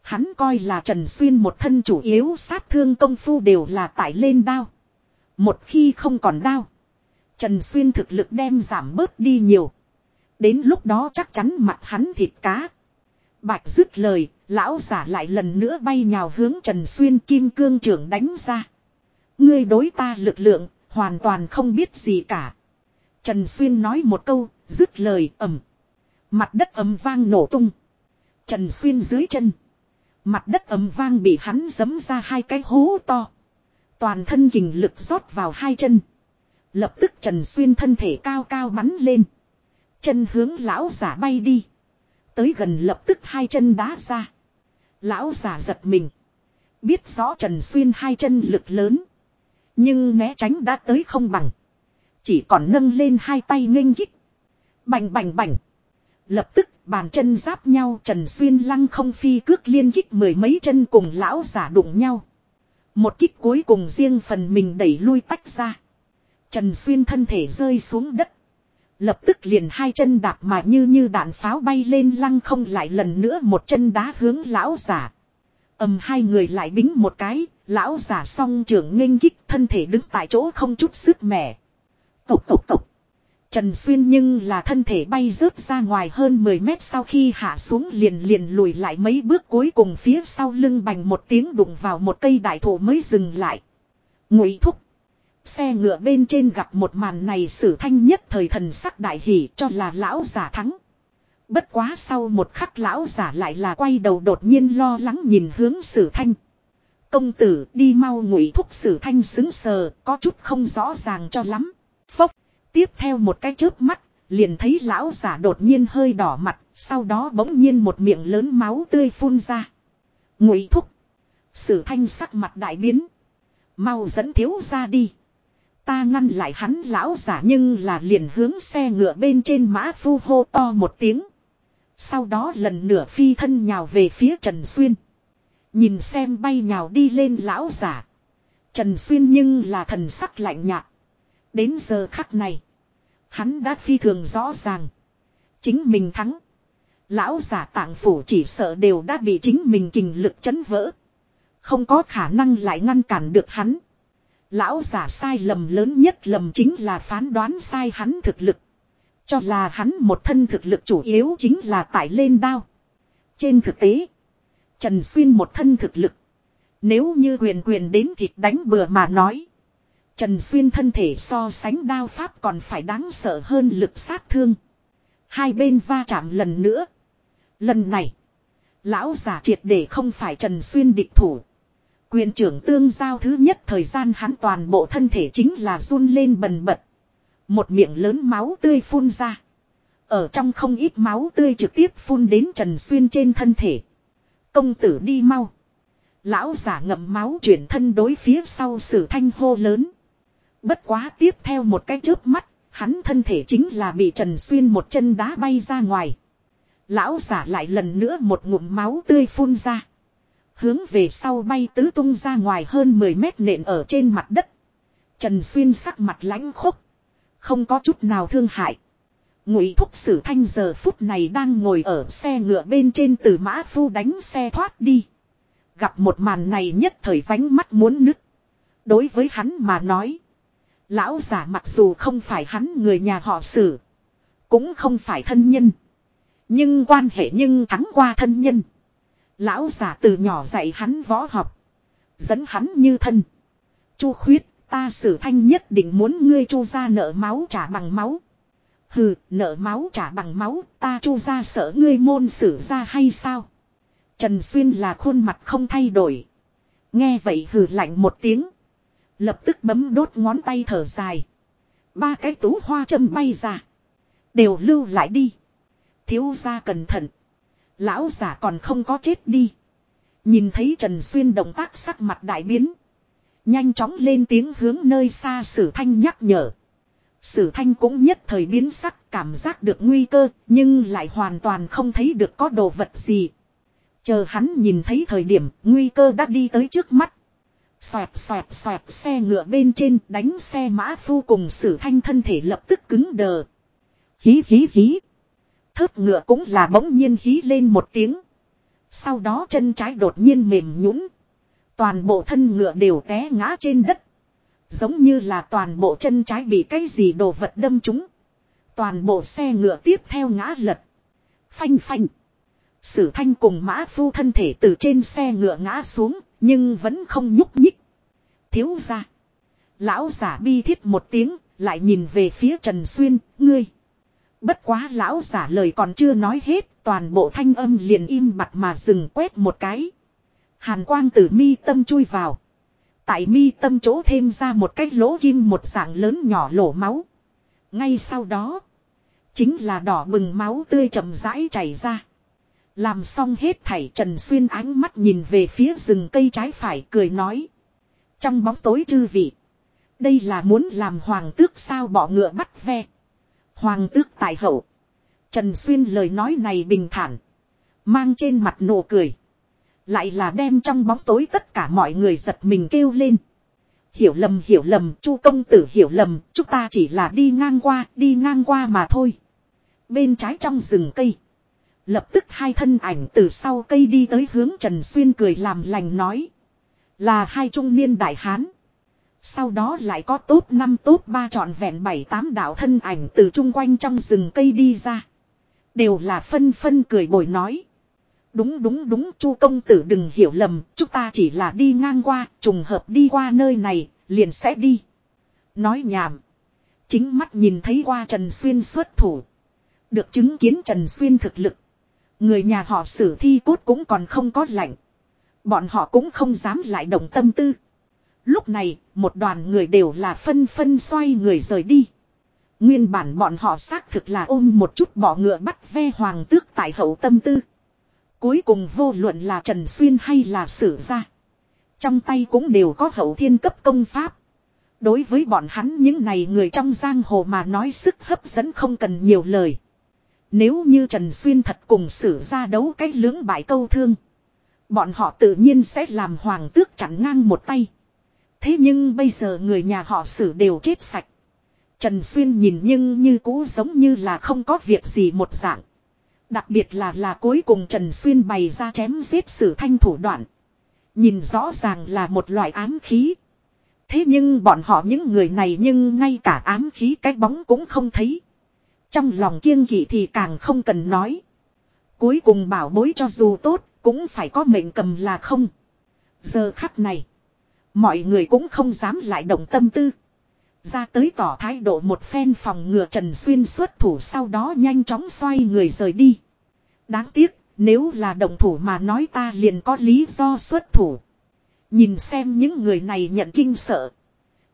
Hắn coi là Trần Xuyên một thân chủ yếu sát thương công phu đều là tải lên đao. Một khi không còn đao. Trần Xuyên thực lực đem giảm bớt đi nhiều. Đến lúc đó chắc chắn mặt hắn thịt cá. Bạch dứt lời, lão giả lại lần nữa bay nhào hướng Trần Xuyên kim cương trưởng đánh ra. Ngươi đối ta lực lượng, hoàn toàn không biết gì cả. Trần Xuyên nói một câu, dứt lời ầm. Mặt đất ầm vang nổ tung. Trần Xuyên dưới chân. Mặt đất ầm vang bị hắn giấm ra hai cái hố to. Toàn thân kình lực rót vào hai chân. Lập tức Trần Xuyên thân thể cao cao bắn lên. Chân hướng lão giả bay đi. Tới gần lập tức hai chân đá ra. Lão giả giật mình. Biết rõ Trần Xuyên hai chân lực lớn. Nhưng né tránh đã tới không bằng. Chỉ còn nâng lên hai tay nghênh kích. Bành bành bành. Lập tức bàn chân giáp nhau Trần Xuyên lăng không phi cước liên kích mười mấy chân cùng lão giả đụng nhau. Một kích cuối cùng riêng phần mình đẩy lui tách ra. Trần Xuyên thân thể rơi xuống đất. Lập tức liền hai chân đạp mà như như đạn pháo bay lên lăng không lại lần nữa một chân đá hướng lão giả. ầm hai người lại bính một cái, lão giả song trưởng nghênh kích thân thể đứng tại chỗ không chút sức mẻ. Cộc cộc cộc. Trần Xuyên nhưng là thân thể bay rớt ra ngoài hơn 10 mét sau khi hạ xuống liền liền lùi lại mấy bước cuối cùng phía sau lưng bành một tiếng đụng vào một cây đại thụ mới dừng lại. Ngụy thúc. Xe ngựa bên trên gặp một màn này sử thanh nhất thời thần sắc đại hỷ cho là lão giả thắng. Bất quá sau một khắc lão giả lại là quay đầu đột nhiên lo lắng nhìn hướng sử thanh. Công tử, đi mau ngụy thúc sử thanh xứng sờ, có chút không rõ ràng cho lắm. Phốc. Tiếp theo một cái chớp mắt, liền thấy lão giả đột nhiên hơi đỏ mặt, sau đó bỗng nhiên một miệng lớn máu tươi phun ra. Ngụy thúc. Sử thanh sắc mặt đại biến. Mau dẫn thiếu ra đi. Ta ngăn lại hắn lão giả nhưng là liền hướng xe ngựa bên trên mã phu hô to một tiếng. Sau đó lần nửa phi thân nhào về phía Trần Xuyên. Nhìn xem bay nhào đi lên lão giả. Trần Xuyên nhưng là thần sắc lạnh nhạt. Đến giờ khắc này. Hắn đã phi thường rõ ràng. Chính mình thắng. Lão giả tạng phủ chỉ sợ đều đã bị chính mình kình lực chấn vỡ. Không có khả năng lại ngăn cản được hắn. Lão giả sai lầm lớn nhất lầm chính là phán đoán sai hắn thực lực. Cho là hắn một thân thực lực chủ yếu chính là tải lên đao. Trên thực tế, Trần Xuyên một thân thực lực. Nếu như quyền quyền đến thịt đánh bừa mà nói. Trần Xuyên thân thể so sánh đao pháp còn phải đáng sợ hơn lực sát thương. Hai bên va chạm lần nữa. Lần này, lão giả triệt để không phải Trần Xuyên địch thủ. Quyền trưởng tương giao thứ nhất thời gian hắn toàn bộ thân thể chính là run lên bần bật. Một miệng lớn máu tươi phun ra. Ở trong không ít máu tươi trực tiếp phun đến Trần Xuyên trên thân thể. Công tử đi mau. Lão giả ngậm máu chuyển thân đối phía sau sử thanh hô lớn. Bất quá tiếp theo một cái chớp mắt, hắn thân thể chính là bị Trần Xuyên một chân đá bay ra ngoài. Lão giả lại lần nữa một ngụm máu tươi phun ra. Hướng về sau bay tứ tung ra ngoài hơn 10 mét nện ở trên mặt đất. Trần Xuyên sắc mặt lãnh khốc. Không có chút nào thương hại. Ngụy thúc sử thanh giờ phút này đang ngồi ở xe ngựa bên trên từ mã phu đánh xe thoát đi. Gặp một màn này nhất thời vánh mắt muốn nứt. Đối với hắn mà nói. Lão giả mặc dù không phải hắn người nhà họ sử. Cũng không phải thân nhân. Nhưng quan hệ nhưng thắng qua thân nhân. Lão giả từ nhỏ dạy hắn võ học. Dẫn hắn như thân. Chu khuyết, ta sử thanh nhất định muốn ngươi chu ra nợ máu trả bằng máu. Hừ, nợ máu trả bằng máu, ta chu ra sợ ngươi môn sử ra hay sao? Trần Xuyên là khuôn mặt không thay đổi. Nghe vậy hừ lạnh một tiếng. Lập tức bấm đốt ngón tay thở dài. Ba cái tú hoa châm bay ra. Đều lưu lại đi. Thiếu ra cẩn thận. Lão giả còn không có chết đi. Nhìn thấy Trần Xuyên động tác sắc mặt đại biến. Nhanh chóng lên tiếng hướng nơi xa sử thanh nhắc nhở. Sử thanh cũng nhất thời biến sắc, cảm giác được nguy cơ, nhưng lại hoàn toàn không thấy được có đồ vật gì. Chờ hắn nhìn thấy thời điểm, nguy cơ đã đi tới trước mắt. Xoẹt xoẹt xoẹt xe ngựa bên trên đánh xe mã phu cùng sử thanh thân thể lập tức cứng đờ. Hí hí hí. Thớt ngựa cũng là bỗng nhiên hí lên một tiếng. Sau đó chân trái đột nhiên mềm nhũn, Toàn bộ thân ngựa đều té ngã trên đất. Giống như là toàn bộ chân trái bị cái gì đồ vật đâm trúng. Toàn bộ xe ngựa tiếp theo ngã lật. Phanh phanh. Sử thanh cùng mã phu thân thể từ trên xe ngựa ngã xuống, nhưng vẫn không nhúc nhích. Thiếu ra. Lão giả bi thiết một tiếng, lại nhìn về phía Trần Xuyên, ngươi. Bất quá lão giả lời còn chưa nói hết, toàn bộ thanh âm liền im bặt mà dừng quét một cái. Hàn quang từ mi tâm chui vào. Tại mi tâm chỗ thêm ra một cái lỗ kim một dạng lớn nhỏ lỗ máu. Ngay sau đó. Chính là đỏ bừng máu tươi chậm rãi chảy ra. Làm xong hết thảy Trần Xuyên ánh mắt nhìn về phía rừng cây trái phải cười nói. Trong bóng tối chư vị. Đây là muốn làm hoàng tước sao bỏ ngựa bắt ve. Hoàng tước tài hậu. Trần Xuyên lời nói này bình thản. Mang trên mặt nụ cười. Lại là đem trong bóng tối tất cả mọi người giật mình kêu lên. Hiểu lầm hiểu lầm, chu công tử hiểu lầm, chúng ta chỉ là đi ngang qua, đi ngang qua mà thôi. Bên trái trong rừng cây. Lập tức hai thân ảnh từ sau cây đi tới hướng Trần Xuyên cười làm lành nói. Là hai trung niên đại hán. Sau đó lại có tốt năm tốt ba trọn vẹn bảy tám đạo thân ảnh từ chung quanh trong rừng cây đi ra. Đều là phân phân cười bồi nói. Đúng đúng đúng chu công tử đừng hiểu lầm, chúng ta chỉ là đi ngang qua, trùng hợp đi qua nơi này, liền sẽ đi. Nói nhảm. Chính mắt nhìn thấy qua Trần Xuyên xuất thủ. Được chứng kiến Trần Xuyên thực lực. Người nhà họ sử thi cốt cũng còn không có lạnh. Bọn họ cũng không dám lại động tâm tư. Lúc này, một đoàn người đều là phân phân xoay người rời đi. Nguyên bản bọn họ xác thực là ôm một chút bỏ ngựa bắt ve hoàng tước tại hậu tâm tư. Cuối cùng vô luận là Trần Xuyên hay là sử gia. Trong tay cũng đều có hậu thiên cấp công pháp. Đối với bọn hắn những này người trong giang hồ mà nói sức hấp dẫn không cần nhiều lời. Nếu như Trần Xuyên thật cùng xử ra đấu cách lưỡng bại câu thương. Bọn họ tự nhiên sẽ làm hoàng tước chặn ngang một tay. Thế nhưng bây giờ người nhà họ xử đều chết sạch. Trần Xuyên nhìn nhưng như cũ giống như là không có việc gì một dạng. Đặc biệt là là cuối cùng Trần Xuyên bày ra chém giết sử thanh thủ đoạn. Nhìn rõ ràng là một loại ám khí. Thế nhưng bọn họ những người này nhưng ngay cả ám khí cái bóng cũng không thấy. Trong lòng kiêng kỵ thì càng không cần nói. Cuối cùng bảo bối cho dù tốt, cũng phải có mệnh cầm là không. Giờ khắc này, mọi người cũng không dám lại động tâm tư. Ra tới tỏ thái độ một phen phòng ngừa Trần Xuyên xuất thủ sau đó nhanh chóng xoay người rời đi. Đáng tiếc, nếu là động thủ mà nói ta liền có lý do xuất thủ. Nhìn xem những người này nhận kinh sợ.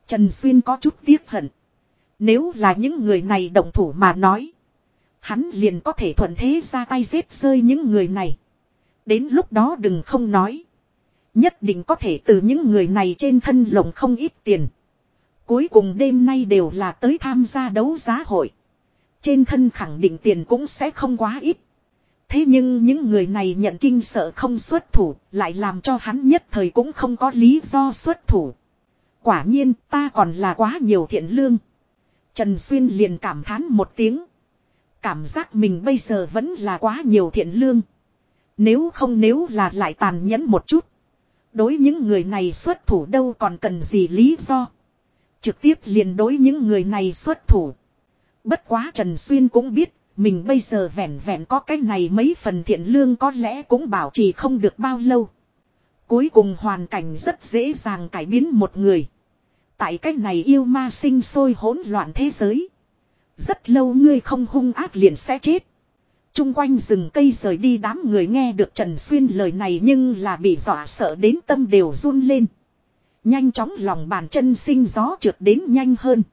Trần Xuyên có chút tiếc hận. Nếu là những người này động thủ mà nói. Hắn liền có thể thuận thế ra tay giết rơi những người này. Đến lúc đó đừng không nói. Nhất định có thể từ những người này trên thân lồng không ít tiền. Cuối cùng đêm nay đều là tới tham gia đấu giá hội. Trên thân khẳng định tiền cũng sẽ không quá ít. Thế nhưng những người này nhận kinh sợ không xuất thủ, lại làm cho hắn nhất thời cũng không có lý do xuất thủ. Quả nhiên ta còn là quá nhiều thiện lương. Trần Xuyên liền cảm thán một tiếng. Cảm giác mình bây giờ vẫn là quá nhiều thiện lương. Nếu không nếu là lại tàn nhẫn một chút. Đối những người này xuất thủ đâu còn cần gì lý do. Trực tiếp liền đối những người này xuất thủ. Bất quá Trần Xuyên cũng biết, mình bây giờ vẹn vẹn có cái này mấy phần thiện lương có lẽ cũng bảo trì không được bao lâu. Cuối cùng hoàn cảnh rất dễ dàng cải biến một người. Tại cách này yêu ma sinh sôi hỗn loạn thế giới. Rất lâu ngươi không hung ác liền sẽ chết. Trung quanh rừng cây rời đi đám người nghe được Trần Xuyên lời này nhưng là bị dọa sợ đến tâm đều run lên. Nhanh chóng lòng bàn chân sinh gió trượt đến nhanh hơn.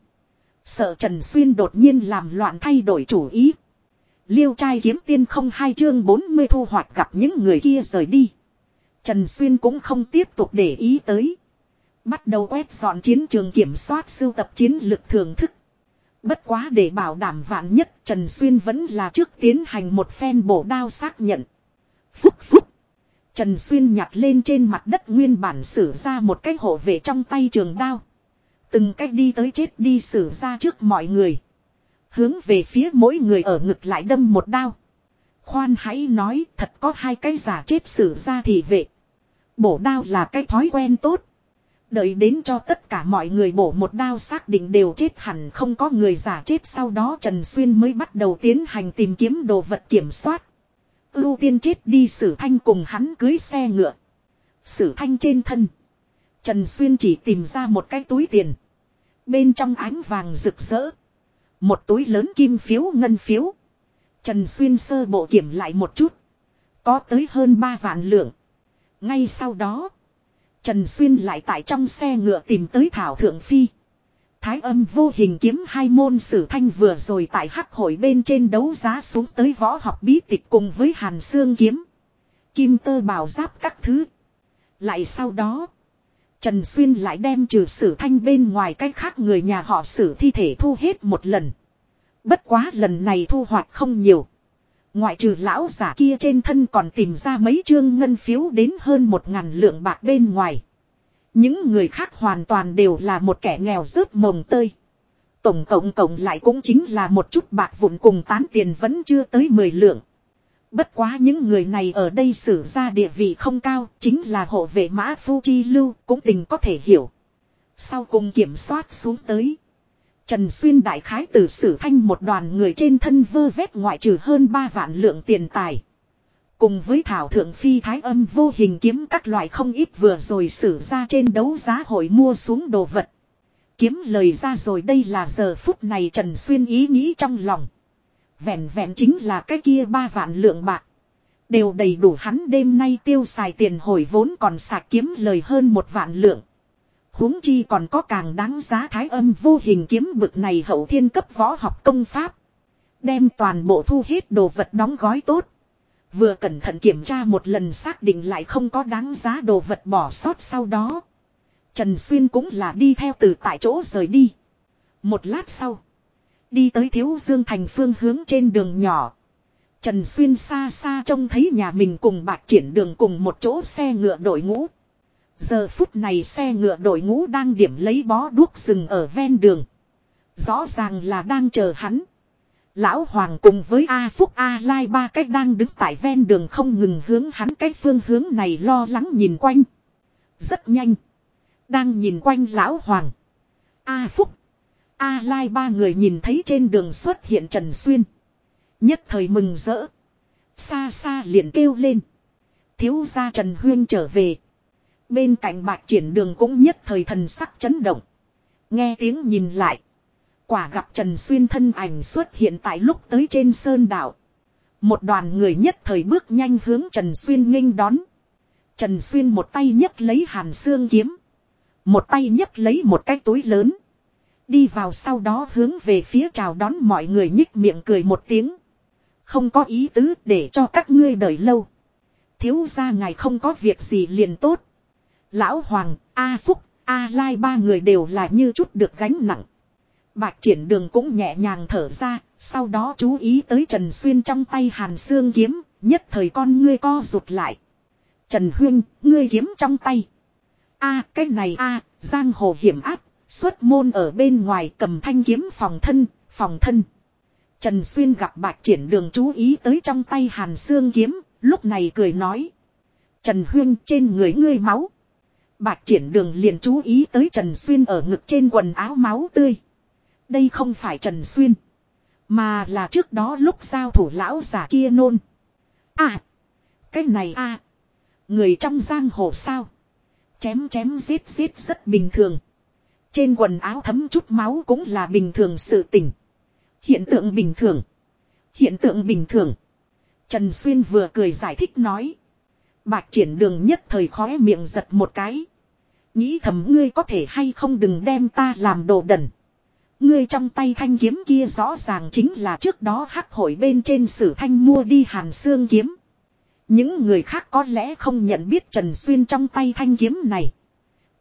Sợ Trần Xuyên đột nhiên làm loạn thay đổi chủ ý. Liêu trai kiếm tiên không hai chương 40 thu hoạch gặp những người kia rời đi. Trần Xuyên cũng không tiếp tục để ý tới. Bắt đầu quét dọn chiến trường kiểm soát sưu tập chiến lực thưởng thức. Bất quá để bảo đảm vạn nhất, Trần Xuyên vẫn là trước tiến hành một phen bổ đao xác nhận. Phúc phúc. Trần Xuyên nhặt lên trên mặt đất nguyên bản sử ra một cái hộ vệ trong tay trường đao. Từng cách đi tới chết đi sử ra trước mọi người. Hướng về phía mỗi người ở ngực lại đâm một đao. Khoan hãy nói, thật có hai cái giả chết sử ra thì vệ. Bổ đao là cái thói quen tốt. Đợi đến cho tất cả mọi người bổ một đao xác định đều chết hẳn không có người giả chết sau đó Trần Xuyên mới bắt đầu tiến hành tìm kiếm đồ vật kiểm soát. Ưu tiên chết đi sử thanh cùng hắn cưới xe ngựa. Sử thanh trên thân. Trần Xuyên chỉ tìm ra một cái túi tiền. Bên trong ánh vàng rực rỡ. Một túi lớn kim phiếu ngân phiếu. Trần Xuyên sơ bộ kiểm lại một chút. Có tới hơn 3 vạn lượng. Ngay sau đó. Trần Xuyên lại tại trong xe ngựa tìm tới Thảo Thượng Phi. Thái âm vô hình kiếm hai môn sử thanh vừa rồi tại hắc hội bên trên đấu giá xuống tới võ học bí tịch cùng với hàn xương kiếm. Kim tơ bào giáp các thứ. Lại sau đó. Trần Xuyên lại đem trừ sử thanh bên ngoài cách khác người nhà họ sử thi thể thu hết một lần. Bất quá lần này thu hoạch không nhiều. Ngoại trừ lão giả kia trên thân còn tìm ra mấy chương ngân phiếu đến hơn một ngàn lượng bạc bên ngoài. Những người khác hoàn toàn đều là một kẻ nghèo rớt mồng tơi. Tổng cộng cộng lại cũng chính là một chút bạc vụn cùng tán tiền vẫn chưa tới 10 lượng. Bất quá những người này ở đây xử ra địa vị không cao, chính là hộ vệ mã phu chi lưu, cũng tình có thể hiểu. Sau cùng kiểm soát xuống tới. Trần Xuyên đại khái từ sử thanh một đoàn người trên thân vơ vét ngoại trừ hơn 3 vạn lượng tiền tài. Cùng với thảo thượng phi thái âm vô hình kiếm các loại không ít vừa rồi xử ra trên đấu giá hội mua xuống đồ vật. Kiếm lời ra rồi đây là giờ phút này Trần Xuyên ý nghĩ trong lòng. Vẹn vẹn chính là cái kia ba vạn lượng bạc. Đều đầy đủ hắn đêm nay tiêu xài tiền hồi vốn còn sạc kiếm lời hơn một vạn lượng huống chi còn có càng đáng giá thái âm vô hình kiếm bực này hậu thiên cấp võ học công pháp. Đem toàn bộ thu hết đồ vật đóng gói tốt. Vừa cẩn thận kiểm tra một lần xác định lại không có đáng giá đồ vật bỏ sót sau đó. Trần Xuyên cũng là đi theo từ tại chỗ rời đi. Một lát sau. Đi tới Thiếu Dương Thành phương hướng trên đường nhỏ. Trần Xuyên xa xa trông thấy nhà mình cùng bạc triển đường cùng một chỗ xe ngựa đội ngũ. Giờ phút này xe ngựa đội ngũ đang điểm lấy bó đuốc rừng ở ven đường. Rõ ràng là đang chờ hắn. Lão Hoàng cùng với A Phúc A Lai ba cách đang đứng tại ven đường không ngừng hướng hắn cái phương hướng này lo lắng nhìn quanh. Rất nhanh. Đang nhìn quanh Lão Hoàng. A Phúc. A Lai ba người nhìn thấy trên đường xuất hiện Trần Xuyên. Nhất thời mừng rỡ. Xa xa liền kêu lên. Thiếu gia Trần Huyên trở về. Bên cạnh bạc triển đường cũng nhất thời thần sắc chấn động. Nghe tiếng nhìn lại. Quả gặp Trần Xuyên thân ảnh xuất hiện tại lúc tới trên sơn đảo. Một đoàn người nhất thời bước nhanh hướng Trần Xuyên nghênh đón. Trần Xuyên một tay nhấc lấy hàn xương kiếm. Một tay nhấc lấy một cái túi lớn. Đi vào sau đó hướng về phía chào đón mọi người nhích miệng cười một tiếng. Không có ý tứ để cho các ngươi đợi lâu. Thiếu ra ngài không có việc gì liền tốt. Lão Hoàng, A Phúc, A Lai ba người đều là như chút được gánh nặng. Bạch triển đường cũng nhẹ nhàng thở ra, sau đó chú ý tới Trần Xuyên trong tay hàn xương kiếm, nhất thời con ngươi co rụt lại. Trần Huyên, ngươi kiếm trong tay. a cái này a giang hồ hiểm áp, xuất môn ở bên ngoài cầm thanh kiếm phòng thân, phòng thân. Trần Xuyên gặp bạch triển đường chú ý tới trong tay hàn xương kiếm, lúc này cười nói. Trần Huyên trên người ngươi máu. Bạch triển đường liền chú ý tới Trần Xuyên ở ngực trên quần áo máu tươi. Đây không phải Trần Xuyên. Mà là trước đó lúc giao thủ lão giả kia nôn. À. Cái này à. Người trong giang hồ sao. Chém chém giết giết rất bình thường. Trên quần áo thấm chút máu cũng là bình thường sự tình. Hiện tượng bình thường. Hiện tượng bình thường. Trần Xuyên vừa cười giải thích nói. Bạch triển đường nhất thời khóe miệng giật một cái. Nghĩ thầm ngươi có thể hay không đừng đem ta làm đồ đần. Ngươi trong tay thanh kiếm kia rõ ràng chính là trước đó hắc hội bên trên sử thanh mua đi hàn xương kiếm. Những người khác có lẽ không nhận biết Trần Xuyên trong tay thanh kiếm này.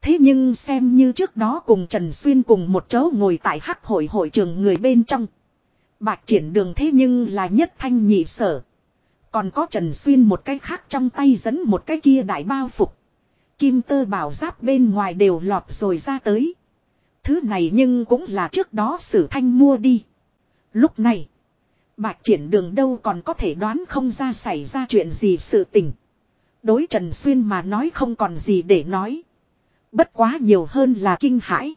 Thế nhưng xem như trước đó cùng Trần Xuyên cùng một chỗ ngồi tại hắc hội hội trường người bên trong. Bạch triển đường thế nhưng là nhất thanh nhị sở. Còn có Trần Xuyên một cái khác trong tay dẫn một cái kia đại bao phục. Kim tơ bảo giáp bên ngoài đều lọt rồi ra tới. Thứ này nhưng cũng là trước đó sử thanh mua đi. Lúc này. bạc triển đường đâu còn có thể đoán không ra xảy ra chuyện gì sự tình. Đối Trần Xuyên mà nói không còn gì để nói. Bất quá nhiều hơn là kinh hãi.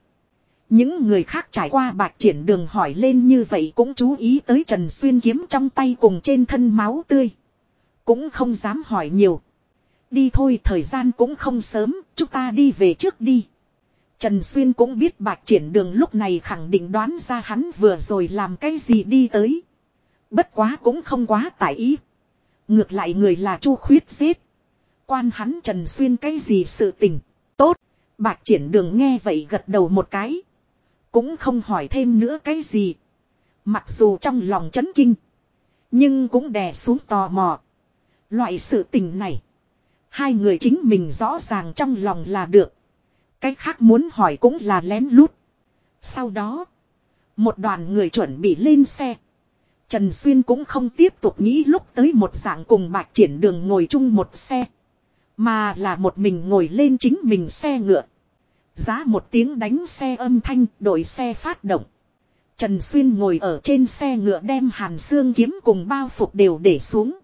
Những người khác trải qua bạc triển đường hỏi lên như vậy cũng chú ý tới Trần Xuyên kiếm trong tay cùng trên thân máu tươi. Cũng không dám hỏi nhiều. Đi thôi thời gian cũng không sớm, chúng ta đi về trước đi. Trần Xuyên cũng biết bạc triển đường lúc này khẳng định đoán ra hắn vừa rồi làm cái gì đi tới. Bất quá cũng không quá tại ý. Ngược lại người là chu khuyết giết. Quan hắn Trần Xuyên cái gì sự tình. Tốt. bạc triển đường nghe vậy gật đầu một cái. Cũng không hỏi thêm nữa cái gì. Mặc dù trong lòng chấn kinh. Nhưng cũng đè xuống tò mò. Loại sự tình này. Hai người chính mình rõ ràng trong lòng là được. Cái khác muốn hỏi cũng là lén lút. Sau đó. Một đoàn người chuẩn bị lên xe. Trần Xuyên cũng không tiếp tục nghĩ lúc tới một dạng cùng bạch triển đường ngồi chung một xe. Mà là một mình ngồi lên chính mình xe ngựa. Giá một tiếng đánh xe âm thanh đổi xe phát động. Trần Xuyên ngồi ở trên xe ngựa đem hàn xương kiếm cùng bao phục đều để xuống.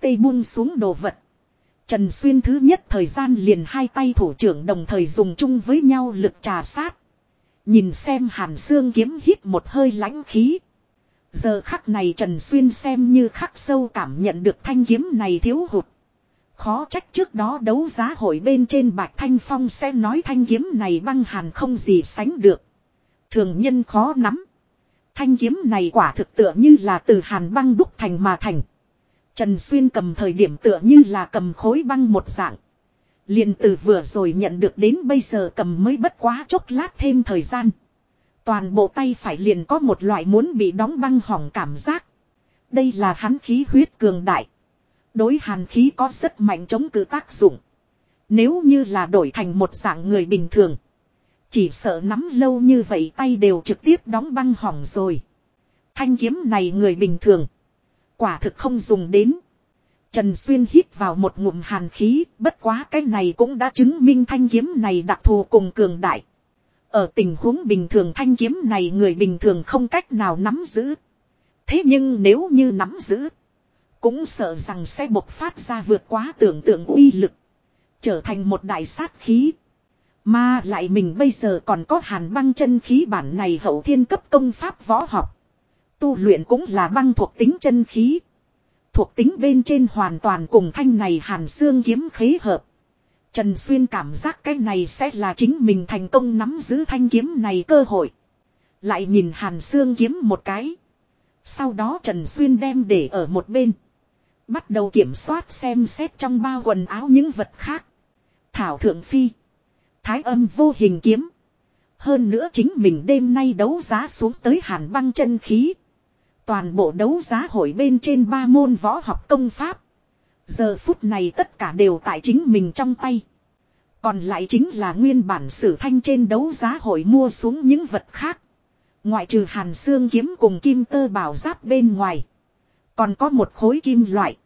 Tây buông xuống đồ vật. Trần Xuyên thứ nhất thời gian liền hai tay thủ trưởng đồng thời dùng chung với nhau lực trà sát. Nhìn xem hàn xương kiếm hít một hơi lãnh khí. Giờ khắc này Trần Xuyên xem như khắc sâu cảm nhận được thanh kiếm này thiếu hụt. Khó trách trước đó đấu giá hội bên trên Bạch Thanh Phong sẽ nói thanh kiếm này băng hàn không gì sánh được. Thường nhân khó nắm. Thanh kiếm này quả thực tựa như là từ hàn băng đúc thành mà thành. Trần Xuyên cầm thời điểm tựa như là cầm khối băng một dạng. liền từ vừa rồi nhận được đến bây giờ cầm mới bất quá chốc lát thêm thời gian. Toàn bộ tay phải liền có một loại muốn bị đóng băng hỏng cảm giác. Đây là hắn khí huyết cường đại. Đối hàn khí có rất mạnh chống cự tác dụng. Nếu như là đổi thành một dạng người bình thường. Chỉ sợ nắm lâu như vậy tay đều trực tiếp đóng băng hỏng rồi. Thanh kiếm này người bình thường. Quả thực không dùng đến. Trần Xuyên hít vào một ngụm hàn khí, bất quá cái này cũng đã chứng minh thanh kiếm này đặc thù cùng cường đại. Ở tình huống bình thường thanh kiếm này người bình thường không cách nào nắm giữ. Thế nhưng nếu như nắm giữ, cũng sợ rằng sẽ bộc phát ra vượt quá tưởng tượng uy lực. Trở thành một đại sát khí. Mà lại mình bây giờ còn có hàn băng chân khí bản này hậu thiên cấp công pháp võ học. Tu luyện cũng là băng thuộc tính chân khí. Thuộc tính bên trên hoàn toàn cùng thanh này hàn xương kiếm khế hợp. Trần Xuyên cảm giác cái này sẽ là chính mình thành công nắm giữ thanh kiếm này cơ hội. Lại nhìn hàn xương kiếm một cái. Sau đó Trần Xuyên đem để ở một bên. Bắt đầu kiểm soát xem xét trong bao quần áo những vật khác. Thảo Thượng Phi. Thái âm vô hình kiếm. Hơn nữa chính mình đêm nay đấu giá xuống tới hàn băng chân khí. Toàn bộ đấu giá hội bên trên ba môn võ học công pháp. Giờ phút này tất cả đều tại chính mình trong tay. Còn lại chính là nguyên bản sử thanh trên đấu giá hội mua xuống những vật khác. Ngoại trừ hàn xương kiếm cùng kim tơ bảo giáp bên ngoài. Còn có một khối kim loại.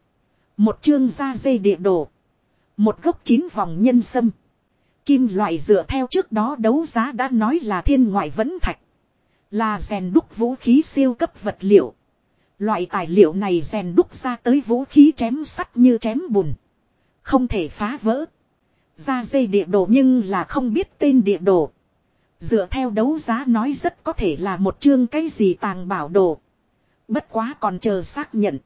Một chương da dây địa đồ. Một gốc chín vòng nhân sâm. Kim loại dựa theo trước đó đấu giá đã nói là thiên ngoại vẫn thạch. Là rèn đúc vũ khí siêu cấp vật liệu. Loại tài liệu này rèn đúc ra tới vũ khí chém sắt như chém bùn. Không thể phá vỡ. Ra dây địa đồ nhưng là không biết tên địa đồ. Dựa theo đấu giá nói rất có thể là một chương cái gì tàng bảo đồ. Bất quá còn chờ xác nhận.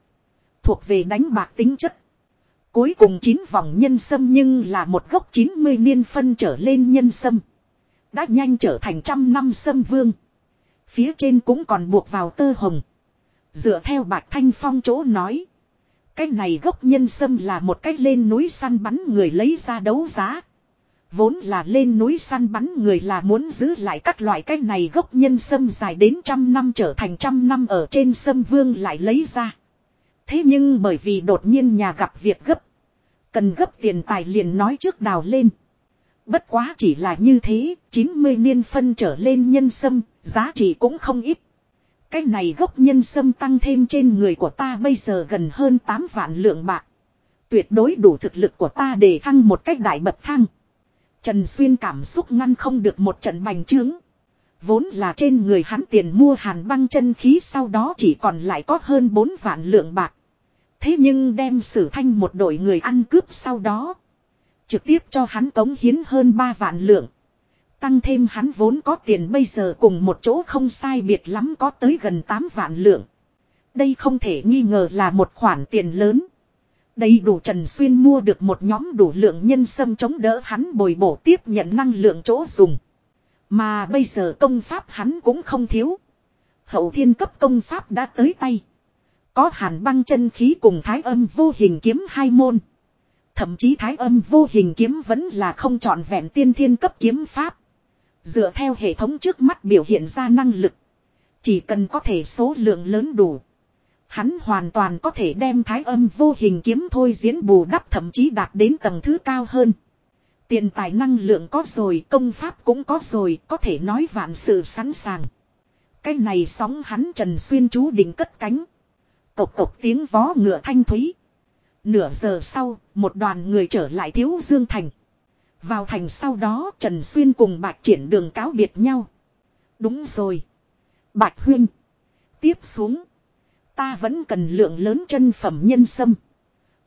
Thuộc về đánh bạc tính chất. Cuối cùng chín vòng nhân sâm nhưng là một gốc 90 niên phân trở lên nhân sâm. Đã nhanh trở thành trăm năm sâm vương. Phía trên cũng còn buộc vào tơ hồng. Dựa theo bạc thanh phong chỗ nói. Cái này gốc nhân sâm là một cách lên núi săn bắn người lấy ra đấu giá. Vốn là lên núi săn bắn người là muốn giữ lại các loại cái này gốc nhân sâm dài đến trăm năm trở thành trăm năm ở trên sâm vương lại lấy ra. Thế nhưng bởi vì đột nhiên nhà gặp việc gấp. Cần gấp tiền tài liền nói trước đào lên. Bất quá chỉ là như thế, 90 niên phân trở lên nhân sâm, giá trị cũng không ít. Cái này gốc nhân sâm tăng thêm trên người của ta bây giờ gần hơn 8 vạn lượng bạc. Tuyệt đối đủ thực lực của ta để thăng một cách đại bậc thăng. Trần Xuyên cảm xúc ngăn không được một trận bành trướng. Vốn là trên người hắn tiền mua hàn băng chân khí sau đó chỉ còn lại có hơn 4 vạn lượng bạc. Thế nhưng đem sử thanh một đội người ăn cướp sau đó. Trực tiếp cho hắn cống hiến hơn 3 vạn lượng. Tăng thêm hắn vốn có tiền bây giờ cùng một chỗ không sai biệt lắm có tới gần 8 vạn lượng. Đây không thể nghi ngờ là một khoản tiền lớn. Đầy đủ Trần Xuyên mua được một nhóm đủ lượng nhân sâm chống đỡ hắn bồi bổ tiếp nhận năng lượng chỗ dùng. Mà bây giờ công pháp hắn cũng không thiếu. Hậu thiên cấp công pháp đã tới tay. Có hàn băng chân khí cùng thái âm vô hình kiếm hai môn. Thậm chí thái âm vô hình kiếm vẫn là không trọn vẹn tiên thiên cấp kiếm pháp. Dựa theo hệ thống trước mắt biểu hiện ra năng lực. Chỉ cần có thể số lượng lớn đủ. Hắn hoàn toàn có thể đem thái âm vô hình kiếm thôi diễn bù đắp thậm chí đạt đến tầng thứ cao hơn. Tiền tài năng lượng có rồi, công pháp cũng có rồi, có thể nói vạn sự sẵn sàng. Cái này sóng hắn Trần Xuyên chú định cất cánh. Cộc cộc tiếng vó ngựa thanh thúy. Nửa giờ sau, một đoàn người trở lại Thiếu Dương Thành. Vào thành sau đó Trần Xuyên cùng Bạch Triển đường cáo biệt nhau. Đúng rồi. Bạch Huyên. Tiếp xuống. Ta vẫn cần lượng lớn chân phẩm nhân sâm.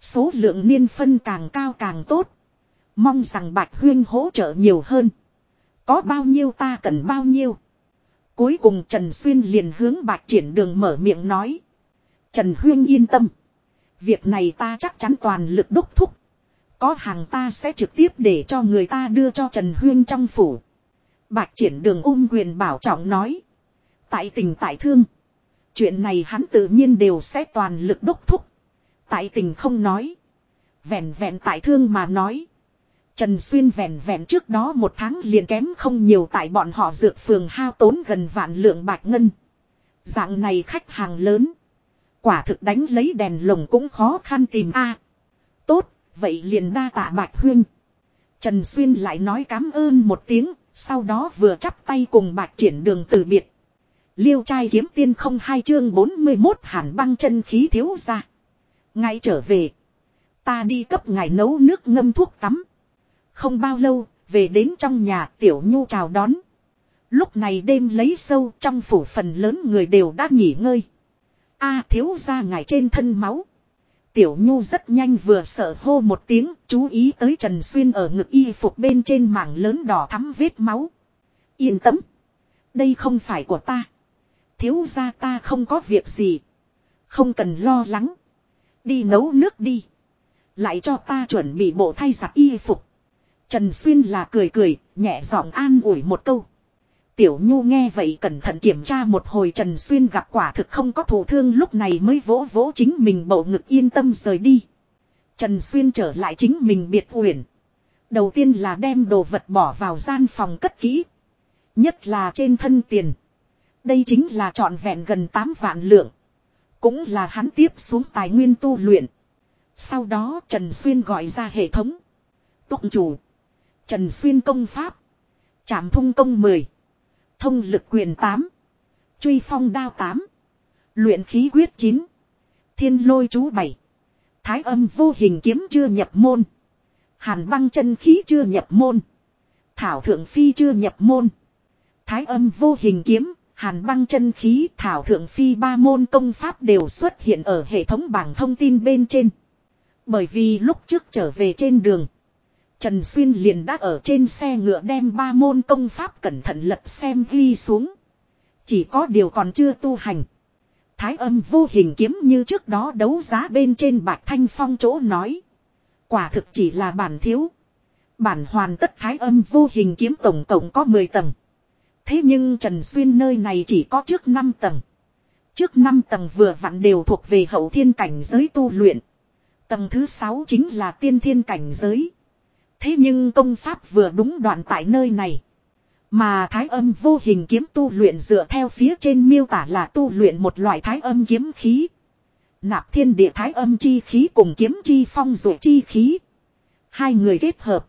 Số lượng niên phân càng cao càng tốt. Mong rằng Bạch Huyên hỗ trợ nhiều hơn. Có bao nhiêu ta cần bao nhiêu. Cuối cùng Trần Xuyên liền hướng Bạch Triển Đường mở miệng nói. Trần Huyên yên tâm. Việc này ta chắc chắn toàn lực đúc thúc. Có hàng ta sẽ trực tiếp để cho người ta đưa cho Trần Huyên trong phủ. Bạch triển đường ôm quyền bảo trọng nói. Tại tình tại thương. Chuyện này hắn tự nhiên đều sẽ toàn lực đúc thúc. Tại tình không nói. Vẹn vẹn tại thương mà nói. Trần Xuyên vẹn vẹn trước đó một tháng liền kém không nhiều tại bọn họ dược phường hao tốn gần vạn lượng bạch ngân. Dạng này khách hàng lớn. Quả thực đánh lấy đèn lồng cũng khó khăn tìm a. tốt, vậy liền đa tạ bạch huyên. Trần Xuyên lại nói cảm ơn một tiếng, sau đó vừa chắp tay cùng bạch triển đường từ biệt. Liêu trai kiếm tiên không hai chương 41 hàn băng chân khí thiếu ra. Ngay trở về. Ta đi cấp ngài nấu nước ngâm thuốc tắm. Không bao lâu, về đến trong nhà tiểu nhu chào đón. Lúc này đêm lấy sâu trong phủ phần lớn người đều đã nghỉ ngơi a thiếu ra ngài trên thân máu. Tiểu nhu rất nhanh vừa sợ hô một tiếng chú ý tới Trần Xuyên ở ngực y phục bên trên mảng lớn đỏ thắm vết máu. Yên tâm. Đây không phải của ta. Thiếu ra ta không có việc gì. Không cần lo lắng. Đi nấu nước đi. Lại cho ta chuẩn bị bộ thay giặt y phục. Trần Xuyên là cười cười, nhẹ giọng an ủi một câu. Tiểu Nhu nghe vậy cẩn thận kiểm tra một hồi Trần Xuyên gặp quả thực không có thổ thương lúc này mới vỗ vỗ chính mình bầu ngực yên tâm rời đi. Trần Xuyên trở lại chính mình biệt uyển. Đầu tiên là đem đồ vật bỏ vào gian phòng cất kỹ. Nhất là trên thân tiền. Đây chính là trọn vẹn gần 8 vạn lượng. Cũng là hắn tiếp xuống tài nguyên tu luyện. Sau đó Trần Xuyên gọi ra hệ thống. Tụng chủ. Trần Xuyên công pháp. Trảm thung công 10. Thông lực quyền 8. Truy phong đao 8. Luyện khí quyết 9. Thiên lôi chú 7. Thái âm vô hình kiếm chưa nhập môn. Hàn băng chân khí chưa nhập môn. Thảo thượng phi chưa nhập môn. Thái âm vô hình kiếm, hàn băng chân khí, thảo thượng phi ba môn công pháp đều xuất hiện ở hệ thống bảng thông tin bên trên. Bởi vì lúc trước trở về trên đường. Trần Xuyên liền đã ở trên xe ngựa đem ba môn công pháp cẩn thận lật xem ghi xuống. Chỉ có điều còn chưa tu hành. Thái âm vô hình kiếm như trước đó đấu giá bên trên bạc thanh phong chỗ nói. Quả thực chỉ là bản thiếu. Bản hoàn tất thái âm vô hình kiếm tổng cộng có 10 tầng. Thế nhưng Trần Xuyên nơi này chỉ có trước 5 tầng. Trước 5 tầng vừa vặn đều thuộc về hậu thiên cảnh giới tu luyện. Tầng thứ 6 chính là tiên thiên cảnh giới. Thế nhưng công pháp vừa đúng đoạn tại nơi này. Mà thái âm vô hình kiếm tu luyện dựa theo phía trên miêu tả là tu luyện một loại thái âm kiếm khí. Nạp thiên địa thái âm chi khí cùng kiếm chi phong dụ chi khí. Hai người kết hợp.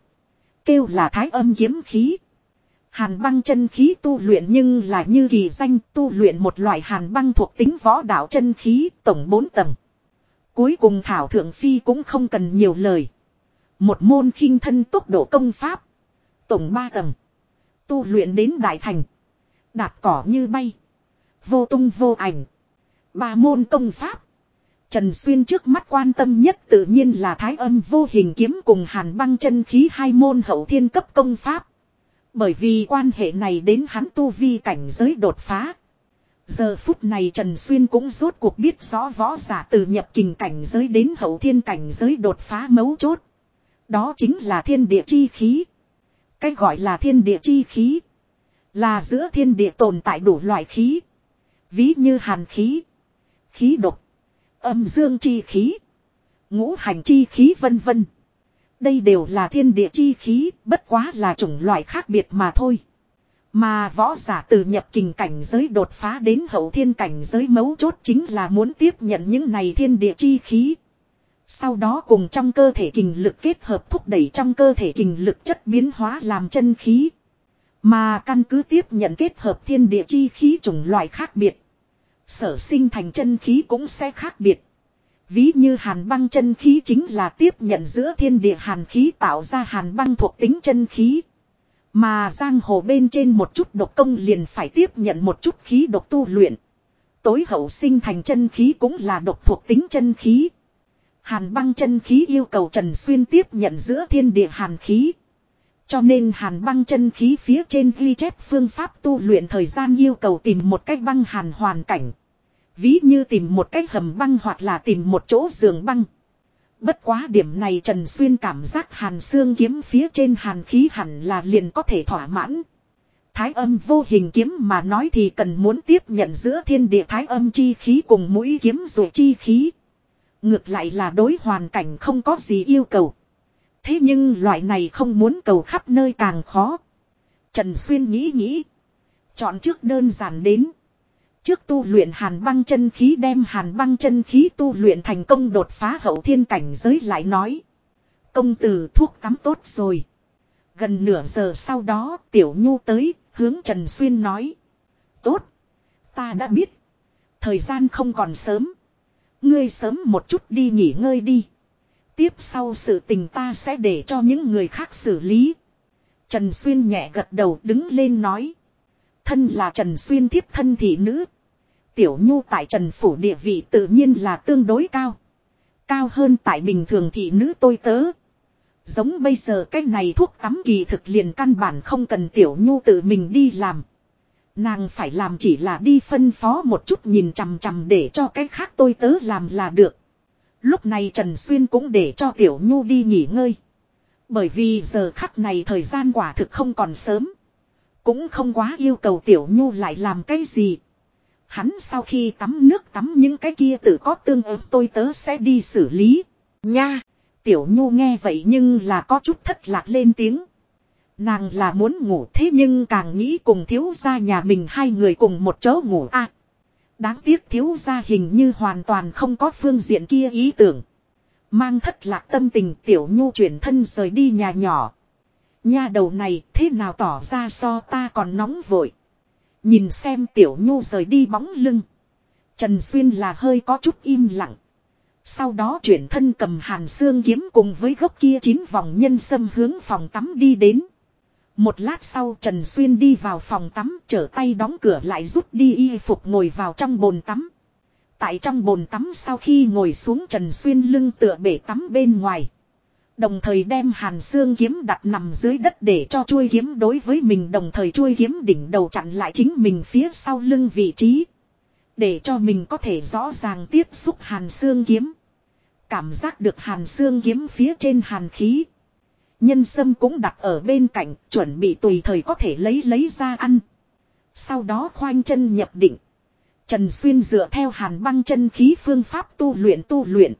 Kêu là thái âm kiếm khí. Hàn băng chân khí tu luyện nhưng là như kỳ danh tu luyện một loại hàn băng thuộc tính võ đạo chân khí tổng 4 tầng. Cuối cùng Thảo Thượng Phi cũng không cần nhiều lời. Một môn khinh thân tốc độ công pháp. Tổng ba tầng. Tu luyện đến đại thành. Đạp cỏ như bay. Vô tung vô ảnh. Ba môn công pháp. Trần Xuyên trước mắt quan tâm nhất tự nhiên là thái âm vô hình kiếm cùng hàn băng chân khí hai môn hậu thiên cấp công pháp. Bởi vì quan hệ này đến hắn tu vi cảnh giới đột phá. Giờ phút này Trần Xuyên cũng rốt cuộc biết rõ võ giả từ nhập kình cảnh giới đến hậu thiên cảnh giới đột phá mấu chốt. Đó chính là thiên địa chi khí. Cách gọi là thiên địa chi khí. Là giữa thiên địa tồn tại đủ loại khí. Ví như hàn khí. Khí độc. Âm dương chi khí. Ngũ hành chi khí vân vân. Đây đều là thiên địa chi khí, bất quá là chủng loại khác biệt mà thôi. Mà võ giả từ nhập kình cảnh giới đột phá đến hậu thiên cảnh giới mấu chốt chính là muốn tiếp nhận những này thiên địa chi khí. Sau đó cùng trong cơ thể kinh lực kết hợp thúc đẩy trong cơ thể kinh lực chất biến hóa làm chân khí. Mà căn cứ tiếp nhận kết hợp thiên địa chi khí chủng loại khác biệt. Sở sinh thành chân khí cũng sẽ khác biệt. Ví như hàn băng chân khí chính là tiếp nhận giữa thiên địa hàn khí tạo ra hàn băng thuộc tính chân khí. Mà giang hồ bên trên một chút độc công liền phải tiếp nhận một chút khí độc tu luyện. Tối hậu sinh thành chân khí cũng là độc thuộc tính chân khí. Hàn băng chân khí yêu cầu Trần Xuyên tiếp nhận giữa thiên địa hàn khí. Cho nên hàn băng chân khí phía trên ghi chép phương pháp tu luyện thời gian yêu cầu tìm một cách băng hàn hoàn cảnh. Ví như tìm một cách hầm băng hoặc là tìm một chỗ giường băng. Bất quá điểm này Trần Xuyên cảm giác hàn xương kiếm phía trên hàn khí hẳn là liền có thể thỏa mãn. Thái âm vô hình kiếm mà nói thì cần muốn tiếp nhận giữa thiên địa thái âm chi khí cùng mũi kiếm rồi chi khí. Ngược lại là đối hoàn cảnh không có gì yêu cầu. Thế nhưng loại này không muốn cầu khắp nơi càng khó. Trần Xuyên nghĩ nghĩ. Chọn trước đơn giản đến. Trước tu luyện hàn băng chân khí đem hàn băng chân khí tu luyện thành công đột phá hậu thiên cảnh giới lại nói. Công tử thuốc tắm tốt rồi. Gần nửa giờ sau đó tiểu nhu tới, hướng Trần Xuyên nói. Tốt. Ta đã biết. Thời gian không còn sớm. Ngươi sớm một chút đi nghỉ ngơi đi. Tiếp sau sự tình ta sẽ để cho những người khác xử lý. Trần Xuyên nhẹ gật đầu đứng lên nói. Thân là Trần Xuyên thiếp thân thị nữ. Tiểu Nhu tại Trần Phủ địa vị tự nhiên là tương đối cao. Cao hơn tại bình thường thị nữ tôi tớ. Giống bây giờ cái này thuốc tắm kỳ thực liền căn bản không cần Tiểu Nhu tự mình đi làm. Nàng phải làm chỉ là đi phân phó một chút nhìn chằm chằm để cho cái khác tôi tớ làm là được. Lúc này Trần Xuyên cũng để cho Tiểu Nhu đi nghỉ ngơi. Bởi vì giờ khắc này thời gian quả thực không còn sớm. Cũng không quá yêu cầu Tiểu Nhu lại làm cái gì. Hắn sau khi tắm nước tắm những cái kia tự có tương ứng tôi tớ sẽ đi xử lý. Nha! Tiểu Nhu nghe vậy nhưng là có chút thất lạc lên tiếng. Nàng là muốn ngủ thế nhưng càng nghĩ cùng thiếu gia nhà mình hai người cùng một chỗ ngủ a Đáng tiếc thiếu gia hình như hoàn toàn không có phương diện kia ý tưởng. Mang thất lạc tâm tình tiểu nhu chuyển thân rời đi nhà nhỏ. Nhà đầu này thế nào tỏ ra so ta còn nóng vội. Nhìn xem tiểu nhu rời đi bóng lưng. Trần Xuyên là hơi có chút im lặng. Sau đó chuyển thân cầm hàn xương kiếm cùng với gốc kia chín vòng nhân sâm hướng phòng tắm đi đến. Một lát sau Trần Xuyên đi vào phòng tắm, trở tay đóng cửa lại rút đi y phục ngồi vào trong bồn tắm. Tại trong bồn tắm sau khi ngồi xuống Trần Xuyên lưng tựa bể tắm bên ngoài. Đồng thời đem hàn xương kiếm đặt nằm dưới đất để cho chuôi kiếm đối với mình, đồng thời chuôi kiếm đỉnh đầu chặn lại chính mình phía sau lưng vị trí. Để cho mình có thể rõ ràng tiếp xúc hàn xương kiếm. Cảm giác được hàn xương kiếm phía trên hàn khí. Nhân sâm cũng đặt ở bên cạnh, chuẩn bị tùy thời có thể lấy lấy ra ăn. Sau đó khoanh chân nhập định. Trần Xuyên dựa theo hàn băng chân khí phương pháp tu luyện tu luyện.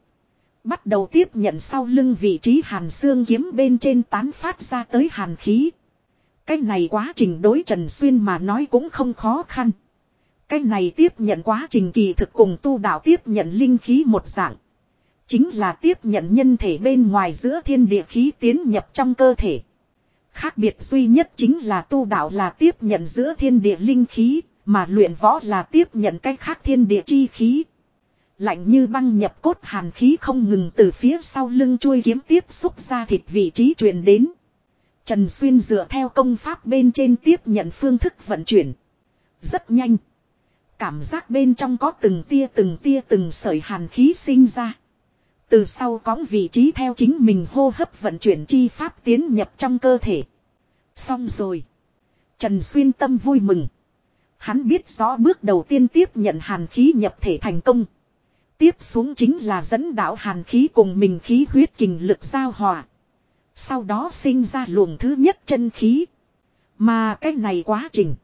Bắt đầu tiếp nhận sau lưng vị trí hàn xương kiếm bên trên tán phát ra tới hàn khí. Cái này quá trình đối Trần Xuyên mà nói cũng không khó khăn. Cái này tiếp nhận quá trình kỳ thực cùng tu đạo tiếp nhận linh khí một dạng. Chính là tiếp nhận nhân thể bên ngoài giữa thiên địa khí tiến nhập trong cơ thể. Khác biệt duy nhất chính là tu đạo là tiếp nhận giữa thiên địa linh khí, mà luyện võ là tiếp nhận cách khác thiên địa chi khí. Lạnh như băng nhập cốt hàn khí không ngừng từ phía sau lưng chuôi kiếm tiếp xúc ra thịt vị trí truyền đến. Trần Xuyên dựa theo công pháp bên trên tiếp nhận phương thức vận chuyển. Rất nhanh. Cảm giác bên trong có từng tia từng tia từng sợi hàn khí sinh ra. Từ sau cõng vị trí theo chính mình hô hấp vận chuyển chi pháp tiến nhập trong cơ thể. Xong rồi. Trần Xuyên tâm vui mừng. Hắn biết rõ bước đầu tiên tiếp nhận hàn khí nhập thể thành công. Tiếp xuống chính là dẫn đạo hàn khí cùng mình khí huyết kình lực giao hòa. Sau đó sinh ra luồng thứ nhất chân khí. Mà cái này quá trình.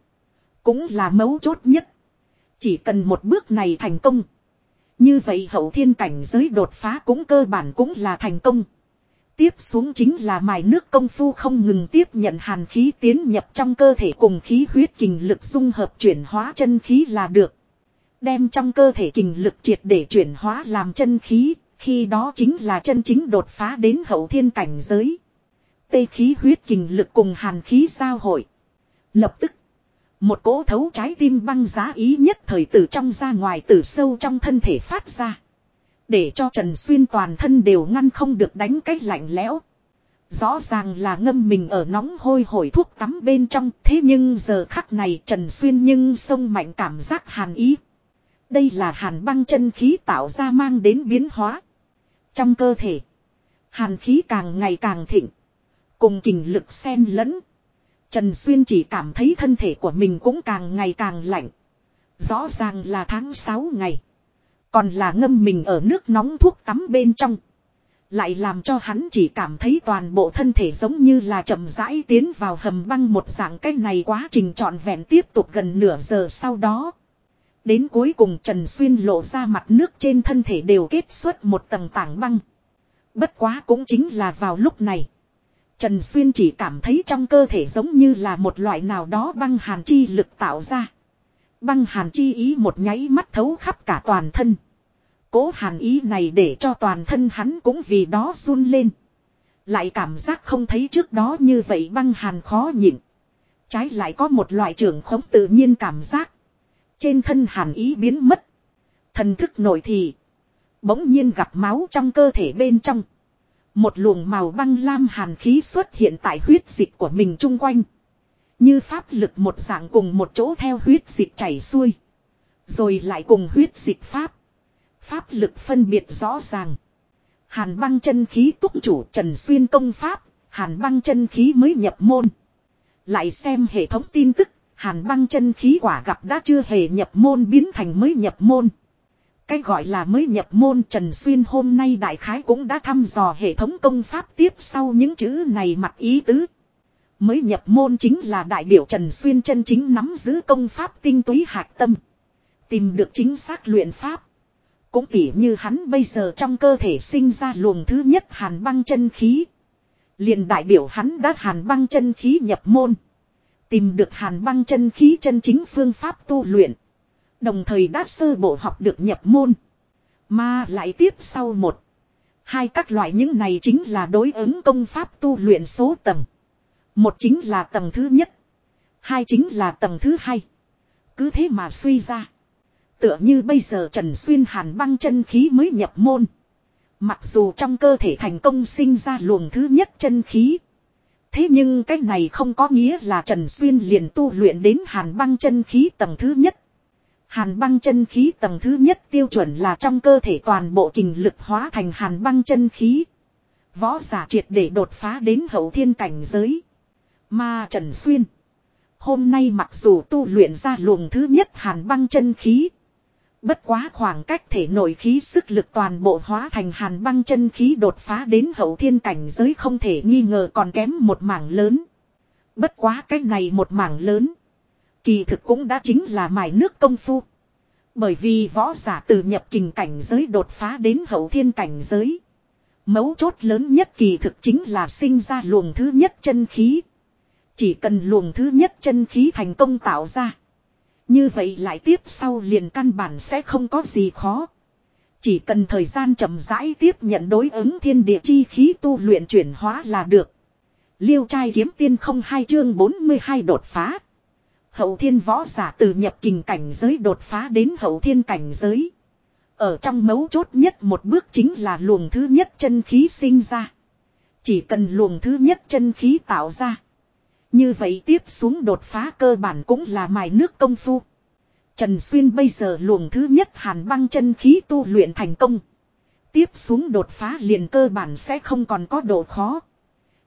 Cũng là mấu chốt nhất. Chỉ cần một bước này thành công. Như vậy hậu thiên cảnh giới đột phá cũng cơ bản cũng là thành công. Tiếp xuống chính là mài nước công phu không ngừng tiếp nhận hàn khí tiến nhập trong cơ thể cùng khí huyết kình lực dung hợp chuyển hóa chân khí là được. Đem trong cơ thể kình lực triệt để chuyển hóa làm chân khí, khi đó chính là chân chính đột phá đến hậu thiên cảnh giới. Tê khí huyết kình lực cùng hàn khí giao hội. Lập tức, một cỗ thấu trái tim băng giá ý nhất thời từ trong ra ngoài từ sâu trong thân thể phát ra. Để cho Trần Xuyên toàn thân đều ngăn không được đánh cách lạnh lẽo. Rõ ràng là ngâm mình ở nóng hôi hổi thuốc tắm bên trong, Thế nhưng giờ khắc này Trần Xuyên nhưng sông mạnh cảm giác hàn ý Đây là hàn băng chân khí tạo ra mang đến biến hóa Trong cơ thể, Hàn khí càng ngày càng thịnh, Cùng kình lực xen lẫn Trần Xuyên chỉ cảm thấy thân thể của mình cũng càng ngày càng lạnh Rõ ràng là tháng 6 ngày còn là ngâm mình ở nước nóng thuốc tắm bên trong. Lại làm cho hắn chỉ cảm thấy toàn bộ thân thể giống như là chậm rãi tiến vào hầm băng một dạng cách này quá trình trọn vẹn tiếp tục gần nửa giờ sau đó. Đến cuối cùng Trần Xuyên lộ ra mặt nước trên thân thể đều kết xuất một tầng tảng băng. Bất quá cũng chính là vào lúc này. Trần Xuyên chỉ cảm thấy trong cơ thể giống như là một loại nào đó băng hàn chi lực tạo ra. Băng hàn chi ý một nháy mắt thấu khắp cả toàn thân. Cố hàn ý này để cho toàn thân hắn cũng vì đó run lên. Lại cảm giác không thấy trước đó như vậy băng hàn khó nhịn. Trái lại có một loại trưởng khống tự nhiên cảm giác. Trên thân hàn ý biến mất. Thần thức nổi thì. Bỗng nhiên gặp máu trong cơ thể bên trong. Một luồng màu băng lam hàn khí xuất hiện tại huyết dịch của mình chung quanh. Như pháp lực một dạng cùng một chỗ theo huyết dịch chảy xuôi. Rồi lại cùng huyết dịch pháp. Pháp lực phân biệt rõ ràng. Hàn băng chân khí túc chủ Trần Xuyên công pháp, hàn băng chân khí mới nhập môn. Lại xem hệ thống tin tức, hàn băng chân khí quả gặp đã chưa hề nhập môn biến thành mới nhập môn. Cái gọi là mới nhập môn Trần Xuyên hôm nay đại khái cũng đã thăm dò hệ thống công pháp tiếp sau những chữ này mặt ý tứ. Mới nhập môn chính là đại biểu Trần Xuyên chân chính nắm giữ công pháp tinh túy hạc tâm. Tìm được chính xác luyện pháp. Cũng tỉ như hắn bây giờ trong cơ thể sinh ra luồng thứ nhất hàn băng chân khí. liền đại biểu hắn đã hàn băng chân khí nhập môn. Tìm được hàn băng chân khí chân chính phương pháp tu luyện. Đồng thời đã sơ bộ học được nhập môn. Mà lại tiếp sau một. Hai các loại những này chính là đối ứng công pháp tu luyện số tầng. Một chính là tầng thứ nhất. Hai chính là tầng thứ hai. Cứ thế mà suy ra. Tựa như bây giờ Trần Xuyên hàn băng chân khí mới nhập môn. Mặc dù trong cơ thể thành công sinh ra luồng thứ nhất chân khí. Thế nhưng cái này không có nghĩa là Trần Xuyên liền tu luyện đến hàn băng chân khí tầng thứ nhất. Hàn băng chân khí tầng thứ nhất tiêu chuẩn là trong cơ thể toàn bộ kinh lực hóa thành hàn băng chân khí. Võ giả triệt để đột phá đến hậu thiên cảnh giới. Mà Trần Xuyên. Hôm nay mặc dù tu luyện ra luồng thứ nhất hàn băng chân khí. Bất quá khoảng cách thể nội khí sức lực toàn bộ hóa thành hàn băng chân khí đột phá đến hậu thiên cảnh giới không thể nghi ngờ còn kém một mảng lớn. Bất quá cách này một mảng lớn. Kỳ thực cũng đã chính là mài nước công phu. Bởi vì võ giả từ nhập kình cảnh giới đột phá đến hậu thiên cảnh giới. Mấu chốt lớn nhất kỳ thực chính là sinh ra luồng thứ nhất chân khí. Chỉ cần luồng thứ nhất chân khí thành công tạo ra. Như vậy lại tiếp sau liền căn bản sẽ không có gì khó. Chỉ cần thời gian chậm rãi tiếp nhận đối ứng thiên địa chi khí tu luyện chuyển hóa là được. Liêu trai kiếm tiên không hai chương 42 đột phá. Hậu thiên võ giả từ nhập kình cảnh giới đột phá đến hậu thiên cảnh giới. Ở trong mấu chốt nhất một bước chính là luồng thứ nhất chân khí sinh ra. Chỉ cần luồng thứ nhất chân khí tạo ra. Như vậy tiếp xuống đột phá cơ bản cũng là mài nước công phu. Trần Xuyên bây giờ luồng thứ nhất hàn băng chân khí tu luyện thành công. Tiếp xuống đột phá liền cơ bản sẽ không còn có độ khó.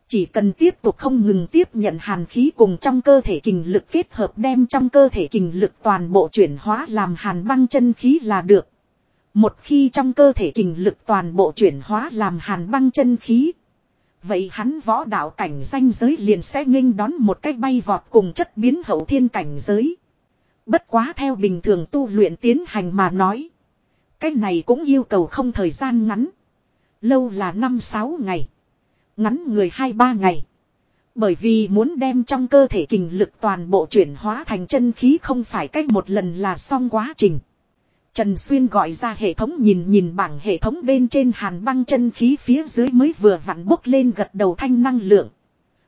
Chỉ cần tiếp tục không ngừng tiếp nhận hàn khí cùng trong cơ thể kinh lực kết hợp đem trong cơ thể kinh lực toàn bộ chuyển hóa làm hàn băng chân khí là được. Một khi trong cơ thể kinh lực toàn bộ chuyển hóa làm hàn băng chân khí. Vậy hắn võ đạo cảnh danh giới liền sẽ nghênh đón một cách bay vọt cùng chất biến hậu thiên cảnh giới. Bất quá theo bình thường tu luyện tiến hành mà nói. Cách này cũng yêu cầu không thời gian ngắn. Lâu là năm sáu ngày. Ngắn người hai ba ngày. Bởi vì muốn đem trong cơ thể kình lực toàn bộ chuyển hóa thành chân khí không phải cách một lần là xong quá trình. Trần Xuyên gọi ra hệ thống nhìn nhìn bảng hệ thống bên trên hàn băng chân khí phía dưới mới vừa vặn bốc lên gật đầu thanh năng lượng.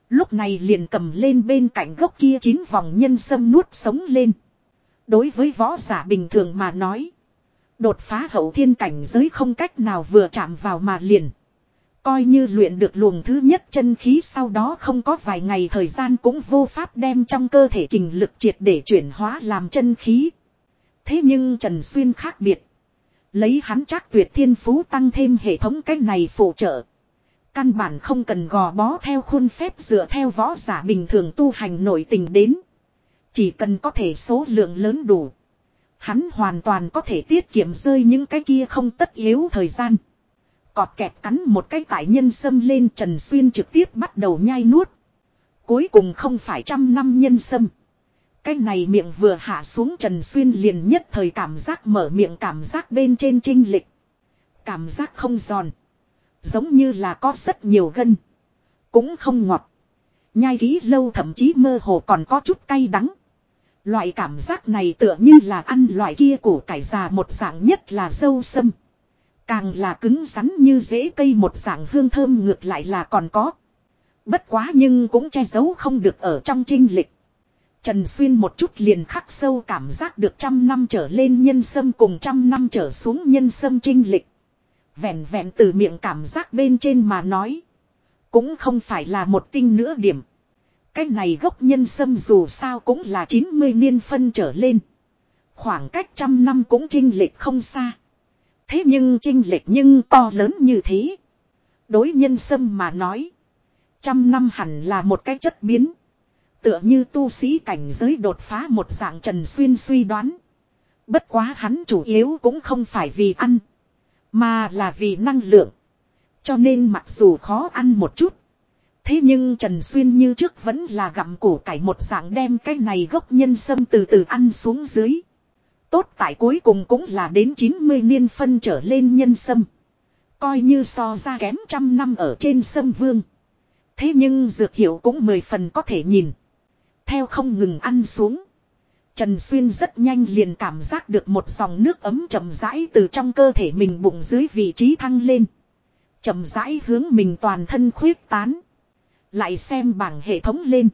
Lúc này liền cầm lên bên cạnh gốc kia chín vòng nhân sâm nuốt sống lên. Đối với võ giả bình thường mà nói. Đột phá hậu thiên cảnh giới không cách nào vừa chạm vào mà liền. Coi như luyện được luồng thứ nhất chân khí sau đó không có vài ngày thời gian cũng vô pháp đem trong cơ thể kình lực triệt để chuyển hóa làm chân khí. Thế nhưng Trần Xuyên khác biệt. Lấy hắn chắc tuyệt thiên phú tăng thêm hệ thống cách này phụ trợ. Căn bản không cần gò bó theo khuôn phép dựa theo võ giả bình thường tu hành nổi tình đến. Chỉ cần có thể số lượng lớn đủ. Hắn hoàn toàn có thể tiết kiệm rơi những cái kia không tất yếu thời gian. Cọt kẹt cắn một cái tại nhân sâm lên Trần Xuyên trực tiếp bắt đầu nhai nuốt. Cuối cùng không phải trăm năm nhân sâm. Cái này miệng vừa hạ xuống Trần Xuyên liền nhất thời cảm giác mở miệng cảm giác bên trên trinh lịch. Cảm giác không giòn. Giống như là có rất nhiều gân. Cũng không ngọt. Nhai kỹ lâu thậm chí mơ hồ còn có chút cay đắng. Loại cảm giác này tựa như là ăn loại kia củ cải già một dạng nhất là dâu sâm. Càng là cứng rắn như rễ cây một dạng hương thơm ngược lại là còn có. Bất quá nhưng cũng che giấu không được ở trong trinh lịch. Trần Xuyên một chút liền khắc sâu cảm giác được trăm năm trở lên nhân sâm cùng trăm năm trở xuống nhân sâm trinh lịch. Vẹn vẹn từ miệng cảm giác bên trên mà nói. Cũng không phải là một tinh nữa điểm. Cái này gốc nhân sâm dù sao cũng là 90 niên phân trở lên. Khoảng cách trăm năm cũng trinh lệch không xa. Thế nhưng trinh lệch nhưng to lớn như thế. Đối nhân sâm mà nói. Trăm năm hẳn là một cái chất biến. Tựa như tu sĩ cảnh giới đột phá một dạng trần xuyên suy đoán. Bất quá hắn chủ yếu cũng không phải vì ăn. Mà là vì năng lượng. Cho nên mặc dù khó ăn một chút. Thế nhưng Trần Xuyên như trước vẫn là gặm củ cải một dạng đem cái này gốc nhân sâm từ từ ăn xuống dưới. Tốt tại cuối cùng cũng là đến 90 niên phân trở lên nhân sâm. Coi như so ra kém trăm năm ở trên sâm vương. Thế nhưng dược hiệu cũng mười phần có thể nhìn. Theo không ngừng ăn xuống. Trần Xuyên rất nhanh liền cảm giác được một dòng nước ấm chậm rãi từ trong cơ thể mình bụng dưới vị trí thăng lên. Chậm rãi hướng mình toàn thân khuyết tán. Lại xem bảng hệ thống lên.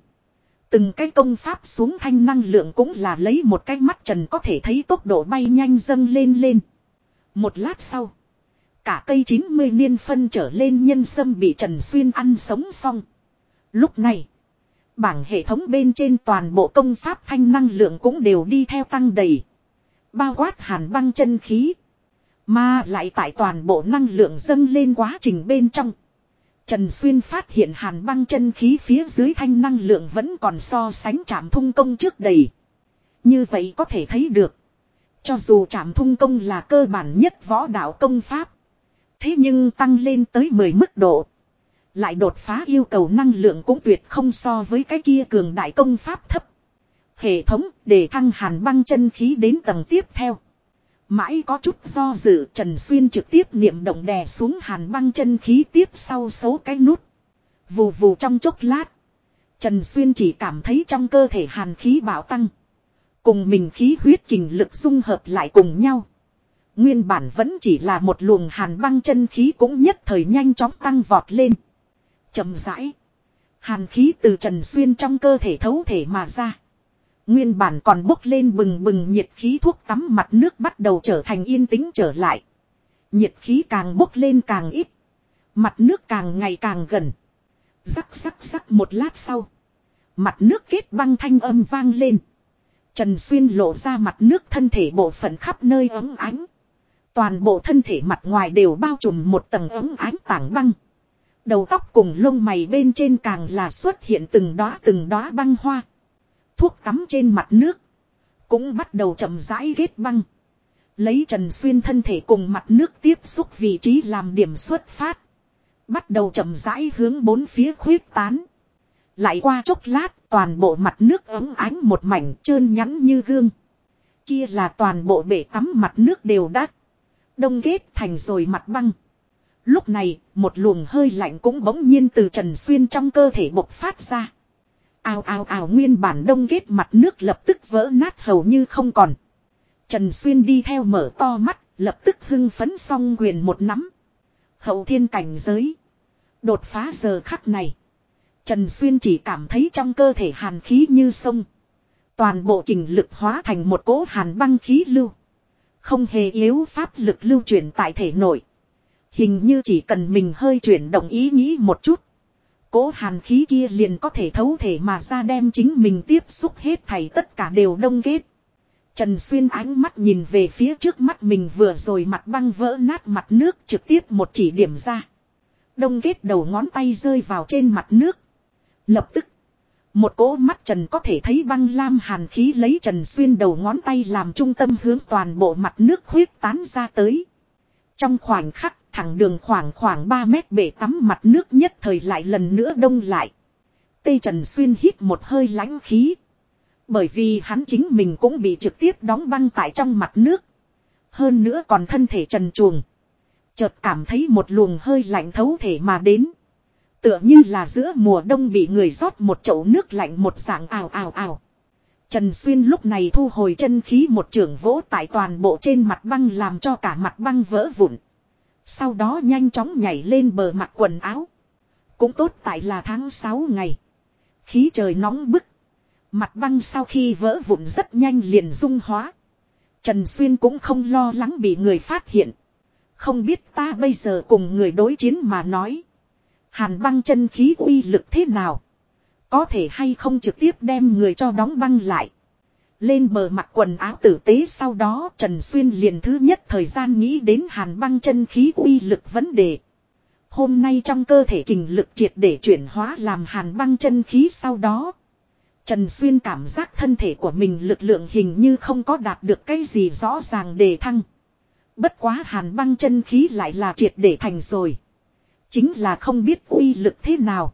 Từng cái công pháp xuống thanh năng lượng cũng là lấy một cái mắt trần có thể thấy tốc độ bay nhanh dâng lên lên. Một lát sau. Cả cây 90 niên phân trở lên nhân sâm bị Trần Xuyên ăn sống xong. Lúc này. Bảng hệ thống bên trên toàn bộ công pháp thanh năng lượng cũng đều đi theo tăng đầy. Bao quát hàn băng chân khí. Mà lại tại toàn bộ năng lượng dâng lên quá trình bên trong. Trần Xuyên phát hiện hàn băng chân khí phía dưới thanh năng lượng vẫn còn so sánh chạm thung công trước đầy. Như vậy có thể thấy được. Cho dù chạm thung công là cơ bản nhất võ đạo công pháp. Thế nhưng tăng lên tới 10 mức độ. Lại đột phá yêu cầu năng lượng cũng tuyệt không so với cái kia cường đại công pháp thấp. Hệ thống để thăng hàn băng chân khí đến tầng tiếp theo. Mãi có chút do dự, Trần Xuyên trực tiếp niệm động đè xuống hàn băng chân khí tiếp sau số cái nút. Vù vù trong chốc lát. Trần Xuyên chỉ cảm thấy trong cơ thể hàn khí bạo tăng. Cùng mình khí huyết kình lực dung hợp lại cùng nhau. Nguyên bản vẫn chỉ là một luồng hàn băng chân khí cũng nhất thời nhanh chóng tăng vọt lên Chầm rãi. Hàn khí từ Trần Xuyên trong cơ thể thấu thể mà ra. Nguyên bản còn bốc lên bừng bừng nhiệt khí thuốc tắm mặt nước bắt đầu trở thành yên tĩnh trở lại. Nhiệt khí càng bốc lên càng ít. Mặt nước càng ngày càng gần. Rắc rắc rắc một lát sau. Mặt nước kết băng thanh âm vang lên. Trần Xuyên lộ ra mặt nước thân thể bộ phận khắp nơi ấm ánh. Toàn bộ thân thể mặt ngoài đều bao trùm một tầng ấm ánh tảng băng. Đầu tóc cùng lông mày bên trên càng là xuất hiện từng đóa từng đóa băng hoa. Thuốc tắm trên mặt nước. Cũng bắt đầu chậm rãi ghét băng. Lấy Trần Xuyên thân thể cùng mặt nước tiếp xúc vị trí làm điểm xuất phát. Bắt đầu chậm rãi hướng bốn phía khuyết tán. Lại qua chốc lát toàn bộ mặt nước ấm ánh một mảnh trơn nhắn như gương. Kia là toàn bộ bể tắm mặt nước đều đắt. Đông ghét thành rồi mặt băng. Lúc này, một luồng hơi lạnh cũng bỗng nhiên từ Trần Xuyên trong cơ thể bộc phát ra. Ào ào ào nguyên bản đông kết mặt nước lập tức vỡ nát hầu như không còn. Trần Xuyên đi theo mở to mắt, lập tức hưng phấn song quyền một nắm. Hậu thiên cảnh giới. Đột phá giờ khắc này. Trần Xuyên chỉ cảm thấy trong cơ thể hàn khí như sông. Toàn bộ kình lực hóa thành một cỗ hàn băng khí lưu. Không hề yếu pháp lực lưu chuyển tại thể nội. Hình như chỉ cần mình hơi chuyển động ý nghĩ một chút cỗ hàn khí kia liền có thể thấu thể mà ra đem chính mình tiếp xúc hết thảy tất cả đều đông kết. Trần Xuyên ánh mắt nhìn về phía trước mắt mình vừa rồi mặt băng vỡ nát mặt nước trực tiếp một chỉ điểm ra. Đông kết đầu ngón tay rơi vào trên mặt nước. Lập tức. Một cỗ mắt Trần có thể thấy băng lam hàn khí lấy Trần Xuyên đầu ngón tay làm trung tâm hướng toàn bộ mặt nước huyết tán ra tới. Trong khoảnh khắc thẳng đường khoảng khoảng 3 mét bể tắm mặt nước nhất thời lại lần nữa đông lại. Tây Trần Xuyên hít một hơi lánh khí. Bởi vì hắn chính mình cũng bị trực tiếp đóng băng tại trong mặt nước. Hơn nữa còn thân thể trần chuồng. Chợt cảm thấy một luồng hơi lạnh thấu thể mà đến. Tựa như là giữa mùa đông bị người rót một chậu nước lạnh một dạng ào ào ào. Trần Xuyên lúc này thu hồi chân khí một trường vỗ tại toàn bộ trên mặt băng làm cho cả mặt băng vỡ vụn. Sau đó nhanh chóng nhảy lên bờ mặt quần áo. Cũng tốt tại là tháng 6 ngày. Khí trời nóng bức. Mặt băng sau khi vỡ vụn rất nhanh liền dung hóa. Trần Xuyên cũng không lo lắng bị người phát hiện. Không biết ta bây giờ cùng người đối chiến mà nói. Hàn băng chân khí uy lực thế nào? Có thể hay không trực tiếp đem người cho đóng băng lại. Lên bờ mặt quần áo tử tế sau đó Trần Xuyên liền thứ nhất thời gian nghĩ đến hàn băng chân khí uy lực vấn đề. Hôm nay trong cơ thể kinh lực triệt để chuyển hóa làm hàn băng chân khí sau đó. Trần Xuyên cảm giác thân thể của mình lực lượng hình như không có đạt được cái gì rõ ràng đề thăng. Bất quá hàn băng chân khí lại là triệt để thành rồi. Chính là không biết uy lực thế nào.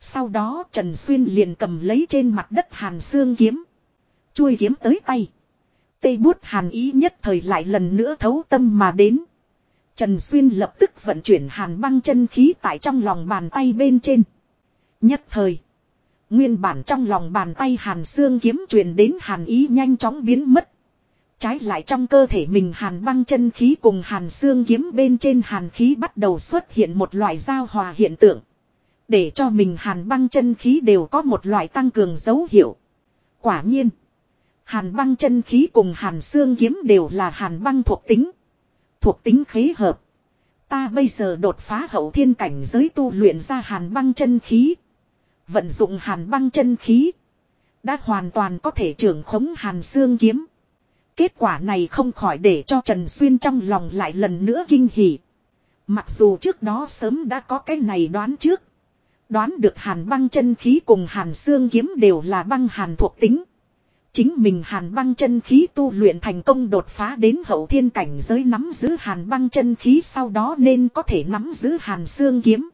Sau đó Trần Xuyên liền cầm lấy trên mặt đất hàn xương kiếm. Chuôi kiếm tới tay. Tê bút hàn ý nhất thời lại lần nữa thấu tâm mà đến. Trần Xuyên lập tức vận chuyển hàn băng chân khí tại trong lòng bàn tay bên trên. Nhất thời. Nguyên bản trong lòng bàn tay hàn xương kiếm truyền đến hàn ý nhanh chóng biến mất. Trái lại trong cơ thể mình hàn băng chân khí cùng hàn xương kiếm bên trên hàn khí bắt đầu xuất hiện một loại giao hòa hiện tượng. Để cho mình hàn băng chân khí đều có một loại tăng cường dấu hiệu. Quả nhiên. Hàn băng chân khí cùng hàn xương kiếm đều là hàn băng thuộc tính. Thuộc tính khế hợp. Ta bây giờ đột phá hậu thiên cảnh giới tu luyện ra hàn băng chân khí. Vận dụng hàn băng chân khí. Đã hoàn toàn có thể trưởng khống hàn xương kiếm. Kết quả này không khỏi để cho Trần Xuyên trong lòng lại lần nữa kinh hỉ. Mặc dù trước đó sớm đã có cái này đoán trước. Đoán được hàn băng chân khí cùng hàn xương kiếm đều là băng hàn thuộc tính. Chính mình hàn băng chân khí tu luyện thành công đột phá đến hậu thiên cảnh giới nắm giữ hàn băng chân khí sau đó nên có thể nắm giữ hàn xương kiếm.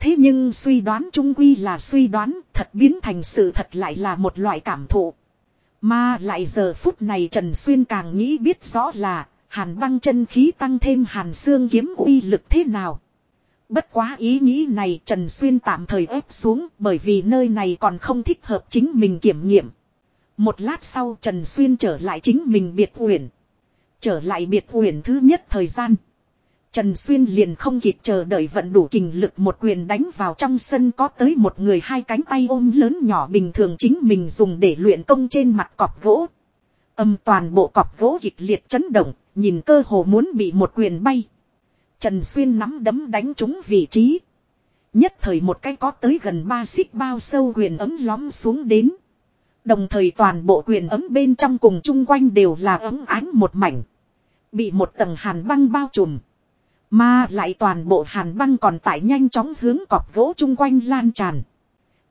Thế nhưng suy đoán trung quy là suy đoán, thật biến thành sự thật lại là một loại cảm thụ. Mà lại giờ phút này Trần Xuyên càng nghĩ biết rõ là, hàn băng chân khí tăng thêm hàn xương kiếm uy lực thế nào. Bất quá ý nghĩ này Trần Xuyên tạm thời ép xuống, bởi vì nơi này còn không thích hợp chính mình kiểm nghiệm. Một lát sau Trần Xuyên trở lại chính mình biệt uyển. Trở lại biệt uyển thứ nhất thời gian. Trần Xuyên liền không kịp chờ đợi vận đủ kình lực một quyền đánh vào trong sân có tới một người hai cánh tay ôm lớn nhỏ bình thường chính mình dùng để luyện công trên mặt cọp gỗ. Âm toàn bộ cọp gỗ kịch liệt chấn động, nhìn cơ hồ muốn bị một quyền bay. Trần Xuyên nắm đấm đánh trúng vị trí. Nhất thời một cái có tới gần ba xích bao sâu quyền ấm lóm xuống đến. Đồng thời toàn bộ quyền ấm bên trong cùng chung quanh đều là ấm ánh một mảnh. Bị một tầng hàn băng bao trùm. Mà lại toàn bộ hàn băng còn tại nhanh chóng hướng cọp gỗ chung quanh lan tràn.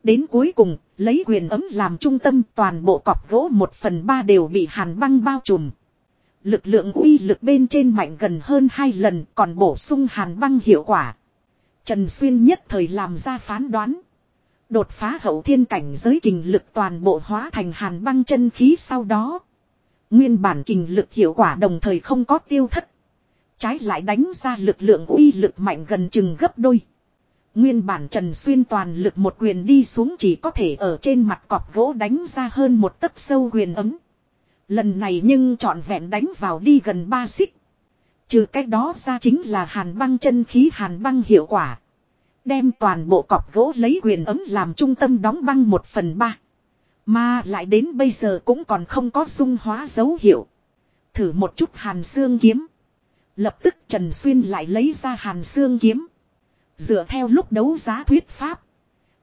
Đến cuối cùng, lấy quyền ấm làm trung tâm toàn bộ cọp gỗ một phần ba đều bị hàn băng bao trùm. Lực lượng uy lực bên trên mạnh gần hơn hai lần còn bổ sung hàn băng hiệu quả. Trần Xuyên nhất thời làm ra phán đoán. Đột phá hậu thiên cảnh giới kinh lực toàn bộ hóa thành hàn băng chân khí sau đó. Nguyên bản kinh lực hiệu quả đồng thời không có tiêu thất. Trái lại đánh ra lực lượng uy lực mạnh gần chừng gấp đôi. Nguyên bản Trần Xuyên toàn lực một quyền đi xuống chỉ có thể ở trên mặt cọp gỗ đánh ra hơn một tấc sâu quyền ấm. Lần này nhưng trọn vẹn đánh vào đi gần ba xích. Trừ cách đó ra chính là hàn băng chân khí hàn băng hiệu quả. Đem toàn bộ cọp gỗ lấy quyền ấm làm trung tâm đóng băng một phần ba. Mà lại đến bây giờ cũng còn không có dung hóa dấu hiệu. Thử một chút hàn xương kiếm. Lập tức Trần Xuyên lại lấy ra hàn xương kiếm. Dựa theo lúc đấu giá thuyết pháp.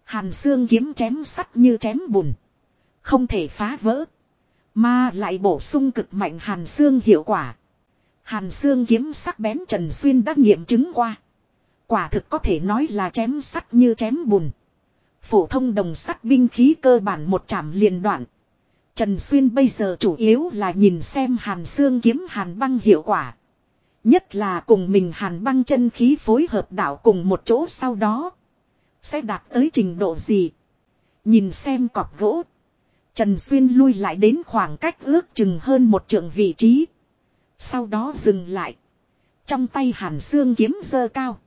Hàn xương kiếm chém sắt như chém bùn. Không thể phá vỡ. Mà lại bổ sung cực mạnh hàn xương hiệu quả. Hàn xương kiếm sắc bén Trần Xuyên đã nghiệm chứng qua. Quả thực có thể nói là chém sắt như chém bùn. Phổ thông đồng sắt binh khí cơ bản một chạm liền đoạn. Trần Xuyên bây giờ chủ yếu là nhìn xem hàn xương kiếm hàn băng hiệu quả. Nhất là cùng mình hàn băng chân khí phối hợp đảo cùng một chỗ sau đó. Sẽ đạt tới trình độ gì. Nhìn xem cọp gỗ. Trần Xuyên lui lại đến khoảng cách ước chừng hơn một trượng vị trí. Sau đó dừng lại. Trong tay hàn xương kiếm dơ cao.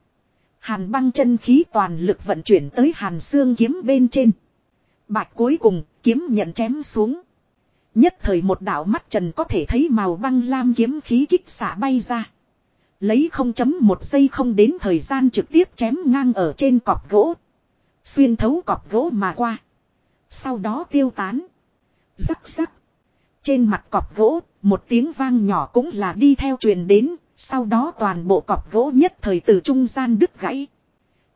Hàn băng chân khí toàn lực vận chuyển tới hàn xương kiếm bên trên. Bạch cuối cùng kiếm nhận chém xuống. Nhất thời một đạo mắt trần có thể thấy màu băng lam kiếm khí kích xả bay ra. Lấy không chấm một giây không đến thời gian trực tiếp chém ngang ở trên cọp gỗ. Xuyên thấu cọp gỗ mà qua. Sau đó tiêu tán. Rắc rắc. Trên mặt cọp gỗ, một tiếng vang nhỏ cũng là đi theo truyền đến, sau đó toàn bộ cọp gỗ nhất thời từ trung gian đứt gãy.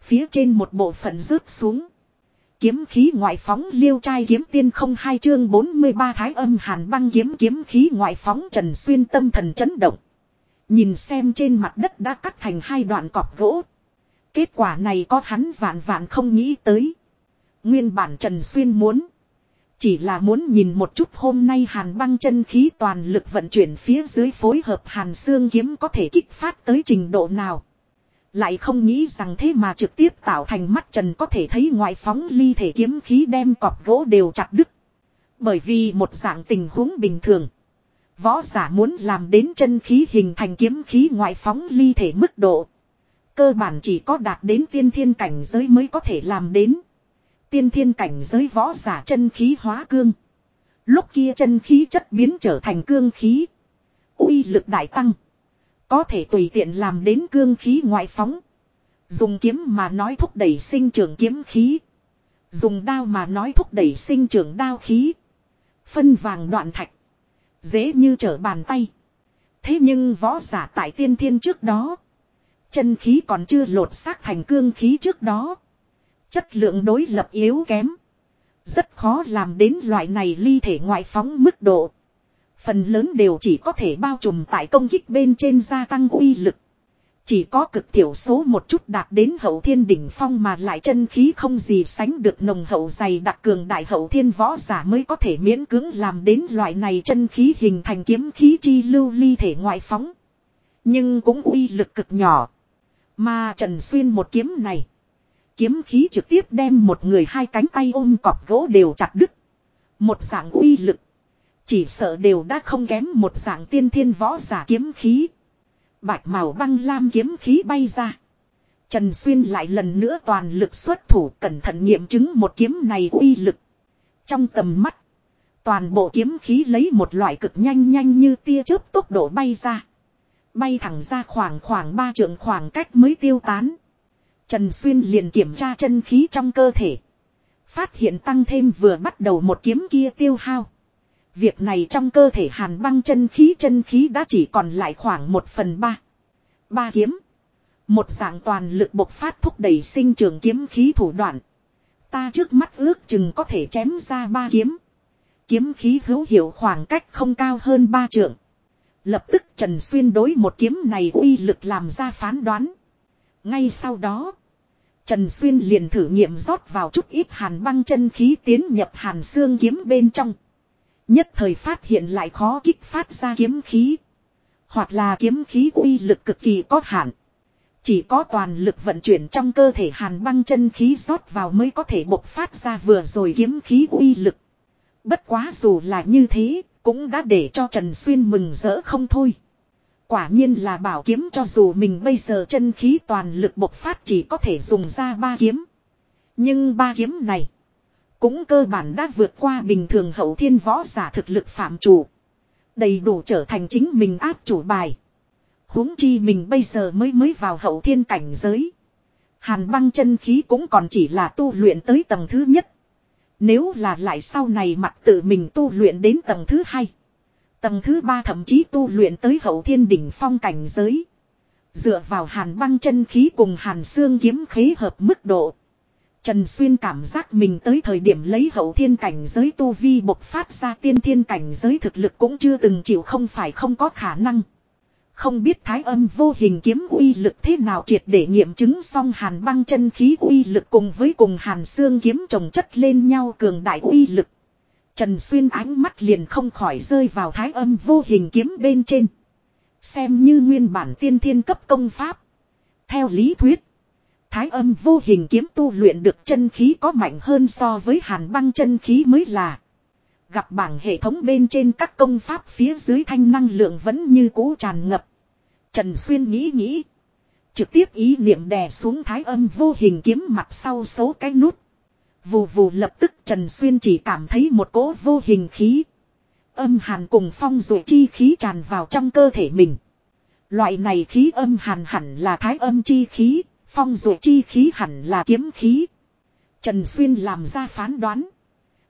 Phía trên một bộ phận rớt xuống. Kiếm khí ngoại phóng liêu trai kiếm tiên không hai chương 43 thái âm hàn băng kiếm kiếm khí ngoại phóng trần xuyên tâm thần chấn động. Nhìn xem trên mặt đất đã cắt thành hai đoạn cọp gỗ. Kết quả này có hắn vạn vạn không nghĩ tới. Nguyên bản Trần Xuyên muốn. Chỉ là muốn nhìn một chút hôm nay hàn băng chân khí toàn lực vận chuyển phía dưới phối hợp hàn xương kiếm có thể kích phát tới trình độ nào. Lại không nghĩ rằng thế mà trực tiếp tạo thành mắt trần có thể thấy ngoại phóng ly thể kiếm khí đem cọp gỗ đều chặt đứt. Bởi vì một dạng tình huống bình thường. Võ giả muốn làm đến chân khí hình thành kiếm khí ngoại phóng ly thể mức độ. Cơ bản chỉ có đạt đến tiên thiên cảnh giới mới có thể làm đến. Tiên thiên cảnh giới võ giả chân khí hóa cương. Lúc kia chân khí chất biến trở thành cương khí. uy lực đại tăng. Có thể tùy tiện làm đến cương khí ngoại phóng. Dùng kiếm mà nói thúc đẩy sinh trưởng kiếm khí. Dùng đao mà nói thúc đẩy sinh trưởng đao khí. Phân vàng đoạn thạch. Dễ như trở bàn tay. Thế nhưng võ giả tại tiên thiên trước đó. Chân khí còn chưa lột xác thành cương khí trước đó. Chất lượng đối lập yếu kém. Rất khó làm đến loại này ly thể ngoại phóng mức độ. Phần lớn đều chỉ có thể bao trùm tại công kích bên trên gia tăng uy lực. Chỉ có cực thiểu số một chút đạt đến hậu thiên đỉnh phong mà lại chân khí không gì sánh được nồng hậu dày đặc cường đại hậu thiên võ giả mới có thể miễn cưỡng làm đến loại này chân khí hình thành kiếm khí chi lưu ly thể ngoại phóng. Nhưng cũng uy lực cực nhỏ. Mà Trần Xuyên một kiếm này. Kiếm khí trực tiếp đem một người hai cánh tay ôm cọp gỗ đều chặt đứt. Một dạng uy lực. Chỉ sợ đều đã không kém một dạng tiên thiên võ giả kiếm khí. Bạch màu băng lam kiếm khí bay ra. Trần Xuyên lại lần nữa toàn lực xuất thủ cẩn thận nghiệm chứng một kiếm này uy lực. Trong tầm mắt. Toàn bộ kiếm khí lấy một loại cực nhanh nhanh như tia chớp tốc độ bay ra. Bay thẳng ra khoảng khoảng ba trượng khoảng cách mới tiêu tán. Trần Xuyên liền kiểm tra chân khí trong cơ thể. Phát hiện tăng thêm vừa bắt đầu một kiếm kia tiêu hao. Việc này trong cơ thể hàn băng chân khí chân khí đã chỉ còn lại khoảng một phần ba. Ba kiếm. Một dạng toàn lực bộc phát thúc đẩy sinh trường kiếm khí thủ đoạn. Ta trước mắt ước chừng có thể chém ra ba kiếm. Kiếm khí hữu hiệu khoảng cách không cao hơn ba trượng. Lập tức Trần Xuyên đối một kiếm này uy lực làm ra phán đoán. Ngay sau đó, Trần Xuyên liền thử nghiệm rót vào chút ít hàn băng chân khí tiến nhập hàn xương kiếm bên trong. Nhất thời phát hiện lại khó kích phát ra kiếm khí. Hoặc là kiếm khí uy lực cực kỳ có hạn. Chỉ có toàn lực vận chuyển trong cơ thể hàn băng chân khí rót vào mới có thể bộc phát ra vừa rồi kiếm khí uy lực. Bất quá dù là như thế, cũng đã để cho Trần Xuyên mừng rỡ không thôi. Quả nhiên là bảo kiếm cho dù mình bây giờ chân khí toàn lực bộc phát chỉ có thể dùng ra ba kiếm. Nhưng ba kiếm này. Cũng cơ bản đã vượt qua bình thường hậu thiên võ giả thực lực phạm chủ. Đầy đủ trở thành chính mình áp chủ bài. huống chi mình bây giờ mới mới vào hậu thiên cảnh giới. Hàn băng chân khí cũng còn chỉ là tu luyện tới tầng thứ nhất. Nếu là lại sau này mặt tự mình tu luyện đến tầng thứ hai. Tầng thứ ba thậm chí tu luyện tới hậu thiên đỉnh phong cảnh giới. Dựa vào hàn băng chân khí cùng hàn xương kiếm khế hợp mức độ. Trần Xuyên cảm giác mình tới thời điểm lấy hậu thiên cảnh giới tu vi bộc phát ra tiên thiên cảnh giới thực lực cũng chưa từng chịu không phải không có khả năng. Không biết thái âm vô hình kiếm uy lực thế nào triệt để nghiệm chứng xong hàn băng chân khí uy lực cùng với cùng hàn xương kiếm trồng chất lên nhau cường đại uy lực. Trần Xuyên ánh mắt liền không khỏi rơi vào thái âm vô hình kiếm bên trên. Xem như nguyên bản tiên thiên cấp công pháp. Theo lý thuyết. Thái âm vô hình kiếm tu luyện được chân khí có mạnh hơn so với hàn băng chân khí mới là. Gặp bảng hệ thống bên trên các công pháp phía dưới thanh năng lượng vẫn như cũ tràn ngập. Trần Xuyên nghĩ nghĩ. Trực tiếp ý niệm đè xuống thái âm vô hình kiếm mặt sau số cái nút. Vù vù lập tức Trần Xuyên chỉ cảm thấy một cỗ vô hình khí. Âm hàn cùng phong dụ chi khí tràn vào trong cơ thể mình. Loại này khí âm hàn hẳn là thái âm chi khí, phong dụ chi khí hẳn là kiếm khí. Trần Xuyên làm ra phán đoán.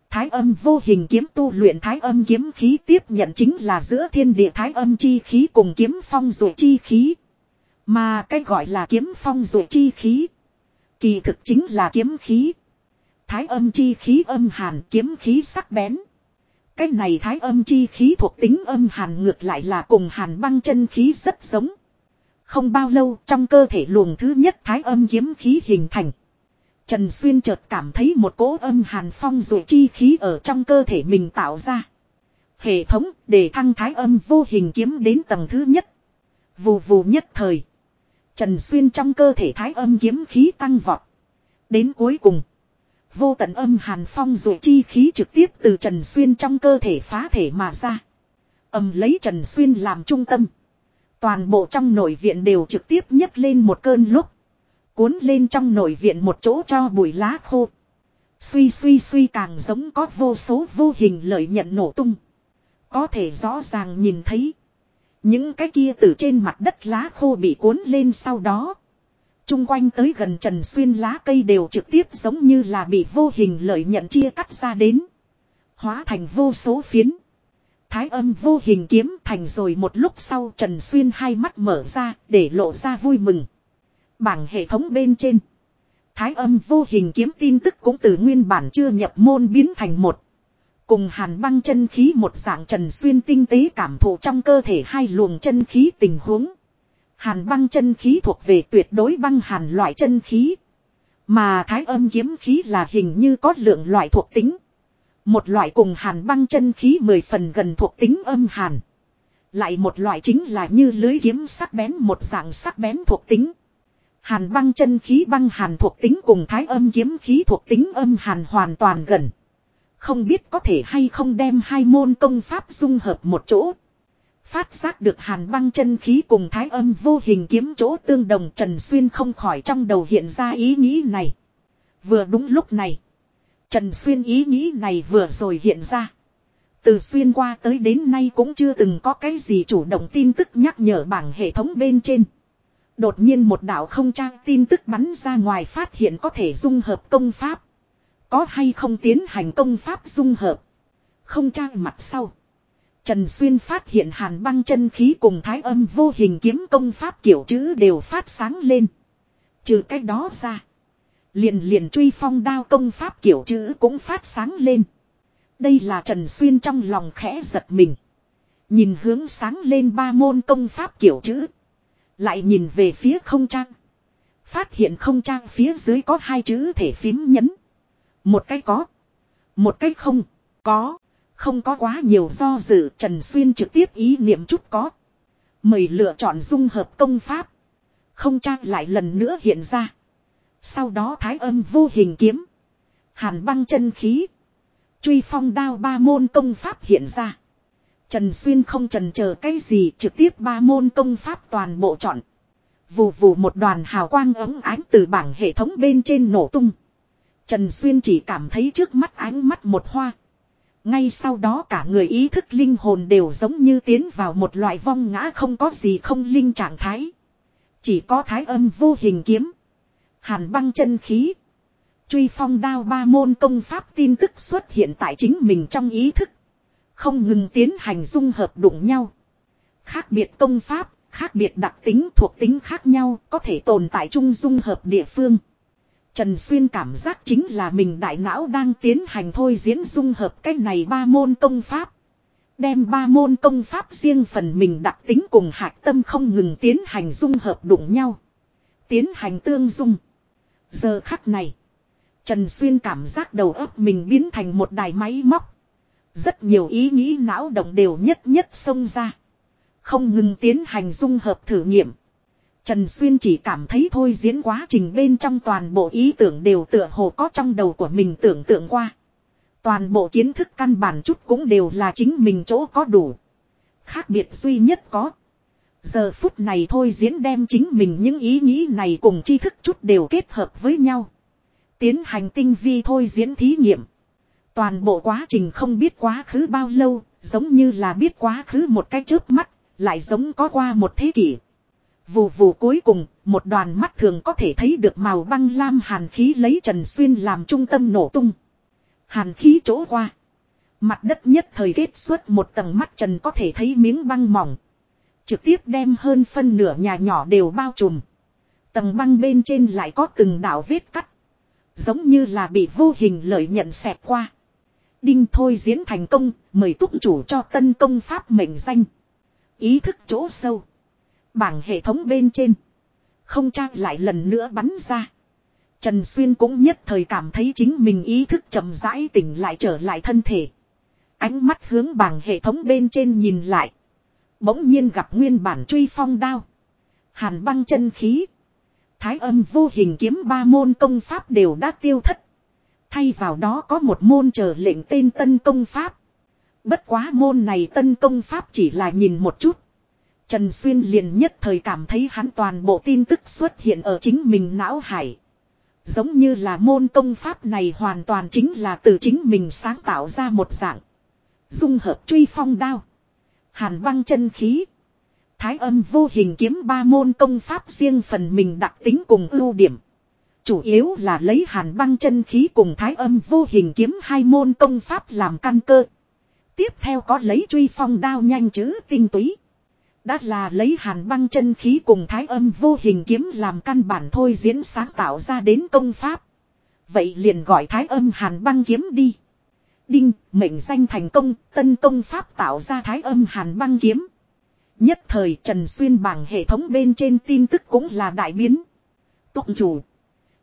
Thái âm vô hình kiếm tu luyện thái âm kiếm khí tiếp nhận chính là giữa thiên địa thái âm chi khí cùng kiếm phong dụ chi khí. Mà cái gọi là kiếm phong dụ chi khí. Kỳ thực chính là kiếm khí. Thái âm chi khí âm hàn kiếm khí sắc bén. Cái này thái âm chi khí thuộc tính âm hàn ngược lại là cùng hàn băng chân khí rất giống. Không bao lâu trong cơ thể luồng thứ nhất thái âm kiếm khí hình thành. Trần Xuyên chợt cảm thấy một cỗ âm hàn phong rồi chi khí ở trong cơ thể mình tạo ra. Hệ thống để thăng thái âm vô hình kiếm đến tầng thứ nhất. Vù vù nhất thời. Trần Xuyên trong cơ thể thái âm kiếm khí tăng vọt. Đến cuối cùng. Vô tận âm hàn phong rồi chi khí trực tiếp từ Trần Xuyên trong cơ thể phá thể mà ra. Âm lấy Trần Xuyên làm trung tâm. Toàn bộ trong nội viện đều trực tiếp nhấc lên một cơn lúc. Cuốn lên trong nội viện một chỗ cho bụi lá khô. Suy suy suy càng giống có vô số vô hình lợi nhận nổ tung. Có thể rõ ràng nhìn thấy. Những cái kia từ trên mặt đất lá khô bị cuốn lên sau đó chung quanh tới gần Trần Xuyên lá cây đều trực tiếp giống như là bị vô hình lợi nhận chia cắt ra đến. Hóa thành vô số phiến. Thái âm vô hình kiếm thành rồi một lúc sau Trần Xuyên hai mắt mở ra để lộ ra vui mừng. Bảng hệ thống bên trên. Thái âm vô hình kiếm tin tức cũng từ nguyên bản chưa nhập môn biến thành một. Cùng hàn băng chân khí một dạng Trần Xuyên tinh tế cảm thụ trong cơ thể hai luồng chân khí tình huống. Hàn băng chân khí thuộc về tuyệt đối băng hàn loại chân khí. Mà thái âm kiếm khí là hình như có lượng loại thuộc tính. Một loại cùng hàn băng chân khí mười phần gần thuộc tính âm hàn. Lại một loại chính là như lưới kiếm sắc bén một dạng sắc bén thuộc tính. Hàn băng chân khí băng hàn thuộc tính cùng thái âm kiếm khí thuộc tính âm hàn hoàn toàn gần. Không biết có thể hay không đem hai môn công pháp dung hợp một chỗ. Phát giác được hàn băng chân khí cùng thái âm vô hình kiếm chỗ tương đồng, Trần Xuyên không khỏi trong đầu hiện ra ý nghĩ này. Vừa đúng lúc này. Trần Xuyên ý nghĩ này vừa rồi hiện ra. Từ xuyên qua tới đến nay cũng chưa từng có cái gì chủ động tin tức nhắc nhở bảng hệ thống bên trên. Đột nhiên một đạo không trang tin tức bắn ra ngoài phát hiện có thể dung hợp công pháp. Có hay không tiến hành công pháp dung hợp. Không trang mặt sau. Trần Xuyên phát hiện hàn băng chân khí cùng thái âm vô hình kiếm công pháp kiểu chữ đều phát sáng lên. Trừ cách đó ra. Liền liền truy phong đao công pháp kiểu chữ cũng phát sáng lên. Đây là Trần Xuyên trong lòng khẽ giật mình. Nhìn hướng sáng lên ba môn công pháp kiểu chữ. Lại nhìn về phía không trang. Phát hiện không trang phía dưới có hai chữ thể phím nhấn. Một cái có. Một cái không. Có. Không có quá nhiều do dự, Trần Xuyên trực tiếp ý niệm chút có. Mời lựa chọn dung hợp công pháp. Không trang lại lần nữa hiện ra. Sau đó thái âm vô hình kiếm. Hàn băng chân khí. Truy phong đao ba môn công pháp hiện ra. Trần Xuyên không trần chờ cái gì, trực tiếp ba môn công pháp toàn bộ chọn. Vù vù một đoàn hào quang ấm ánh từ bảng hệ thống bên trên nổ tung. Trần Xuyên chỉ cảm thấy trước mắt ánh mắt một hoa. Ngay sau đó cả người ý thức linh hồn đều giống như tiến vào một loại vong ngã không có gì không linh trạng thái. Chỉ có thái âm vô hình kiếm. Hàn băng chân khí. Truy phong đao ba môn công pháp tin tức xuất hiện tại chính mình trong ý thức. Không ngừng tiến hành dung hợp đụng nhau. Khác biệt công pháp, khác biệt đặc tính thuộc tính khác nhau có thể tồn tại chung dung hợp địa phương. Trần Xuyên cảm giác chính là mình đại não đang tiến hành thôi diễn dung hợp cái này ba môn công pháp. Đem ba môn công pháp riêng phần mình đặc tính cùng hạc tâm không ngừng tiến hành dung hợp đụng nhau. Tiến hành tương dung. Giờ khắc này. Trần Xuyên cảm giác đầu óc mình biến thành một đài máy móc. Rất nhiều ý nghĩ não động đều nhất nhất xông ra. Không ngừng tiến hành dung hợp thử nghiệm. Trần Xuyên chỉ cảm thấy thôi diễn quá trình bên trong toàn bộ ý tưởng đều tựa hồ có trong đầu của mình tưởng tượng qua. Toàn bộ kiến thức căn bản chút cũng đều là chính mình chỗ có đủ. Khác biệt duy nhất có. Giờ phút này thôi diễn đem chính mình những ý nghĩ này cùng tri thức chút đều kết hợp với nhau. Tiến hành tinh vi thôi diễn thí nghiệm. Toàn bộ quá trình không biết quá khứ bao lâu, giống như là biết quá khứ một cái chớp mắt, lại giống có qua một thế kỷ. Vù vù cuối cùng, một đoàn mắt thường có thể thấy được màu băng lam hàn khí lấy Trần Xuyên làm trung tâm nổ tung. Hàn khí chỗ qua. Mặt đất nhất thời kết xuất một tầng mắt Trần có thể thấy miếng băng mỏng. Trực tiếp đem hơn phân nửa nhà nhỏ đều bao trùm. Tầng băng bên trên lại có từng đảo vết cắt. Giống như là bị vô hình lợi nhận xẹp qua. Đinh thôi diễn thành công, mời túc chủ cho tân công pháp mệnh danh. Ý thức chỗ sâu. Bảng hệ thống bên trên. Không trang lại lần nữa bắn ra. Trần Xuyên cũng nhất thời cảm thấy chính mình ý thức chậm rãi tỉnh lại trở lại thân thể. Ánh mắt hướng bảng hệ thống bên trên nhìn lại. Bỗng nhiên gặp nguyên bản truy phong đao. Hàn băng chân khí. Thái âm vô hình kiếm ba môn công pháp đều đã tiêu thất. Thay vào đó có một môn chờ lệnh tên tân công pháp. Bất quá môn này tân công pháp chỉ là nhìn một chút. Trần Xuyên liền nhất thời cảm thấy hắn toàn bộ tin tức xuất hiện ở chính mình não hải. Giống như là môn công pháp này hoàn toàn chính là từ chính mình sáng tạo ra một dạng. Dung hợp truy phong đao. Hàn băng chân khí. Thái âm vô hình kiếm ba môn công pháp riêng phần mình đặc tính cùng ưu điểm. Chủ yếu là lấy hàn băng chân khí cùng thái âm vô hình kiếm hai môn công pháp làm căn cơ. Tiếp theo có lấy truy phong đao nhanh chữ tinh túy. Đã là lấy hàn băng chân khí cùng thái âm vô hình kiếm làm căn bản thôi diễn sáng tạo ra đến công pháp. Vậy liền gọi thái âm hàn băng kiếm đi. Đinh, mệnh danh thành công, tân công pháp tạo ra thái âm hàn băng kiếm. Nhất thời Trần Xuyên bảng hệ thống bên trên tin tức cũng là đại biến. Tụng chủ.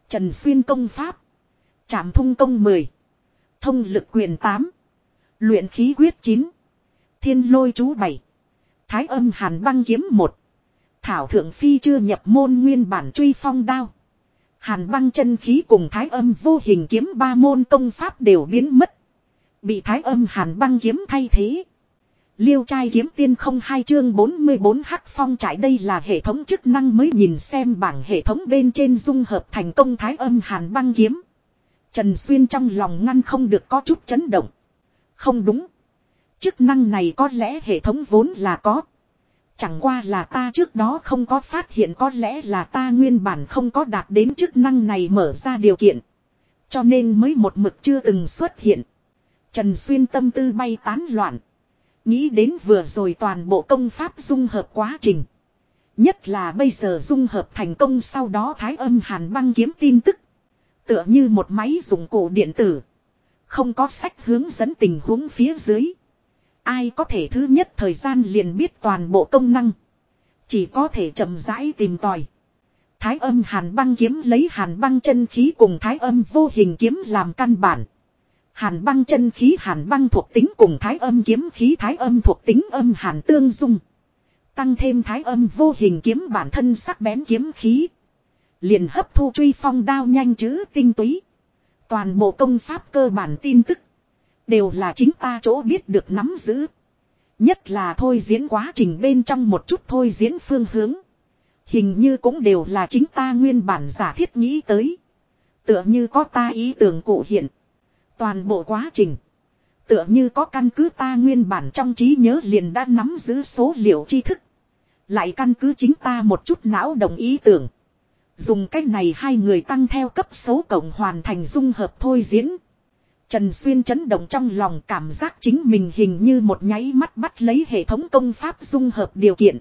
Trần Xuyên công pháp. Trảm thung công 10. Thông lực quyền 8. Luyện khí quyết 9. Thiên lôi chú 7. Thái âm hàn băng kiếm một, Thảo thượng phi chưa nhập môn nguyên bản truy phong đao. Hàn băng chân khí cùng thái âm vô hình kiếm ba môn công pháp đều biến mất. Bị thái âm hàn băng kiếm thay thế. Liêu trai kiếm tiên không hai chương 44 hắc phong trải đây là hệ thống chức năng mới nhìn xem bảng hệ thống bên trên dung hợp thành công thái âm hàn băng kiếm. Trần Xuyên trong lòng ngăn không được có chút chấn động. Không đúng. Chức năng này có lẽ hệ thống vốn là có. Chẳng qua là ta trước đó không có phát hiện có lẽ là ta nguyên bản không có đạt đến chức năng này mở ra điều kiện. Cho nên mới một mực chưa từng xuất hiện. Trần Xuyên tâm tư bay tán loạn. Nghĩ đến vừa rồi toàn bộ công pháp dung hợp quá trình. Nhất là bây giờ dung hợp thành công sau đó thái âm hàn băng kiếm tin tức. Tựa như một máy dụng cụ điện tử. Không có sách hướng dẫn tình huống phía dưới. Ai có thể thứ nhất thời gian liền biết toàn bộ công năng. Chỉ có thể chậm rãi tìm tòi. Thái âm hàn băng kiếm lấy hàn băng chân khí cùng thái âm vô hình kiếm làm căn bản. Hàn băng chân khí, hàn băng thuộc tính cùng thái âm kiếm khí, thái âm thuộc tính âm hàn tương dung. Tăng thêm thái âm vô hình kiếm bản thân sắc bén kiếm khí. Liền hấp thu truy phong đao nhanh chữ tinh túy. Toàn bộ công pháp cơ bản tin tức. Đều là chính ta chỗ biết được nắm giữ. Nhất là thôi diễn quá trình bên trong một chút thôi diễn phương hướng. Hình như cũng đều là chính ta nguyên bản giả thiết nghĩ tới. Tựa như có ta ý tưởng cụ hiện. Toàn bộ quá trình. Tựa như có căn cứ ta nguyên bản trong trí nhớ liền đã nắm giữ số liệu tri thức. Lại căn cứ chính ta một chút não đồng ý tưởng. Dùng cách này hai người tăng theo cấp số cộng hoàn thành dung hợp thôi diễn. Trần Xuyên chấn động trong lòng cảm giác chính mình hình như một nháy mắt bắt lấy hệ thống công pháp dung hợp điều kiện.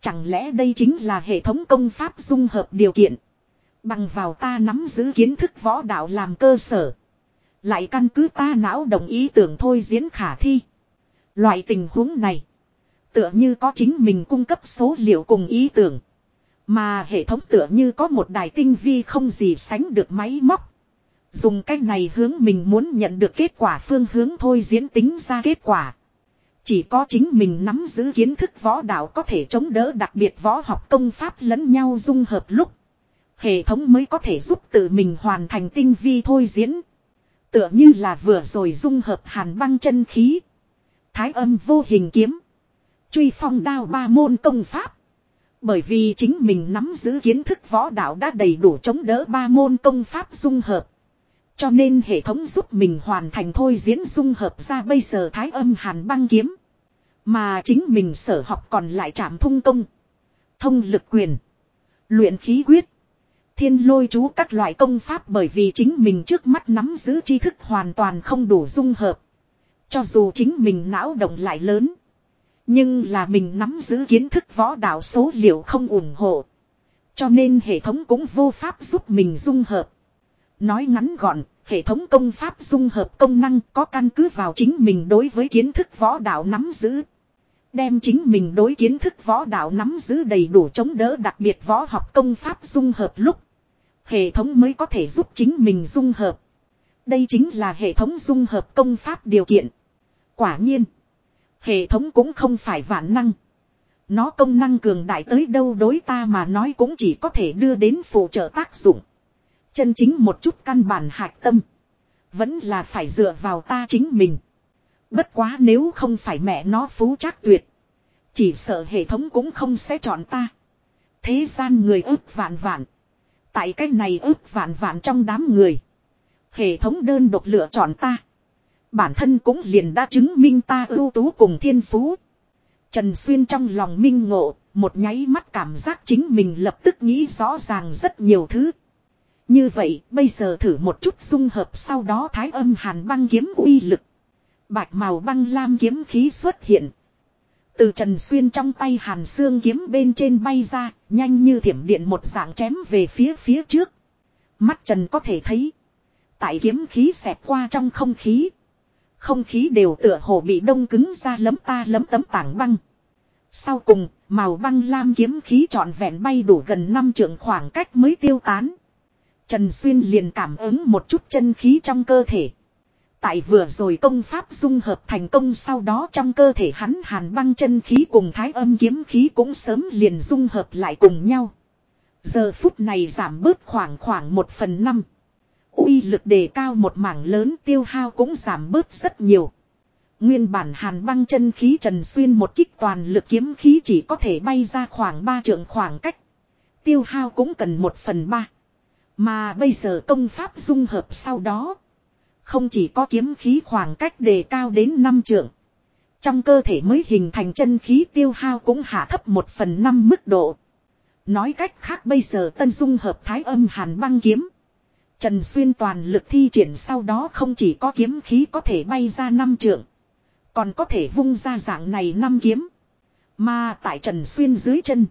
Chẳng lẽ đây chính là hệ thống công pháp dung hợp điều kiện. Bằng vào ta nắm giữ kiến thức võ đạo làm cơ sở. Lại căn cứ ta não đồng ý tưởng thôi diễn khả thi. Loại tình huống này. Tựa như có chính mình cung cấp số liệu cùng ý tưởng. Mà hệ thống tựa như có một đài tinh vi không gì sánh được máy móc. Dùng cách này hướng mình muốn nhận được kết quả phương hướng thôi diễn tính ra kết quả. Chỉ có chính mình nắm giữ kiến thức võ đạo có thể chống đỡ đặc biệt võ học công pháp lẫn nhau dung hợp lúc. Hệ thống mới có thể giúp tự mình hoàn thành tinh vi thôi diễn. Tựa như là vừa rồi dung hợp hàn băng chân khí. Thái âm vô hình kiếm. Truy phong đao ba môn công pháp. Bởi vì chính mình nắm giữ kiến thức võ đạo đã đầy đủ chống đỡ ba môn công pháp dung hợp. Cho nên hệ thống giúp mình hoàn thành thôi diễn dung hợp ra bây giờ thái âm hàn băng kiếm. Mà chính mình sở học còn lại chạm thung công. Thông lực quyền. Luyện khí quyết. Thiên lôi chú các loại công pháp bởi vì chính mình trước mắt nắm giữ tri thức hoàn toàn không đủ dung hợp. Cho dù chính mình não động lại lớn. Nhưng là mình nắm giữ kiến thức võ đạo số liệu không ủng hộ. Cho nên hệ thống cũng vô pháp giúp mình dung hợp. Nói ngắn gọn, hệ thống công pháp dung hợp công năng có căn cứ vào chính mình đối với kiến thức võ đạo nắm giữ. Đem chính mình đối kiến thức võ đạo nắm giữ đầy đủ chống đỡ đặc biệt võ học công pháp dung hợp lúc. Hệ thống mới có thể giúp chính mình dung hợp. Đây chính là hệ thống dung hợp công pháp điều kiện. Quả nhiên. Hệ thống cũng không phải vạn năng. Nó công năng cường đại tới đâu đối ta mà nói cũng chỉ có thể đưa đến phụ trợ tác dụng. Chân chính một chút căn bản hạch tâm. Vẫn là phải dựa vào ta chính mình. Bất quá nếu không phải mẹ nó phú chắc tuyệt. Chỉ sợ hệ thống cũng không sẽ chọn ta. Thế gian người ước vạn vạn. Tại cái này ước vạn vạn trong đám người. Hệ thống đơn độc lựa chọn ta. Bản thân cũng liền đã chứng minh ta ưu tú cùng thiên phú. Trần Xuyên trong lòng minh ngộ, một nháy mắt cảm giác chính mình lập tức nghĩ rõ ràng rất nhiều thứ. Như vậy, bây giờ thử một chút dung hợp sau đó thái âm hàn băng kiếm uy lực. Bạch màu băng lam kiếm khí xuất hiện. Từ Trần Xuyên trong tay hàn xương kiếm bên trên bay ra, nhanh như thiểm điện một dạng chém về phía phía trước. Mắt Trần có thể thấy. Tại kiếm khí xẹt qua trong không khí. Không khí đều tựa hồ bị đông cứng ra lấm ta lấm tấm tảng băng. Sau cùng, màu băng lam kiếm khí trọn vẹn bay đủ gần năm trượng khoảng cách mới tiêu tán. Trần Xuyên liền cảm ứng một chút chân khí trong cơ thể. Tại vừa rồi công pháp dung hợp thành công sau đó trong cơ thể hắn hàn băng chân khí cùng thái âm kiếm khí cũng sớm liền dung hợp lại cùng nhau. Giờ phút này giảm bớt khoảng khoảng một phần năm uy lực đề cao một mảng lớn tiêu hao cũng giảm bớt rất nhiều. Nguyên bản hàn băng chân khí trần xuyên một kích toàn lực kiếm khí chỉ có thể bay ra khoảng 3 trượng khoảng cách. Tiêu hao cũng cần một phần ba. Mà bây giờ công pháp dung hợp sau đó. Không chỉ có kiếm khí khoảng cách đề cao đến 5 trượng. Trong cơ thể mới hình thành chân khí tiêu hao cũng hạ thấp một phần năm mức độ. Nói cách khác bây giờ tân dung hợp thái âm hàn băng kiếm. Trần Xuyên toàn lực thi triển sau đó không chỉ có kiếm khí có thể bay ra năm trượng. Còn có thể vung ra dạng này năm kiếm. Mà tại Trần Xuyên dưới chân.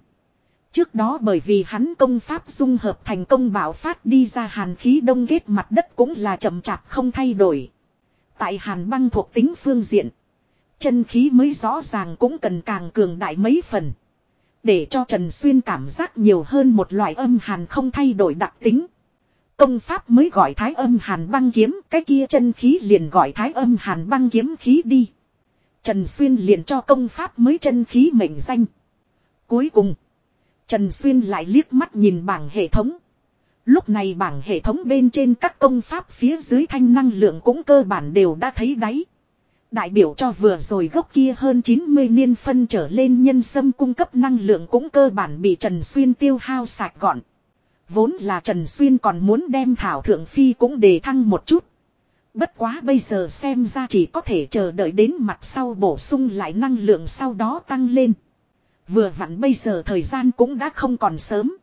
Trước đó bởi vì hắn công pháp dung hợp thành công bảo phát đi ra hàn khí đông ghét mặt đất cũng là chậm chạp không thay đổi. Tại hàn băng thuộc tính phương diện. Chân khí mới rõ ràng cũng cần càng cường đại mấy phần. Để cho Trần Xuyên cảm giác nhiều hơn một loại âm hàn không thay đổi đặc tính. Công pháp mới gọi thái âm hàn băng kiếm, cái kia chân khí liền gọi thái âm hàn băng kiếm khí đi. Trần Xuyên liền cho công pháp mới chân khí mệnh danh. Cuối cùng, Trần Xuyên lại liếc mắt nhìn bảng hệ thống. Lúc này bảng hệ thống bên trên các công pháp phía dưới thanh năng lượng cũng cơ bản đều đã thấy đáy. Đại biểu cho vừa rồi gốc kia hơn 90 niên phân trở lên nhân sâm cung cấp năng lượng cũng cơ bản bị Trần Xuyên tiêu hao sạch gọn. Vốn là Trần Xuyên còn muốn đem Thảo Thượng Phi cũng đề thăng một chút. Bất quá bây giờ xem ra chỉ có thể chờ đợi đến mặt sau bổ sung lại năng lượng sau đó tăng lên. Vừa vặn bây giờ thời gian cũng đã không còn sớm.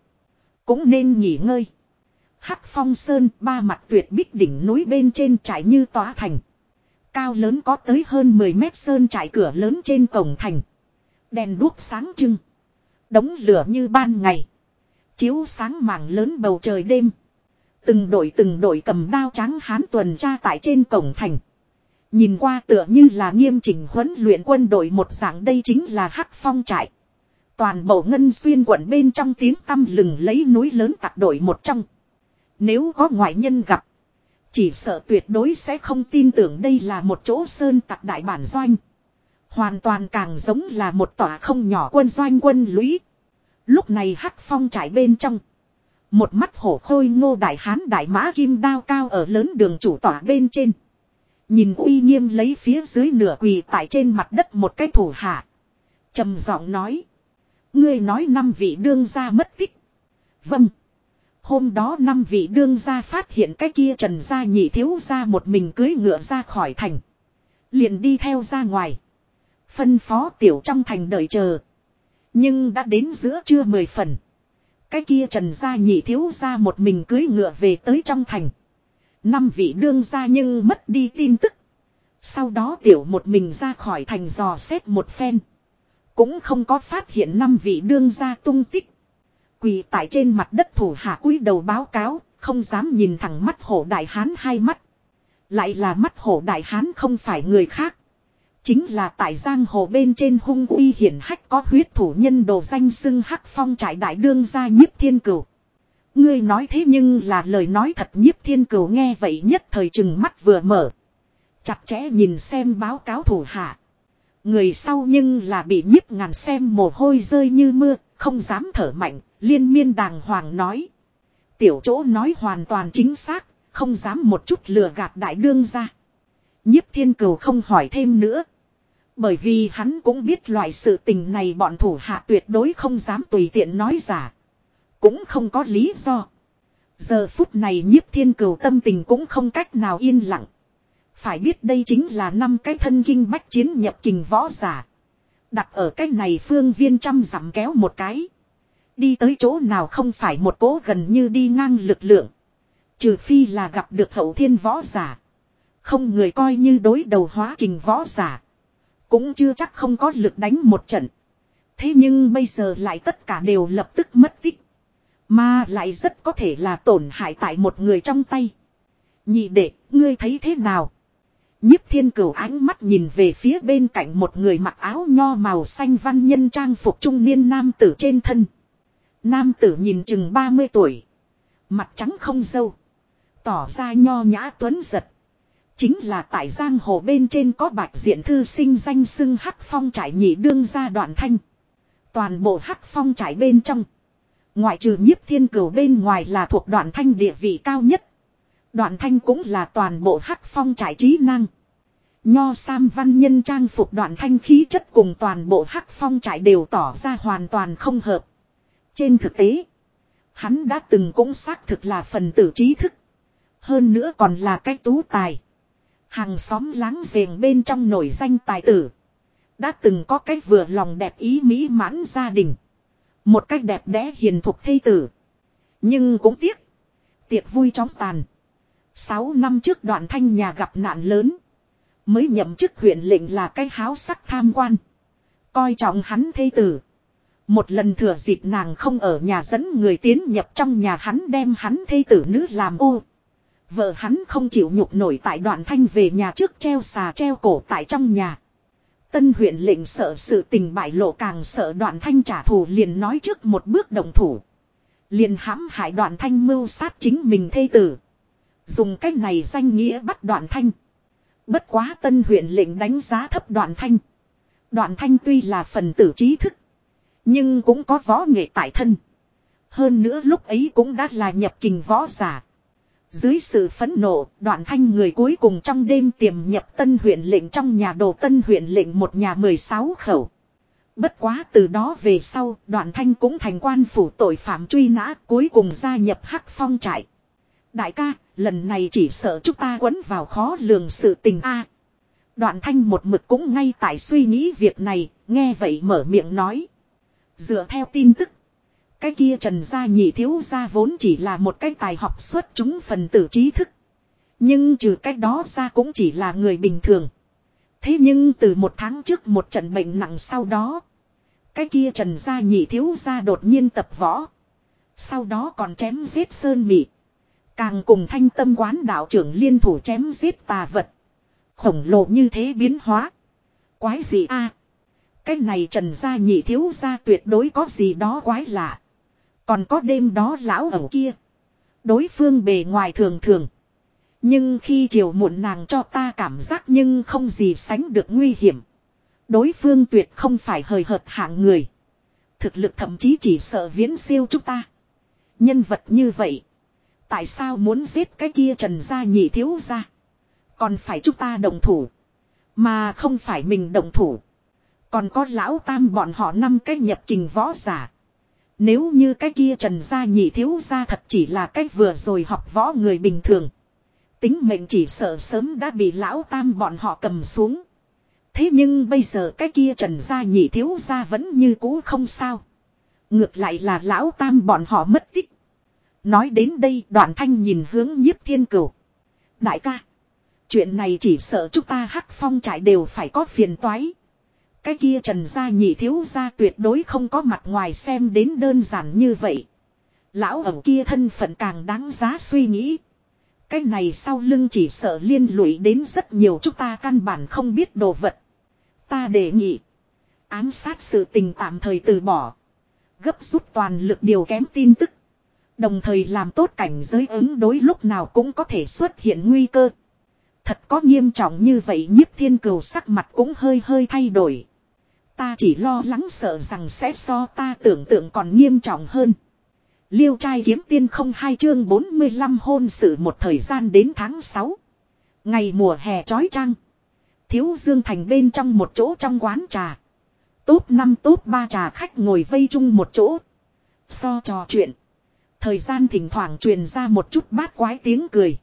Cũng nên nghỉ ngơi. Hắc phong sơn, ba mặt tuyệt bích đỉnh núi bên trên trải như tỏa thành. Cao lớn có tới hơn 10 mét sơn trải cửa lớn trên cổng thành. Đèn đuốc sáng trưng. Đống lửa như ban ngày. Chiếu sáng mảng lớn bầu trời đêm. Từng đội từng đội cầm đao trắng hán tuần tra tại trên cổng thành. Nhìn qua tựa như là nghiêm chỉnh huấn luyện quân đội một dạng đây chính là hắc phong trại. Toàn bộ ngân xuyên quận bên trong tiếng tăm lừng lấy núi lớn tạc đổi một trong. Nếu có ngoại nhân gặp. Chỉ sợ tuyệt đối sẽ không tin tưởng đây là một chỗ sơn tạc đại bản doanh. Hoàn toàn càng giống là một tòa không nhỏ quân doanh quân lũy. Lúc này hắc phong trải bên trong. Một mắt hổ khôi ngô đại hán đại mã kim đao cao ở lớn đường chủ tỏa bên trên. Nhìn uy nghiêm lấy phía dưới nửa quỳ tại trên mặt đất một cái thủ hạ. trầm giọng nói. Ngươi nói năm vị đương gia mất tích. Vâng. Hôm đó năm vị đương gia phát hiện cái kia trần gia nhị thiếu gia một mình cưới ngựa ra khỏi thành. Liền đi theo ra ngoài. Phân phó tiểu trong thành đợi chờ. Nhưng đã đến giữa trưa mười phần. Cái kia trần gia nhị thiếu gia một mình cưới ngựa về tới trong thành. Năm vị đương gia nhưng mất đi tin tức. Sau đó tiểu một mình ra khỏi thành dò xét một phen. Cũng không có phát hiện năm vị đương gia tung tích. Quỳ tại trên mặt đất thủ hạ cúi đầu báo cáo, không dám nhìn thẳng mắt hổ đại hán hai mắt. Lại là mắt hổ đại hán không phải người khác. Chính là tại giang hồ bên trên hung uy hiển hách có huyết thủ nhân đồ danh xưng hắc phong trại đại đương gia nhiếp thiên cửu. Ngươi nói thế nhưng là lời nói thật nhiếp thiên cửu nghe vậy nhất thời chừng mắt vừa mở. Chặt chẽ nhìn xem báo cáo thủ hạ. Người sau nhưng là bị nhiếp ngàn xem mồ hôi rơi như mưa, không dám thở mạnh, liên miên đàng hoàng nói. Tiểu chỗ nói hoàn toàn chính xác, không dám một chút lừa gạt đại đương ra. Nhiếp thiên cửu không hỏi thêm nữa. Bởi vì hắn cũng biết loại sự tình này bọn thủ hạ tuyệt đối không dám tùy tiện nói giả. Cũng không có lý do. Giờ phút này nhiếp thiên cửu tâm tình cũng không cách nào yên lặng. Phải biết đây chính là năm cái thân kinh bách chiến nhập kình võ giả. Đặt ở cái này phương viên trăm dặm kéo một cái. Đi tới chỗ nào không phải một cố gần như đi ngang lực lượng. Trừ phi là gặp được hậu thiên võ giả. Không người coi như đối đầu hóa kình võ giả. Cũng chưa chắc không có lực đánh một trận. Thế nhưng bây giờ lại tất cả đều lập tức mất tích. Mà lại rất có thể là tổn hại tại một người trong tay. Nhị đệ, ngươi thấy thế nào? Nhiếp thiên cửu ánh mắt nhìn về phía bên cạnh một người mặc áo nho màu xanh văn nhân trang phục trung niên nam tử trên thân. Nam tử nhìn chừng 30 tuổi. Mặt trắng không dâu. Tỏ ra nho nhã tuấn giật. Chính là tại giang hồ bên trên có bạch diện thư sinh danh xưng hắc phong trải nhị đương ra đoạn thanh. Toàn bộ hắc phong trải bên trong. Ngoại trừ nhiếp thiên cửu bên ngoài là thuộc đoạn thanh địa vị cao nhất. Đoạn thanh cũng là toàn bộ hắc phong trải trí năng. Nho Sam văn nhân trang phục đoạn thanh khí chất cùng toàn bộ hắc phong trải đều tỏ ra hoàn toàn không hợp. Trên thực tế, hắn đã từng cũng xác thực là phần tử trí thức. Hơn nữa còn là cái tú tài. Hàng xóm láng giềng bên trong nổi danh tài tử. Đã từng có cái vừa lòng đẹp ý mỹ mãn gia đình. Một cách đẹp đẽ hiền thục thây tử. Nhưng cũng tiếc. Tiệc vui chóng tàn. Sáu năm trước đoạn thanh nhà gặp nạn lớn. Mới nhậm chức huyện lệnh là cái háo sắc tham quan. Coi trọng hắn thây tử. Một lần thừa dịp nàng không ở nhà dẫn người tiến nhập trong nhà hắn đem hắn thây tử nữ làm ô. Vợ hắn không chịu nhục nổi tại đoạn thanh về nhà trước treo xà treo cổ tại trong nhà. Tân huyện lệnh sợ sự tình bại lộ càng sợ đoạn thanh trả thù liền nói trước một bước đồng thủ. Liền hãm hại đoạn thanh mưu sát chính mình thê tử. Dùng cách này danh nghĩa bắt đoạn thanh. Bất quá tân huyện lệnh đánh giá thấp đoạn thanh. Đoạn thanh tuy là phần tử trí thức. Nhưng cũng có võ nghệ tại thân. Hơn nữa lúc ấy cũng đã là nhập kình võ giả. Dưới sự phẫn nộ, đoạn thanh người cuối cùng trong đêm tiềm nhập tân huyện lệnh trong nhà đồ tân huyện lệnh một nhà 16 khẩu. Bất quá từ đó về sau, đoạn thanh cũng thành quan phủ tội phạm truy nã cuối cùng gia nhập hắc phong trại. Đại ca, lần này chỉ sợ chúng ta quấn vào khó lường sự tình a. đoạn thanh một mực cũng ngay tại suy nghĩ việc này, nghe vậy mở miệng nói. Dựa theo tin tức, cái kia trần gia nhị thiếu gia vốn chỉ là một cái tài học xuất chúng phần tử trí thức. Nhưng trừ cái đó ra cũng chỉ là người bình thường. Thế nhưng từ một tháng trước một trận bệnh nặng sau đó. Cái kia trần gia nhị thiếu gia đột nhiên tập võ. Sau đó còn chém giết sơn mị. Càng cùng thanh tâm quán đạo trưởng liên thủ chém giết tà vật. Khổng lồ như thế biến hóa. Quái gì a? cái này trần gia nhị thiếu gia tuyệt đối có gì đó quái lạ. Còn có đêm đó lão ẩu kia. Đối phương bề ngoài thường thường. Nhưng khi chiều muộn nàng cho ta cảm giác nhưng không gì sánh được nguy hiểm. Đối phương tuyệt không phải hời hợt hạng người. Thực lực thậm chí chỉ sợ viễn siêu chúng ta. Nhân vật như vậy. Tại sao muốn giết cái kia trần gia nhị thiếu gia? Còn phải chúng ta đồng thủ. Mà không phải mình đồng thủ. Còn có lão tam bọn họ năm cái nhập kình võ giả. Nếu như cái kia trần gia nhị thiếu gia thật chỉ là cái vừa rồi học võ người bình thường. Tính mệnh chỉ sợ sớm đã bị lão tam bọn họ cầm xuống. Thế nhưng bây giờ cái kia trần gia nhị thiếu gia vẫn như cũ không sao. Ngược lại là lão tam bọn họ mất tích. Nói đến đây, đoạn thanh nhìn hướng nhiếp thiên cửu. Đại ca. Chuyện này chỉ sợ chúng ta hắc phong trại đều phải có phiền toái. Cái kia trần gia nhị thiếu gia tuyệt đối không có mặt ngoài xem đến đơn giản như vậy. Lão ẩu kia thân phận càng đáng giá suy nghĩ. Cái này sau lưng chỉ sợ liên lụy đến rất nhiều chúng ta căn bản không biết đồ vật. Ta đề nghị. Ám sát sự tình tạm thời từ bỏ. Gấp rút toàn lực điều kém tin tức. Đồng thời làm tốt cảnh giới ứng đối lúc nào cũng có thể xuất hiện nguy cơ. Thật có nghiêm trọng như vậy nhiếp thiên cừu sắc mặt cũng hơi hơi thay đổi. Ta chỉ lo lắng sợ rằng sẽ so ta tưởng tượng còn nghiêm trọng hơn. Liêu trai kiếm tiên không hai chương 45 hôn sự một thời gian đến tháng 6. Ngày mùa hè trói trăng. Thiếu Dương Thành bên trong một chỗ trong quán trà. Tốt năm tốt ba trà khách ngồi vây chung một chỗ. So trò chuyện. Thời gian thỉnh thoảng truyền ra một chút bát quái tiếng cười.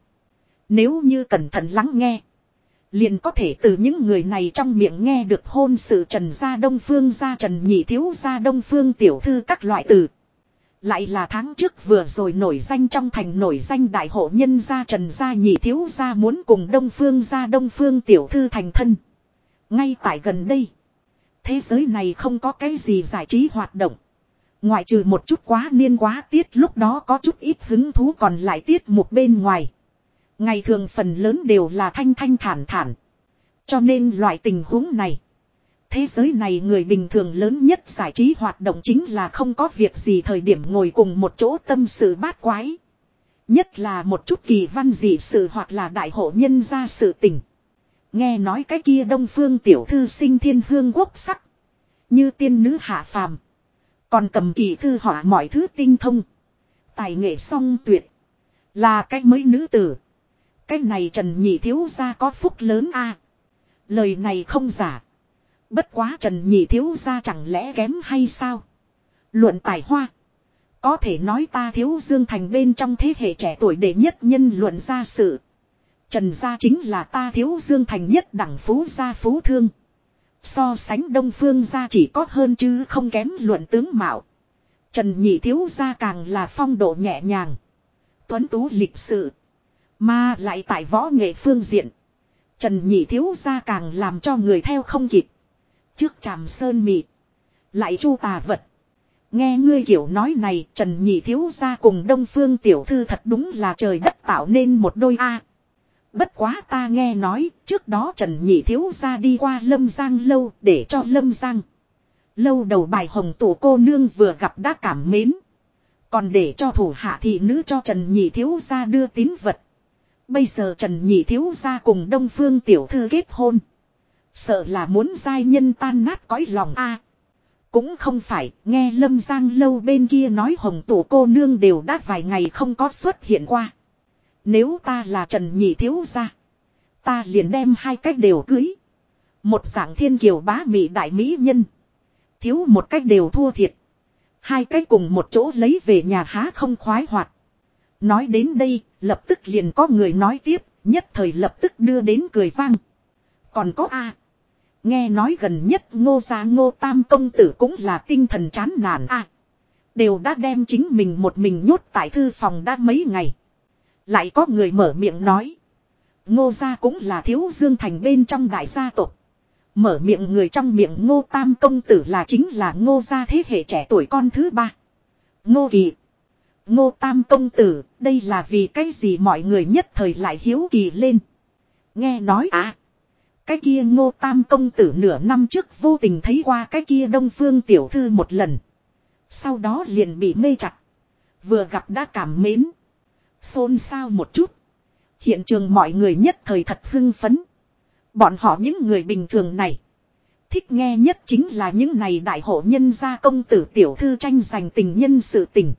Nếu như cẩn thận lắng nghe. Liền có thể từ những người này trong miệng nghe được hôn sự trần gia đông phương, gia trần nhị thiếu, gia đông phương, tiểu thư các loại từ. Lại là tháng trước vừa rồi nổi danh trong thành nổi danh đại hộ nhân gia trần, gia nhị thiếu, gia muốn cùng đông phương, gia đông phương, tiểu thư thành thân. Ngay tại gần đây. Thế giới này không có cái gì giải trí hoạt động. Ngoại trừ một chút quá niên quá tiết lúc đó có chút ít hứng thú còn lại tiết một bên ngoài. Ngày thường phần lớn đều là thanh thanh thản thản. Cho nên loại tình huống này. Thế giới này người bình thường lớn nhất giải trí hoạt động chính là không có việc gì thời điểm ngồi cùng một chỗ tâm sự bát quái. Nhất là một chút kỳ văn dị sự hoặc là đại hộ nhân ra sự tình. Nghe nói cái kia đông phương tiểu thư sinh thiên hương quốc sắc. Như tiên nữ hạ phàm. Còn cầm kỳ thư họa mọi thứ tinh thông. Tài nghệ song tuyệt. Là cái mới nữ tử. Cái này Trần Nhị Thiếu gia có phúc lớn a Lời này không giả. Bất quá Trần Nhị Thiếu gia chẳng lẽ kém hay sao? Luận tài hoa. Có thể nói ta Thiếu Dương Thành bên trong thế hệ trẻ tuổi đệ nhất nhân luận ra sự. Trần gia chính là ta Thiếu Dương Thành nhất đẳng phú gia phú thương. So sánh Đông Phương gia chỉ có hơn chứ không kém luận tướng mạo. Trần Nhị Thiếu gia càng là phong độ nhẹ nhàng. Tuấn tú lịch sự. Mà lại tại võ nghệ phương diện. Trần Nhị Thiếu gia càng làm cho người theo không kịp. Trước tràm sơn mị. Lại chu tà vật. Nghe ngươi kiểu nói này, Trần Nhị Thiếu gia cùng Đông Phương Tiểu Thư thật đúng là trời đất tạo nên một đôi A. Bất quá ta nghe nói trước đó Trần Nhị Thiếu gia đi qua Lâm Giang lâu để cho Lâm Giang. Lâu đầu bài hồng tủ cô nương vừa gặp đã cảm mến. Còn để cho thủ hạ thị nữ cho Trần Nhị Thiếu gia đưa tín vật. Bây giờ Trần Nhị Thiếu gia cùng Đông Phương Tiểu Thư kết hôn. Sợ là muốn giai nhân tan nát cõi lòng a Cũng không phải, nghe Lâm Giang lâu bên kia nói hồng tủ cô nương đều đã vài ngày không có xuất hiện qua. Nếu ta là Trần Nhị Thiếu gia. Ta liền đem hai cách đều cưới. Một dạng thiên kiều bá mỹ đại mỹ nhân. Thiếu một cách đều thua thiệt. Hai cách cùng một chỗ lấy về nhà há không khoái hoạt. Nói đến đây, lập tức liền có người nói tiếp, nhất thời lập tức đưa đến cười vang. Còn có A. Nghe nói gần nhất ngô gia ngô tam công tử cũng là tinh thần chán nản A. Đều đã đem chính mình một mình nhốt tại thư phòng đã mấy ngày. Lại có người mở miệng nói. Ngô gia cũng là thiếu dương thành bên trong đại gia tộc. Mở miệng người trong miệng ngô tam công tử là chính là ngô gia thế hệ trẻ tuổi con thứ ba. Ngô kỳ. Ngô tam công tử, đây là vì cái gì mọi người nhất thời lại hiếu kỳ lên. Nghe nói à. Cái kia ngô tam công tử nửa năm trước vô tình thấy qua cái kia đông phương tiểu thư một lần. Sau đó liền bị mê chặt. Vừa gặp đã cảm mến. Xôn xao một chút. Hiện trường mọi người nhất thời thật hưng phấn. Bọn họ những người bình thường này. Thích nghe nhất chính là những này đại hộ nhân gia công tử tiểu thư tranh giành tình nhân sự tình.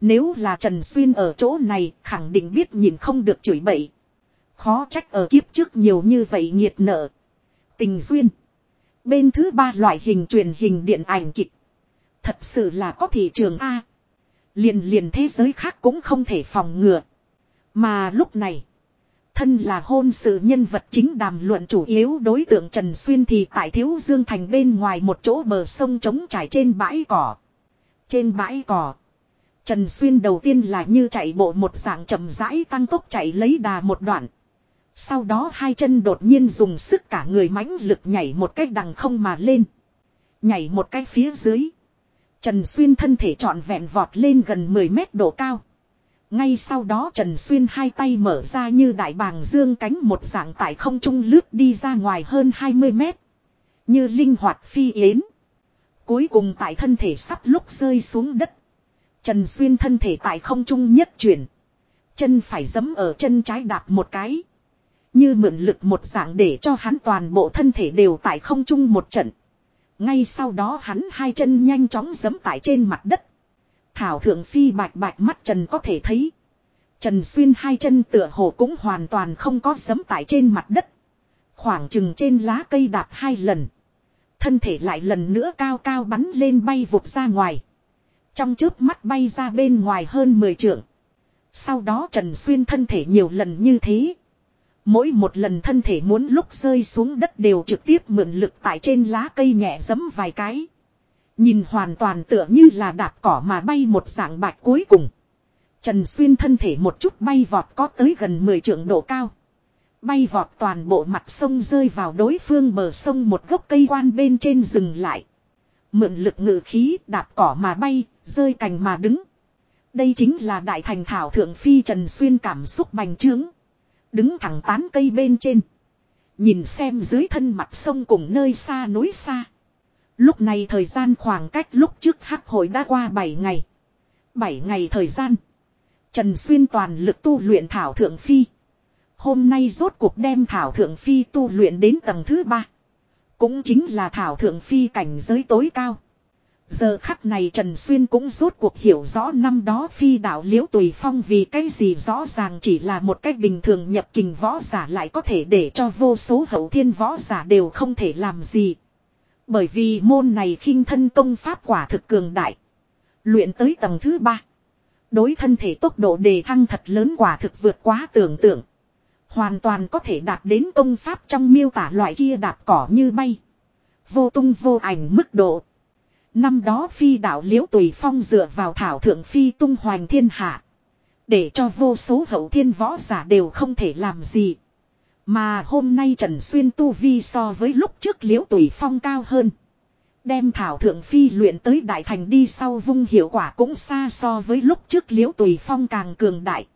Nếu là Trần Xuyên ở chỗ này, khẳng định biết nhìn không được chửi bậy. Khó trách ở kiếp trước nhiều như vậy nghiệt nợ. Tình duyên. Bên thứ ba loại hình truyền hình điện ảnh kịch. Thật sự là có thị trường A. Liền liền thế giới khác cũng không thể phòng ngừa. Mà lúc này. Thân là hôn sự nhân vật chính đàm luận chủ yếu đối tượng Trần Xuyên thì tại Thiếu Dương Thành bên ngoài một chỗ bờ sông trống trải trên bãi cỏ. Trên bãi cỏ. Trần Xuyên đầu tiên là như chạy bộ một dạng chậm rãi tăng tốc chạy lấy đà một đoạn. Sau đó hai chân đột nhiên dùng sức cả người mãnh lực nhảy một cách đằng không mà lên. Nhảy một cách phía dưới. Trần Xuyên thân thể trọn vẹn vọt lên gần 10 mét độ cao. Ngay sau đó Trần Xuyên hai tay mở ra như đại bàng dương cánh một dạng tại không trung lướt đi ra ngoài hơn 20 mét. Như linh hoạt phi yến. Cuối cùng tại thân thể sắp lúc rơi xuống đất. Trần Xuyên thân thể tại không trung nhất chuyển. Chân phải giấm ở chân trái đạp một cái. Như mượn lực một dạng để cho hắn toàn bộ thân thể đều tại không trung một trận. Ngay sau đó hắn hai chân nhanh chóng giẫm tại trên mặt đất. Thảo thượng phi bạch bạch mắt Trần có thể thấy. Trần Xuyên hai chân tựa hồ cũng hoàn toàn không có giẫm tại trên mặt đất. Khoảng chừng trên lá cây đạp hai lần. Thân thể lại lần nữa cao cao bắn lên bay vụt ra ngoài. Trong chớp mắt bay ra bên ngoài hơn 10 trượng. Sau đó Trần Xuyên thân thể nhiều lần như thế. Mỗi một lần thân thể muốn lúc rơi xuống đất đều trực tiếp mượn lực tại trên lá cây nhẹ giấm vài cái. Nhìn hoàn toàn tựa như là đạp cỏ mà bay một dạng bạch cuối cùng. Trần Xuyên thân thể một chút bay vọt có tới gần 10 trượng độ cao. Bay vọt toàn bộ mặt sông rơi vào đối phương bờ sông một gốc cây quan bên trên dừng lại. Mượn lực ngự khí đạp cỏ mà bay, rơi cành mà đứng. Đây chính là đại thành thảo thượng phi Trần Xuyên cảm xúc bành trướng. Đứng thẳng tán cây bên trên. Nhìn xem dưới thân mặt sông cùng nơi xa núi xa. Lúc này thời gian khoảng cách lúc trước hắc hội đã qua 7 ngày. 7 ngày thời gian. Trần Xuyên toàn lực tu luyện Thảo Thượng Phi. Hôm nay rốt cuộc đem Thảo Thượng Phi tu luyện đến tầng thứ 3. Cũng chính là Thảo Thượng Phi cảnh giới tối cao. Giờ khắc này Trần Xuyên cũng rốt cuộc hiểu rõ năm đó phi đạo liễu tùy phong vì cái gì rõ ràng chỉ là một cách bình thường nhập kình võ giả lại có thể để cho vô số hậu thiên võ giả đều không thể làm gì. Bởi vì môn này khinh thân công pháp quả thực cường đại. Luyện tới tầng thứ ba. Đối thân thể tốc độ đề thăng thật lớn quả thực vượt quá tưởng tượng. Hoàn toàn có thể đạt đến công pháp trong miêu tả loại kia đạp cỏ như bay. Vô tung vô ảnh mức độ. Năm đó phi đạo liễu tùy phong dựa vào thảo thượng phi tung hoành thiên hạ. Để cho vô số hậu thiên võ giả đều không thể làm gì. Mà hôm nay Trần Xuyên tu vi so với lúc trước liễu tùy phong cao hơn. Đem thảo thượng phi luyện tới đại thành đi sau vung hiệu quả cũng xa so với lúc trước liễu tùy phong càng cường đại.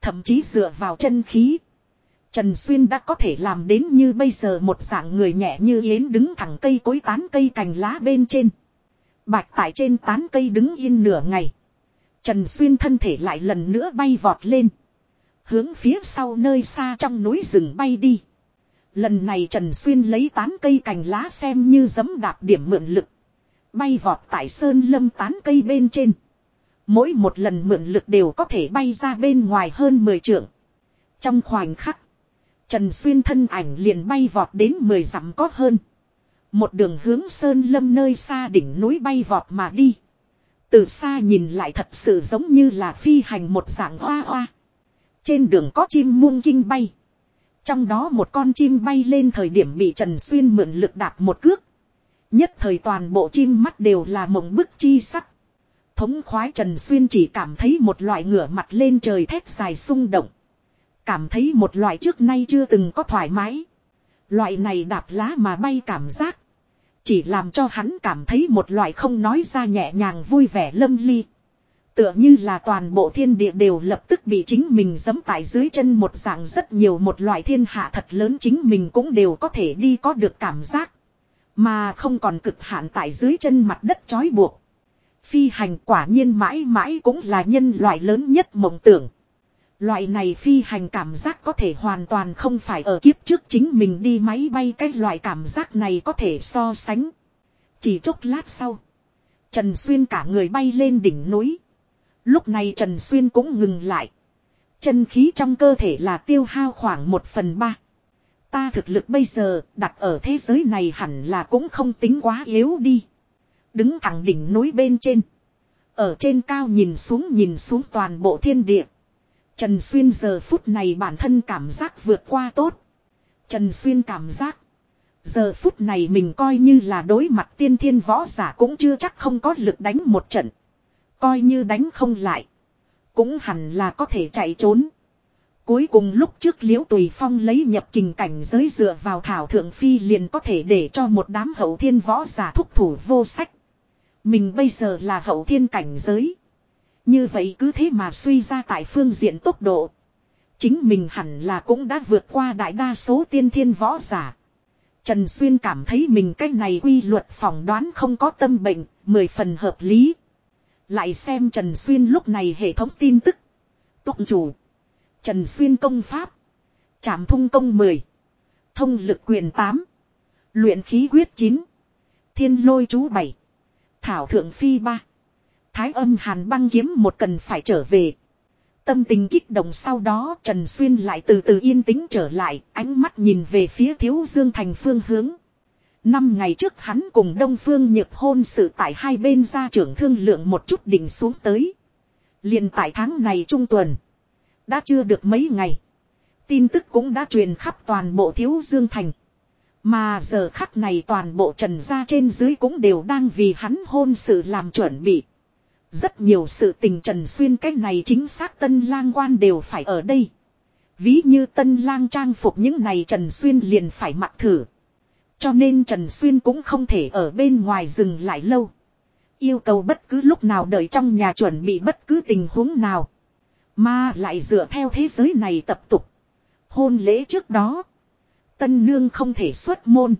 Thậm chí dựa vào chân khí. Trần Xuyên đã có thể làm đến như bây giờ một dạng người nhẹ như yến đứng thẳng cây cối tán cây cành lá bên trên. Bạch tại trên tán cây đứng yên nửa ngày. Trần Xuyên thân thể lại lần nữa bay vọt lên. Hướng phía sau nơi xa trong núi rừng bay đi. Lần này Trần Xuyên lấy tán cây cành lá xem như giấm đạp điểm mượn lực. Bay vọt tại sơn lâm tán cây bên trên. Mỗi một lần mượn lực đều có thể bay ra bên ngoài hơn 10 trượng. Trong khoảnh khắc. Trần Xuyên thân ảnh liền bay vọt đến 10 dặm có hơn. Một đường hướng sơn lâm nơi xa đỉnh núi bay vọt mà đi. Từ xa nhìn lại thật sự giống như là phi hành một dạng hoa hoa. Trên đường có chim muông kinh bay. Trong đó một con chim bay lên thời điểm bị Trần Xuyên mượn lực đạp một cước. Nhất thời toàn bộ chim mắt đều là mộng bức chi sắc. Thống khoái Trần Xuyên chỉ cảm thấy một loại ngửa mặt lên trời thét dài sung động. Cảm thấy một loại trước nay chưa từng có thoải mái. Loại này đạp lá mà bay cảm giác. Chỉ làm cho hắn cảm thấy một loại không nói ra nhẹ nhàng vui vẻ lâm ly. Tựa như là toàn bộ thiên địa đều lập tức bị chính mình giẫm tại dưới chân một dạng rất nhiều một loại thiên hạ thật lớn chính mình cũng đều có thể đi có được cảm giác. Mà không còn cực hạn tại dưới chân mặt đất trói buộc. Phi hành quả nhiên mãi mãi cũng là nhân loại lớn nhất mộng tưởng. Loại này phi hành cảm giác có thể hoàn toàn không phải ở kiếp trước chính mình đi máy bay cái loại cảm giác này có thể so sánh. Chỉ chốc lát sau. Trần Xuyên cả người bay lên đỉnh núi. Lúc này Trần Xuyên cũng ngừng lại. Chân khí trong cơ thể là tiêu hao khoảng một phần ba. Ta thực lực bây giờ đặt ở thế giới này hẳn là cũng không tính quá yếu đi. Đứng thẳng đỉnh núi bên trên. Ở trên cao nhìn xuống nhìn xuống toàn bộ thiên địa. Trần Xuyên giờ phút này bản thân cảm giác vượt qua tốt. Trần Xuyên cảm giác. Giờ phút này mình coi như là đối mặt tiên thiên võ giả cũng chưa chắc không có lực đánh một trận. Coi như đánh không lại. Cũng hẳn là có thể chạy trốn. Cuối cùng lúc trước liễu tùy phong lấy nhập kình cảnh giới dựa vào thảo thượng phi liền có thể để cho một đám hậu thiên võ giả thúc thủ vô sách. Mình bây giờ là hậu thiên cảnh giới. Như vậy cứ thế mà suy ra tại phương diện tốc độ. Chính mình hẳn là cũng đã vượt qua đại đa số tiên thiên võ giả. Trần Xuyên cảm thấy mình cách này quy luật phỏng đoán không có tâm bệnh, mười phần hợp lý. Lại xem Trần Xuyên lúc này hệ thống tin tức. Tụng chủ. Trần Xuyên công pháp. Trảm thung công 10. Thông lực quyền 8. Luyện khí quyết 9. Thiên lôi chú 7. Thảo thượng phi 3. Thái âm hàn băng kiếm một cần phải trở về. Tâm tình kích động sau đó Trần Xuyên lại từ từ yên tĩnh trở lại, ánh mắt nhìn về phía Thiếu Dương Thành phương hướng. Năm ngày trước hắn cùng Đông Phương Nhược hôn sự tại hai bên gia trưởng thương lượng một chút đỉnh xuống tới. liền tại tháng này trung tuần. Đã chưa được mấy ngày. Tin tức cũng đã truyền khắp toàn bộ Thiếu Dương Thành. Mà giờ khắc này toàn bộ trần gia trên dưới cũng đều đang vì hắn hôn sự làm chuẩn bị. Rất nhiều sự tình Trần Xuyên cách này chính xác tân lang quan đều phải ở đây. Ví như tân lang trang phục những này Trần Xuyên liền phải mặc thử. Cho nên Trần Xuyên cũng không thể ở bên ngoài dừng lại lâu. Yêu cầu bất cứ lúc nào đợi trong nhà chuẩn bị bất cứ tình huống nào. Mà lại dựa theo thế giới này tập tục. Hôn lễ trước đó. Tân nương không thể xuất môn.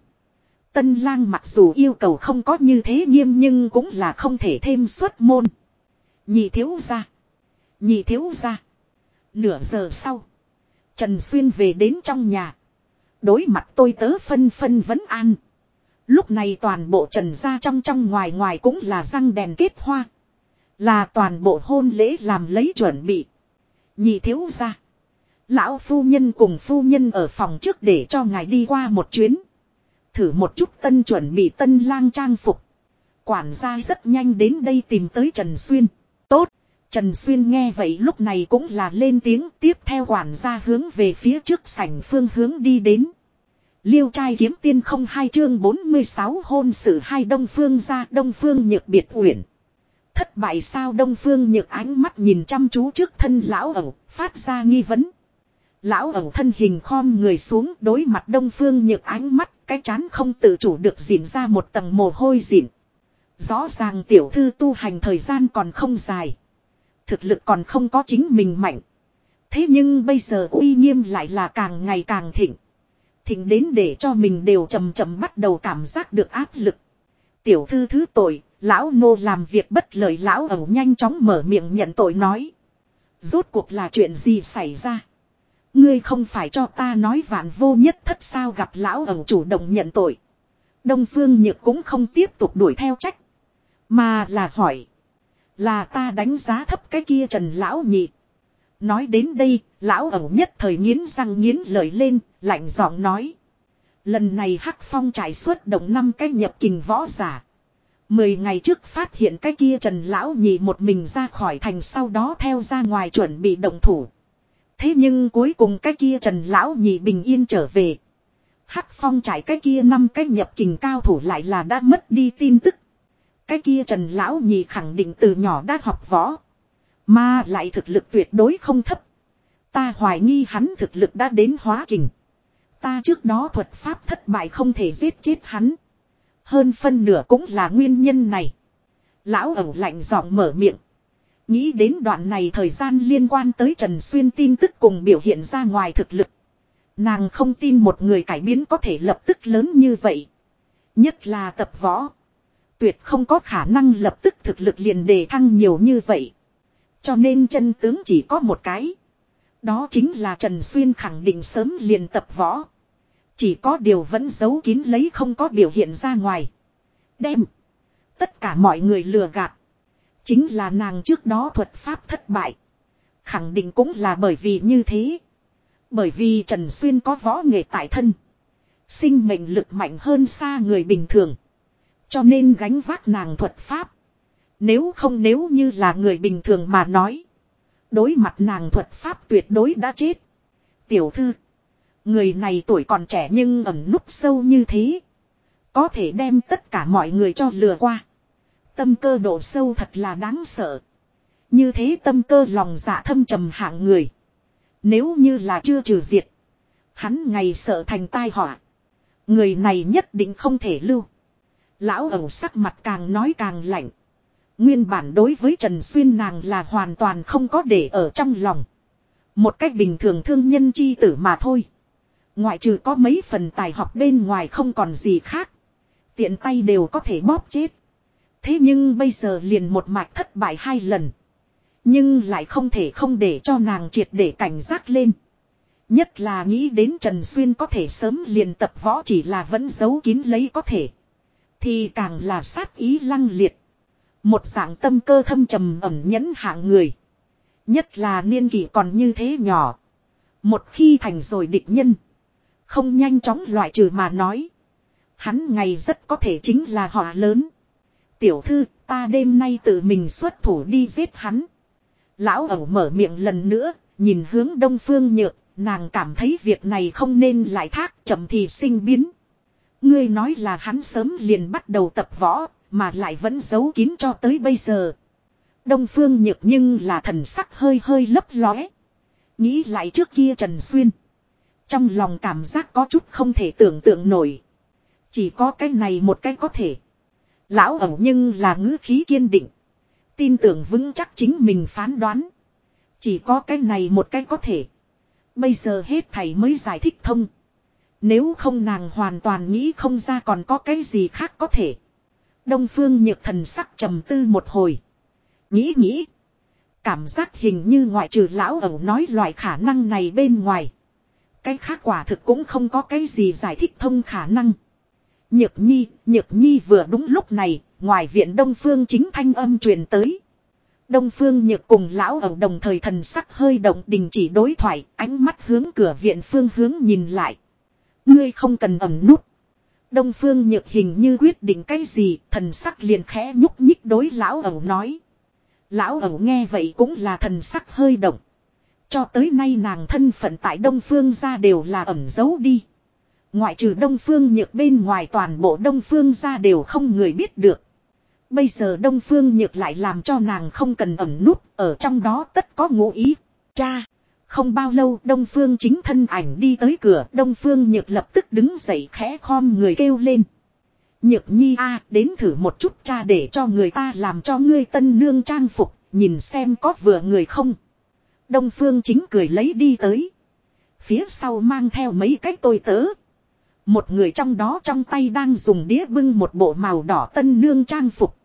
Tân lang mặc dù yêu cầu không có như thế nghiêm nhưng cũng là không thể thêm xuất môn. Nhị thiếu ra. Nhị thiếu ra. Nửa giờ sau. Trần Xuyên về đến trong nhà. Đối mặt tôi tớ phân phân vấn an. Lúc này toàn bộ trần ra trong trong ngoài ngoài cũng là răng đèn kết hoa. Là toàn bộ hôn lễ làm lấy chuẩn bị. Nhị thiếu ra. Lão phu nhân cùng phu nhân ở phòng trước để cho ngài đi qua một chuyến. Thử một chút tân chuẩn bị tân lang trang phục. Quản gia rất nhanh đến đây tìm tới Trần Xuyên. Trần Xuyên nghe vậy lúc này cũng là lên tiếng tiếp theo quản gia hướng về phía trước sảnh phương hướng đi đến. Liêu trai kiếm tiên không hai chương 46 hôn sự hai đông phương ra đông phương nhược biệt uyển. Thất bại sao đông phương nhược ánh mắt nhìn chăm chú trước thân lão ẩu, phát ra nghi vấn. Lão ẩu thân hình khom người xuống đối mặt đông phương nhược ánh mắt, cái chán không tự chủ được dịn ra một tầng mồ hôi dịn. Rõ ràng tiểu thư tu hành thời gian còn không dài. Thực lực còn không có chính mình mạnh. Thế nhưng bây giờ uy nghiêm lại là càng ngày càng thịnh. Thịnh đến để cho mình đều chầm chậm bắt đầu cảm giác được áp lực. Tiểu thư thứ tội, lão nô làm việc bất lợi lão ẩu nhanh chóng mở miệng nhận tội nói. Rốt cuộc là chuyện gì xảy ra? Ngươi không phải cho ta nói vạn vô nhất thất sao gặp lão ẩu chủ động nhận tội. Đông Phương Nhược cũng không tiếp tục đuổi theo trách. Mà là hỏi. Là ta đánh giá thấp cái kia Trần Lão Nhị. Nói đến đây, lão ẩu nhất thời nghiến răng nghiến lợi lên, lạnh giọng nói. Lần này Hắc Phong trải suốt động năm cái nhập kình võ giả. Mười ngày trước phát hiện cái kia Trần Lão nhị một mình ra khỏi thành sau đó theo ra ngoài chuẩn bị động thủ. Thế nhưng cuối cùng cái kia Trần Lão nhị bình yên trở về. Hắc Phong trải cái kia năm cái nhập kình cao thủ lại là đã mất đi tin tức. Cái kia Trần Lão nhị khẳng định từ nhỏ đã học võ. Mà lại thực lực tuyệt đối không thấp. Ta hoài nghi hắn thực lực đã đến hóa kình. Ta trước đó thuật pháp thất bại không thể giết chết hắn. Hơn phân nửa cũng là nguyên nhân này. Lão ẩu lạnh giọng mở miệng. Nghĩ đến đoạn này thời gian liên quan tới Trần Xuyên tin tức cùng biểu hiện ra ngoài thực lực. Nàng không tin một người cải biến có thể lập tức lớn như vậy. Nhất là tập võ. Tuyệt không có khả năng lập tức thực lực liền đề thăng nhiều như vậy. Cho nên chân tướng chỉ có một cái. Đó chính là Trần Xuyên khẳng định sớm liền tập võ. Chỉ có điều vẫn giấu kín lấy không có biểu hiện ra ngoài. Đem. Tất cả mọi người lừa gạt. Chính là nàng trước đó thuật pháp thất bại. Khẳng định cũng là bởi vì như thế. Bởi vì Trần Xuyên có võ nghệ tại thân. Sinh mệnh lực mạnh hơn xa người bình thường. Cho nên gánh vác nàng thuật pháp. Nếu không nếu như là người bình thường mà nói. Đối mặt nàng thuật pháp tuyệt đối đã chết. Tiểu thư. Người này tuổi còn trẻ nhưng ẩn núp sâu như thế. Có thể đem tất cả mọi người cho lừa qua. Tâm cơ độ sâu thật là đáng sợ. Như thế tâm cơ lòng dạ thâm trầm hạng người. Nếu như là chưa trừ diệt. Hắn ngày sợ thành tai họa. Người này nhất định không thể lưu. Lão ẩu sắc mặt càng nói càng lạnh. Nguyên bản đối với Trần Xuyên nàng là hoàn toàn không có để ở trong lòng. Một cách bình thường thương nhân chi tử mà thôi. Ngoại trừ có mấy phần tài học bên ngoài không còn gì khác. Tiện tay đều có thể bóp chết. Thế nhưng bây giờ liền một mạch thất bại hai lần. Nhưng lại không thể không để cho nàng triệt để cảnh giác lên. Nhất là nghĩ đến Trần Xuyên có thể sớm liền tập võ chỉ là vẫn giấu kín lấy có thể. Thì càng là sát ý lăng liệt. Một dạng tâm cơ thâm trầm ẩm nhẫn hạng người. Nhất là niên kỷ còn như thế nhỏ. Một khi thành rồi địch nhân. Không nhanh chóng loại trừ mà nói. Hắn ngày rất có thể chính là họ lớn. Tiểu thư, ta đêm nay tự mình xuất thủ đi giết hắn. Lão ẩu mở miệng lần nữa, nhìn hướng đông phương nhược, nàng cảm thấy việc này không nên lại thác chậm thì sinh biến. Ngươi nói là hắn sớm liền bắt đầu tập võ, mà lại vẫn giấu kín cho tới bây giờ. Đông phương nhược nhưng là thần sắc hơi hơi lấp lóe. Nghĩ lại trước kia Trần Xuyên. Trong lòng cảm giác có chút không thể tưởng tượng nổi. Chỉ có cái này một cái có thể. Lão ẩu nhưng là ngữ khí kiên định. Tin tưởng vững chắc chính mình phán đoán. Chỉ có cái này một cái có thể. Bây giờ hết thầy mới giải thích thông. Nếu không nàng hoàn toàn nghĩ không ra còn có cái gì khác có thể. Đông phương nhược thần sắc trầm tư một hồi. Nghĩ nghĩ. Cảm giác hình như ngoại trừ lão ẩu nói loại khả năng này bên ngoài. Cái khác quả thực cũng không có cái gì giải thích thông khả năng. Nhược nhi, nhược nhi vừa đúng lúc này, ngoài viện đông phương chính thanh âm truyền tới. Đông phương nhược cùng lão ẩu đồng thời thần sắc hơi động đình chỉ đối thoại, ánh mắt hướng cửa viện phương hướng nhìn lại. Ngươi không cần ẩn nút. Đông phương nhược hình như quyết định cái gì, thần sắc liền khẽ nhúc nhích đối lão ẩu nói. Lão ẩu nghe vậy cũng là thần sắc hơi động. Cho tới nay nàng thân phận tại Đông Phương ra đều là ẩn giấu đi. Ngoại trừ Đông Phương nhược bên ngoài toàn bộ Đông Phương ra đều không người biết được. Bây giờ Đông Phương nhược lại làm cho nàng không cần ẩn nút, ở trong đó tất có ngụ ý. Cha! Không bao lâu Đông Phương chính thân ảnh đi tới cửa, Đông Phương nhược lập tức đứng dậy khẽ khom người kêu lên. Nhược nhi a đến thử một chút cha để cho người ta làm cho ngươi tân nương trang phục, nhìn xem có vừa người không. Đông Phương chính cười lấy đi tới. Phía sau mang theo mấy cái tôi tớ. Một người trong đó trong tay đang dùng đĩa bưng một bộ màu đỏ tân nương trang phục.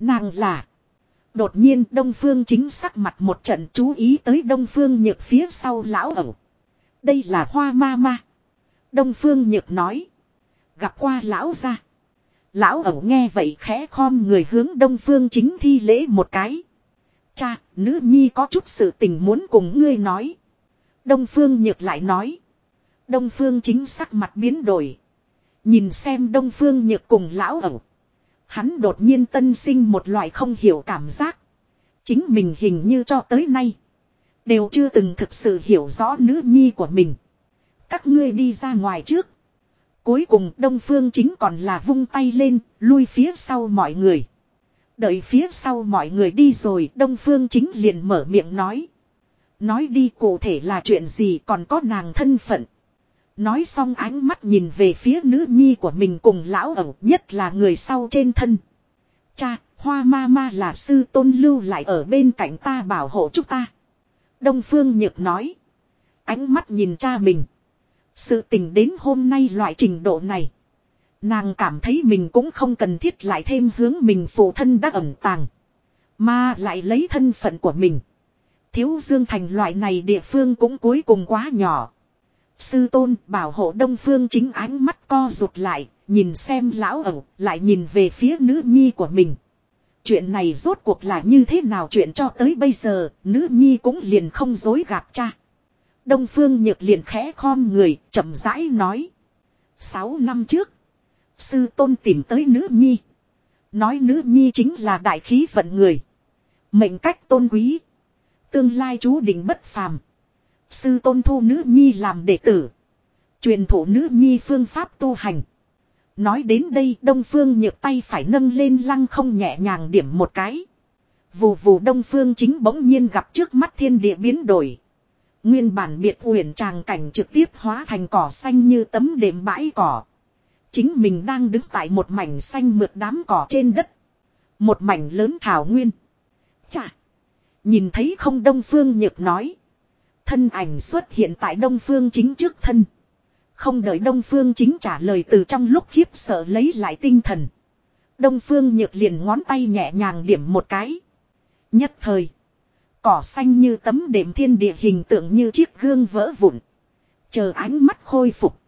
Nàng là. Đột nhiên Đông Phương chính sắc mặt một trận chú ý tới Đông Phương nhược phía sau lão ẩu. Đây là hoa ma ma. Đông Phương nhược nói. Gặp qua lão ra. Lão ẩu nghe vậy khẽ khom người hướng Đông Phương chính thi lễ một cái. Cha, nữ nhi có chút sự tình muốn cùng ngươi nói. Đông Phương Nhược lại nói. Đông Phương chính sắc mặt biến đổi. Nhìn xem Đông Phương Nhược cùng lão ẩu. Hắn đột nhiên tân sinh một loại không hiểu cảm giác. Chính mình hình như cho tới nay. Đều chưa từng thực sự hiểu rõ nữ nhi của mình. Các ngươi đi ra ngoài trước. Cuối cùng Đông Phương chính còn là vung tay lên, lui phía sau mọi người. Đợi phía sau mọi người đi rồi, Đông Phương chính liền mở miệng nói. Nói đi cụ thể là chuyện gì còn có nàng thân phận. Nói xong ánh mắt nhìn về phía nữ nhi của mình cùng lão ẩu nhất là người sau trên thân. Cha, hoa ma ma là sư tôn lưu lại ở bên cạnh ta bảo hộ chúng ta. Đông Phương Nhược nói. Ánh mắt nhìn cha mình. Sự tình đến hôm nay loại trình độ này. Nàng cảm thấy mình cũng không cần thiết lại thêm hướng mình phụ thân đã ẩn tàng. Mà lại lấy thân phận của mình. Thiếu Dương Thành loại này địa phương cũng cuối cùng quá nhỏ. Sư tôn bảo hộ đông phương chính ánh mắt co rụt lại, nhìn xem lão ẩu, lại nhìn về phía nữ nhi của mình. Chuyện này rốt cuộc là như thế nào chuyện cho tới bây giờ, nữ nhi cũng liền không dối gạt cha. Đông phương nhược liền khẽ khom người, chậm rãi nói. Sáu năm trước, sư tôn tìm tới nữ nhi. Nói nữ nhi chính là đại khí vận người. Mệnh cách tôn quý. Tương lai chú định bất phàm. Sư tôn thu nữ nhi làm đệ tử. Truyền thụ nữ nhi phương pháp tu hành. Nói đến đây, đông phương nhược tay phải nâng lên lăng không nhẹ nhàng điểm một cái. Vù vù đông phương chính bỗng nhiên gặp trước mắt thiên địa biến đổi. Nguyên bản biệt huyền tràng cảnh trực tiếp hóa thành cỏ xanh như tấm đệm bãi cỏ. Chính mình đang đứng tại một mảnh xanh mượt đám cỏ trên đất. Một mảnh lớn thảo nguyên. Chà! Nhìn thấy không đông phương nhược nói. Thân ảnh xuất hiện tại đông phương chính trước thân. Không đợi đông phương chính trả lời từ trong lúc khiếp sợ lấy lại tinh thần. Đông phương nhược liền ngón tay nhẹ nhàng điểm một cái. Nhất thời. Cỏ xanh như tấm đệm thiên địa hình tượng như chiếc gương vỡ vụn. Chờ ánh mắt khôi phục.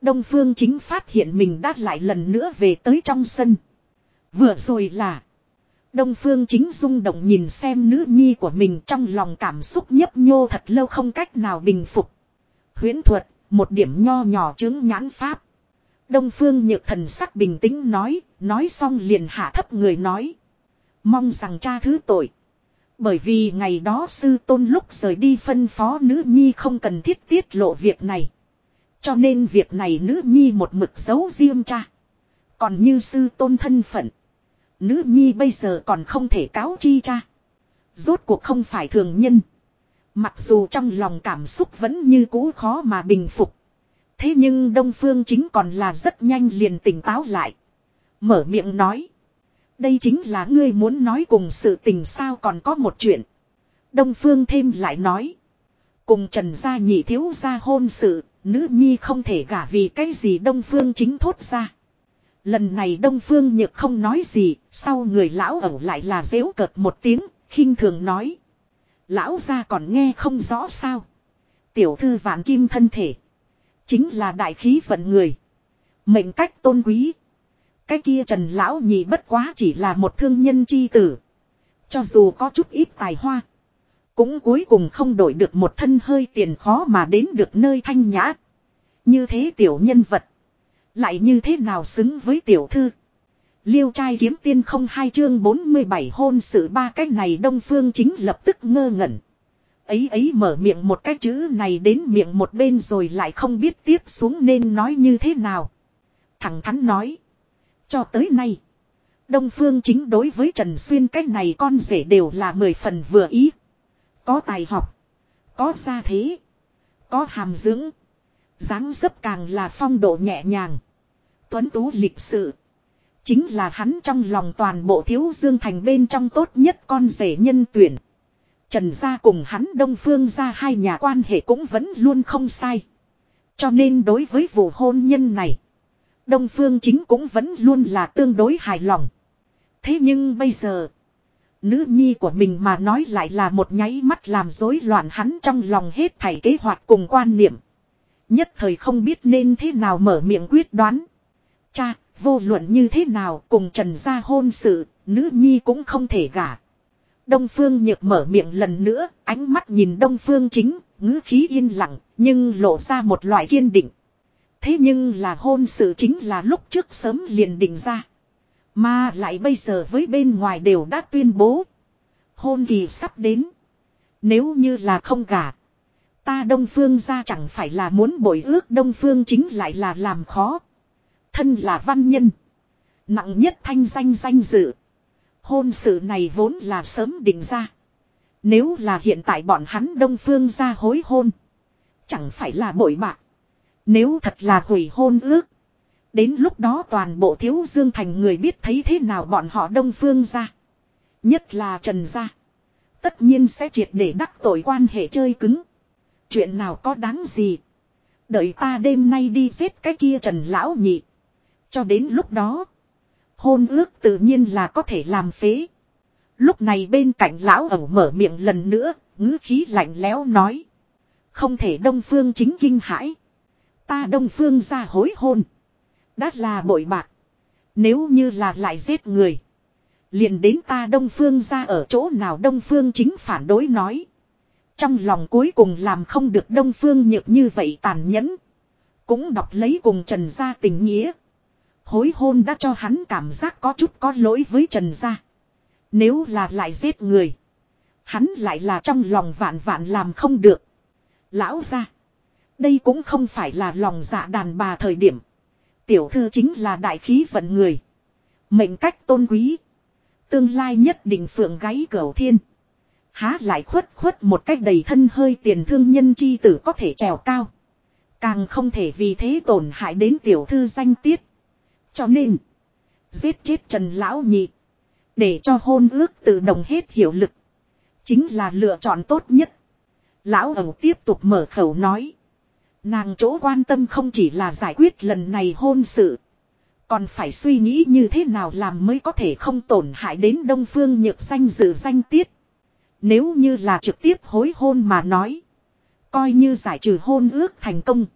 Đông phương chính phát hiện mình đã lại lần nữa về tới trong sân. Vừa rồi là. Đông Phương chính rung động nhìn xem nữ nhi của mình trong lòng cảm xúc nhấp nhô thật lâu không cách nào bình phục. Huyễn thuật, một điểm nho nhỏ chứng nhãn pháp. Đông Phương nhược thần sắc bình tĩnh nói, nói xong liền hạ thấp người nói. Mong rằng cha thứ tội. Bởi vì ngày đó sư tôn lúc rời đi phân phó nữ nhi không cần thiết tiết lộ việc này. Cho nên việc này nữ nhi một mực giấu riêng cha. Còn như sư tôn thân phận. Nữ nhi bây giờ còn không thể cáo chi cha. Rốt cuộc không phải thường nhân. Mặc dù trong lòng cảm xúc vẫn như cũ khó mà bình phục. Thế nhưng Đông Phương chính còn là rất nhanh liền tỉnh táo lại. Mở miệng nói. Đây chính là ngươi muốn nói cùng sự tình sao còn có một chuyện. Đông Phương thêm lại nói. Cùng Trần Gia nhị thiếu gia hôn sự, nữ nhi không thể gả vì cái gì Đông Phương chính thốt ra. Lần này Đông Phương Nhược không nói gì, sau người lão ẩu lại là dễu cợt một tiếng, khinh thường nói. Lão ra còn nghe không rõ sao. Tiểu thư vạn kim thân thể. Chính là đại khí vận người. Mệnh cách tôn quý. Cái kia trần lão nhị bất quá chỉ là một thương nhân chi tử. Cho dù có chút ít tài hoa. Cũng cuối cùng không đổi được một thân hơi tiền khó mà đến được nơi thanh nhã. Như thế tiểu nhân vật. Lại như thế nào xứng với tiểu thư. Liêu trai kiếm tiên không hai chương 47 hôn sự ba cách này đông phương chính lập tức ngơ ngẩn. Ấy ấy mở miệng một cái chữ này đến miệng một bên rồi lại không biết tiếp xuống nên nói như thế nào. Thẳng thắn nói. Cho tới nay. Đông phương chính đối với Trần Xuyên cách này con rể đều là mười phần vừa ý. Có tài học. Có gia thế. Có hàm dưỡng. dáng dấp càng là phong độ nhẹ nhàng. Tuấn tú lịch sự. Chính là hắn trong lòng toàn bộ thiếu dương thành bên trong tốt nhất con rể nhân tuyển. Trần gia cùng hắn đông phương gia hai nhà quan hệ cũng vẫn luôn không sai. Cho nên đối với vụ hôn nhân này. Đông phương chính cũng vẫn luôn là tương đối hài lòng. Thế nhưng bây giờ. Nữ nhi của mình mà nói lại là một nháy mắt làm rối loạn hắn trong lòng hết thảy kế hoạch cùng quan niệm. Nhất thời không biết nên thế nào mở miệng quyết đoán. Cha, vô luận như thế nào cùng Trần gia hôn sự, nữ nhi cũng không thể gả. Đông Phương Nhược mở miệng lần nữa, ánh mắt nhìn Đông Phương chính, ngữ khí yên lặng, nhưng lộ ra một loại kiên định. Thế nhưng là hôn sự chính là lúc trước sớm liền định ra. Mà lại bây giờ với bên ngoài đều đã tuyên bố. Hôn kỳ sắp đến. Nếu như là không gả. Ta Đông Phương ra chẳng phải là muốn bội ước Đông Phương chính lại là làm khó. Thân là văn nhân. Nặng nhất thanh danh danh dự. Hôn sự này vốn là sớm định ra. Nếu là hiện tại bọn hắn Đông Phương ra hối hôn. Chẳng phải là bội bạc. Nếu thật là hủy hôn ước. Đến lúc đó toàn bộ thiếu dương thành người biết thấy thế nào bọn họ Đông Phương ra. Nhất là Trần gia. Tất nhiên sẽ triệt để đắc tội quan hệ chơi cứng. Chuyện nào có đáng gì. Đợi ta đêm nay đi giết cái kia Trần Lão Nhị. Cho đến lúc đó. Hôn ước tự nhiên là có thể làm phế. Lúc này bên cạnh lão ẩu mở miệng lần nữa, ngữ khí lạnh lẽo nói. Không thể đông phương chính kinh hãi. Ta đông phương ra hối hôn. Đã là bội bạc. Nếu như là lại giết người. Liền đến ta đông phương ra ở chỗ nào đông phương chính phản đối nói. Trong lòng cuối cùng làm không được đông phương nhược như vậy tàn nhẫn. Cũng đọc lấy cùng trần gia tình nghĩa. Hối hôn đã cho hắn cảm giác có chút có lỗi với Trần Gia. Nếu là lại giết người. Hắn lại là trong lòng vạn vạn làm không được. Lão ra. Đây cũng không phải là lòng dạ đàn bà thời điểm. Tiểu thư chính là đại khí vận người. Mệnh cách tôn quý. Tương lai nhất định phượng gáy cửu thiên. Há lại khuất khuất một cách đầy thân hơi tiền thương nhân chi tử có thể trèo cao. Càng không thể vì thế tổn hại đến tiểu thư danh tiết. Cho nên, giết chết Trần Lão Nhị. Để cho hôn ước tự động hết hiệu lực. Chính là lựa chọn tốt nhất. Lão ẩu tiếp tục mở khẩu nói. Nàng chỗ quan tâm không chỉ là giải quyết lần này hôn sự. Còn phải suy nghĩ như thế nào làm mới có thể không tổn hại đến đông phương nhược danh dự danh tiết. Nếu như là trực tiếp hối hôn mà nói. Coi như giải trừ hôn ước thành công.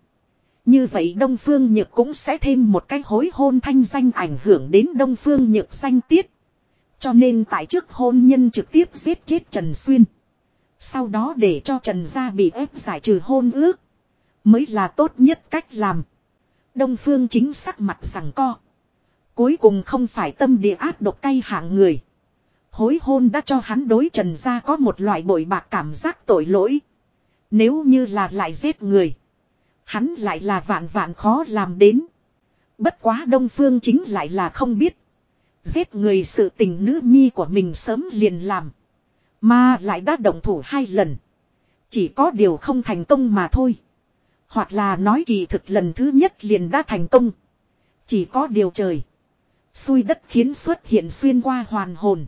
Như vậy Đông Phương Nhược cũng sẽ thêm một cái hối hôn thanh danh ảnh hưởng đến Đông Phương Nhược danh tiết. Cho nên tại trước hôn nhân trực tiếp giết chết Trần Xuyên. Sau đó để cho Trần Gia bị ép giải trừ hôn ước. Mới là tốt nhất cách làm. Đông Phương chính sắc mặt rằng co. Cuối cùng không phải tâm địa ác độc cay hạng người. Hối hôn đã cho hắn đối Trần Gia có một loại bội bạc cảm giác tội lỗi. Nếu như là lại giết người. Hắn lại là vạn vạn khó làm đến. Bất quá Đông Phương chính lại là không biết. Giết người sự tình nữ nhi của mình sớm liền làm. Mà lại đã động thủ hai lần. Chỉ có điều không thành công mà thôi. Hoặc là nói kỳ thực lần thứ nhất liền đã thành công. Chỉ có điều trời. Xui đất khiến xuất hiện xuyên qua hoàn hồn.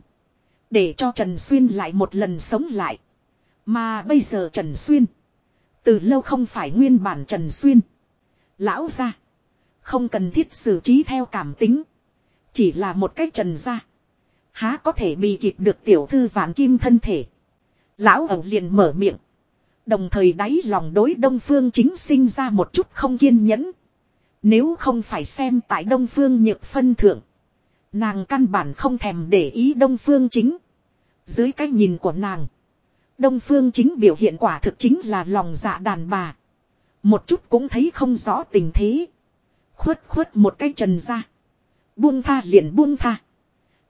Để cho Trần Xuyên lại một lần sống lại. Mà bây giờ Trần Xuyên. Từ lâu không phải nguyên bản Trần Xuyên. Lão ra. Không cần thiết xử trí theo cảm tính. Chỉ là một cách trần ra. Há có thể bị kịp được tiểu thư vạn kim thân thể. Lão ẩu liền mở miệng. Đồng thời đáy lòng đối đông phương chính sinh ra một chút không kiên nhẫn. Nếu không phải xem tại đông phương nhược phân thượng. Nàng căn bản không thèm để ý đông phương chính. Dưới cái nhìn của nàng. Đông phương chính biểu hiện quả thực chính là lòng dạ đàn bà. Một chút cũng thấy không rõ tình thế. Khuất khuất một cái trần ra. Buông tha liền buông tha.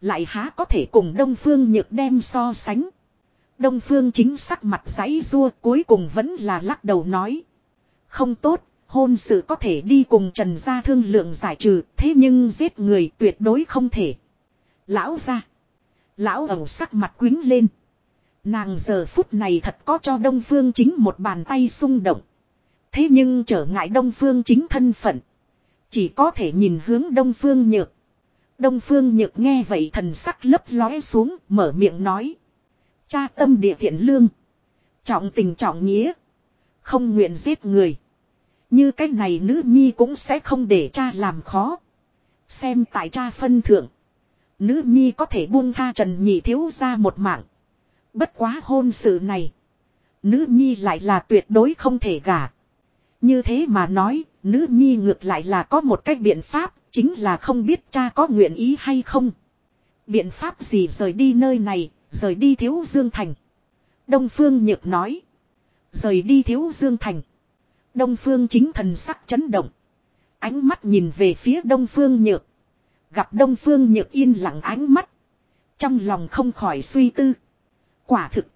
Lại há có thể cùng Đông Phương nhược đem so sánh. Đông Phương chính sắc mặt giấy rua cuối cùng vẫn là lắc đầu nói. Không tốt, hôn sự có thể đi cùng Trần gia thương lượng giải trừ, thế nhưng giết người tuyệt đối không thể. Lão ra. Lão ẩu sắc mặt quính lên. Nàng giờ phút này thật có cho Đông Phương chính một bàn tay xung động. Thế nhưng trở ngại Đông Phương chính thân phận. Chỉ có thể nhìn hướng Đông Phương nhược. Đông Phương nhược nghe vậy thần sắc lấp lóe xuống, mở miệng nói. Cha tâm địa thiện lương. Trọng tình trọng nghĩa. Không nguyện giết người. Như cái này nữ nhi cũng sẽ không để cha làm khó. Xem tại cha phân thượng. Nữ nhi có thể buông tha trần nhị thiếu ra một mạng. Bất quá hôn sự này. Nữ nhi lại là tuyệt đối không thể gả. Như thế mà nói, nữ nhi ngược lại là có một cách biện pháp, chính là không biết cha có nguyện ý hay không. Biện pháp gì rời đi nơi này, Rời đi thiếu dương thành. Đông Phương Nhược nói. Rời đi thiếu dương thành. Đông Phương chính thần sắc chấn động. Ánh mắt nhìn về phía Đông Phương Nhược. Gặp Đông Phương Nhược yên lặng ánh mắt. Trong lòng không khỏi suy tư. Quả thực.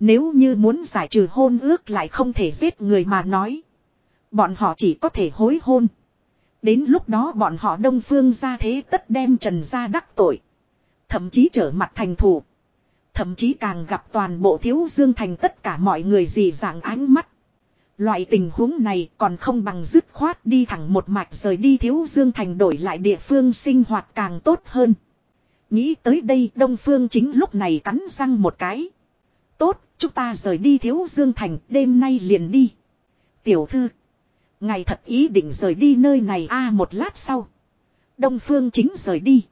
Nếu như muốn giải trừ hôn ước lại không thể giết người mà nói. Bọn họ chỉ có thể hối hôn. Đến lúc đó bọn họ đông phương ra thế tất đem trần ra đắc tội. Thậm chí trở mặt thành thù. Thậm chí càng gặp toàn bộ thiếu dương thành tất cả mọi người gì dạng ánh mắt. Loại tình huống này còn không bằng dứt khoát đi thẳng một mạch rời đi thiếu dương thành đổi lại địa phương sinh hoạt càng tốt hơn. Nghĩ tới đây đông phương chính lúc này cắn răng một cái. Tốt, chúng ta rời đi thiếu dương thành đêm nay liền đi. Tiểu thư. Ngài thật ý định rời đi nơi này a à, một lát sau. Đông phương chính rời đi.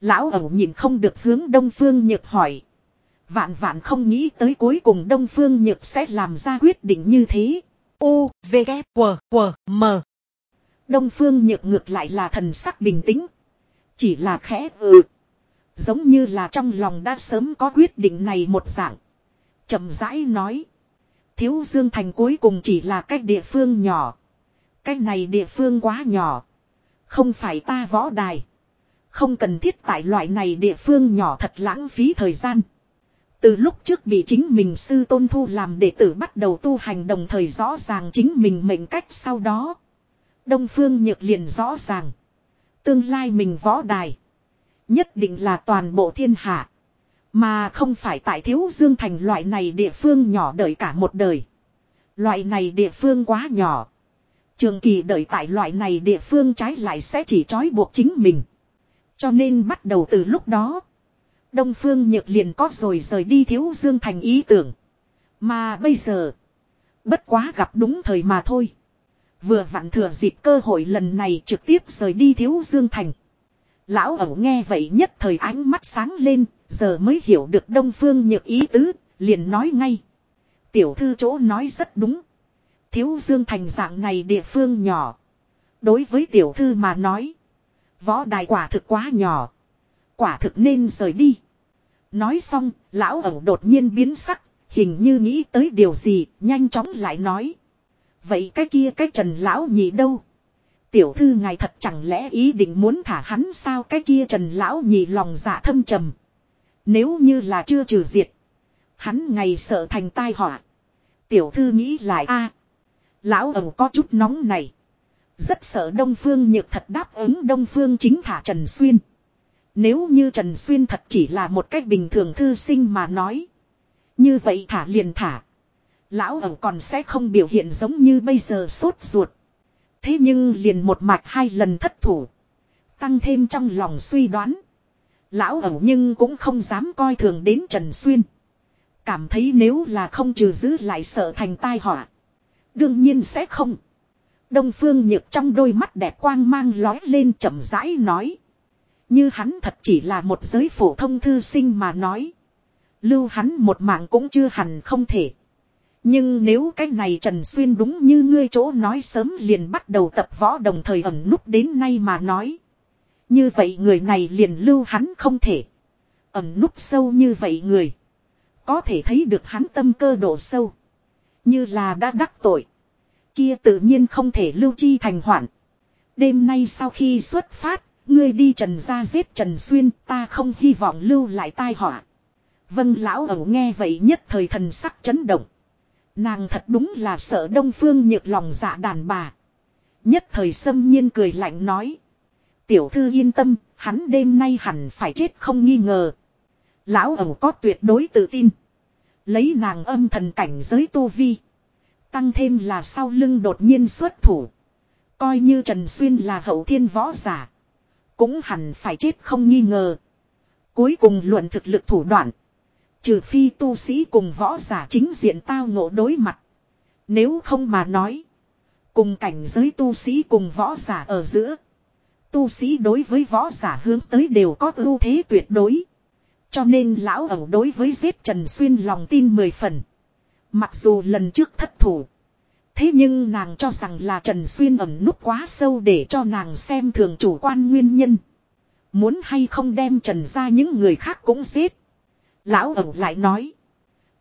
Lão ẩu nhìn không được hướng đông phương nhược hỏi. Vạn vạn không nghĩ tới cuối cùng đông phương nhược sẽ làm ra quyết định như thế. U, V, K, W, W, M. Đông phương nhược ngược lại là thần sắc bình tĩnh. Chỉ là khẽ ừ. Giống như là trong lòng đã sớm có quyết định này một dạng. chậm rãi nói. Thiếu Dương Thành cuối cùng chỉ là cách địa phương nhỏ. Cách này địa phương quá nhỏ. Không phải ta võ đài. Không cần thiết tại loại này địa phương nhỏ thật lãng phí thời gian. Từ lúc trước bị chính mình sư tôn thu làm đệ tử bắt đầu tu hành đồng thời rõ ràng chính mình mệnh cách sau đó. Đông phương nhược liền rõ ràng. Tương lai mình võ đài. Nhất định là toàn bộ thiên hạ. Mà không phải tại thiếu dương thành loại này địa phương nhỏ đợi cả một đời. Loại này địa phương quá nhỏ. Trường kỳ đợi tại loại này địa phương trái lại sẽ chỉ trói buộc chính mình. Cho nên bắt đầu từ lúc đó. Đông Phương Nhược liền có rồi rời đi thiếu dương thành ý tưởng. Mà bây giờ. Bất quá gặp đúng thời mà thôi. Vừa vặn thừa dịp cơ hội lần này trực tiếp rời đi thiếu dương thành. Lão ẩu nghe vậy nhất thời ánh mắt sáng lên. Giờ mới hiểu được Đông Phương Nhược ý tứ. Liền nói ngay. Tiểu thư chỗ nói rất đúng. Thiếu dương thành dạng này địa phương nhỏ. Đối với tiểu thư mà nói. Võ đài quả thực quá nhỏ. Quả thực nên rời đi. Nói xong, lão ẩu đột nhiên biến sắc, hình như nghĩ tới điều gì, nhanh chóng lại nói. Vậy cái kia cái trần lão nhị đâu? Tiểu thư ngài thật chẳng lẽ ý định muốn thả hắn sao cái kia trần lão nhị lòng dạ thâm trầm. Nếu như là chưa trừ diệt. Hắn ngày sợ thành tai họa. Tiểu thư nghĩ lại, a, Lão ẩu có chút nóng này. Rất sợ Đông Phương Nhược thật đáp ứng Đông Phương chính thả Trần Xuyên. Nếu như Trần Xuyên thật chỉ là một cách bình thường thư sinh mà nói. Như vậy thả liền thả. Lão ẩu còn sẽ không biểu hiện giống như bây giờ sốt ruột. Thế nhưng liền một mạch hai lần thất thủ. Tăng thêm trong lòng suy đoán. Lão ẩu nhưng cũng không dám coi thường đến Trần Xuyên. Cảm thấy nếu là không trừ giữ lại sợ thành tai họa. Đương nhiên sẽ không. Đông Phương Nhược trong đôi mắt đẹp quang mang lói lên chậm rãi nói. Như hắn thật chỉ là một giới phổ thông thư sinh mà nói. Lưu hắn một mạng cũng chưa hẳn không thể. Nhưng nếu cái này Trần Xuyên đúng như ngươi chỗ nói sớm liền bắt đầu tập võ đồng thời ẩn núp đến nay mà nói. Như vậy người này liền lưu hắn không thể. Ẩn núp sâu như vậy người. Có thể thấy được hắn tâm cơ độ sâu. Như là đã đắc tội. Kia tự nhiên không thể lưu chi thành hoạn. Đêm nay sau khi xuất phát, ngươi đi trần ra giết Trần Xuyên, ta không hy vọng lưu lại tai họa. Vân lão ẩu nghe vậy nhất thời thần sắc chấn động. Nàng thật đúng là sợ đông phương nhược lòng dạ đàn bà. Nhất thời sâm nhiên cười lạnh nói. Tiểu thư yên tâm, hắn đêm nay hẳn phải chết không nghi ngờ. Lão ẩu có tuyệt đối tự tin. Lấy nàng âm thần cảnh giới tu vi. Tăng thêm là sau lưng đột nhiên xuất thủ. Coi như Trần Xuyên là hậu thiên võ giả. Cũng hẳn phải chết không nghi ngờ. Cuối cùng luận thực lực thủ đoạn. Trừ phi tu sĩ cùng võ giả chính diện tao ngộ đối mặt. Nếu không mà nói. Cùng cảnh giới tu sĩ cùng võ giả ở giữa. Tu sĩ đối với võ giả hướng tới đều có ưu thế tuyệt đối. Cho nên lão ẩu đối với giết Trần Xuyên lòng tin mười phần. Mặc dù lần trước thất thủ. Thế nhưng nàng cho rằng là Trần Xuyên ẩm nút quá sâu để cho nàng xem thường chủ quan nguyên nhân. Muốn hay không đem Trần ra những người khác cũng giết. Lão ẩu lại nói.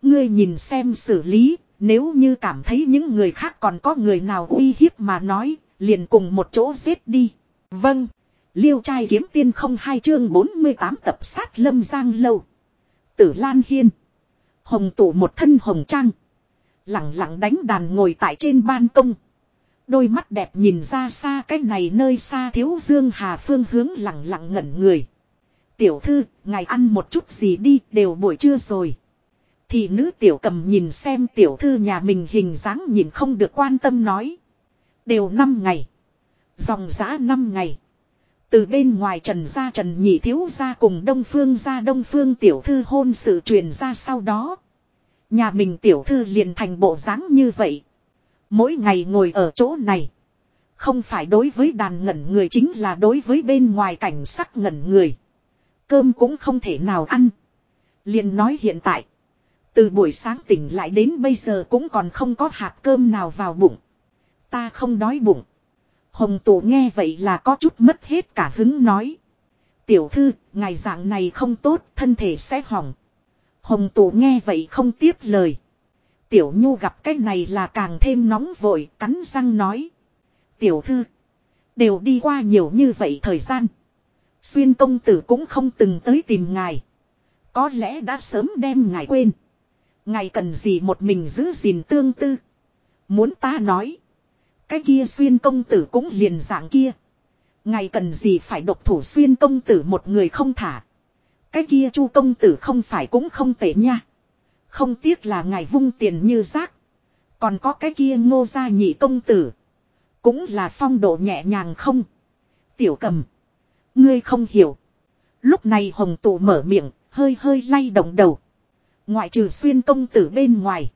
Ngươi nhìn xem xử lý, nếu như cảm thấy những người khác còn có người nào uy hiếp mà nói, liền cùng một chỗ giết đi. Vâng. Liêu trai kiếm tiên không hai chương 48 tập sát lâm giang lâu. Tử Lan Hiên. Hồng tủ một thân hồng trang. Lặng lặng đánh đàn ngồi tại trên ban công. Đôi mắt đẹp nhìn ra xa cái này nơi xa thiếu dương hà phương hướng lặng lặng ngẩn người. Tiểu thư, ngài ăn một chút gì đi, đều buổi trưa rồi. Thì nữ tiểu cầm nhìn xem tiểu thư nhà mình hình dáng nhìn không được quan tâm nói. Đều 5 ngày. Dòng giã 5 ngày. Từ bên ngoài trần gia trần nhị thiếu gia cùng đông phương gia đông phương tiểu thư hôn sự truyền ra sau đó. Nhà mình tiểu thư liền thành bộ dáng như vậy. Mỗi ngày ngồi ở chỗ này. Không phải đối với đàn ngẩn người chính là đối với bên ngoài cảnh sắc ngẩn người. Cơm cũng không thể nào ăn. Liền nói hiện tại. Từ buổi sáng tỉnh lại đến bây giờ cũng còn không có hạt cơm nào vào bụng. Ta không đói bụng. Hồng Tụ nghe vậy là có chút mất hết cả hứng nói. Tiểu thư, ngày dạng này không tốt, thân thể sẽ hỏng. Hồng Tụ nghe vậy không tiếp lời. Tiểu Nhu gặp cái này là càng thêm nóng vội, cắn răng nói. Tiểu thư, đều đi qua nhiều như vậy thời gian. Xuyên công tử cũng không từng tới tìm ngài. Có lẽ đã sớm đem ngài quên. Ngài cần gì một mình giữ gìn tương tư. Muốn ta nói. Cái kia xuyên công tử cũng liền dạng kia. Ngài cần gì phải độc thủ xuyên công tử một người không thả. Cái kia chu công tử không phải cũng không tệ nha. Không tiếc là ngài vung tiền như rác. Còn có cái kia ngô gia nhị công tử. Cũng là phong độ nhẹ nhàng không. Tiểu cầm. Ngươi không hiểu. Lúc này hồng tụ mở miệng, hơi hơi lay động đầu. Ngoại trừ xuyên công tử bên ngoài.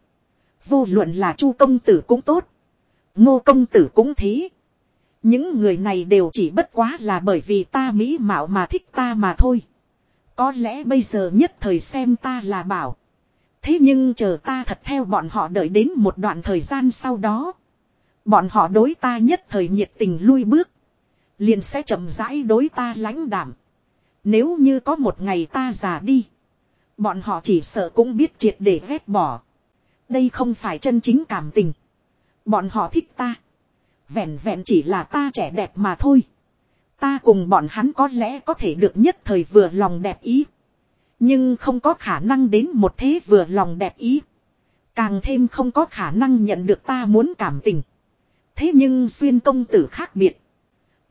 Vô luận là chu công tử cũng tốt. Ngô công tử cũng thế. Những người này đều chỉ bất quá là bởi vì ta mỹ mạo mà thích ta mà thôi. Có lẽ bây giờ nhất thời xem ta là bảo. Thế nhưng chờ ta thật theo bọn họ đợi đến một đoạn thời gian sau đó. Bọn họ đối ta nhất thời nhiệt tình lui bước. Liền sẽ chậm rãi đối ta lãnh đảm. Nếu như có một ngày ta già đi. Bọn họ chỉ sợ cũng biết triệt để ghét bỏ. Đây không phải chân chính cảm tình. Bọn họ thích ta. Vẹn vẹn chỉ là ta trẻ đẹp mà thôi. Ta cùng bọn hắn có lẽ có thể được nhất thời vừa lòng đẹp ý. Nhưng không có khả năng đến một thế vừa lòng đẹp ý. Càng thêm không có khả năng nhận được ta muốn cảm tình. Thế nhưng xuyên công tử khác biệt.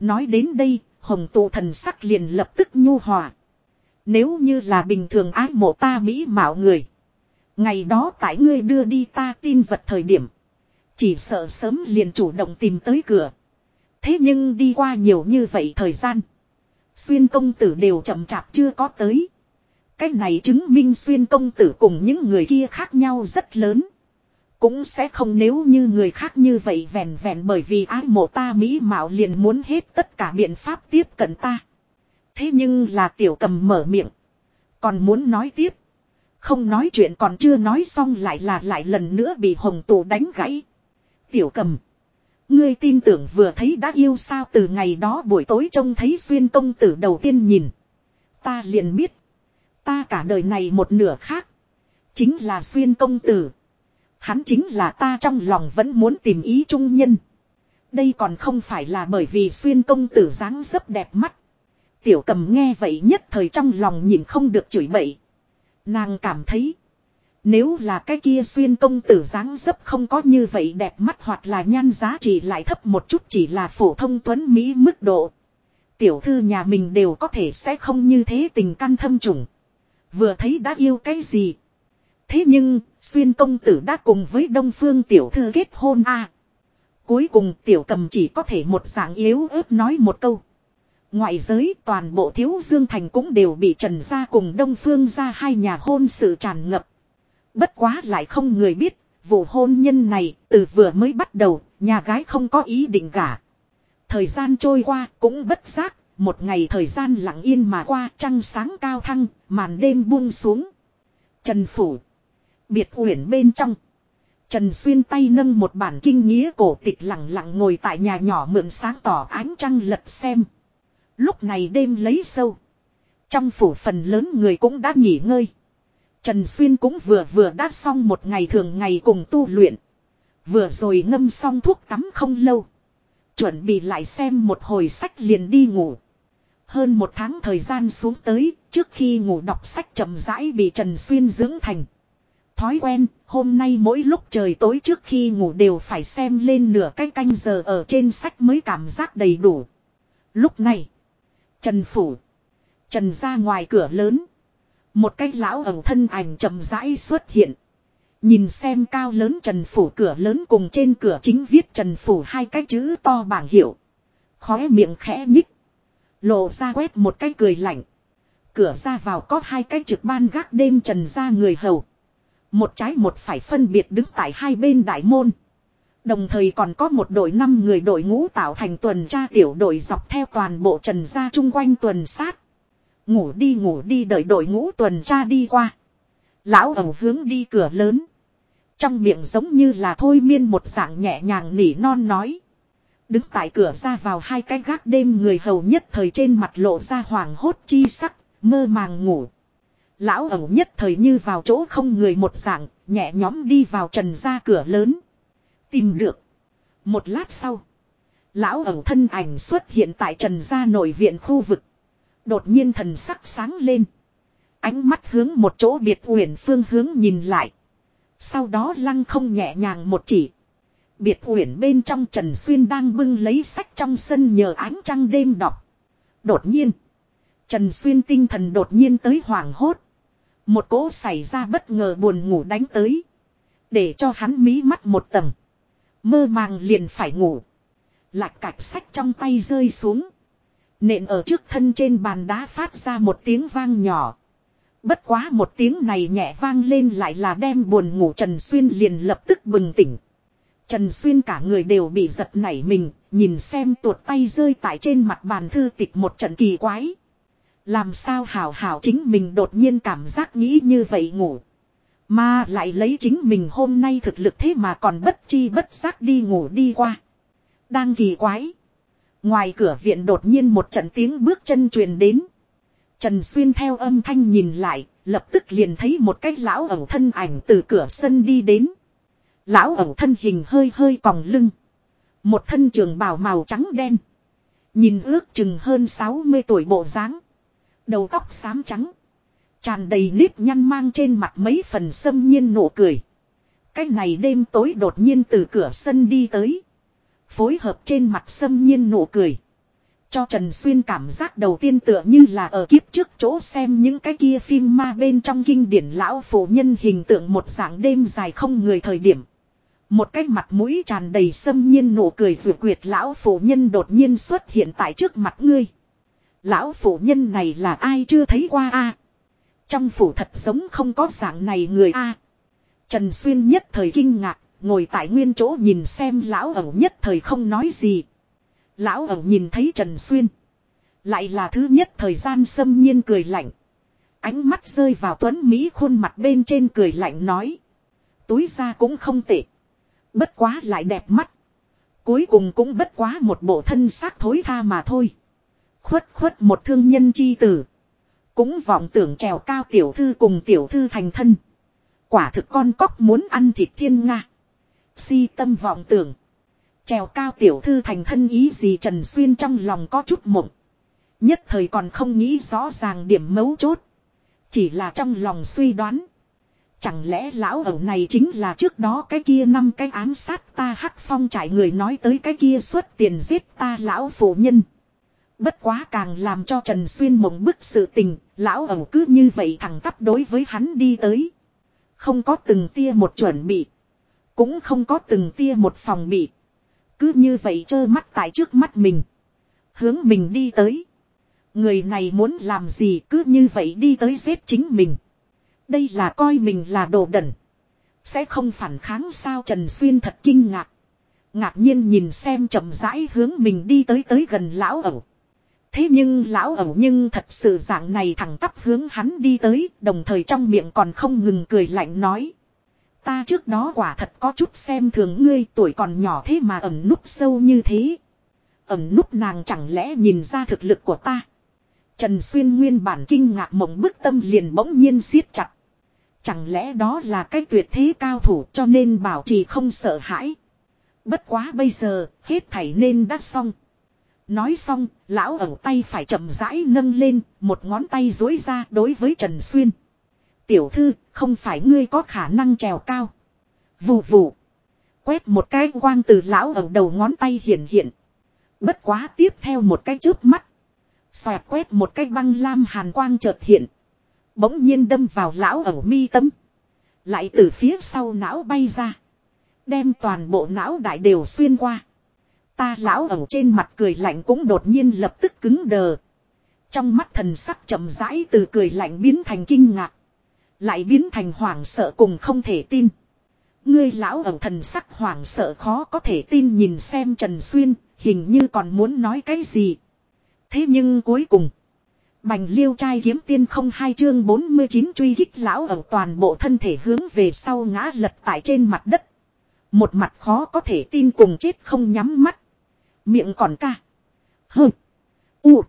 Nói đến đây, hồng tụ thần sắc liền lập tức nhu hòa. Nếu như là bình thường ái mộ ta mỹ mạo người. Ngày đó tại ngươi đưa đi ta tin vật thời điểm. Chỉ sợ sớm liền chủ động tìm tới cửa. Thế nhưng đi qua nhiều như vậy thời gian. Xuyên công tử đều chậm chạp chưa có tới. Cái này chứng minh xuyên công tử cùng những người kia khác nhau rất lớn. Cũng sẽ không nếu như người khác như vậy vẹn vẹn bởi vì ái mộ ta mỹ mạo liền muốn hết tất cả biện pháp tiếp cận ta. Thế nhưng là tiểu cầm mở miệng. Còn muốn nói tiếp. Không nói chuyện còn chưa nói xong lại là lại lần nữa bị hồng tù đánh gãy. Tiểu cầm. Ngươi tin tưởng vừa thấy đã yêu sao từ ngày đó buổi tối trông thấy xuyên công tử đầu tiên nhìn. Ta liền biết. Ta cả đời này một nửa khác. Chính là xuyên công tử. Hắn chính là ta trong lòng vẫn muốn tìm ý trung nhân. Đây còn không phải là bởi vì xuyên công tử dáng dấp đẹp mắt. Tiểu cầm nghe vậy nhất thời trong lòng nhìn không được chửi bậy. Nàng cảm thấy. Nếu là cái kia xuyên công tử dáng dấp không có như vậy đẹp mắt hoặc là nhan giá trị lại thấp một chút chỉ là phổ thông tuấn Mỹ mức độ. Tiểu thư nhà mình đều có thể sẽ không như thế tình căn thâm trùng. Vừa thấy đã yêu cái gì. Thế nhưng, xuyên công tử đã cùng với đông phương tiểu thư kết hôn a Cuối cùng tiểu cầm chỉ có thể một dạng yếu ớt nói một câu. Ngoại giới toàn bộ thiếu dương thành cũng đều bị trần gia cùng đông phương ra hai nhà hôn sự tràn ngập. Bất quá lại không người biết, vụ hôn nhân này từ vừa mới bắt đầu, nhà gái không có ý định gả. Thời gian trôi qua cũng bất giác, một ngày thời gian lặng yên mà qua trăng sáng cao thăng, màn đêm buông xuống. Trần Phủ. Biệt uyển bên trong. Trần Xuyên tay nâng một bản kinh nghĩa cổ tịch lặng lặng ngồi tại nhà nhỏ mượn sáng tỏ ánh trăng lật xem. Lúc này đêm lấy sâu. Trong phủ phần lớn người cũng đã nghỉ ngơi. Trần Xuyên cũng vừa vừa đã xong một ngày thường ngày cùng tu luyện. Vừa rồi ngâm xong thuốc tắm không lâu. Chuẩn bị lại xem một hồi sách liền đi ngủ. Hơn một tháng thời gian xuống tới, trước khi ngủ đọc sách chậm rãi bị Trần Xuyên dưỡng thành. Thói quen, hôm nay mỗi lúc trời tối trước khi ngủ đều phải xem lên nửa cái canh, canh giờ ở trên sách mới cảm giác đầy đủ. Lúc này, Trần Phủ, Trần ra ngoài cửa lớn. Một cái lão ẩu thân ảnh chậm rãi xuất hiện. Nhìn xem cao lớn Trần Phủ cửa lớn cùng trên cửa chính viết Trần Phủ hai cái chữ to bảng hiệu. Khóe miệng khẽ nhích. Lộ ra quét một cái cười lạnh. Cửa ra vào có hai cái trực ban gác đêm trần ra người hầu. Một trái một phải phân biệt đứng tại hai bên đại môn. Đồng thời còn có một đội năm người đội ngũ tạo thành tuần tra tiểu đội dọc theo toàn bộ trần gia chung quanh tuần sát. Ngủ đi ngủ đi đợi đội ngũ tuần tra đi qua. Lão ẩu hướng đi cửa lớn. Trong miệng giống như là thôi miên một dạng nhẹ nhàng nỉ non nói. Đứng tại cửa ra vào hai cái gác đêm người hầu nhất thời trên mặt lộ ra hoàng hốt chi sắc, mơ màng ngủ. Lão ẩu nhất thời như vào chỗ không người một dạng, nhẹ nhóm đi vào trần ra cửa lớn. Tìm được. Một lát sau. Lão ẩu thân ảnh xuất hiện tại trần gia nội viện khu vực. Đột nhiên thần sắc sáng lên. Ánh mắt hướng một chỗ biệt uyển phương hướng nhìn lại. Sau đó lăng không nhẹ nhàng một chỉ. Biệt uyển bên trong Trần Xuyên đang bưng lấy sách trong sân nhờ ánh trăng đêm đọc. Đột nhiên. Trần Xuyên tinh thần đột nhiên tới hoảng hốt. Một cỗ xảy ra bất ngờ buồn ngủ đánh tới. Để cho hắn mí mắt một tầng. Mơ màng liền phải ngủ. Lạc cạch sách trong tay rơi xuống. Nện ở trước thân trên bàn đá phát ra một tiếng vang nhỏ. Bất quá một tiếng này nhẹ vang lên lại là đem buồn ngủ Trần Xuyên liền lập tức bừng tỉnh. Trần Xuyên cả người đều bị giật nảy mình, nhìn xem tuột tay rơi tại trên mặt bàn thư tịch một trận kỳ quái. Làm sao hảo hảo chính mình đột nhiên cảm giác nghĩ như vậy ngủ. Mà lại lấy chính mình hôm nay thực lực thế mà còn bất chi bất giác đi ngủ đi qua. Đang kỳ quái. Ngoài cửa viện đột nhiên một trận tiếng bước chân truyền đến. Trần Xuyên theo âm thanh nhìn lại, lập tức liền thấy một cái lão ẩu thân ảnh từ cửa sân đi đến. Lão ẩu thân hình hơi hơi còng lưng. Một thân trường bào màu trắng đen. Nhìn ước chừng hơn 60 tuổi bộ dáng. Đầu tóc xám trắng. Tràn đầy nếp nhăn mang trên mặt mấy phần sâm nhiên nụ cười. Cái này đêm tối đột nhiên từ cửa sân đi tới. Phối hợp trên mặt sâm nhiên nụ cười. Cho Trần Xuyên cảm giác đầu tiên tựa như là ở kiếp trước chỗ xem những cái kia phim ma bên trong kinh điển lão phụ nhân hình tượng một dạng đêm dài không người thời điểm. Một cái mặt mũi tràn đầy sâm nhiên nụ cười rượu quyệt lão phụ nhân đột nhiên xuất hiện tại trước mặt ngươi. Lão phụ nhân này là ai chưa thấy qua a Trong phủ thật giống không có dạng này người a Trần Xuyên nhất thời kinh ngạc, ngồi tại nguyên chỗ nhìn xem lão ẩu nhất thời không nói gì. Lão ẩu nhìn thấy Trần Xuyên. Lại là thứ nhất thời gian xâm nhiên cười lạnh. Ánh mắt rơi vào tuấn Mỹ khuôn mặt bên trên cười lạnh nói. Túi ra cũng không tệ. Bất quá lại đẹp mắt. Cuối cùng cũng bất quá một bộ thân xác thối tha mà thôi. Khuất khuất một thương nhân chi tử. Cũng vọng tưởng trèo cao tiểu thư cùng tiểu thư thành thân. Quả thực con cóc muốn ăn thịt thiên nga. Si tâm vọng tưởng. Trèo cao tiểu thư thành thân ý gì Trần Xuyên trong lòng có chút mộng. Nhất thời còn không nghĩ rõ ràng điểm mấu chốt. Chỉ là trong lòng suy đoán. Chẳng lẽ lão ẩu này chính là trước đó cái kia năm cái ám sát ta hắc phong trải người nói tới cái kia xuất tiền giết ta lão phụ nhân. Bất quá càng làm cho Trần Xuyên mộng bức sự tình, lão ẩu cứ như vậy thẳng tắp đối với hắn đi tới. Không có từng tia một chuẩn bị. Cũng không có từng tia một phòng bị. Cứ như vậy trơ mắt tại trước mắt mình. Hướng mình đi tới. Người này muốn làm gì cứ như vậy đi tới giết chính mình. Đây là coi mình là đồ đẩn. Sẽ không phản kháng sao Trần Xuyên thật kinh ngạc. Ngạc nhiên nhìn xem chậm rãi hướng mình đi tới tới gần lão ẩu. Thế nhưng lão ẩu nhưng thật sự dạng này thẳng tắp hướng hắn đi tới, đồng thời trong miệng còn không ngừng cười lạnh nói. Ta trước đó quả thật có chút xem thường ngươi tuổi còn nhỏ thế mà ẩm núp sâu như thế. Ẩm núp nàng chẳng lẽ nhìn ra thực lực của ta. Trần Xuyên nguyên bản kinh ngạc mộng bức tâm liền bỗng nhiên siết chặt. Chẳng lẽ đó là cái tuyệt thế cao thủ cho nên bảo trì không sợ hãi. Bất quá bây giờ, hết thảy nên đã xong. Nói xong, lão ẩu tay phải chậm rãi nâng lên, một ngón tay dối ra đối với Trần Xuyên. Tiểu thư, không phải ngươi có khả năng trèo cao. Vù vù. Quét một cái quang từ lão ẩu đầu ngón tay hiện hiện. Bất quá tiếp theo một cái chớp mắt. Xoẹt quét một cái băng lam hàn quang chợt hiện. Bỗng nhiên đâm vào lão ẩu mi tâm. Lại từ phía sau não bay ra. Đem toàn bộ não đại đều xuyên qua. Ta lão ẩu trên mặt cười lạnh cũng đột nhiên lập tức cứng đờ. Trong mắt thần sắc chậm rãi từ cười lạnh biến thành kinh ngạc. Lại biến thành hoảng sợ cùng không thể tin. Ngươi lão ẩu thần sắc hoảng sợ khó có thể tin nhìn xem Trần Xuyên, hình như còn muốn nói cái gì. Thế nhưng cuối cùng. Bành liêu trai kiếm tiên không hai chương 49 truy hích lão ở toàn bộ thân thể hướng về sau ngã lật tại trên mặt đất. Một mặt khó có thể tin cùng chết không nhắm mắt. Miệng còn ca. Hơ. U.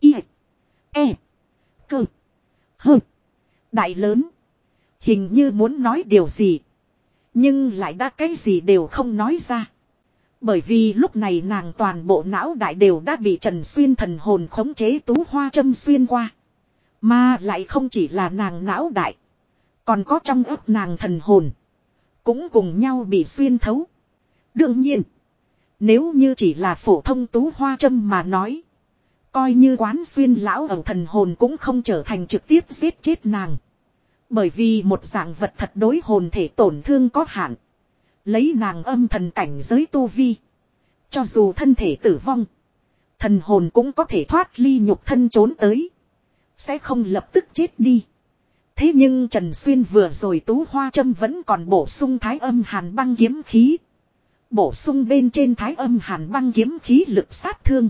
I. E. Cơ. Hơ. Đại lớn. Hình như muốn nói điều gì. Nhưng lại đã cái gì đều không nói ra. Bởi vì lúc này nàng toàn bộ não đại đều đã bị Trần Xuyên thần hồn khống chế tú hoa châm xuyên qua. Mà lại không chỉ là nàng não đại. Còn có trong ấp nàng thần hồn. Cũng cùng nhau bị xuyên thấu. Đương nhiên. Nếu như chỉ là phổ thông tú hoa châm mà nói. Coi như quán xuyên lão ở thần hồn cũng không trở thành trực tiếp giết chết nàng. Bởi vì một dạng vật thật đối hồn thể tổn thương có hạn. Lấy nàng âm thần cảnh giới tu vi. Cho dù thân thể tử vong. Thần hồn cũng có thể thoát ly nhục thân trốn tới. Sẽ không lập tức chết đi. Thế nhưng Trần Xuyên vừa rồi tú hoa châm vẫn còn bổ sung thái âm hàn băng kiếm khí. Bổ sung bên trên thái âm hàn băng kiếm khí lực sát thương.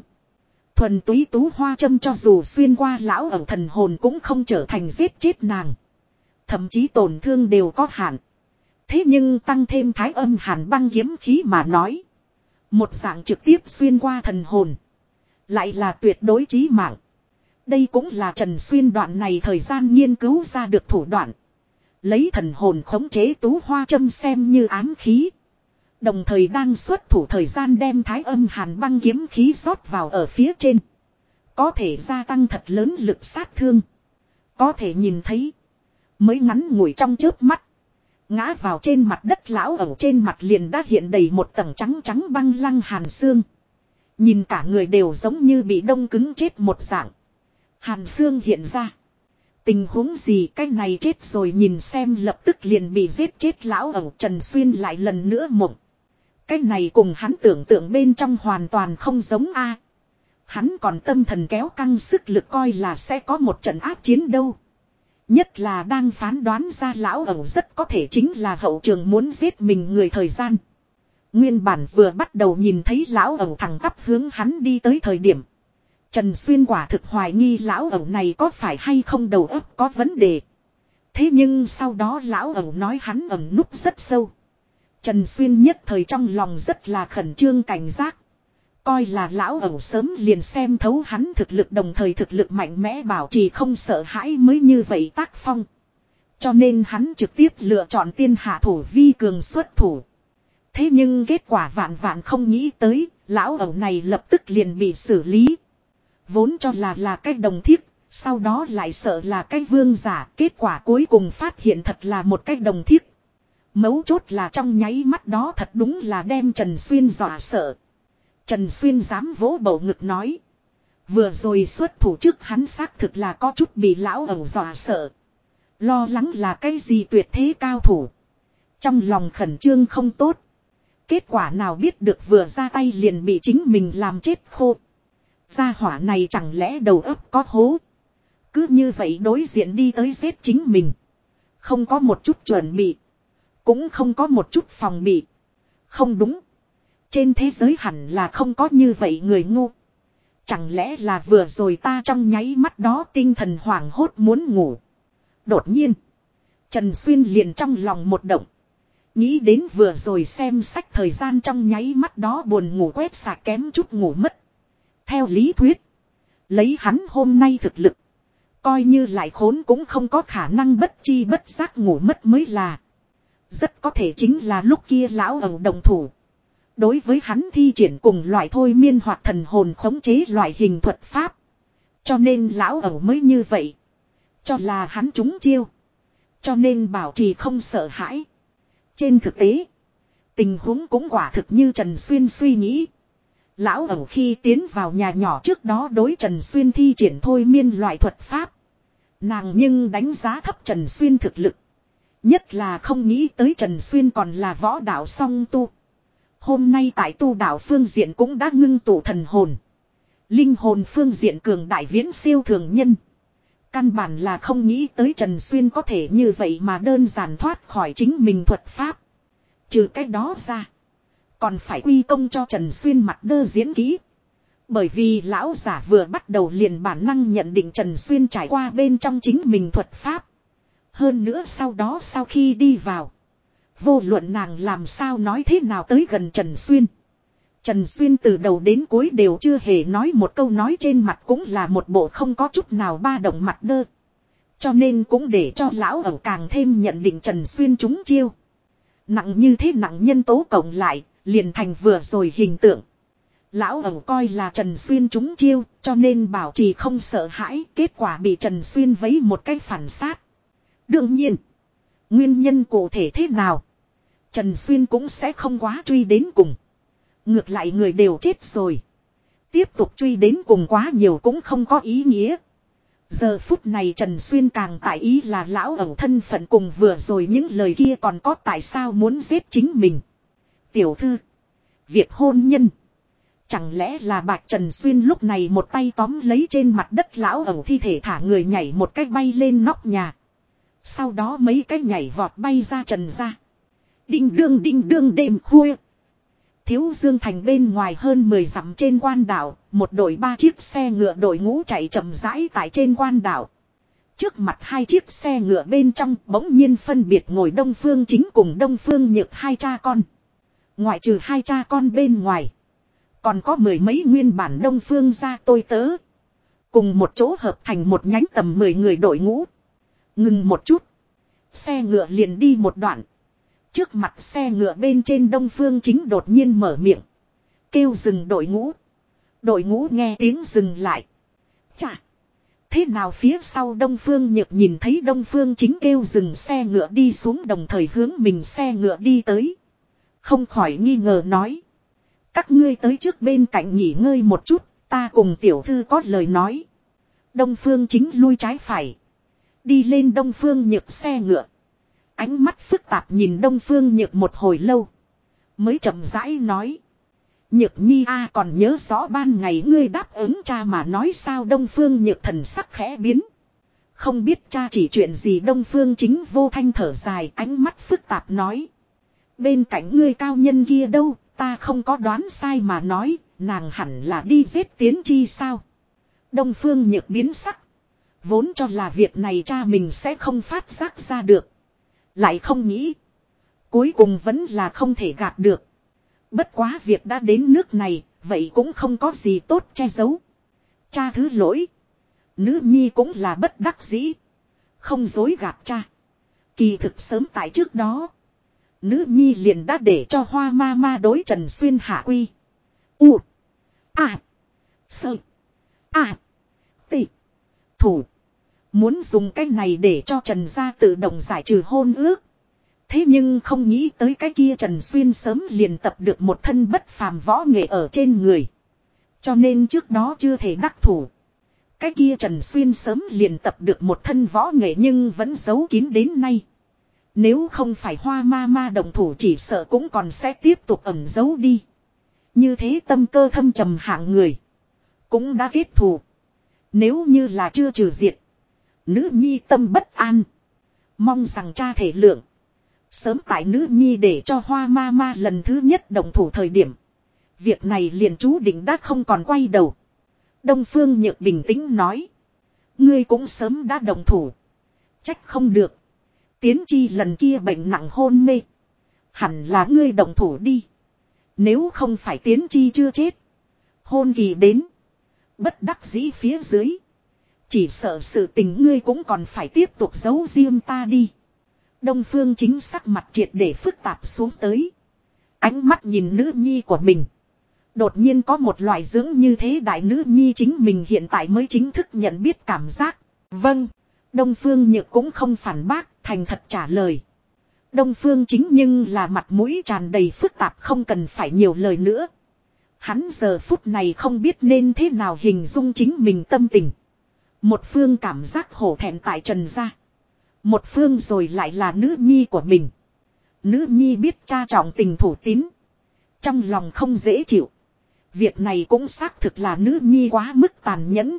Thuần túy tú hoa châm cho dù xuyên qua lão ẩn thần hồn cũng không trở thành giết chết nàng. Thậm chí tổn thương đều có hạn. Thế nhưng tăng thêm thái âm hàn băng kiếm khí mà nói. Một dạng trực tiếp xuyên qua thần hồn. Lại là tuyệt đối chí mạng. Đây cũng là Trần Xuyên đoạn này thời gian nghiên cứu ra được thủ đoạn. Lấy thần hồn khống chế tú hoa châm xem như ám khí. Đồng thời đang xuất thủ thời gian đem thái âm hàn băng kiếm khí rót vào ở phía trên. Có thể gia tăng thật lớn lực sát thương. Có thể nhìn thấy. Mới ngắn ngủi trong chớp mắt. Ngã vào trên mặt đất lão ẩu trên mặt liền đã hiện đầy một tầng trắng trắng băng lăng hàn xương. Nhìn cả người đều giống như bị đông cứng chết một dạng. Hàn xương hiện ra. Tình huống gì cái này chết rồi nhìn xem lập tức liền bị giết chết lão ẩu Trần Xuyên lại lần nữa mộng. Cái này cùng hắn tưởng tượng bên trong hoàn toàn không giống a. Hắn còn tâm thần kéo căng sức lực coi là sẽ có một trận áp chiến đâu. Nhất là đang phán đoán ra lão ẩu rất có thể chính là hậu trường muốn giết mình người thời gian. Nguyên bản vừa bắt đầu nhìn thấy lão ẩu thẳng tắp hướng hắn đi tới thời điểm. Trần Xuyên quả thực hoài nghi lão ẩu này có phải hay không đầu óc có vấn đề. Thế nhưng sau đó lão ẩu nói hắn ẩn núp rất sâu. Trần Xuyên nhất thời trong lòng rất là khẩn trương cảnh giác. Coi là lão ẩu sớm liền xem thấu hắn thực lực đồng thời thực lực mạnh mẽ bảo trì không sợ hãi mới như vậy tác phong. Cho nên hắn trực tiếp lựa chọn tiên hạ thủ vi cường xuất thủ. Thế nhưng kết quả vạn vạn không nghĩ tới, lão ẩu này lập tức liền bị xử lý. Vốn cho là là cái đồng thiết, sau đó lại sợ là cái vương giả, kết quả cuối cùng phát hiện thật là một cái đồng thiết. Mấu chốt là trong nháy mắt đó thật đúng là đem Trần Xuyên dọa sợ. Trần Xuyên dám vỗ bầu ngực nói. Vừa rồi xuất thủ trước hắn xác thực là có chút bị lão ẩu dọa sợ. Lo lắng là cái gì tuyệt thế cao thủ. Trong lòng khẩn trương không tốt. Kết quả nào biết được vừa ra tay liền bị chính mình làm chết khô. Gia hỏa này chẳng lẽ đầu óc có hố. Cứ như vậy đối diện đi tới xếp chính mình. Không có một chút chuẩn bị. Cũng không có một chút phòng bị. Không đúng. Trên thế giới hẳn là không có như vậy người ngu. Chẳng lẽ là vừa rồi ta trong nháy mắt đó tinh thần hoảng hốt muốn ngủ. Đột nhiên. Trần Xuyên liền trong lòng một động. Nghĩ đến vừa rồi xem sách thời gian trong nháy mắt đó buồn ngủ quét xả kém chút ngủ mất. Theo lý thuyết. Lấy hắn hôm nay thực lực. Coi như lại khốn cũng không có khả năng bất chi bất giác ngủ mất mới là. Rất có thể chính là lúc kia lão ẩu đồng thủ. Đối với hắn thi triển cùng loại thôi miên hoặc thần hồn khống chế loại hình thuật pháp. Cho nên lão ẩu mới như vậy. Cho là hắn trúng chiêu. Cho nên bảo trì không sợ hãi. Trên thực tế. Tình huống cũng quả thực như Trần Xuyên suy nghĩ. Lão ẩu khi tiến vào nhà nhỏ trước đó đối Trần Xuyên thi triển thôi miên loại thuật pháp. Nàng nhưng đánh giá thấp Trần Xuyên thực lực. Nhất là không nghĩ tới Trần Xuyên còn là võ đạo song tu. Hôm nay tại tu đạo phương diện cũng đã ngưng tụ thần hồn. Linh hồn phương diện cường đại viễn siêu thường nhân. Căn bản là không nghĩ tới Trần Xuyên có thể như vậy mà đơn giản thoát khỏi chính mình thuật pháp. Trừ cách đó ra. Còn phải quy công cho Trần Xuyên mặt đơ diễn kỹ. Bởi vì lão giả vừa bắt đầu liền bản năng nhận định Trần Xuyên trải qua bên trong chính mình thuật pháp. Hơn nữa sau đó sau khi đi vào. Vô luận nàng làm sao nói thế nào tới gần Trần Xuyên. Trần Xuyên từ đầu đến cuối đều chưa hề nói một câu nói trên mặt cũng là một bộ không có chút nào ba động mặt đơ. Cho nên cũng để cho lão ở càng thêm nhận định Trần Xuyên trúng chiêu. Nặng như thế nặng nhân tố cộng lại, liền thành vừa rồi hình tượng. Lão ẩu coi là Trần Xuyên trúng chiêu, cho nên bảo trì không sợ hãi, kết quả bị Trần Xuyên vấy một cách phản sát. Đương nhiên, nguyên nhân cụ thể thế nào, Trần Xuyên cũng sẽ không quá truy đến cùng. Ngược lại người đều chết rồi. Tiếp tục truy đến cùng quá nhiều cũng không có ý nghĩa. Giờ phút này Trần Xuyên càng tại ý là lão ẩu thân phận cùng vừa rồi những lời kia còn có tại sao muốn giết chính mình. Tiểu thư. Việc hôn nhân. Chẳng lẽ là bạc Trần Xuyên lúc này một tay tóm lấy trên mặt đất lão ẩu thi thể thả người nhảy một cách bay lên nóc nhà. Sau đó mấy cái nhảy vọt bay ra trần ra. Đinh đương đinh đương đêm khuya. Thiếu Dương Thành bên ngoài hơn 10 dặm trên quan đảo, một đội ba chiếc xe ngựa đội ngũ chạy chậm rãi tại trên quan đảo. Trước mặt hai chiếc xe ngựa bên trong bỗng nhiên phân biệt ngồi Đông Phương chính cùng Đông Phương nhược hai cha con. Ngoại trừ hai cha con bên ngoài. Còn có mười mấy nguyên bản Đông Phương ra tôi tớ. Cùng một chỗ hợp thành một nhánh tầm 10 người đội ngũ. Ngừng một chút. Xe ngựa liền đi một đoạn. Trước mặt xe ngựa bên trên đông phương chính đột nhiên mở miệng. Kêu dừng đội ngũ. Đội ngũ nghe tiếng dừng lại. Chà. Thế nào phía sau đông phương nhược nhìn thấy đông phương chính kêu dừng xe ngựa đi xuống đồng thời hướng mình xe ngựa đi tới. Không khỏi nghi ngờ nói. Các ngươi tới trước bên cạnh nghỉ ngơi một chút, ta cùng tiểu thư có lời nói. Đông phương chính lui trái phải. Đi lên đông phương nhược xe ngựa. Ánh mắt phức tạp nhìn Đông Phương Nhược một hồi lâu. Mới chậm rãi nói. Nhược nhi a còn nhớ rõ ban ngày ngươi đáp ứng cha mà nói sao Đông Phương Nhược thần sắc khẽ biến. Không biết cha chỉ chuyện gì Đông Phương chính vô thanh thở dài ánh mắt phức tạp nói. Bên cạnh ngươi cao nhân kia đâu, ta không có đoán sai mà nói, nàng hẳn là đi giết tiến chi sao. Đông Phương Nhược biến sắc. Vốn cho là việc này cha mình sẽ không phát giác ra được. Lại không nghĩ. Cuối cùng vẫn là không thể gạt được. Bất quá việc đã đến nước này, vậy cũng không có gì tốt che giấu. Cha thứ lỗi. Nữ nhi cũng là bất đắc dĩ. Không dối gạt cha. Kỳ thực sớm tại trước đó. Nữ nhi liền đã để cho hoa ma ma đối trần xuyên hạ quy. U. À. Sơ. À. Thủ. Muốn dùng cái này để cho Trần gia tự động giải trừ hôn ước. Thế nhưng không nghĩ tới cái kia Trần Xuyên sớm liền tập được một thân bất phàm võ nghệ ở trên người. Cho nên trước đó chưa thể đắc thủ. Cái kia Trần Xuyên sớm liền tập được một thân võ nghệ nhưng vẫn giấu kín đến nay. Nếu không phải hoa ma ma đồng thủ chỉ sợ cũng còn sẽ tiếp tục ẩn giấu đi. Như thế tâm cơ thâm trầm hạng người. Cũng đã kết thù. Nếu như là chưa trừ diệt. Nữ nhi tâm bất an. Mong rằng cha thể lượng. Sớm tại nữ nhi để cho hoa ma ma lần thứ nhất đồng thủ thời điểm. Việc này liền chú định đã không còn quay đầu. Đông Phương Nhược bình tĩnh nói. Ngươi cũng sớm đã đồng thủ. Trách không được. Tiến chi lần kia bệnh nặng hôn mê. Hẳn là ngươi đồng thủ đi. Nếu không phải tiến chi chưa chết. Hôn kỳ đến. Bất đắc dĩ phía dưới. Chỉ sợ sự tình ngươi cũng còn phải tiếp tục giấu riêng ta đi. Đông phương chính sắc mặt triệt để phức tạp xuống tới. Ánh mắt nhìn nữ nhi của mình. Đột nhiên có một loại dưỡng như thế đại nữ nhi chính mình hiện tại mới chính thức nhận biết cảm giác. Vâng. Đông Phương Nhược cũng không phản bác, thành thật trả lời. Đông Phương chính nhưng là mặt mũi tràn đầy phức tạp không cần phải nhiều lời nữa. Hắn giờ phút này không biết nên thế nào hình dung chính mình tâm tình. Một phương cảm giác hổ thẹn tại trần gia. Một phương rồi lại là nữ nhi của mình. Nữ nhi biết cha trọng tình thủ tín. Trong lòng không dễ chịu. Việc này cũng xác thực là nữ nhi quá mức tàn nhẫn.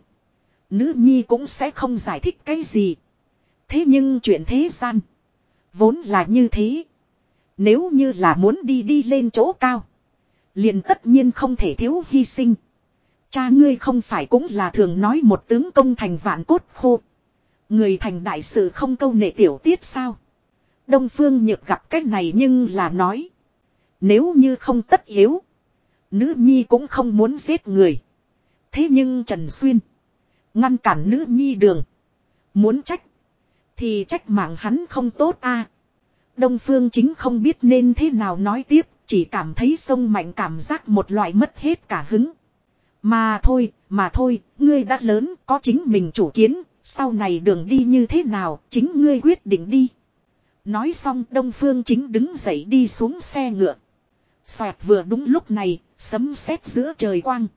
Nữ nhi cũng sẽ không giải thích cái gì. Thế nhưng chuyện thế gian. Vốn là như thế. Nếu như là muốn đi đi lên chỗ cao liền tất nhiên không thể thiếu hy sinh. Cha ngươi không phải cũng là thường nói một tướng công thành vạn cốt khô. Người thành đại sự không câu nệ tiểu tiết sao. Đông Phương Nhược gặp cách này nhưng là nói. Nếu như không tất yếu. Nữ nhi cũng không muốn giết người. Thế nhưng Trần Xuyên. Ngăn cản nữ nhi đường. Muốn trách. Thì trách mạng hắn không tốt a. Đông Phương chính không biết nên thế nào nói tiếp. Chỉ cảm thấy sông mạnh cảm giác một loại mất hết cả hứng. Mà thôi, mà thôi, ngươi đã lớn, có chính mình chủ kiến, sau này đường đi như thế nào, chính ngươi quyết định đi. Nói xong Đông Phương chính đứng dậy đi xuống xe ngựa. Xoẹt vừa đúng lúc này, sấm sét giữa trời quang.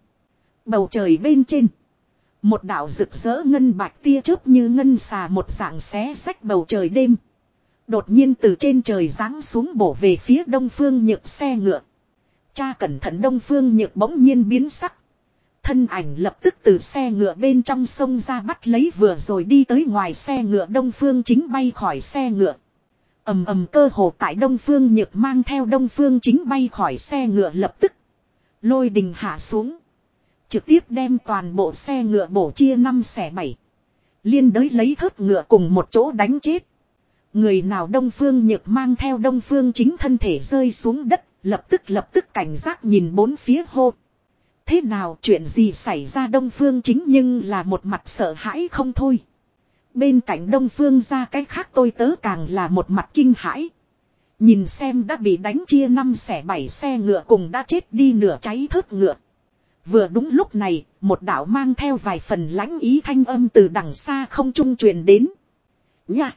Bầu trời bên trên. Một đạo rực rỡ ngân bạch tia chớp như ngân xà một dạng xé sách bầu trời đêm. Đột nhiên từ trên trời giáng xuống bổ về phía đông phương nhược xe ngựa. Cha cẩn thận đông phương nhược bỗng nhiên biến sắc. Thân ảnh lập tức từ xe ngựa bên trong sông ra bắt lấy vừa rồi đi tới ngoài xe ngựa đông phương chính bay khỏi xe ngựa. Ầm ầm cơ hồ tại đông phương nhược mang theo đông phương chính bay khỏi xe ngựa lập tức. Lôi đình hạ xuống. Trực tiếp đem toàn bộ xe ngựa bổ chia năm xẻ bảy. Liên đới lấy thớt ngựa cùng một chỗ đánh chết người nào đông phương nhược mang theo đông phương chính thân thể rơi xuống đất lập tức lập tức cảnh giác nhìn bốn phía hô thế nào chuyện gì xảy ra đông phương chính nhưng là một mặt sợ hãi không thôi Bên cạnh đông phương ra cái khác tôi tớ càng là một mặt kinh hãi. Nhìn xem đã bị đánh chia năm xẻ bảy xe ngựa cùng đã chết đi nửa cháy thớt ngựa. Vừa đúng lúc này, một đạo mang theo vài phần lãnh ý thanh âm từ đằng xa không trung truyền đến. Nha!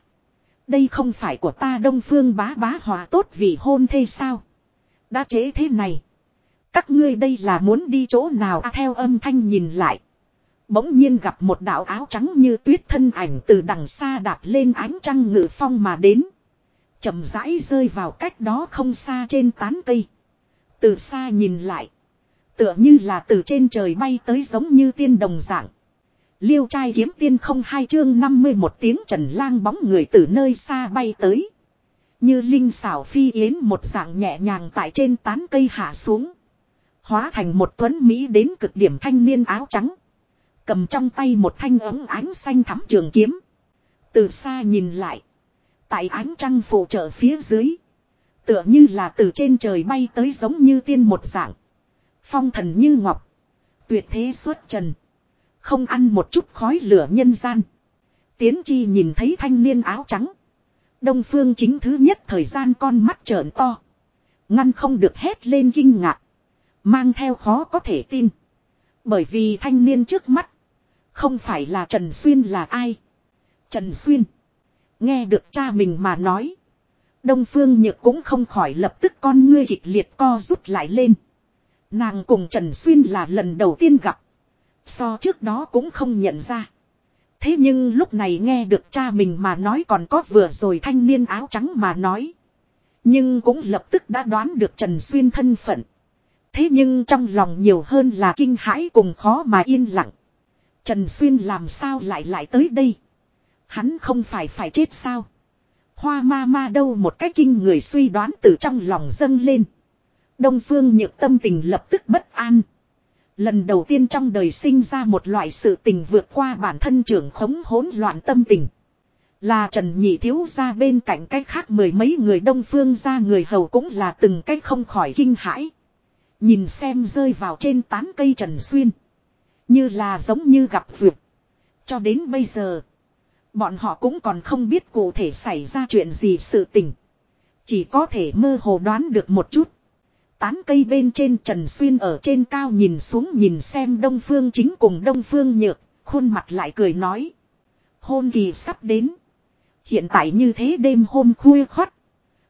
Đây không phải của ta đông phương bá bá hòa tốt vì hôn thê sao? Đã chế thế này. Các ngươi đây là muốn đi chỗ nào à, theo âm thanh nhìn lại. Bỗng nhiên gặp một đạo áo trắng như tuyết thân ảnh từ đằng xa đạp lên ánh trăng ngự phong mà đến. chậm rãi rơi vào cách đó không xa trên tán cây. Từ xa nhìn lại. Tựa như là từ trên trời bay tới giống như tiên đồng dạng. Liêu trai kiếm tiên không hai chương 51 tiếng trần lang bóng người từ nơi xa bay tới. Như linh xảo phi yến một dạng nhẹ nhàng tại trên tán cây hạ xuống. Hóa thành một tuấn Mỹ đến cực điểm thanh niên áo trắng. Cầm trong tay một thanh ấm ánh xanh thắm trường kiếm. Từ xa nhìn lại. Tại ánh trăng phụ trợ phía dưới. Tựa như là từ trên trời bay tới giống như tiên một dạng. Phong thần như ngọc. Tuyệt thế xuất trần. Không ăn một chút khói lửa nhân gian. Tiến chi nhìn thấy thanh niên áo trắng. Đông phương chính thứ nhất thời gian con mắt trợn to. Ngăn không được hét lên kinh ngạc. Mang theo khó có thể tin. Bởi vì thanh niên trước mắt. Không phải là Trần Xuyên là ai? Trần Xuyên. Nghe được cha mình mà nói. Đông Phương Nhược cũng không khỏi lập tức con ngươi kịch liệt co rút lại lên. Nàng cùng Trần Xuyên là lần đầu tiên gặp. So trước đó cũng không nhận ra. Thế nhưng lúc này nghe được cha mình mà nói còn có vừa rồi thanh niên áo trắng mà nói. Nhưng cũng lập tức đã đoán được Trần Xuyên thân phận. Thế nhưng trong lòng nhiều hơn là kinh hãi cùng khó mà yên lặng. Trần Xuyên làm sao lại lại tới đây? Hắn không phải phải chết sao? Hoa ma ma đâu một cái kinh người suy đoán từ trong lòng dâng lên. Đông phương nhược tâm tình lập tức bất an. Lần đầu tiên trong đời sinh ra một loại sự tình vượt qua bản thân trưởng khống hỗn loạn tâm tình. Là Trần Nhị Thiếu ra bên cạnh cách khác mười mấy người đông phương ra người hầu cũng là từng cách không khỏi kinh hãi. Nhìn xem rơi vào trên tán cây Trần Xuyên. Như là giống như gặp vượt. Cho đến bây giờ. Bọn họ cũng còn không biết cụ thể xảy ra chuyện gì sự tình. Chỉ có thể mơ hồ đoán được một chút. Tán cây bên trên Trần Xuyên ở trên cao nhìn xuống nhìn xem Đông Phương chính cùng Đông Phương nhược, khuôn mặt lại cười nói. Hôn kỳ sắp đến. Hiện tại như thế đêm hôm khuya khót.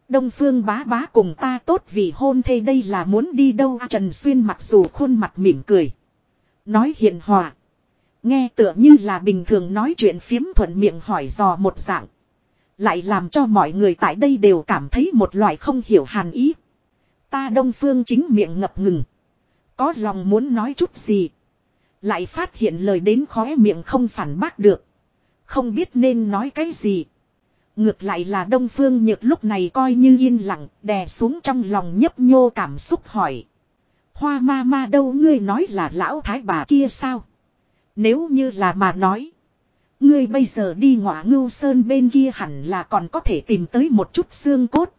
Đông Phương bá bá cùng ta tốt vì hôn thê đây là muốn đi đâu Trần Xuyên mặc dù khuôn mặt mỉm cười. Nói hiền hòa. Nghe tựa như là bình thường nói chuyện phiếm thuận miệng hỏi dò một dạng. Lại làm cho mọi người tại đây đều cảm thấy một loại không hiểu hàn ý. Ta Đông Phương chính miệng ngập ngừng. Có lòng muốn nói chút gì. Lại phát hiện lời đến khóe miệng không phản bác được. Không biết nên nói cái gì. Ngược lại là Đông Phương Nhược lúc này coi như yên lặng, đè xuống trong lòng nhấp nhô cảm xúc hỏi. Hoa ma ma đâu ngươi nói là lão thái bà kia sao? Nếu như là mà nói. Ngươi bây giờ đi ngọa ngưu sơn bên kia hẳn là còn có thể tìm tới một chút xương cốt.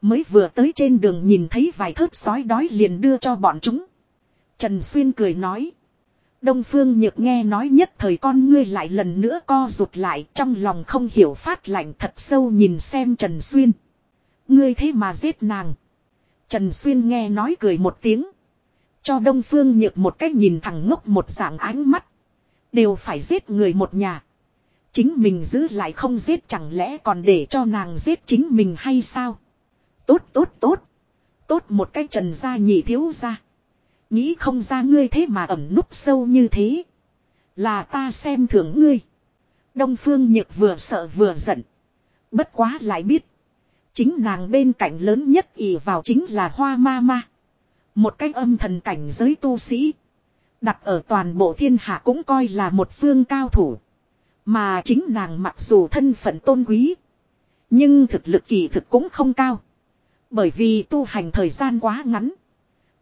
Mới vừa tới trên đường nhìn thấy vài thớt sói đói liền đưa cho bọn chúng. Trần Xuyên cười nói. Đông Phương Nhược nghe nói nhất thời con ngươi lại lần nữa co rụt lại, trong lòng không hiểu phát lạnh thật sâu nhìn xem Trần Xuyên. Ngươi thế mà giết nàng. Trần Xuyên nghe nói cười một tiếng. Cho Đông Phương Nhược một cách nhìn thẳng ngốc một dạng ánh mắt. Đều phải giết người một nhà. Chính mình giữ lại không giết chẳng lẽ còn để cho nàng giết chính mình hay sao? Tốt tốt tốt. Tốt một cái trần gia nhị thiếu gia. Nghĩ không ra ngươi thế mà ẩm núp sâu như thế. Là ta xem thường ngươi. Đông Phương Nhược vừa sợ vừa giận. Bất quá lại biết. Chính nàng bên cạnh lớn nhất ỷ vào chính là hoa ma ma. Một cái âm thần cảnh giới tu sĩ. Đặt ở toàn bộ thiên hạ cũng coi là một phương cao thủ. Mà chính nàng mặc dù thân phận tôn quý. Nhưng thực lực kỳ thực cũng không cao. Bởi vì tu hành thời gian quá ngắn.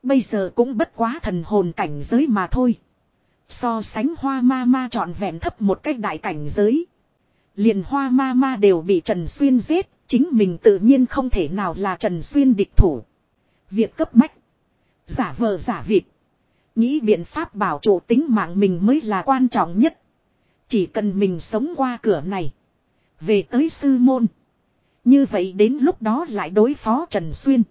Bây giờ cũng bất quá thần hồn cảnh giới mà thôi. So sánh hoa ma ma trọn vẹn thấp một cách đại cảnh giới. Liền hoa ma ma đều bị Trần Xuyên giết. Chính mình tự nhiên không thể nào là Trần Xuyên địch thủ. Việc cấp bách. Giả vờ giả vịt. Nghĩ biện pháp bảo trụ tính mạng mình mới là quan trọng nhất. Chỉ cần mình sống qua cửa này. Về tới sư môn. Như vậy đến lúc đó lại đối phó Trần Xuyên.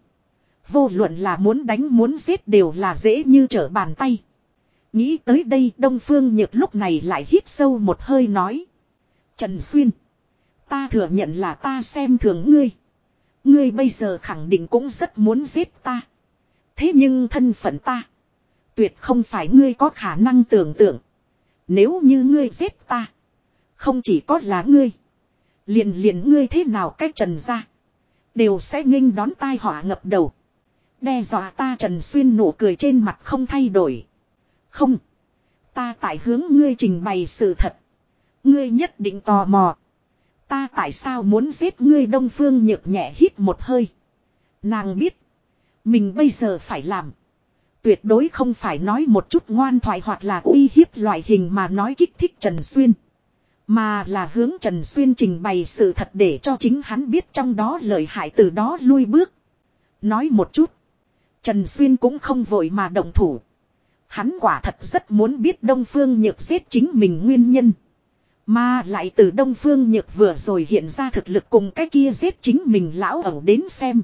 Vô luận là muốn đánh muốn giết đều là dễ như trở bàn tay. Nghĩ tới đây Đông Phương Nhược lúc này lại hít sâu một hơi nói. Trần Xuyên. Ta thừa nhận là ta xem thường ngươi. Ngươi bây giờ khẳng định cũng rất muốn giết ta. Thế nhưng thân phận ta. Tuyệt không phải ngươi có khả năng tưởng tượng. Nếu như ngươi giết ta. Không chỉ có là ngươi. Liền liền ngươi thế nào cách trần ra. Đều sẽ nghênh đón tai họa ngập đầu. Đe dọa ta Trần Xuyên nụ cười trên mặt không thay đổi. Không. Ta tại hướng ngươi trình bày sự thật. Ngươi nhất định tò mò. Ta tại sao muốn giết ngươi Đông Phương nhược nhẹ hít một hơi. Nàng biết. Mình bây giờ phải làm. Tuyệt đối không phải nói một chút ngoan thoại hoặc là uy hiếp loại hình mà nói kích thích Trần Xuyên. Mà là hướng Trần Xuyên trình bày sự thật để cho chính hắn biết trong đó lợi hại từ đó lui bước. Nói một chút. Trần Xuyên cũng không vội mà động thủ. Hắn quả thật rất muốn biết Đông Phương Nhược giết chính mình nguyên nhân. Mà lại từ Đông Phương Nhược vừa rồi hiện ra thực lực cùng cái kia giết chính mình lão ẩu đến xem.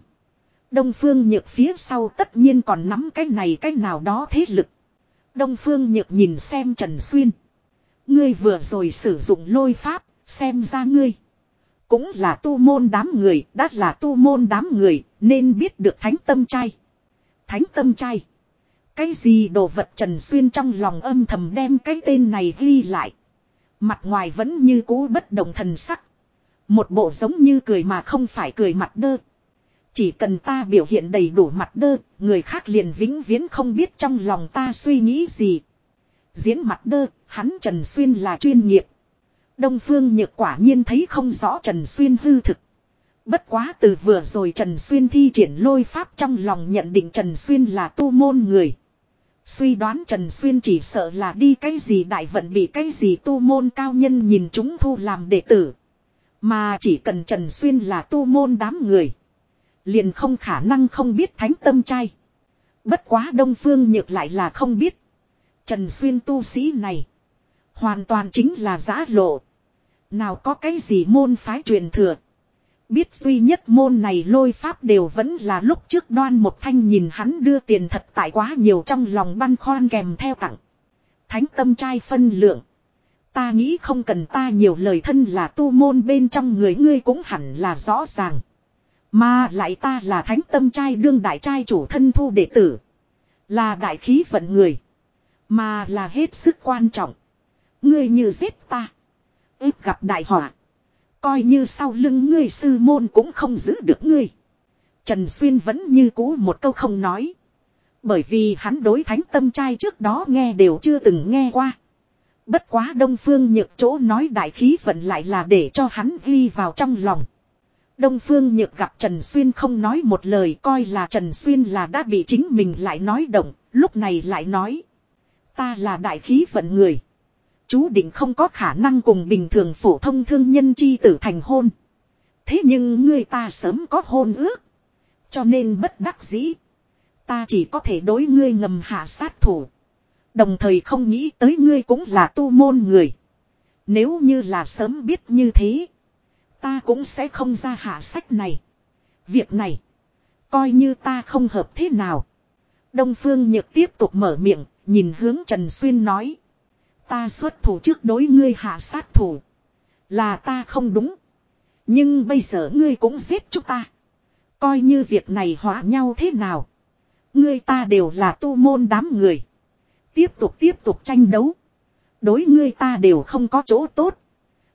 Đông Phương Nhược phía sau tất nhiên còn nắm cái này cái nào đó thế lực. Đông Phương Nhược nhìn xem Trần Xuyên. Ngươi vừa rồi sử dụng lôi pháp, xem ra ngươi. Cũng là tu môn đám người, đã là tu môn đám người, nên biết được thánh tâm trai. Thánh tâm trai. Cái gì đồ vật Trần Xuyên trong lòng âm thầm đem cái tên này ghi lại. Mặt ngoài vẫn như cũ bất động thần sắc. Một bộ giống như cười mà không phải cười mặt đơ. Chỉ cần ta biểu hiện đầy đủ mặt đơ, người khác liền vĩnh viễn không biết trong lòng ta suy nghĩ gì. Diễn mặt đơ, hắn Trần Xuyên là chuyên nghiệp. Đông Phương Nhược quả nhiên thấy không rõ Trần Xuyên hư thực. Bất quá từ vừa rồi Trần Xuyên thi triển lôi pháp trong lòng nhận định Trần Xuyên là tu môn người. Suy đoán Trần Xuyên chỉ sợ là đi cái gì đại vận bị cái gì tu môn cao nhân nhìn chúng thu làm đệ tử. Mà chỉ cần Trần Xuyên là tu môn đám người. Liền không khả năng không biết thánh tâm trai. Bất quá Đông Phương Nhược lại là không biết. Trần Xuyên tu sĩ này. Hoàn toàn chính là giã lộ. Nào có cái gì môn phái truyền thừa. Biết duy nhất môn này lôi pháp đều vẫn là lúc trước đoan một thanh nhìn hắn đưa tiền thật tại quá nhiều trong lòng băn khoăn kèm theo tặng. Thánh tâm trai phân lượng. Ta nghĩ không cần ta nhiều lời thân là tu môn bên trong người ngươi cũng hẳn là rõ ràng. Mà lại ta là thánh tâm trai đương đại trai chủ thân thu đệ tử. Là đại khí vận người. Mà là hết sức quan trọng. Ngươi như giết ta. ước gặp đại họa. Coi như sau lưng ngươi sư môn cũng không giữ được ngươi. Trần Xuyên vẫn như cũ một câu không nói. Bởi vì hắn đối thánh tâm trai trước đó nghe đều chưa từng nghe qua. Bất quá Đông Phương Nhược chỗ nói đại khí vận lại là để cho hắn ghi vào trong lòng. Đông Phương Nhược gặp Trần Xuyên không nói một lời coi là Trần Xuyên là đã bị chính mình lại nói động, lúc này lại nói. Ta là đại khí vận người. Chú định không có khả năng cùng bình thường phổ thông thương nhân chi tử thành hôn. Thế nhưng ngươi ta sớm có hôn ước. Cho nên bất đắc dĩ. Ta chỉ có thể đối ngươi ngầm hạ sát thủ. Đồng thời không nghĩ tới ngươi cũng là tu môn người. Nếu như là sớm biết như thế. Ta cũng sẽ không ra hạ sách này. Việc này. Coi như ta không hợp thế nào. Đông Phương Nhược tiếp tục mở miệng. Nhìn hướng Trần Xuyên nói. Ta xuất thủ trước đối ngươi hạ sát thủ. Là ta không đúng. Nhưng bây giờ ngươi cũng giết chúng ta. Coi như việc này hóa nhau thế nào. Ngươi ta đều là tu môn đám người. Tiếp tục tiếp tục tranh đấu. Đối ngươi ta đều không có chỗ tốt.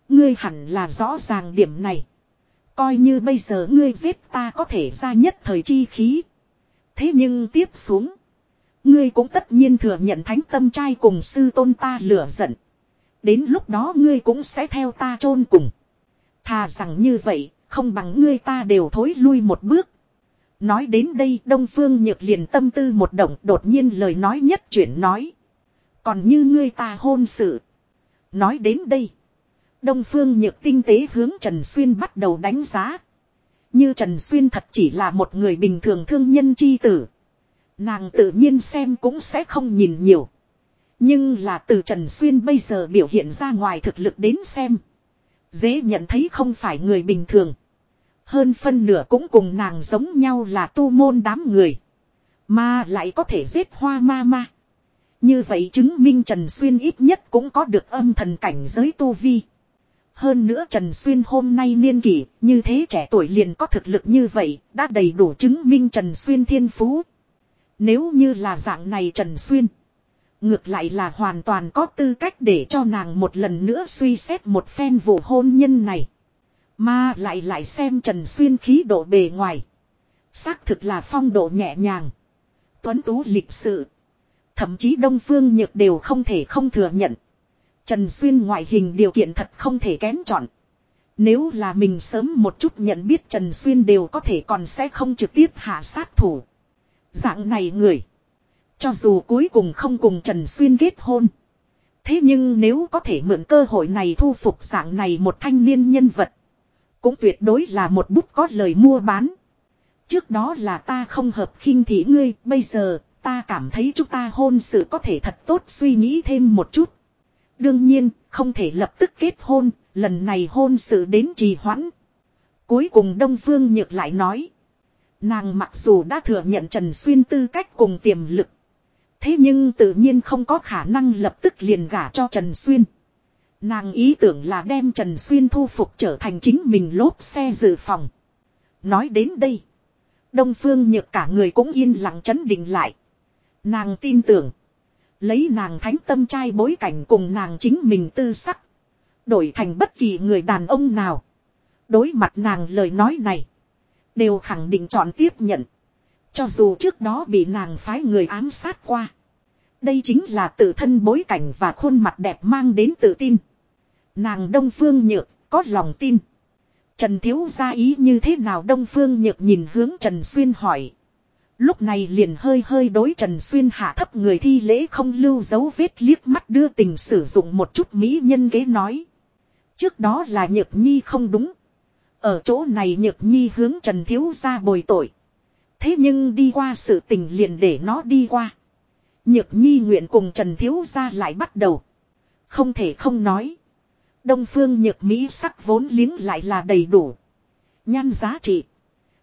Ngươi hẳn là rõ ràng điểm này. Coi như bây giờ ngươi giết ta có thể ra nhất thời chi khí. Thế nhưng tiếp xuống. Ngươi cũng tất nhiên thừa nhận thánh tâm trai cùng sư tôn ta lửa giận. Đến lúc đó ngươi cũng sẽ theo ta chôn cùng. Thà rằng như vậy, không bằng ngươi ta đều thối lui một bước. Nói đến đây Đông Phương Nhược liền tâm tư một động đột nhiên lời nói nhất chuyển nói. Còn như ngươi ta hôn sự. Nói đến đây. Đông Phương Nhược tinh tế hướng Trần Xuyên bắt đầu đánh giá. Như Trần Xuyên thật chỉ là một người bình thường thương nhân chi tử. Nàng tự nhiên xem cũng sẽ không nhìn nhiều. Nhưng là từ Trần Xuyên bây giờ biểu hiện ra ngoài thực lực đến xem. Dễ nhận thấy không phải người bình thường. Hơn phân nửa cũng cùng nàng giống nhau là tu môn đám người. Mà lại có thể giết hoa ma ma. Như vậy chứng minh Trần Xuyên ít nhất cũng có được âm thần cảnh giới tu vi. Hơn nữa Trần Xuyên hôm nay niên kỷ, như thế trẻ tuổi liền có thực lực như vậy, đã đầy đủ chứng minh Trần Xuyên thiên phú. Nếu như là dạng này Trần Xuyên. Ngược lại là hoàn toàn có tư cách để cho nàng một lần nữa suy xét một phen vụ hôn nhân này. Mà lại lại xem Trần Xuyên khí độ bề ngoài. Xác thực là phong độ nhẹ nhàng. Tuấn tú lịch sự. Thậm chí Đông Phương Nhược đều không thể không thừa nhận. Trần Xuyên ngoại hình điều kiện thật không thể kén chọn. Nếu là mình sớm một chút nhận biết Trần Xuyên đều có thể còn sẽ không trực tiếp hạ sát thủ. Dạng này người. Cho dù cuối cùng không cùng Trần Xuyên kết hôn. Thế nhưng nếu có thể mượn cơ hội này thu phục dạng này một thanh niên nhân vật. Cũng tuyệt đối là một bút có lời mua bán. Trước đó là ta không hợp khinh thị ngươi, bây giờ ta cảm thấy chúng ta hôn sự có thể thật tốt suy nghĩ thêm một chút. Đương nhiên, không thể lập tức kết hôn, lần này hôn sự đến trì hoãn. Cuối cùng Đông Phương Nhược lại nói. Nàng mặc dù đã thừa nhận Trần Xuyên tư cách cùng tiềm lực. Thế nhưng tự nhiên không có khả năng lập tức liền gả cho Trần Xuyên. Nàng ý tưởng là đem Trần Xuyên thu phục trở thành chính mình lốp xe dự phòng. Nói đến đây. Đông Phương Nhược cả người cũng yên lặng chấn định lại. Nàng tin tưởng. Lấy nàng thánh tâm trai bối cảnh cùng nàng chính mình tư sắc. Đổi thành bất kỳ người đàn ông nào. Đối mặt nàng lời nói này. Đều khẳng định chọn tiếp nhận. Cho dù trước đó bị nàng phái người ám sát qua. Đây chính là tự thân bối cảnh và khuôn mặt đẹp mang đến tự tin. Nàng Đông Phương Nhược, có lòng tin. Trần Thiếu ra ý như thế nào Đông Phương Nhược nhìn hướng Trần Xuyên hỏi. Lúc này liền hơi hơi đối Trần Xuyên hạ thấp người thi lễ không lưu dấu vết liếc mắt đưa tình sử dụng một chút mỹ nhân kế nói. Trước đó là Nhược Nhi không đúng. Ở chỗ này Nhược Nhi hướng Trần Thiếu ra bồi tội. Thế nhưng đi qua sự tình liền để nó đi qua. Nhược Nhi nguyện cùng Trần Thiếu ra lại bắt đầu. Không thể không nói. Đông phương nhược Mỹ sắc vốn liếng lại là đầy đủ. Nhan giá trị.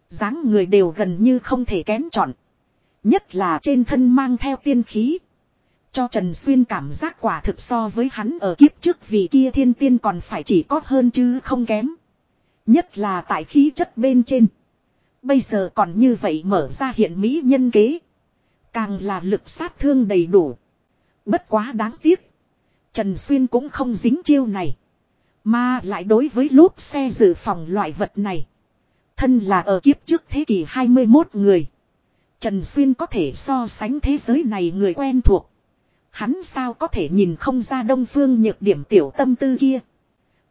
dáng người đều gần như không thể kén chọn. Nhất là trên thân mang theo tiên khí. Cho Trần Xuyên cảm giác quả thực so với hắn ở kiếp trước vì kia thiên tiên còn phải chỉ có hơn chứ không kém. Nhất là tại khí chất bên trên. Bây giờ còn như vậy mở ra hiện mỹ nhân kế. Càng là lực sát thương đầy đủ. Bất quá đáng tiếc. Trần Xuyên cũng không dính chiêu này. Mà lại đối với lốp xe dự phòng loại vật này. Thân là ở kiếp trước thế kỷ 21 người. Trần Xuyên có thể so sánh thế giới này người quen thuộc. Hắn sao có thể nhìn không ra đông phương nhược điểm tiểu tâm tư kia.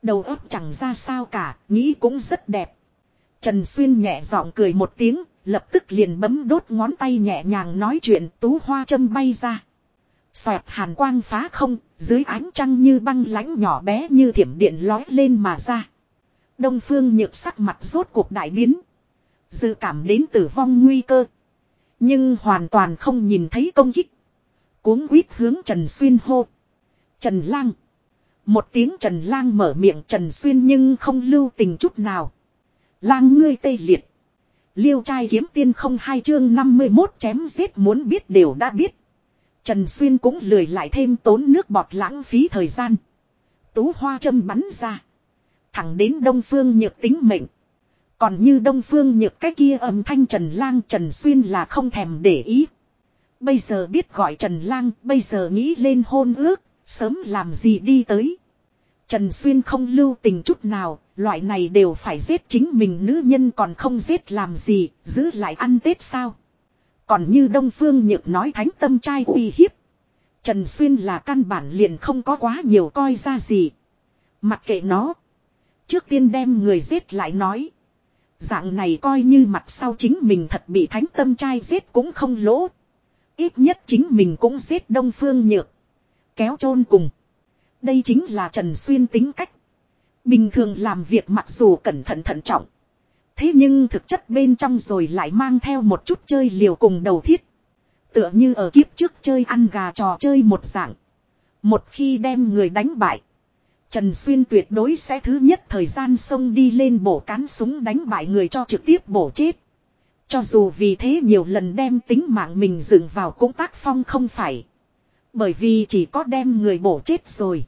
Đầu óc chẳng ra sao cả, nghĩ cũng rất đẹp. Trần Xuyên nhẹ giọng cười một tiếng, lập tức liền bấm đốt ngón tay nhẹ nhàng nói chuyện tú hoa châm bay ra. Xoẹt hàn quang phá không, dưới ánh trăng như băng lãnh nhỏ bé như thiểm điện lói lên mà ra. Đông phương nhược sắc mặt rốt cuộc đại biến. Dự cảm đến tử vong nguy cơ. Nhưng hoàn toàn không nhìn thấy công kích. Cuốn quýt hướng Trần Xuyên hô. Trần Lang. Một tiếng Trần Lang mở miệng Trần Xuyên nhưng không lưu tình chút nào. Lang ngươi tê liệt. Liêu trai kiếm tiên không hai chương 51 chém giết muốn biết đều đã biết. Trần Xuyên cũng lười lại thêm tốn nước bọt lãng phí thời gian. Tú hoa châm bắn ra. Thẳng đến đông phương nhược tính mệnh. Còn như đông phương nhược cái kia âm thanh Trần Lang Trần Xuyên là không thèm để ý. Bây giờ biết gọi Trần Lang, bây giờ nghĩ lên hôn ước, sớm làm gì đi tới. Trần Xuyên không lưu tình chút nào, loại này đều phải giết chính mình nữ nhân còn không giết làm gì, giữ lại ăn Tết sao. Còn như Đông Phương Nhược nói thánh tâm trai uy hiếp. Trần Xuyên là căn bản liền không có quá nhiều coi ra gì. Mặc kệ nó. Trước tiên đem người giết lại nói. Dạng này coi như mặt sau chính mình thật bị thánh tâm trai giết cũng không lỗ. Ít nhất chính mình cũng giết Đông Phương Nhược. Kéo chôn cùng. Đây chính là Trần Xuyên tính cách. Bình thường làm việc mặc dù cẩn thận thận trọng. Thế nhưng thực chất bên trong rồi lại mang theo một chút chơi liều cùng đầu thiết. Tựa như ở kiếp trước chơi ăn gà trò chơi một dạng. Một khi đem người đánh bại. Trần Xuyên tuyệt đối sẽ thứ nhất thời gian xông đi lên bổ cán súng đánh bại người cho trực tiếp bổ chết. Cho dù vì thế nhiều lần đem tính mạng mình dựng vào cũng tác phong không phải. Bởi vì chỉ có đem người bổ chết rồi.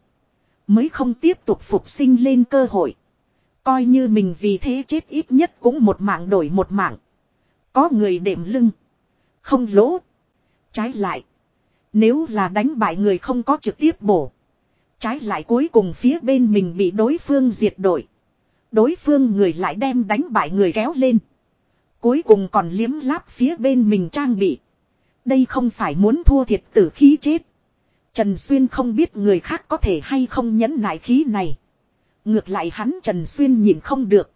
Mới không tiếp tục phục sinh lên cơ hội. Coi như mình vì thế chết ít nhất cũng một mạng đổi một mạng. Có người đệm lưng. Không lỗ. Trái lại. Nếu là đánh bại người không có trực tiếp bổ. Trái lại cuối cùng phía bên mình bị đối phương diệt đội. Đối phương người lại đem đánh bại người kéo lên. Cuối cùng còn liếm láp phía bên mình trang bị. Đây không phải muốn thua thiệt tử khí chết. Trần Xuyên không biết người khác có thể hay không nhẫn nại khí này. Ngược lại hắn Trần Xuyên nhìn không được.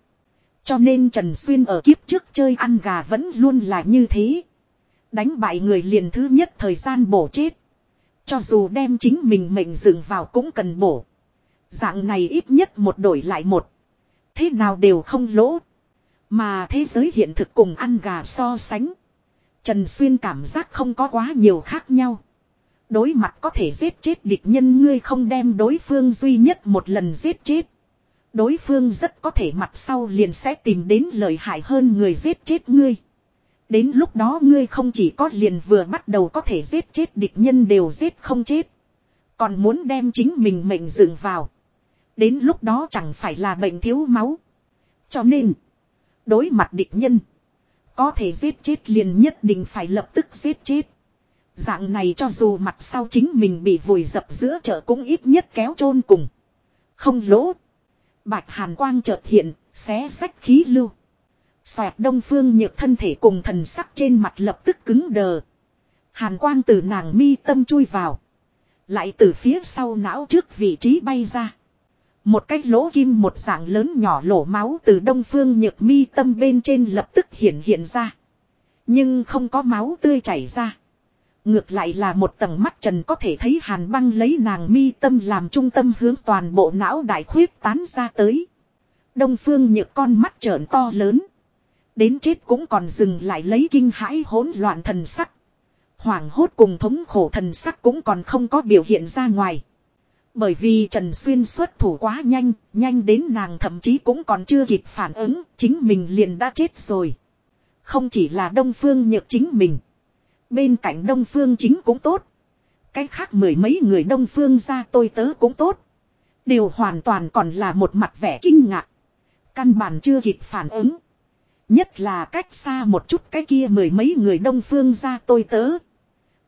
Cho nên Trần Xuyên ở kiếp trước chơi ăn gà vẫn luôn là như thế. Đánh bại người liền thứ nhất thời gian bổ chết. Cho dù đem chính mình mệnh dựng vào cũng cần bổ. Dạng này ít nhất một đổi lại một. Thế nào đều không lỗ. Mà thế giới hiện thực cùng ăn gà so sánh. Trần Xuyên cảm giác không có quá nhiều khác nhau. Đối mặt có thể giết chết địch nhân ngươi không đem đối phương duy nhất một lần giết chết. Đối phương rất có thể mặt sau liền sẽ tìm đến lợi hại hơn người giết chết ngươi. Đến lúc đó ngươi không chỉ có liền vừa bắt đầu có thể giết chết địch nhân đều giết không chết. Còn muốn đem chính mình mệnh dựng vào. Đến lúc đó chẳng phải là bệnh thiếu máu. Cho nên, đối mặt địch nhân, có thể giết chết liền nhất định phải lập tức giết chết. Dạng này cho dù mặt sau chính mình bị vùi dập giữa chợ cũng ít nhất kéo chôn cùng. Không lỗ. Bạch hàn quang chợt hiện, xé sách khí lưu. Xoẹt đông phương nhược thân thể cùng thần sắc trên mặt lập tức cứng đờ. Hàn quang từ nàng mi tâm chui vào. Lại từ phía sau não trước vị trí bay ra. Một cái lỗ kim một dạng lớn nhỏ lỗ máu từ đông phương nhược mi tâm bên trên lập tức hiện hiện ra. Nhưng không có máu tươi chảy ra. Ngược lại là một tầng mắt trần có thể thấy hàn băng lấy nàng mi tâm làm trung tâm hướng toàn bộ não đại khuyết tán ra tới. Đông phương nhược con mắt trợn to lớn. Đến chết cũng còn dừng lại lấy kinh hãi hỗn loạn thần sắc. Hoảng hốt cùng thống khổ thần sắc cũng còn không có biểu hiện ra ngoài. Bởi vì Trần Xuyên xuất thủ quá nhanh, nhanh đến nàng thậm chí cũng còn chưa kịp phản ứng, chính mình liền đã chết rồi. Không chỉ là Đông Phương nhược chính mình. Bên cạnh Đông Phương chính cũng tốt. Cái khác mười mấy người Đông Phương ra tôi tớ cũng tốt. Đều hoàn toàn còn là một mặt vẻ kinh ngạc. Căn bản chưa kịp phản ứng. Nhất là cách xa một chút cái kia mười mấy người Đông Phương ra tôi tớ.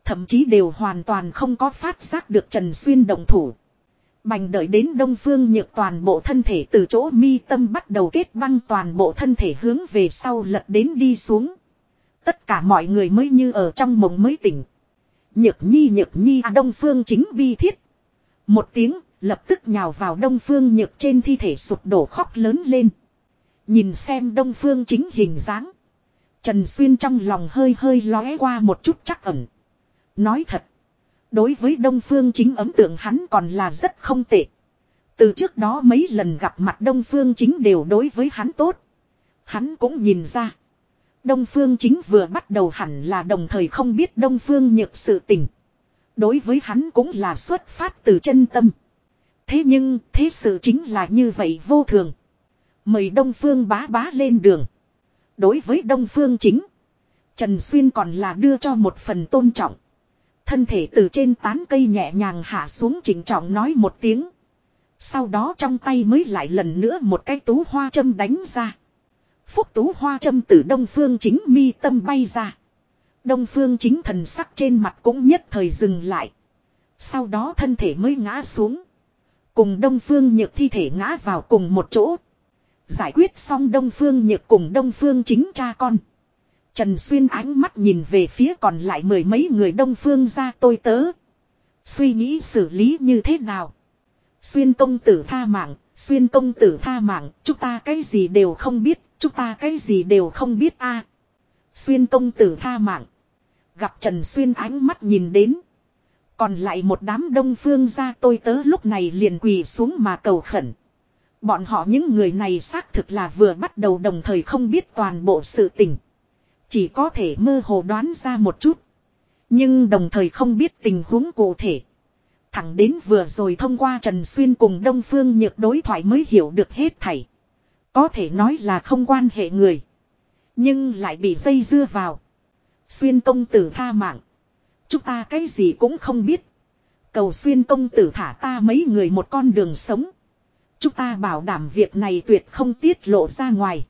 Thậm chí đều hoàn toàn không có phát giác được Trần Xuyên đồng thủ. Bành đợi đến đông phương nhược toàn bộ thân thể từ chỗ mi tâm bắt đầu kết băng toàn bộ thân thể hướng về sau lật đến đi xuống. Tất cả mọi người mới như ở trong mộng mới tỉnh. Nhược nhi nhược nhi à đông phương chính bi thiết. Một tiếng, lập tức nhào vào đông phương nhược trên thi thể sụp đổ khóc lớn lên. Nhìn xem đông phương chính hình dáng. Trần Xuyên trong lòng hơi hơi lóe qua một chút chắc ẩn. Nói thật. Đối với Đông Phương chính ấm tượng hắn còn là rất không tệ. Từ trước đó mấy lần gặp mặt Đông Phương chính đều đối với hắn tốt. Hắn cũng nhìn ra. Đông Phương chính vừa bắt đầu hẳn là đồng thời không biết Đông Phương nhược sự tình. Đối với hắn cũng là xuất phát từ chân tâm. Thế nhưng, thế sự chính là như vậy vô thường. Mời Đông Phương bá bá lên đường. Đối với Đông Phương chính. Trần Xuyên còn là đưa cho một phần tôn trọng. Thân thể từ trên tán cây nhẹ nhàng hạ xuống chỉnh trọng nói một tiếng. Sau đó trong tay mới lại lần nữa một cái tú hoa châm đánh ra. Phúc tú hoa châm từ đông phương chính mi tâm bay ra. Đông phương chính thần sắc trên mặt cũng nhất thời dừng lại. Sau đó thân thể mới ngã xuống. Cùng đông phương nhược thi thể ngã vào cùng một chỗ. Giải quyết xong đông phương nhược cùng đông phương chính cha con. Trần Xuyên ánh mắt nhìn về phía còn lại mười mấy người đông phương ra tôi tớ. Suy nghĩ xử lý như thế nào. Xuyên công tử tha mạng, xuyên công tử tha mạng, chúng ta cái gì đều không biết, chúng ta cái gì đều không biết a. Xuyên công tử tha mạng. Gặp Trần Xuyên ánh mắt nhìn đến. Còn lại một đám đông phương ra tôi tớ lúc này liền quỳ xuống mà cầu khẩn. Bọn họ những người này xác thực là vừa bắt đầu đồng thời không biết toàn bộ sự tình. Chỉ có thể mơ hồ đoán ra một chút. Nhưng đồng thời không biết tình huống cụ thể. Thẳng đến vừa rồi thông qua Trần Xuyên cùng Đông Phương Nhược đối thoại mới hiểu được hết thảy. Có thể nói là không quan hệ người. Nhưng lại bị dây dưa vào. Xuyên công tử tha mạng. Chúng ta cái gì cũng không biết. Cầu xuyên công tử thả ta mấy người một con đường sống. Chúng ta bảo đảm việc này tuyệt không tiết lộ ra ngoài.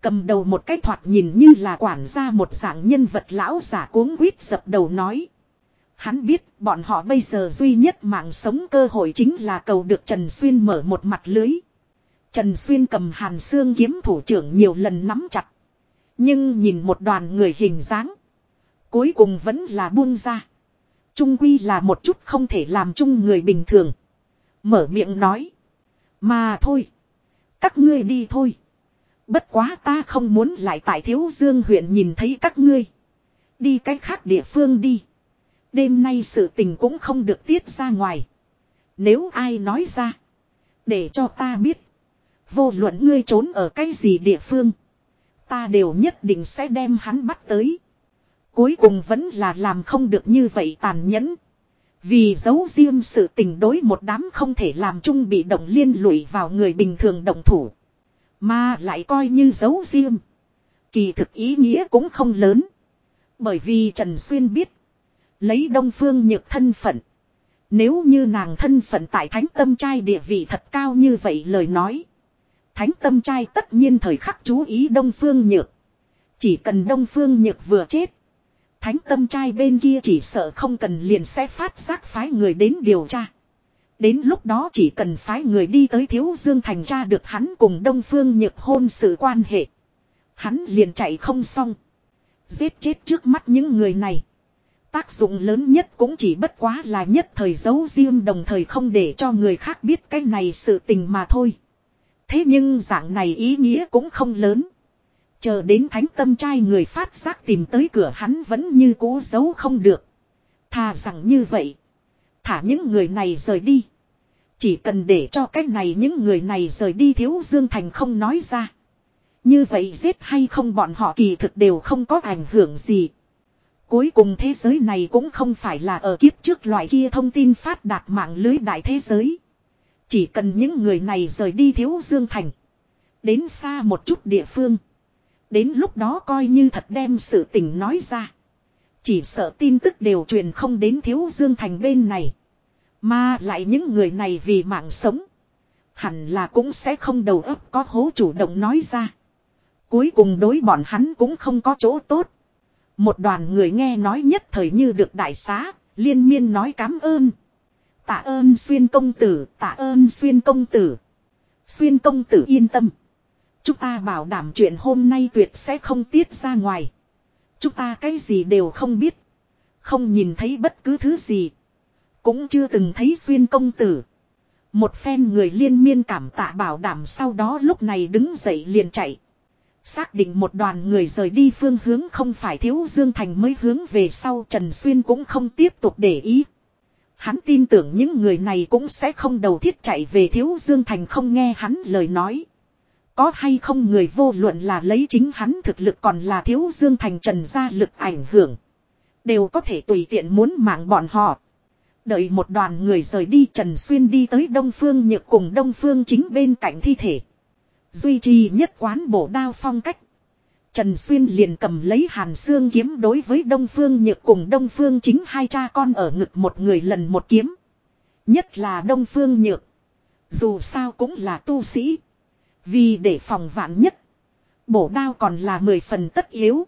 Cầm đầu một cái thoạt nhìn như là quản gia một dạng nhân vật lão giả cuống quýt dập đầu nói. Hắn biết bọn họ bây giờ duy nhất mạng sống cơ hội chính là cầu được Trần Xuyên mở một mặt lưới. Trần Xuyên cầm hàn xương kiếm thủ trưởng nhiều lần nắm chặt. Nhưng nhìn một đoàn người hình dáng. Cuối cùng vẫn là buông ra. Trung quy là một chút không thể làm chung người bình thường. Mở miệng nói. Mà thôi. Các ngươi đi thôi. Bất quá ta không muốn lại tại Thiếu Dương huyện nhìn thấy các ngươi. Đi cách khác địa phương đi. Đêm nay sự tình cũng không được tiết ra ngoài. Nếu ai nói ra. Để cho ta biết. Vô luận ngươi trốn ở cái gì địa phương. Ta đều nhất định sẽ đem hắn bắt tới. Cuối cùng vẫn là làm không được như vậy tàn nhẫn. Vì giấu riêng sự tình đối một đám không thể làm chung bị động liên lụy vào người bình thường động thủ. Mà lại coi như giấu riêng. Kỳ thực ý nghĩa cũng không lớn. Bởi vì Trần Xuyên biết. Lấy đông phương nhược thân phận. Nếu như nàng thân phận tại thánh tâm trai địa vị thật cao như vậy lời nói. Thánh tâm trai tất nhiên thời khắc chú ý đông phương nhược. Chỉ cần đông phương nhược vừa chết. Thánh tâm trai bên kia chỉ sợ không cần liền sẽ phát giác phái người đến điều tra. Đến lúc đó chỉ cần phái người đi tới Thiếu Dương Thành tra được hắn cùng Đông Phương Nhược hôn sự quan hệ. Hắn liền chạy không xong. Giết chết trước mắt những người này. Tác dụng lớn nhất cũng chỉ bất quá là nhất thời giấu riêng đồng thời không để cho người khác biết cái này sự tình mà thôi. Thế nhưng dạng này ý nghĩa cũng không lớn. Chờ đến thánh tâm trai người phát giác tìm tới cửa hắn vẫn như cố giấu không được. Thà rằng như vậy. Thả những người này rời đi. Chỉ cần để cho cách này những người này rời đi thiếu Dương Thành không nói ra. Như vậy giết hay không bọn họ kỳ thực đều không có ảnh hưởng gì. Cuối cùng thế giới này cũng không phải là ở kiếp trước loại kia thông tin phát đạt mạng lưới đại thế giới. Chỉ cần những người này rời đi thiếu dương thành. Đến xa một chút địa phương. Đến lúc đó coi như thật đem sự tình nói ra. Chỉ sợ tin tức đều truyền không đến thiếu dương thành bên này. Mà lại những người này vì mạng sống. Hẳn là cũng sẽ không đầu óc có hố chủ động nói ra. Cuối cùng đối bọn hắn cũng không có chỗ tốt. Một đoàn người nghe nói nhất thời như được đại xá, liên miên nói cám ơn. Tạ ơn xuyên công tử, tạ ơn xuyên công tử. Xuyên công tử yên tâm. Chúng ta bảo đảm chuyện hôm nay tuyệt sẽ không tiết ra ngoài. Chúng ta cái gì đều không biết. Không nhìn thấy bất cứ thứ gì. Cũng chưa từng thấy xuyên công tử. Một phen người liên miên cảm tạ bảo đảm sau đó lúc này đứng dậy liền chạy. Xác định một đoàn người rời đi phương hướng không phải thiếu Dương Thành mới hướng về sau Trần Xuyên cũng không tiếp tục để ý. Hắn tin tưởng những người này cũng sẽ không đầu thiết chạy về thiếu Dương Thành không nghe hắn lời nói. Có hay không người vô luận là lấy chính hắn thực lực còn là thiếu Dương Thành Trần gia lực ảnh hưởng. Đều có thể tùy tiện muốn mạng bọn họ. Đợi một đoàn người rời đi Trần Xuyên đi tới Đông Phương Nhược cùng Đông Phương chính bên cạnh thi thể. Duy trì nhất quán bổ đao phong cách. Trần Xuyên liền cầm lấy hàn xương kiếm đối với Đông Phương Nhược cùng Đông Phương chính hai cha con ở ngực một người lần một kiếm. Nhất là Đông Phương Nhược. Dù sao cũng là tu sĩ. Vì để phòng vạn nhất. Bổ đao còn là mười phần tất yếu.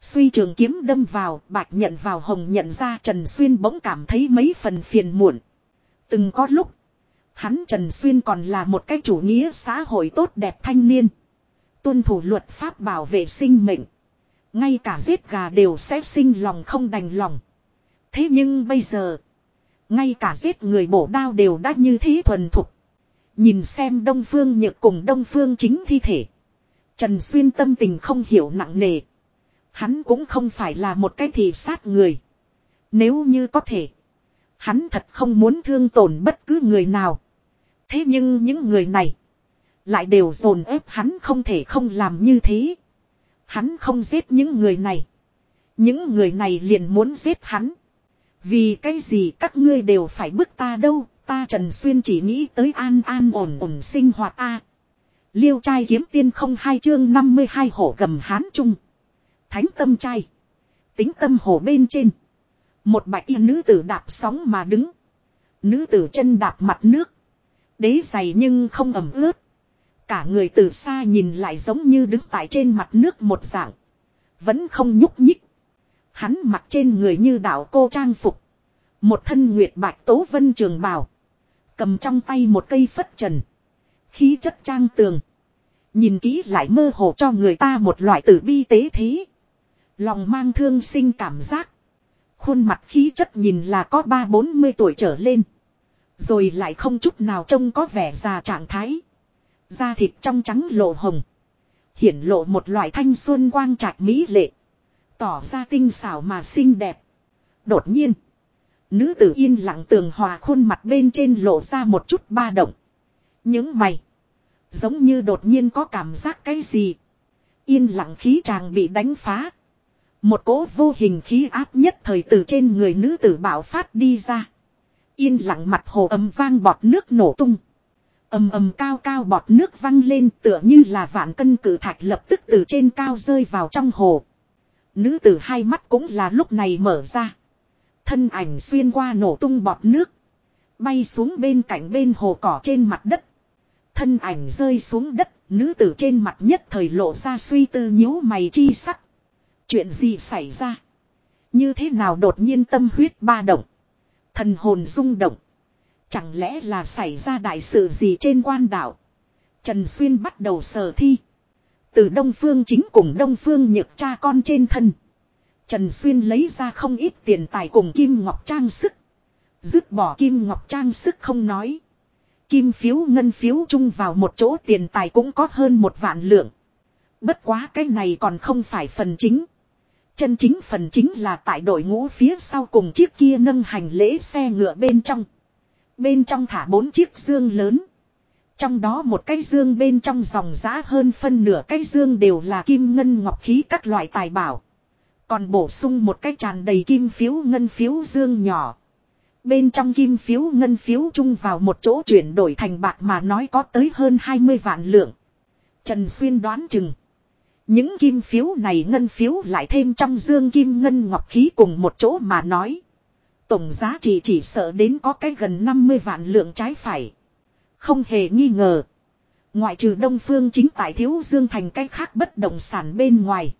Suy trường kiếm đâm vào, bạch nhận vào hồng nhận ra Trần Xuyên bỗng cảm thấy mấy phần phiền muộn. Từng có lúc, hắn Trần Xuyên còn là một cái chủ nghĩa xã hội tốt đẹp thanh niên. Tuân thủ luật pháp bảo vệ sinh mệnh. Ngay cả giết gà đều sẽ sinh lòng không đành lòng. Thế nhưng bây giờ, ngay cả giết người bổ đao đều đã như thế thuần thục. Nhìn xem Đông Phương Nhược cùng Đông Phương chính thi thể. Trần Xuyên tâm tình không hiểu nặng nề. Hắn cũng không phải là một cái thị sát người. Nếu như có thể. Hắn thật không muốn thương tổn bất cứ người nào. Thế nhưng những người này. Lại đều dồn ép hắn không thể không làm như thế. Hắn không giết những người này. Những người này liền muốn giết hắn. Vì cái gì các ngươi đều phải bức ta đâu. Ta Trần Xuyên chỉ nghĩ tới an an ổn ổn sinh hoạt a. Liêu trai kiếm tiên không hai chương 52 hổ gầm hán trung. Thánh tâm trai. Tính tâm hồ bên trên. Một bạch y nữ tử đạp sóng mà đứng. Nữ tử chân đạp mặt nước. Đế dày nhưng không ẩm ướt. Cả người từ xa nhìn lại giống như đứng tại trên mặt nước một dạng. Vẫn không nhúc nhích. Hắn mặc trên người như đạo cô trang phục. Một thân nguyệt bạch tố vân trường bào. Cầm trong tay một cây phất trần. Khí chất trang tường. Nhìn kỹ lại mơ hồ cho người ta một loại tử bi tế thế. Lòng mang thương sinh cảm giác. Khuôn mặt khí chất nhìn là có ba bốn mươi tuổi trở lên. Rồi lại không chút nào trông có vẻ già trạng thái. Da thịt trong trắng lộ hồng. Hiển lộ một loại thanh xuân quang trạch mỹ lệ. Tỏ ra tinh xảo mà xinh đẹp. Đột nhiên. Nữ tử yên lặng tường hòa khuôn mặt bên trên lộ ra một chút ba động. Những mày. Giống như đột nhiên có cảm giác cái gì. Yên lặng khí tràng bị đánh phá. Một cỗ vô hình khí áp nhất thời từ trên người nữ tử bạo phát đi ra. Yên lặng mặt hồ ấm vang bọt nước nổ tung ầm ầm cao cao bọt nước văng lên tựa như là vạn cân cử thạch lập tức từ trên cao rơi vào trong hồ. Nữ tử hai mắt cũng là lúc này mở ra. Thân ảnh xuyên qua nổ tung bọt nước. Bay xuống bên cạnh bên hồ cỏ trên mặt đất. Thân ảnh rơi xuống đất, nữ tử trên mặt nhất thời lộ ra suy tư nhíu mày chi sắc. Chuyện gì xảy ra? Như thế nào đột nhiên tâm huyết ba động? Thần hồn rung động. Chẳng lẽ là xảy ra đại sự gì trên quan đảo? Trần Xuyên bắt đầu sờ thi. Từ Đông Phương chính cùng Đông Phương nhược cha con trên thân. Trần Xuyên lấy ra không ít tiền tài cùng Kim Ngọc Trang sức. Dứt bỏ Kim Ngọc Trang sức không nói. Kim phiếu ngân phiếu chung vào một chỗ tiền tài cũng có hơn một vạn lượng. Bất quá cái này còn không phải phần chính. Chân chính phần chính là tại đội ngũ phía sau cùng chiếc kia nâng hành lễ xe ngựa bên trong. Bên trong thả bốn chiếc dương lớn. Trong đó một cái dương bên trong dòng giá hơn phân nửa cái dương đều là kim ngân ngọc khí các loại tài bảo. Còn bổ sung một cái tràn đầy kim phiếu ngân phiếu dương nhỏ. Bên trong kim phiếu ngân phiếu chung vào một chỗ chuyển đổi thành bạc mà nói có tới hơn 20 vạn lượng. Trần Xuyên đoán chừng. Những kim phiếu này ngân phiếu lại thêm trong dương kim ngân ngọc khí cùng một chỗ mà nói. Tổng giá trị chỉ sợ đến có cái gần 50 vạn lượng trái phải. Không hề nghi ngờ. Ngoại trừ Đông Phương chính tại Thiếu Dương thành cái khác bất động sản bên ngoài.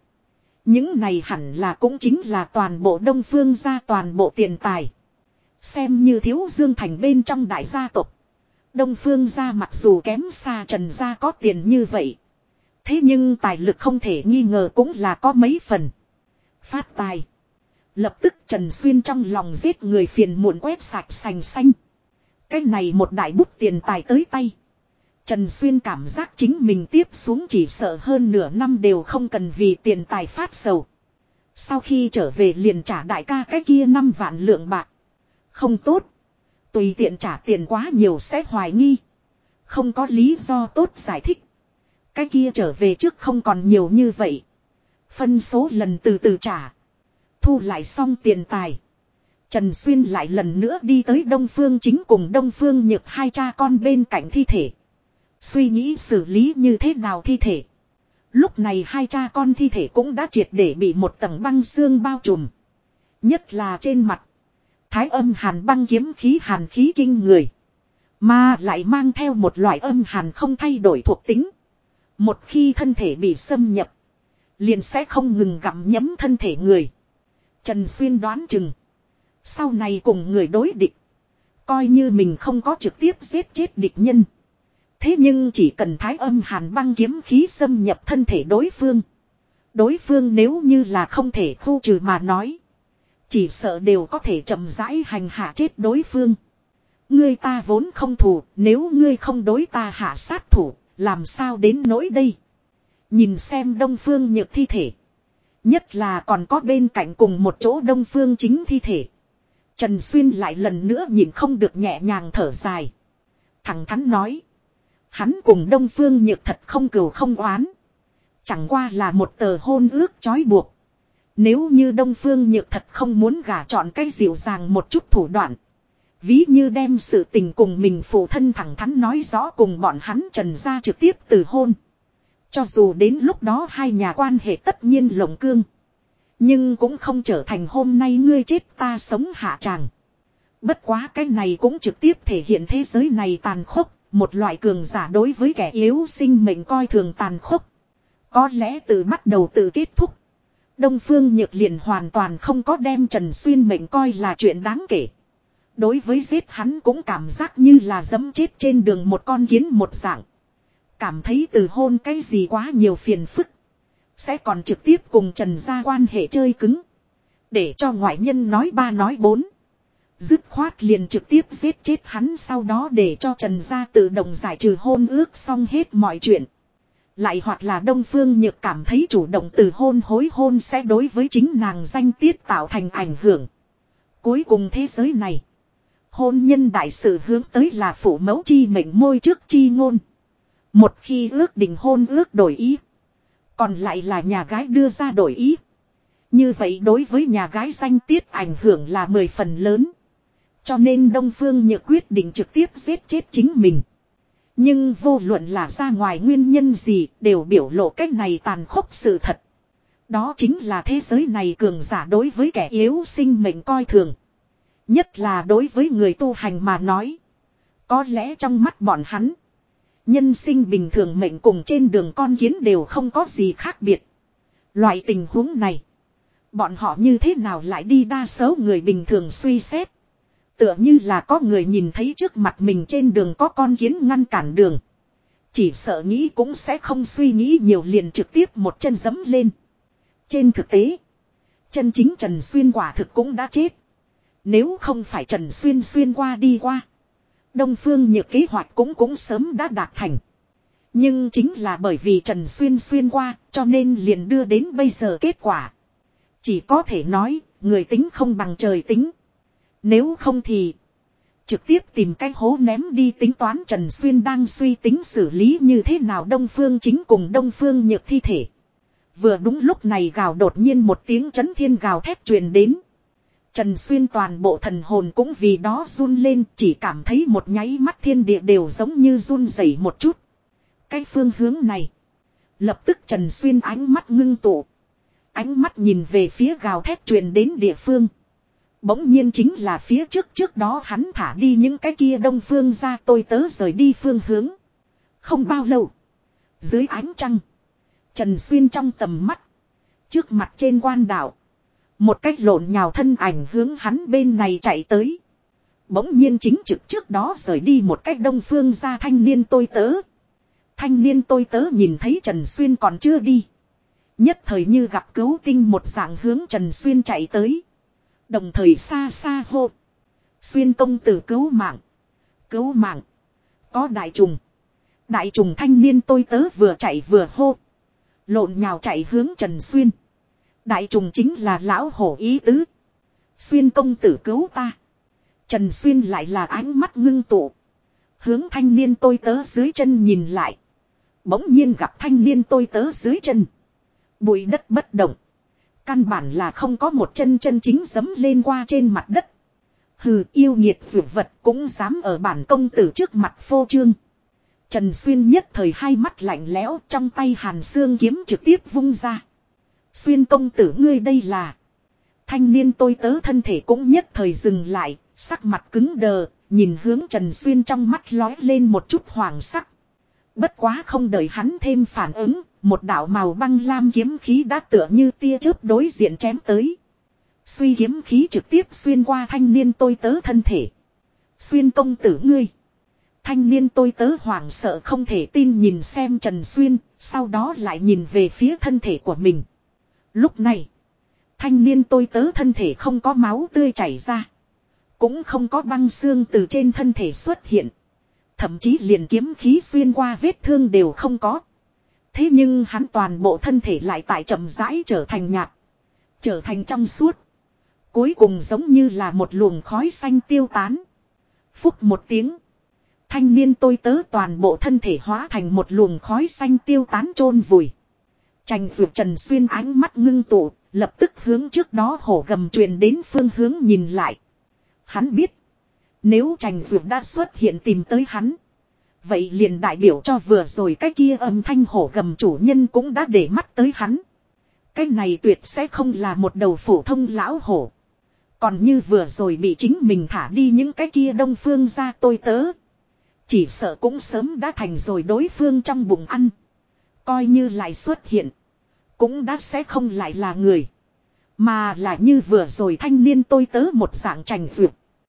Những này hẳn là cũng chính là toàn bộ Đông Phương ra toàn bộ tiền tài. Xem như Thiếu Dương thành bên trong đại gia tộc. Đông Phương ra mặc dù kém xa Trần gia có tiền như vậy. Thế nhưng tài lực không thể nghi ngờ cũng là có mấy phần. Phát tài. Lập tức Trần Xuyên trong lòng giết người phiền muộn quét sạch sành xanh. Cái này một đại bút tiền tài tới tay. Trần Xuyên cảm giác chính mình tiếp xuống chỉ sợ hơn nửa năm đều không cần vì tiền tài phát sầu. Sau khi trở về liền trả đại ca cái kia 5 vạn lượng bạc. Không tốt. Tùy tiện trả tiền quá nhiều sẽ hoài nghi. Không có lý do tốt giải thích. Cái kia trở về trước không còn nhiều như vậy. Phân số lần từ từ trả. Thu lại xong tiền tài. Trần Xuyên lại lần nữa đi tới Đông Phương, chính cùng Đông Phương nhược hai cha con bên cạnh thi thể. Suy nghĩ xử lý như thế nào thi thể. Lúc này hai cha con thi thể cũng đã triệt để bị một tầng băng xương bao trùm. Nhất là trên mặt. Thái âm hàn băng kiếm khí hàn khí kinh người. Mà lại mang theo một loại âm hàn không thay đổi thuộc tính. Một khi thân thể bị xâm nhập. Liền sẽ không ngừng gặm nhấm thân thể người. Trần Xuyên đoán chừng. Sau này cùng người đối địch. Coi như mình không có trực tiếp giết chết địch nhân. Thế nhưng chỉ cần thái âm hàn băng kiếm khí xâm nhập thân thể đối phương. Đối phương nếu như là không thể khu trừ mà nói. Chỉ sợ đều có thể chậm rãi hành hạ chết đối phương. Ngươi ta vốn không thủ, nếu ngươi không đối ta hạ sát thủ, làm sao đến nỗi đây? Nhìn xem đông phương nhược thi thể. Nhất là còn có bên cạnh cùng một chỗ đông phương chính thi thể. Trần Xuyên lại lần nữa nhìn không được nhẹ nhàng thở dài. Thẳng thắn nói. Hắn cùng đông phương nhược thật không cừu không oán. Chẳng qua là một tờ hôn ước trói buộc. Nếu như Đông Phương Nhược thật không muốn gả chọn cái dịu dàng một chút thủ đoạn. Ví như đem sự tình cùng mình phụ thân thẳng thắn nói rõ cùng bọn hắn trần ra trực tiếp từ hôn. Cho dù đến lúc đó hai nhà quan hệ tất nhiên lồng cương. Nhưng cũng không trở thành hôm nay ngươi chết ta sống hạ tràng. Bất quá cái này cũng trực tiếp thể hiện thế giới này tàn khốc, một loại cường giả đối với kẻ yếu sinh mệnh coi thường tàn khốc. Có lẽ từ bắt đầu từ kết thúc. Đông Phương Nhược liền hoàn toàn không có đem Trần Xuyên mệnh coi là chuyện đáng kể. Đối với giết hắn cũng cảm giác như là dẫm chết trên đường một con kiến một dạng. Cảm thấy từ hôn cái gì quá nhiều phiền phức. Sẽ còn trực tiếp cùng Trần gia quan hệ chơi cứng. Để cho ngoại nhân nói ba nói bốn. Dứt khoát liền trực tiếp giết chết hắn sau đó để cho Trần gia tự động giải trừ hôn ước xong hết mọi chuyện. Lại hoặc là Đông Phương Nhược cảm thấy chủ động từ hôn hối hôn sẽ đối với chính nàng danh tiết tạo thành ảnh hưởng. Cuối cùng thế giới này. Hôn nhân đại sự hướng tới là phủ mẫu chi mệnh môi trước chi ngôn. Một khi ước định hôn ước đổi ý. Còn lại là nhà gái đưa ra đổi ý. Như vậy đối với nhà gái danh tiết ảnh hưởng là mười phần lớn. Cho nên Đông Phương Nhược quyết định trực tiếp giết chết chính mình. Nhưng vô luận là ra ngoài nguyên nhân gì đều biểu lộ cách này tàn khốc sự thật. Đó chính là thế giới này cường giả đối với kẻ yếu sinh mệnh coi thường. Nhất là đối với người tu hành mà nói. Có lẽ trong mắt bọn hắn. Nhân sinh bình thường mệnh cùng trên đường con kiến đều không có gì khác biệt. Loại tình huống này. Bọn họ như thế nào lại đi đa số người bình thường suy xét. Tựa như là có người nhìn thấy trước mặt mình trên đường có con kiến ngăn cản đường. Chỉ sợ nghĩ cũng sẽ không suy nghĩ nhiều liền trực tiếp một chân dấm lên. Trên thực tế, chân chính Trần Xuyên quả thực cũng đã chết. Nếu không phải Trần Xuyên xuyên qua đi qua. Đông Phương nhược kế hoạch cũng cũng sớm đã đạt thành. Nhưng chính là bởi vì Trần Xuyên xuyên qua cho nên liền đưa đến bây giờ kết quả. Chỉ có thể nói, người tính không bằng trời tính. Nếu không thì trực tiếp tìm cái hố ném đi tính toán Trần Xuyên đang suy tính xử lý như thế nào Đông Phương chính cùng Đông Phương nhược thi thể. Vừa đúng lúc này gào đột nhiên một tiếng chấn thiên gào thét truyền đến. Trần Xuyên toàn bộ thần hồn cũng vì đó run lên, chỉ cảm thấy một nháy mắt thiên địa đều giống như run rẩy một chút. Cái phương hướng này. Lập tức Trần Xuyên ánh mắt ngưng tụ. Ánh mắt nhìn về phía gào thét truyền đến địa phương. Bỗng nhiên chính là phía trước trước đó hắn thả đi những cái kia đông phương ra, tôi tớ rời đi phương hướng. Không bao lâu. Dưới ánh trăng. Trần Xuyên trong tầm mắt. Trước mặt trên quan đảo. Một cách lộn nhào thân ảnh hướng hắn bên này chạy tới. Bỗng nhiên chính trực trước đó rời đi một cách đông phương ra thanh niên tôi tớ. Thanh niên tôi tớ nhìn thấy Trần Xuyên còn chưa đi. Nhất thời như gặp cứu tinh một dạng hướng Trần Xuyên chạy tới. Đồng thời xa xa hô. Xuyên công tử cứu mạng. Cứu mạng. Có đại trùng. Đại trùng thanh niên tôi tớ vừa chạy vừa hô. Lộn nhào chạy hướng Trần Xuyên. Đại trùng chính là lão hổ ý tứ. Xuyên công tử cứu ta. Trần Xuyên lại là ánh mắt ngưng tụ. Hướng thanh niên tôi tớ dưới chân nhìn lại. Bỗng nhiên gặp thanh niên tôi tớ dưới chân. Bụi đất bất động. Căn bản là không có một chân chân chính dấm lên qua trên mặt đất. Hừ, yêu nghiệt vượt vật cũng dám ở bản công tử trước mặt phô trương. Trần Xuyên nhất thời hai mắt lạnh lẽo, trong tay hàn xương kiếm trực tiếp vung ra. Xuyên công tử ngươi đây là. Thanh niên tôi tớ thân thể cũng nhất thời dừng lại, sắc mặt cứng đờ, nhìn hướng Trần Xuyên trong mắt lói lên một chút hoàng sắc. Bất quá không đợi hắn thêm phản ứng, một đạo màu băng lam kiếm khí đã tựa như tia chớp đối diện chém tới. Suy kiếm khí trực tiếp xuyên qua thanh niên tôi tớ thân thể. Xuyên công tử ngươi. Thanh niên tôi tớ hoảng sợ không thể tin nhìn xem Trần Xuyên, sau đó lại nhìn về phía thân thể của mình. Lúc này, thanh niên tôi tớ thân thể không có máu tươi chảy ra. Cũng không có băng xương từ trên thân thể xuất hiện. Thậm chí liền kiếm khí xuyên qua vết thương đều không có. Thế nhưng hắn toàn bộ thân thể lại tại chậm rãi trở thành nhạt. Trở thành trong suốt. Cuối cùng giống như là một luồng khói xanh tiêu tán. Phúc một tiếng. Thanh niên tôi tớ toàn bộ thân thể hóa thành một luồng khói xanh tiêu tán chôn vùi. Trành ruột trần xuyên ánh mắt ngưng tụ, lập tức hướng trước đó hổ gầm truyền đến phương hướng nhìn lại. Hắn biết. Nếu trành ruột đã xuất hiện tìm tới hắn. Vậy liền đại biểu cho vừa rồi cái kia âm thanh hổ gầm chủ nhân cũng đã để mắt tới hắn. Cái này tuyệt sẽ không là một đầu phổ thông lão hổ. Còn như vừa rồi bị chính mình thả đi những cái kia đông phương ra tôi tớ. Chỉ sợ cũng sớm đã thành rồi đối phương trong bụng ăn. Coi như lại xuất hiện. Cũng đã sẽ không lại là người. Mà là như vừa rồi thanh niên tôi tớ một dạng trành vượt.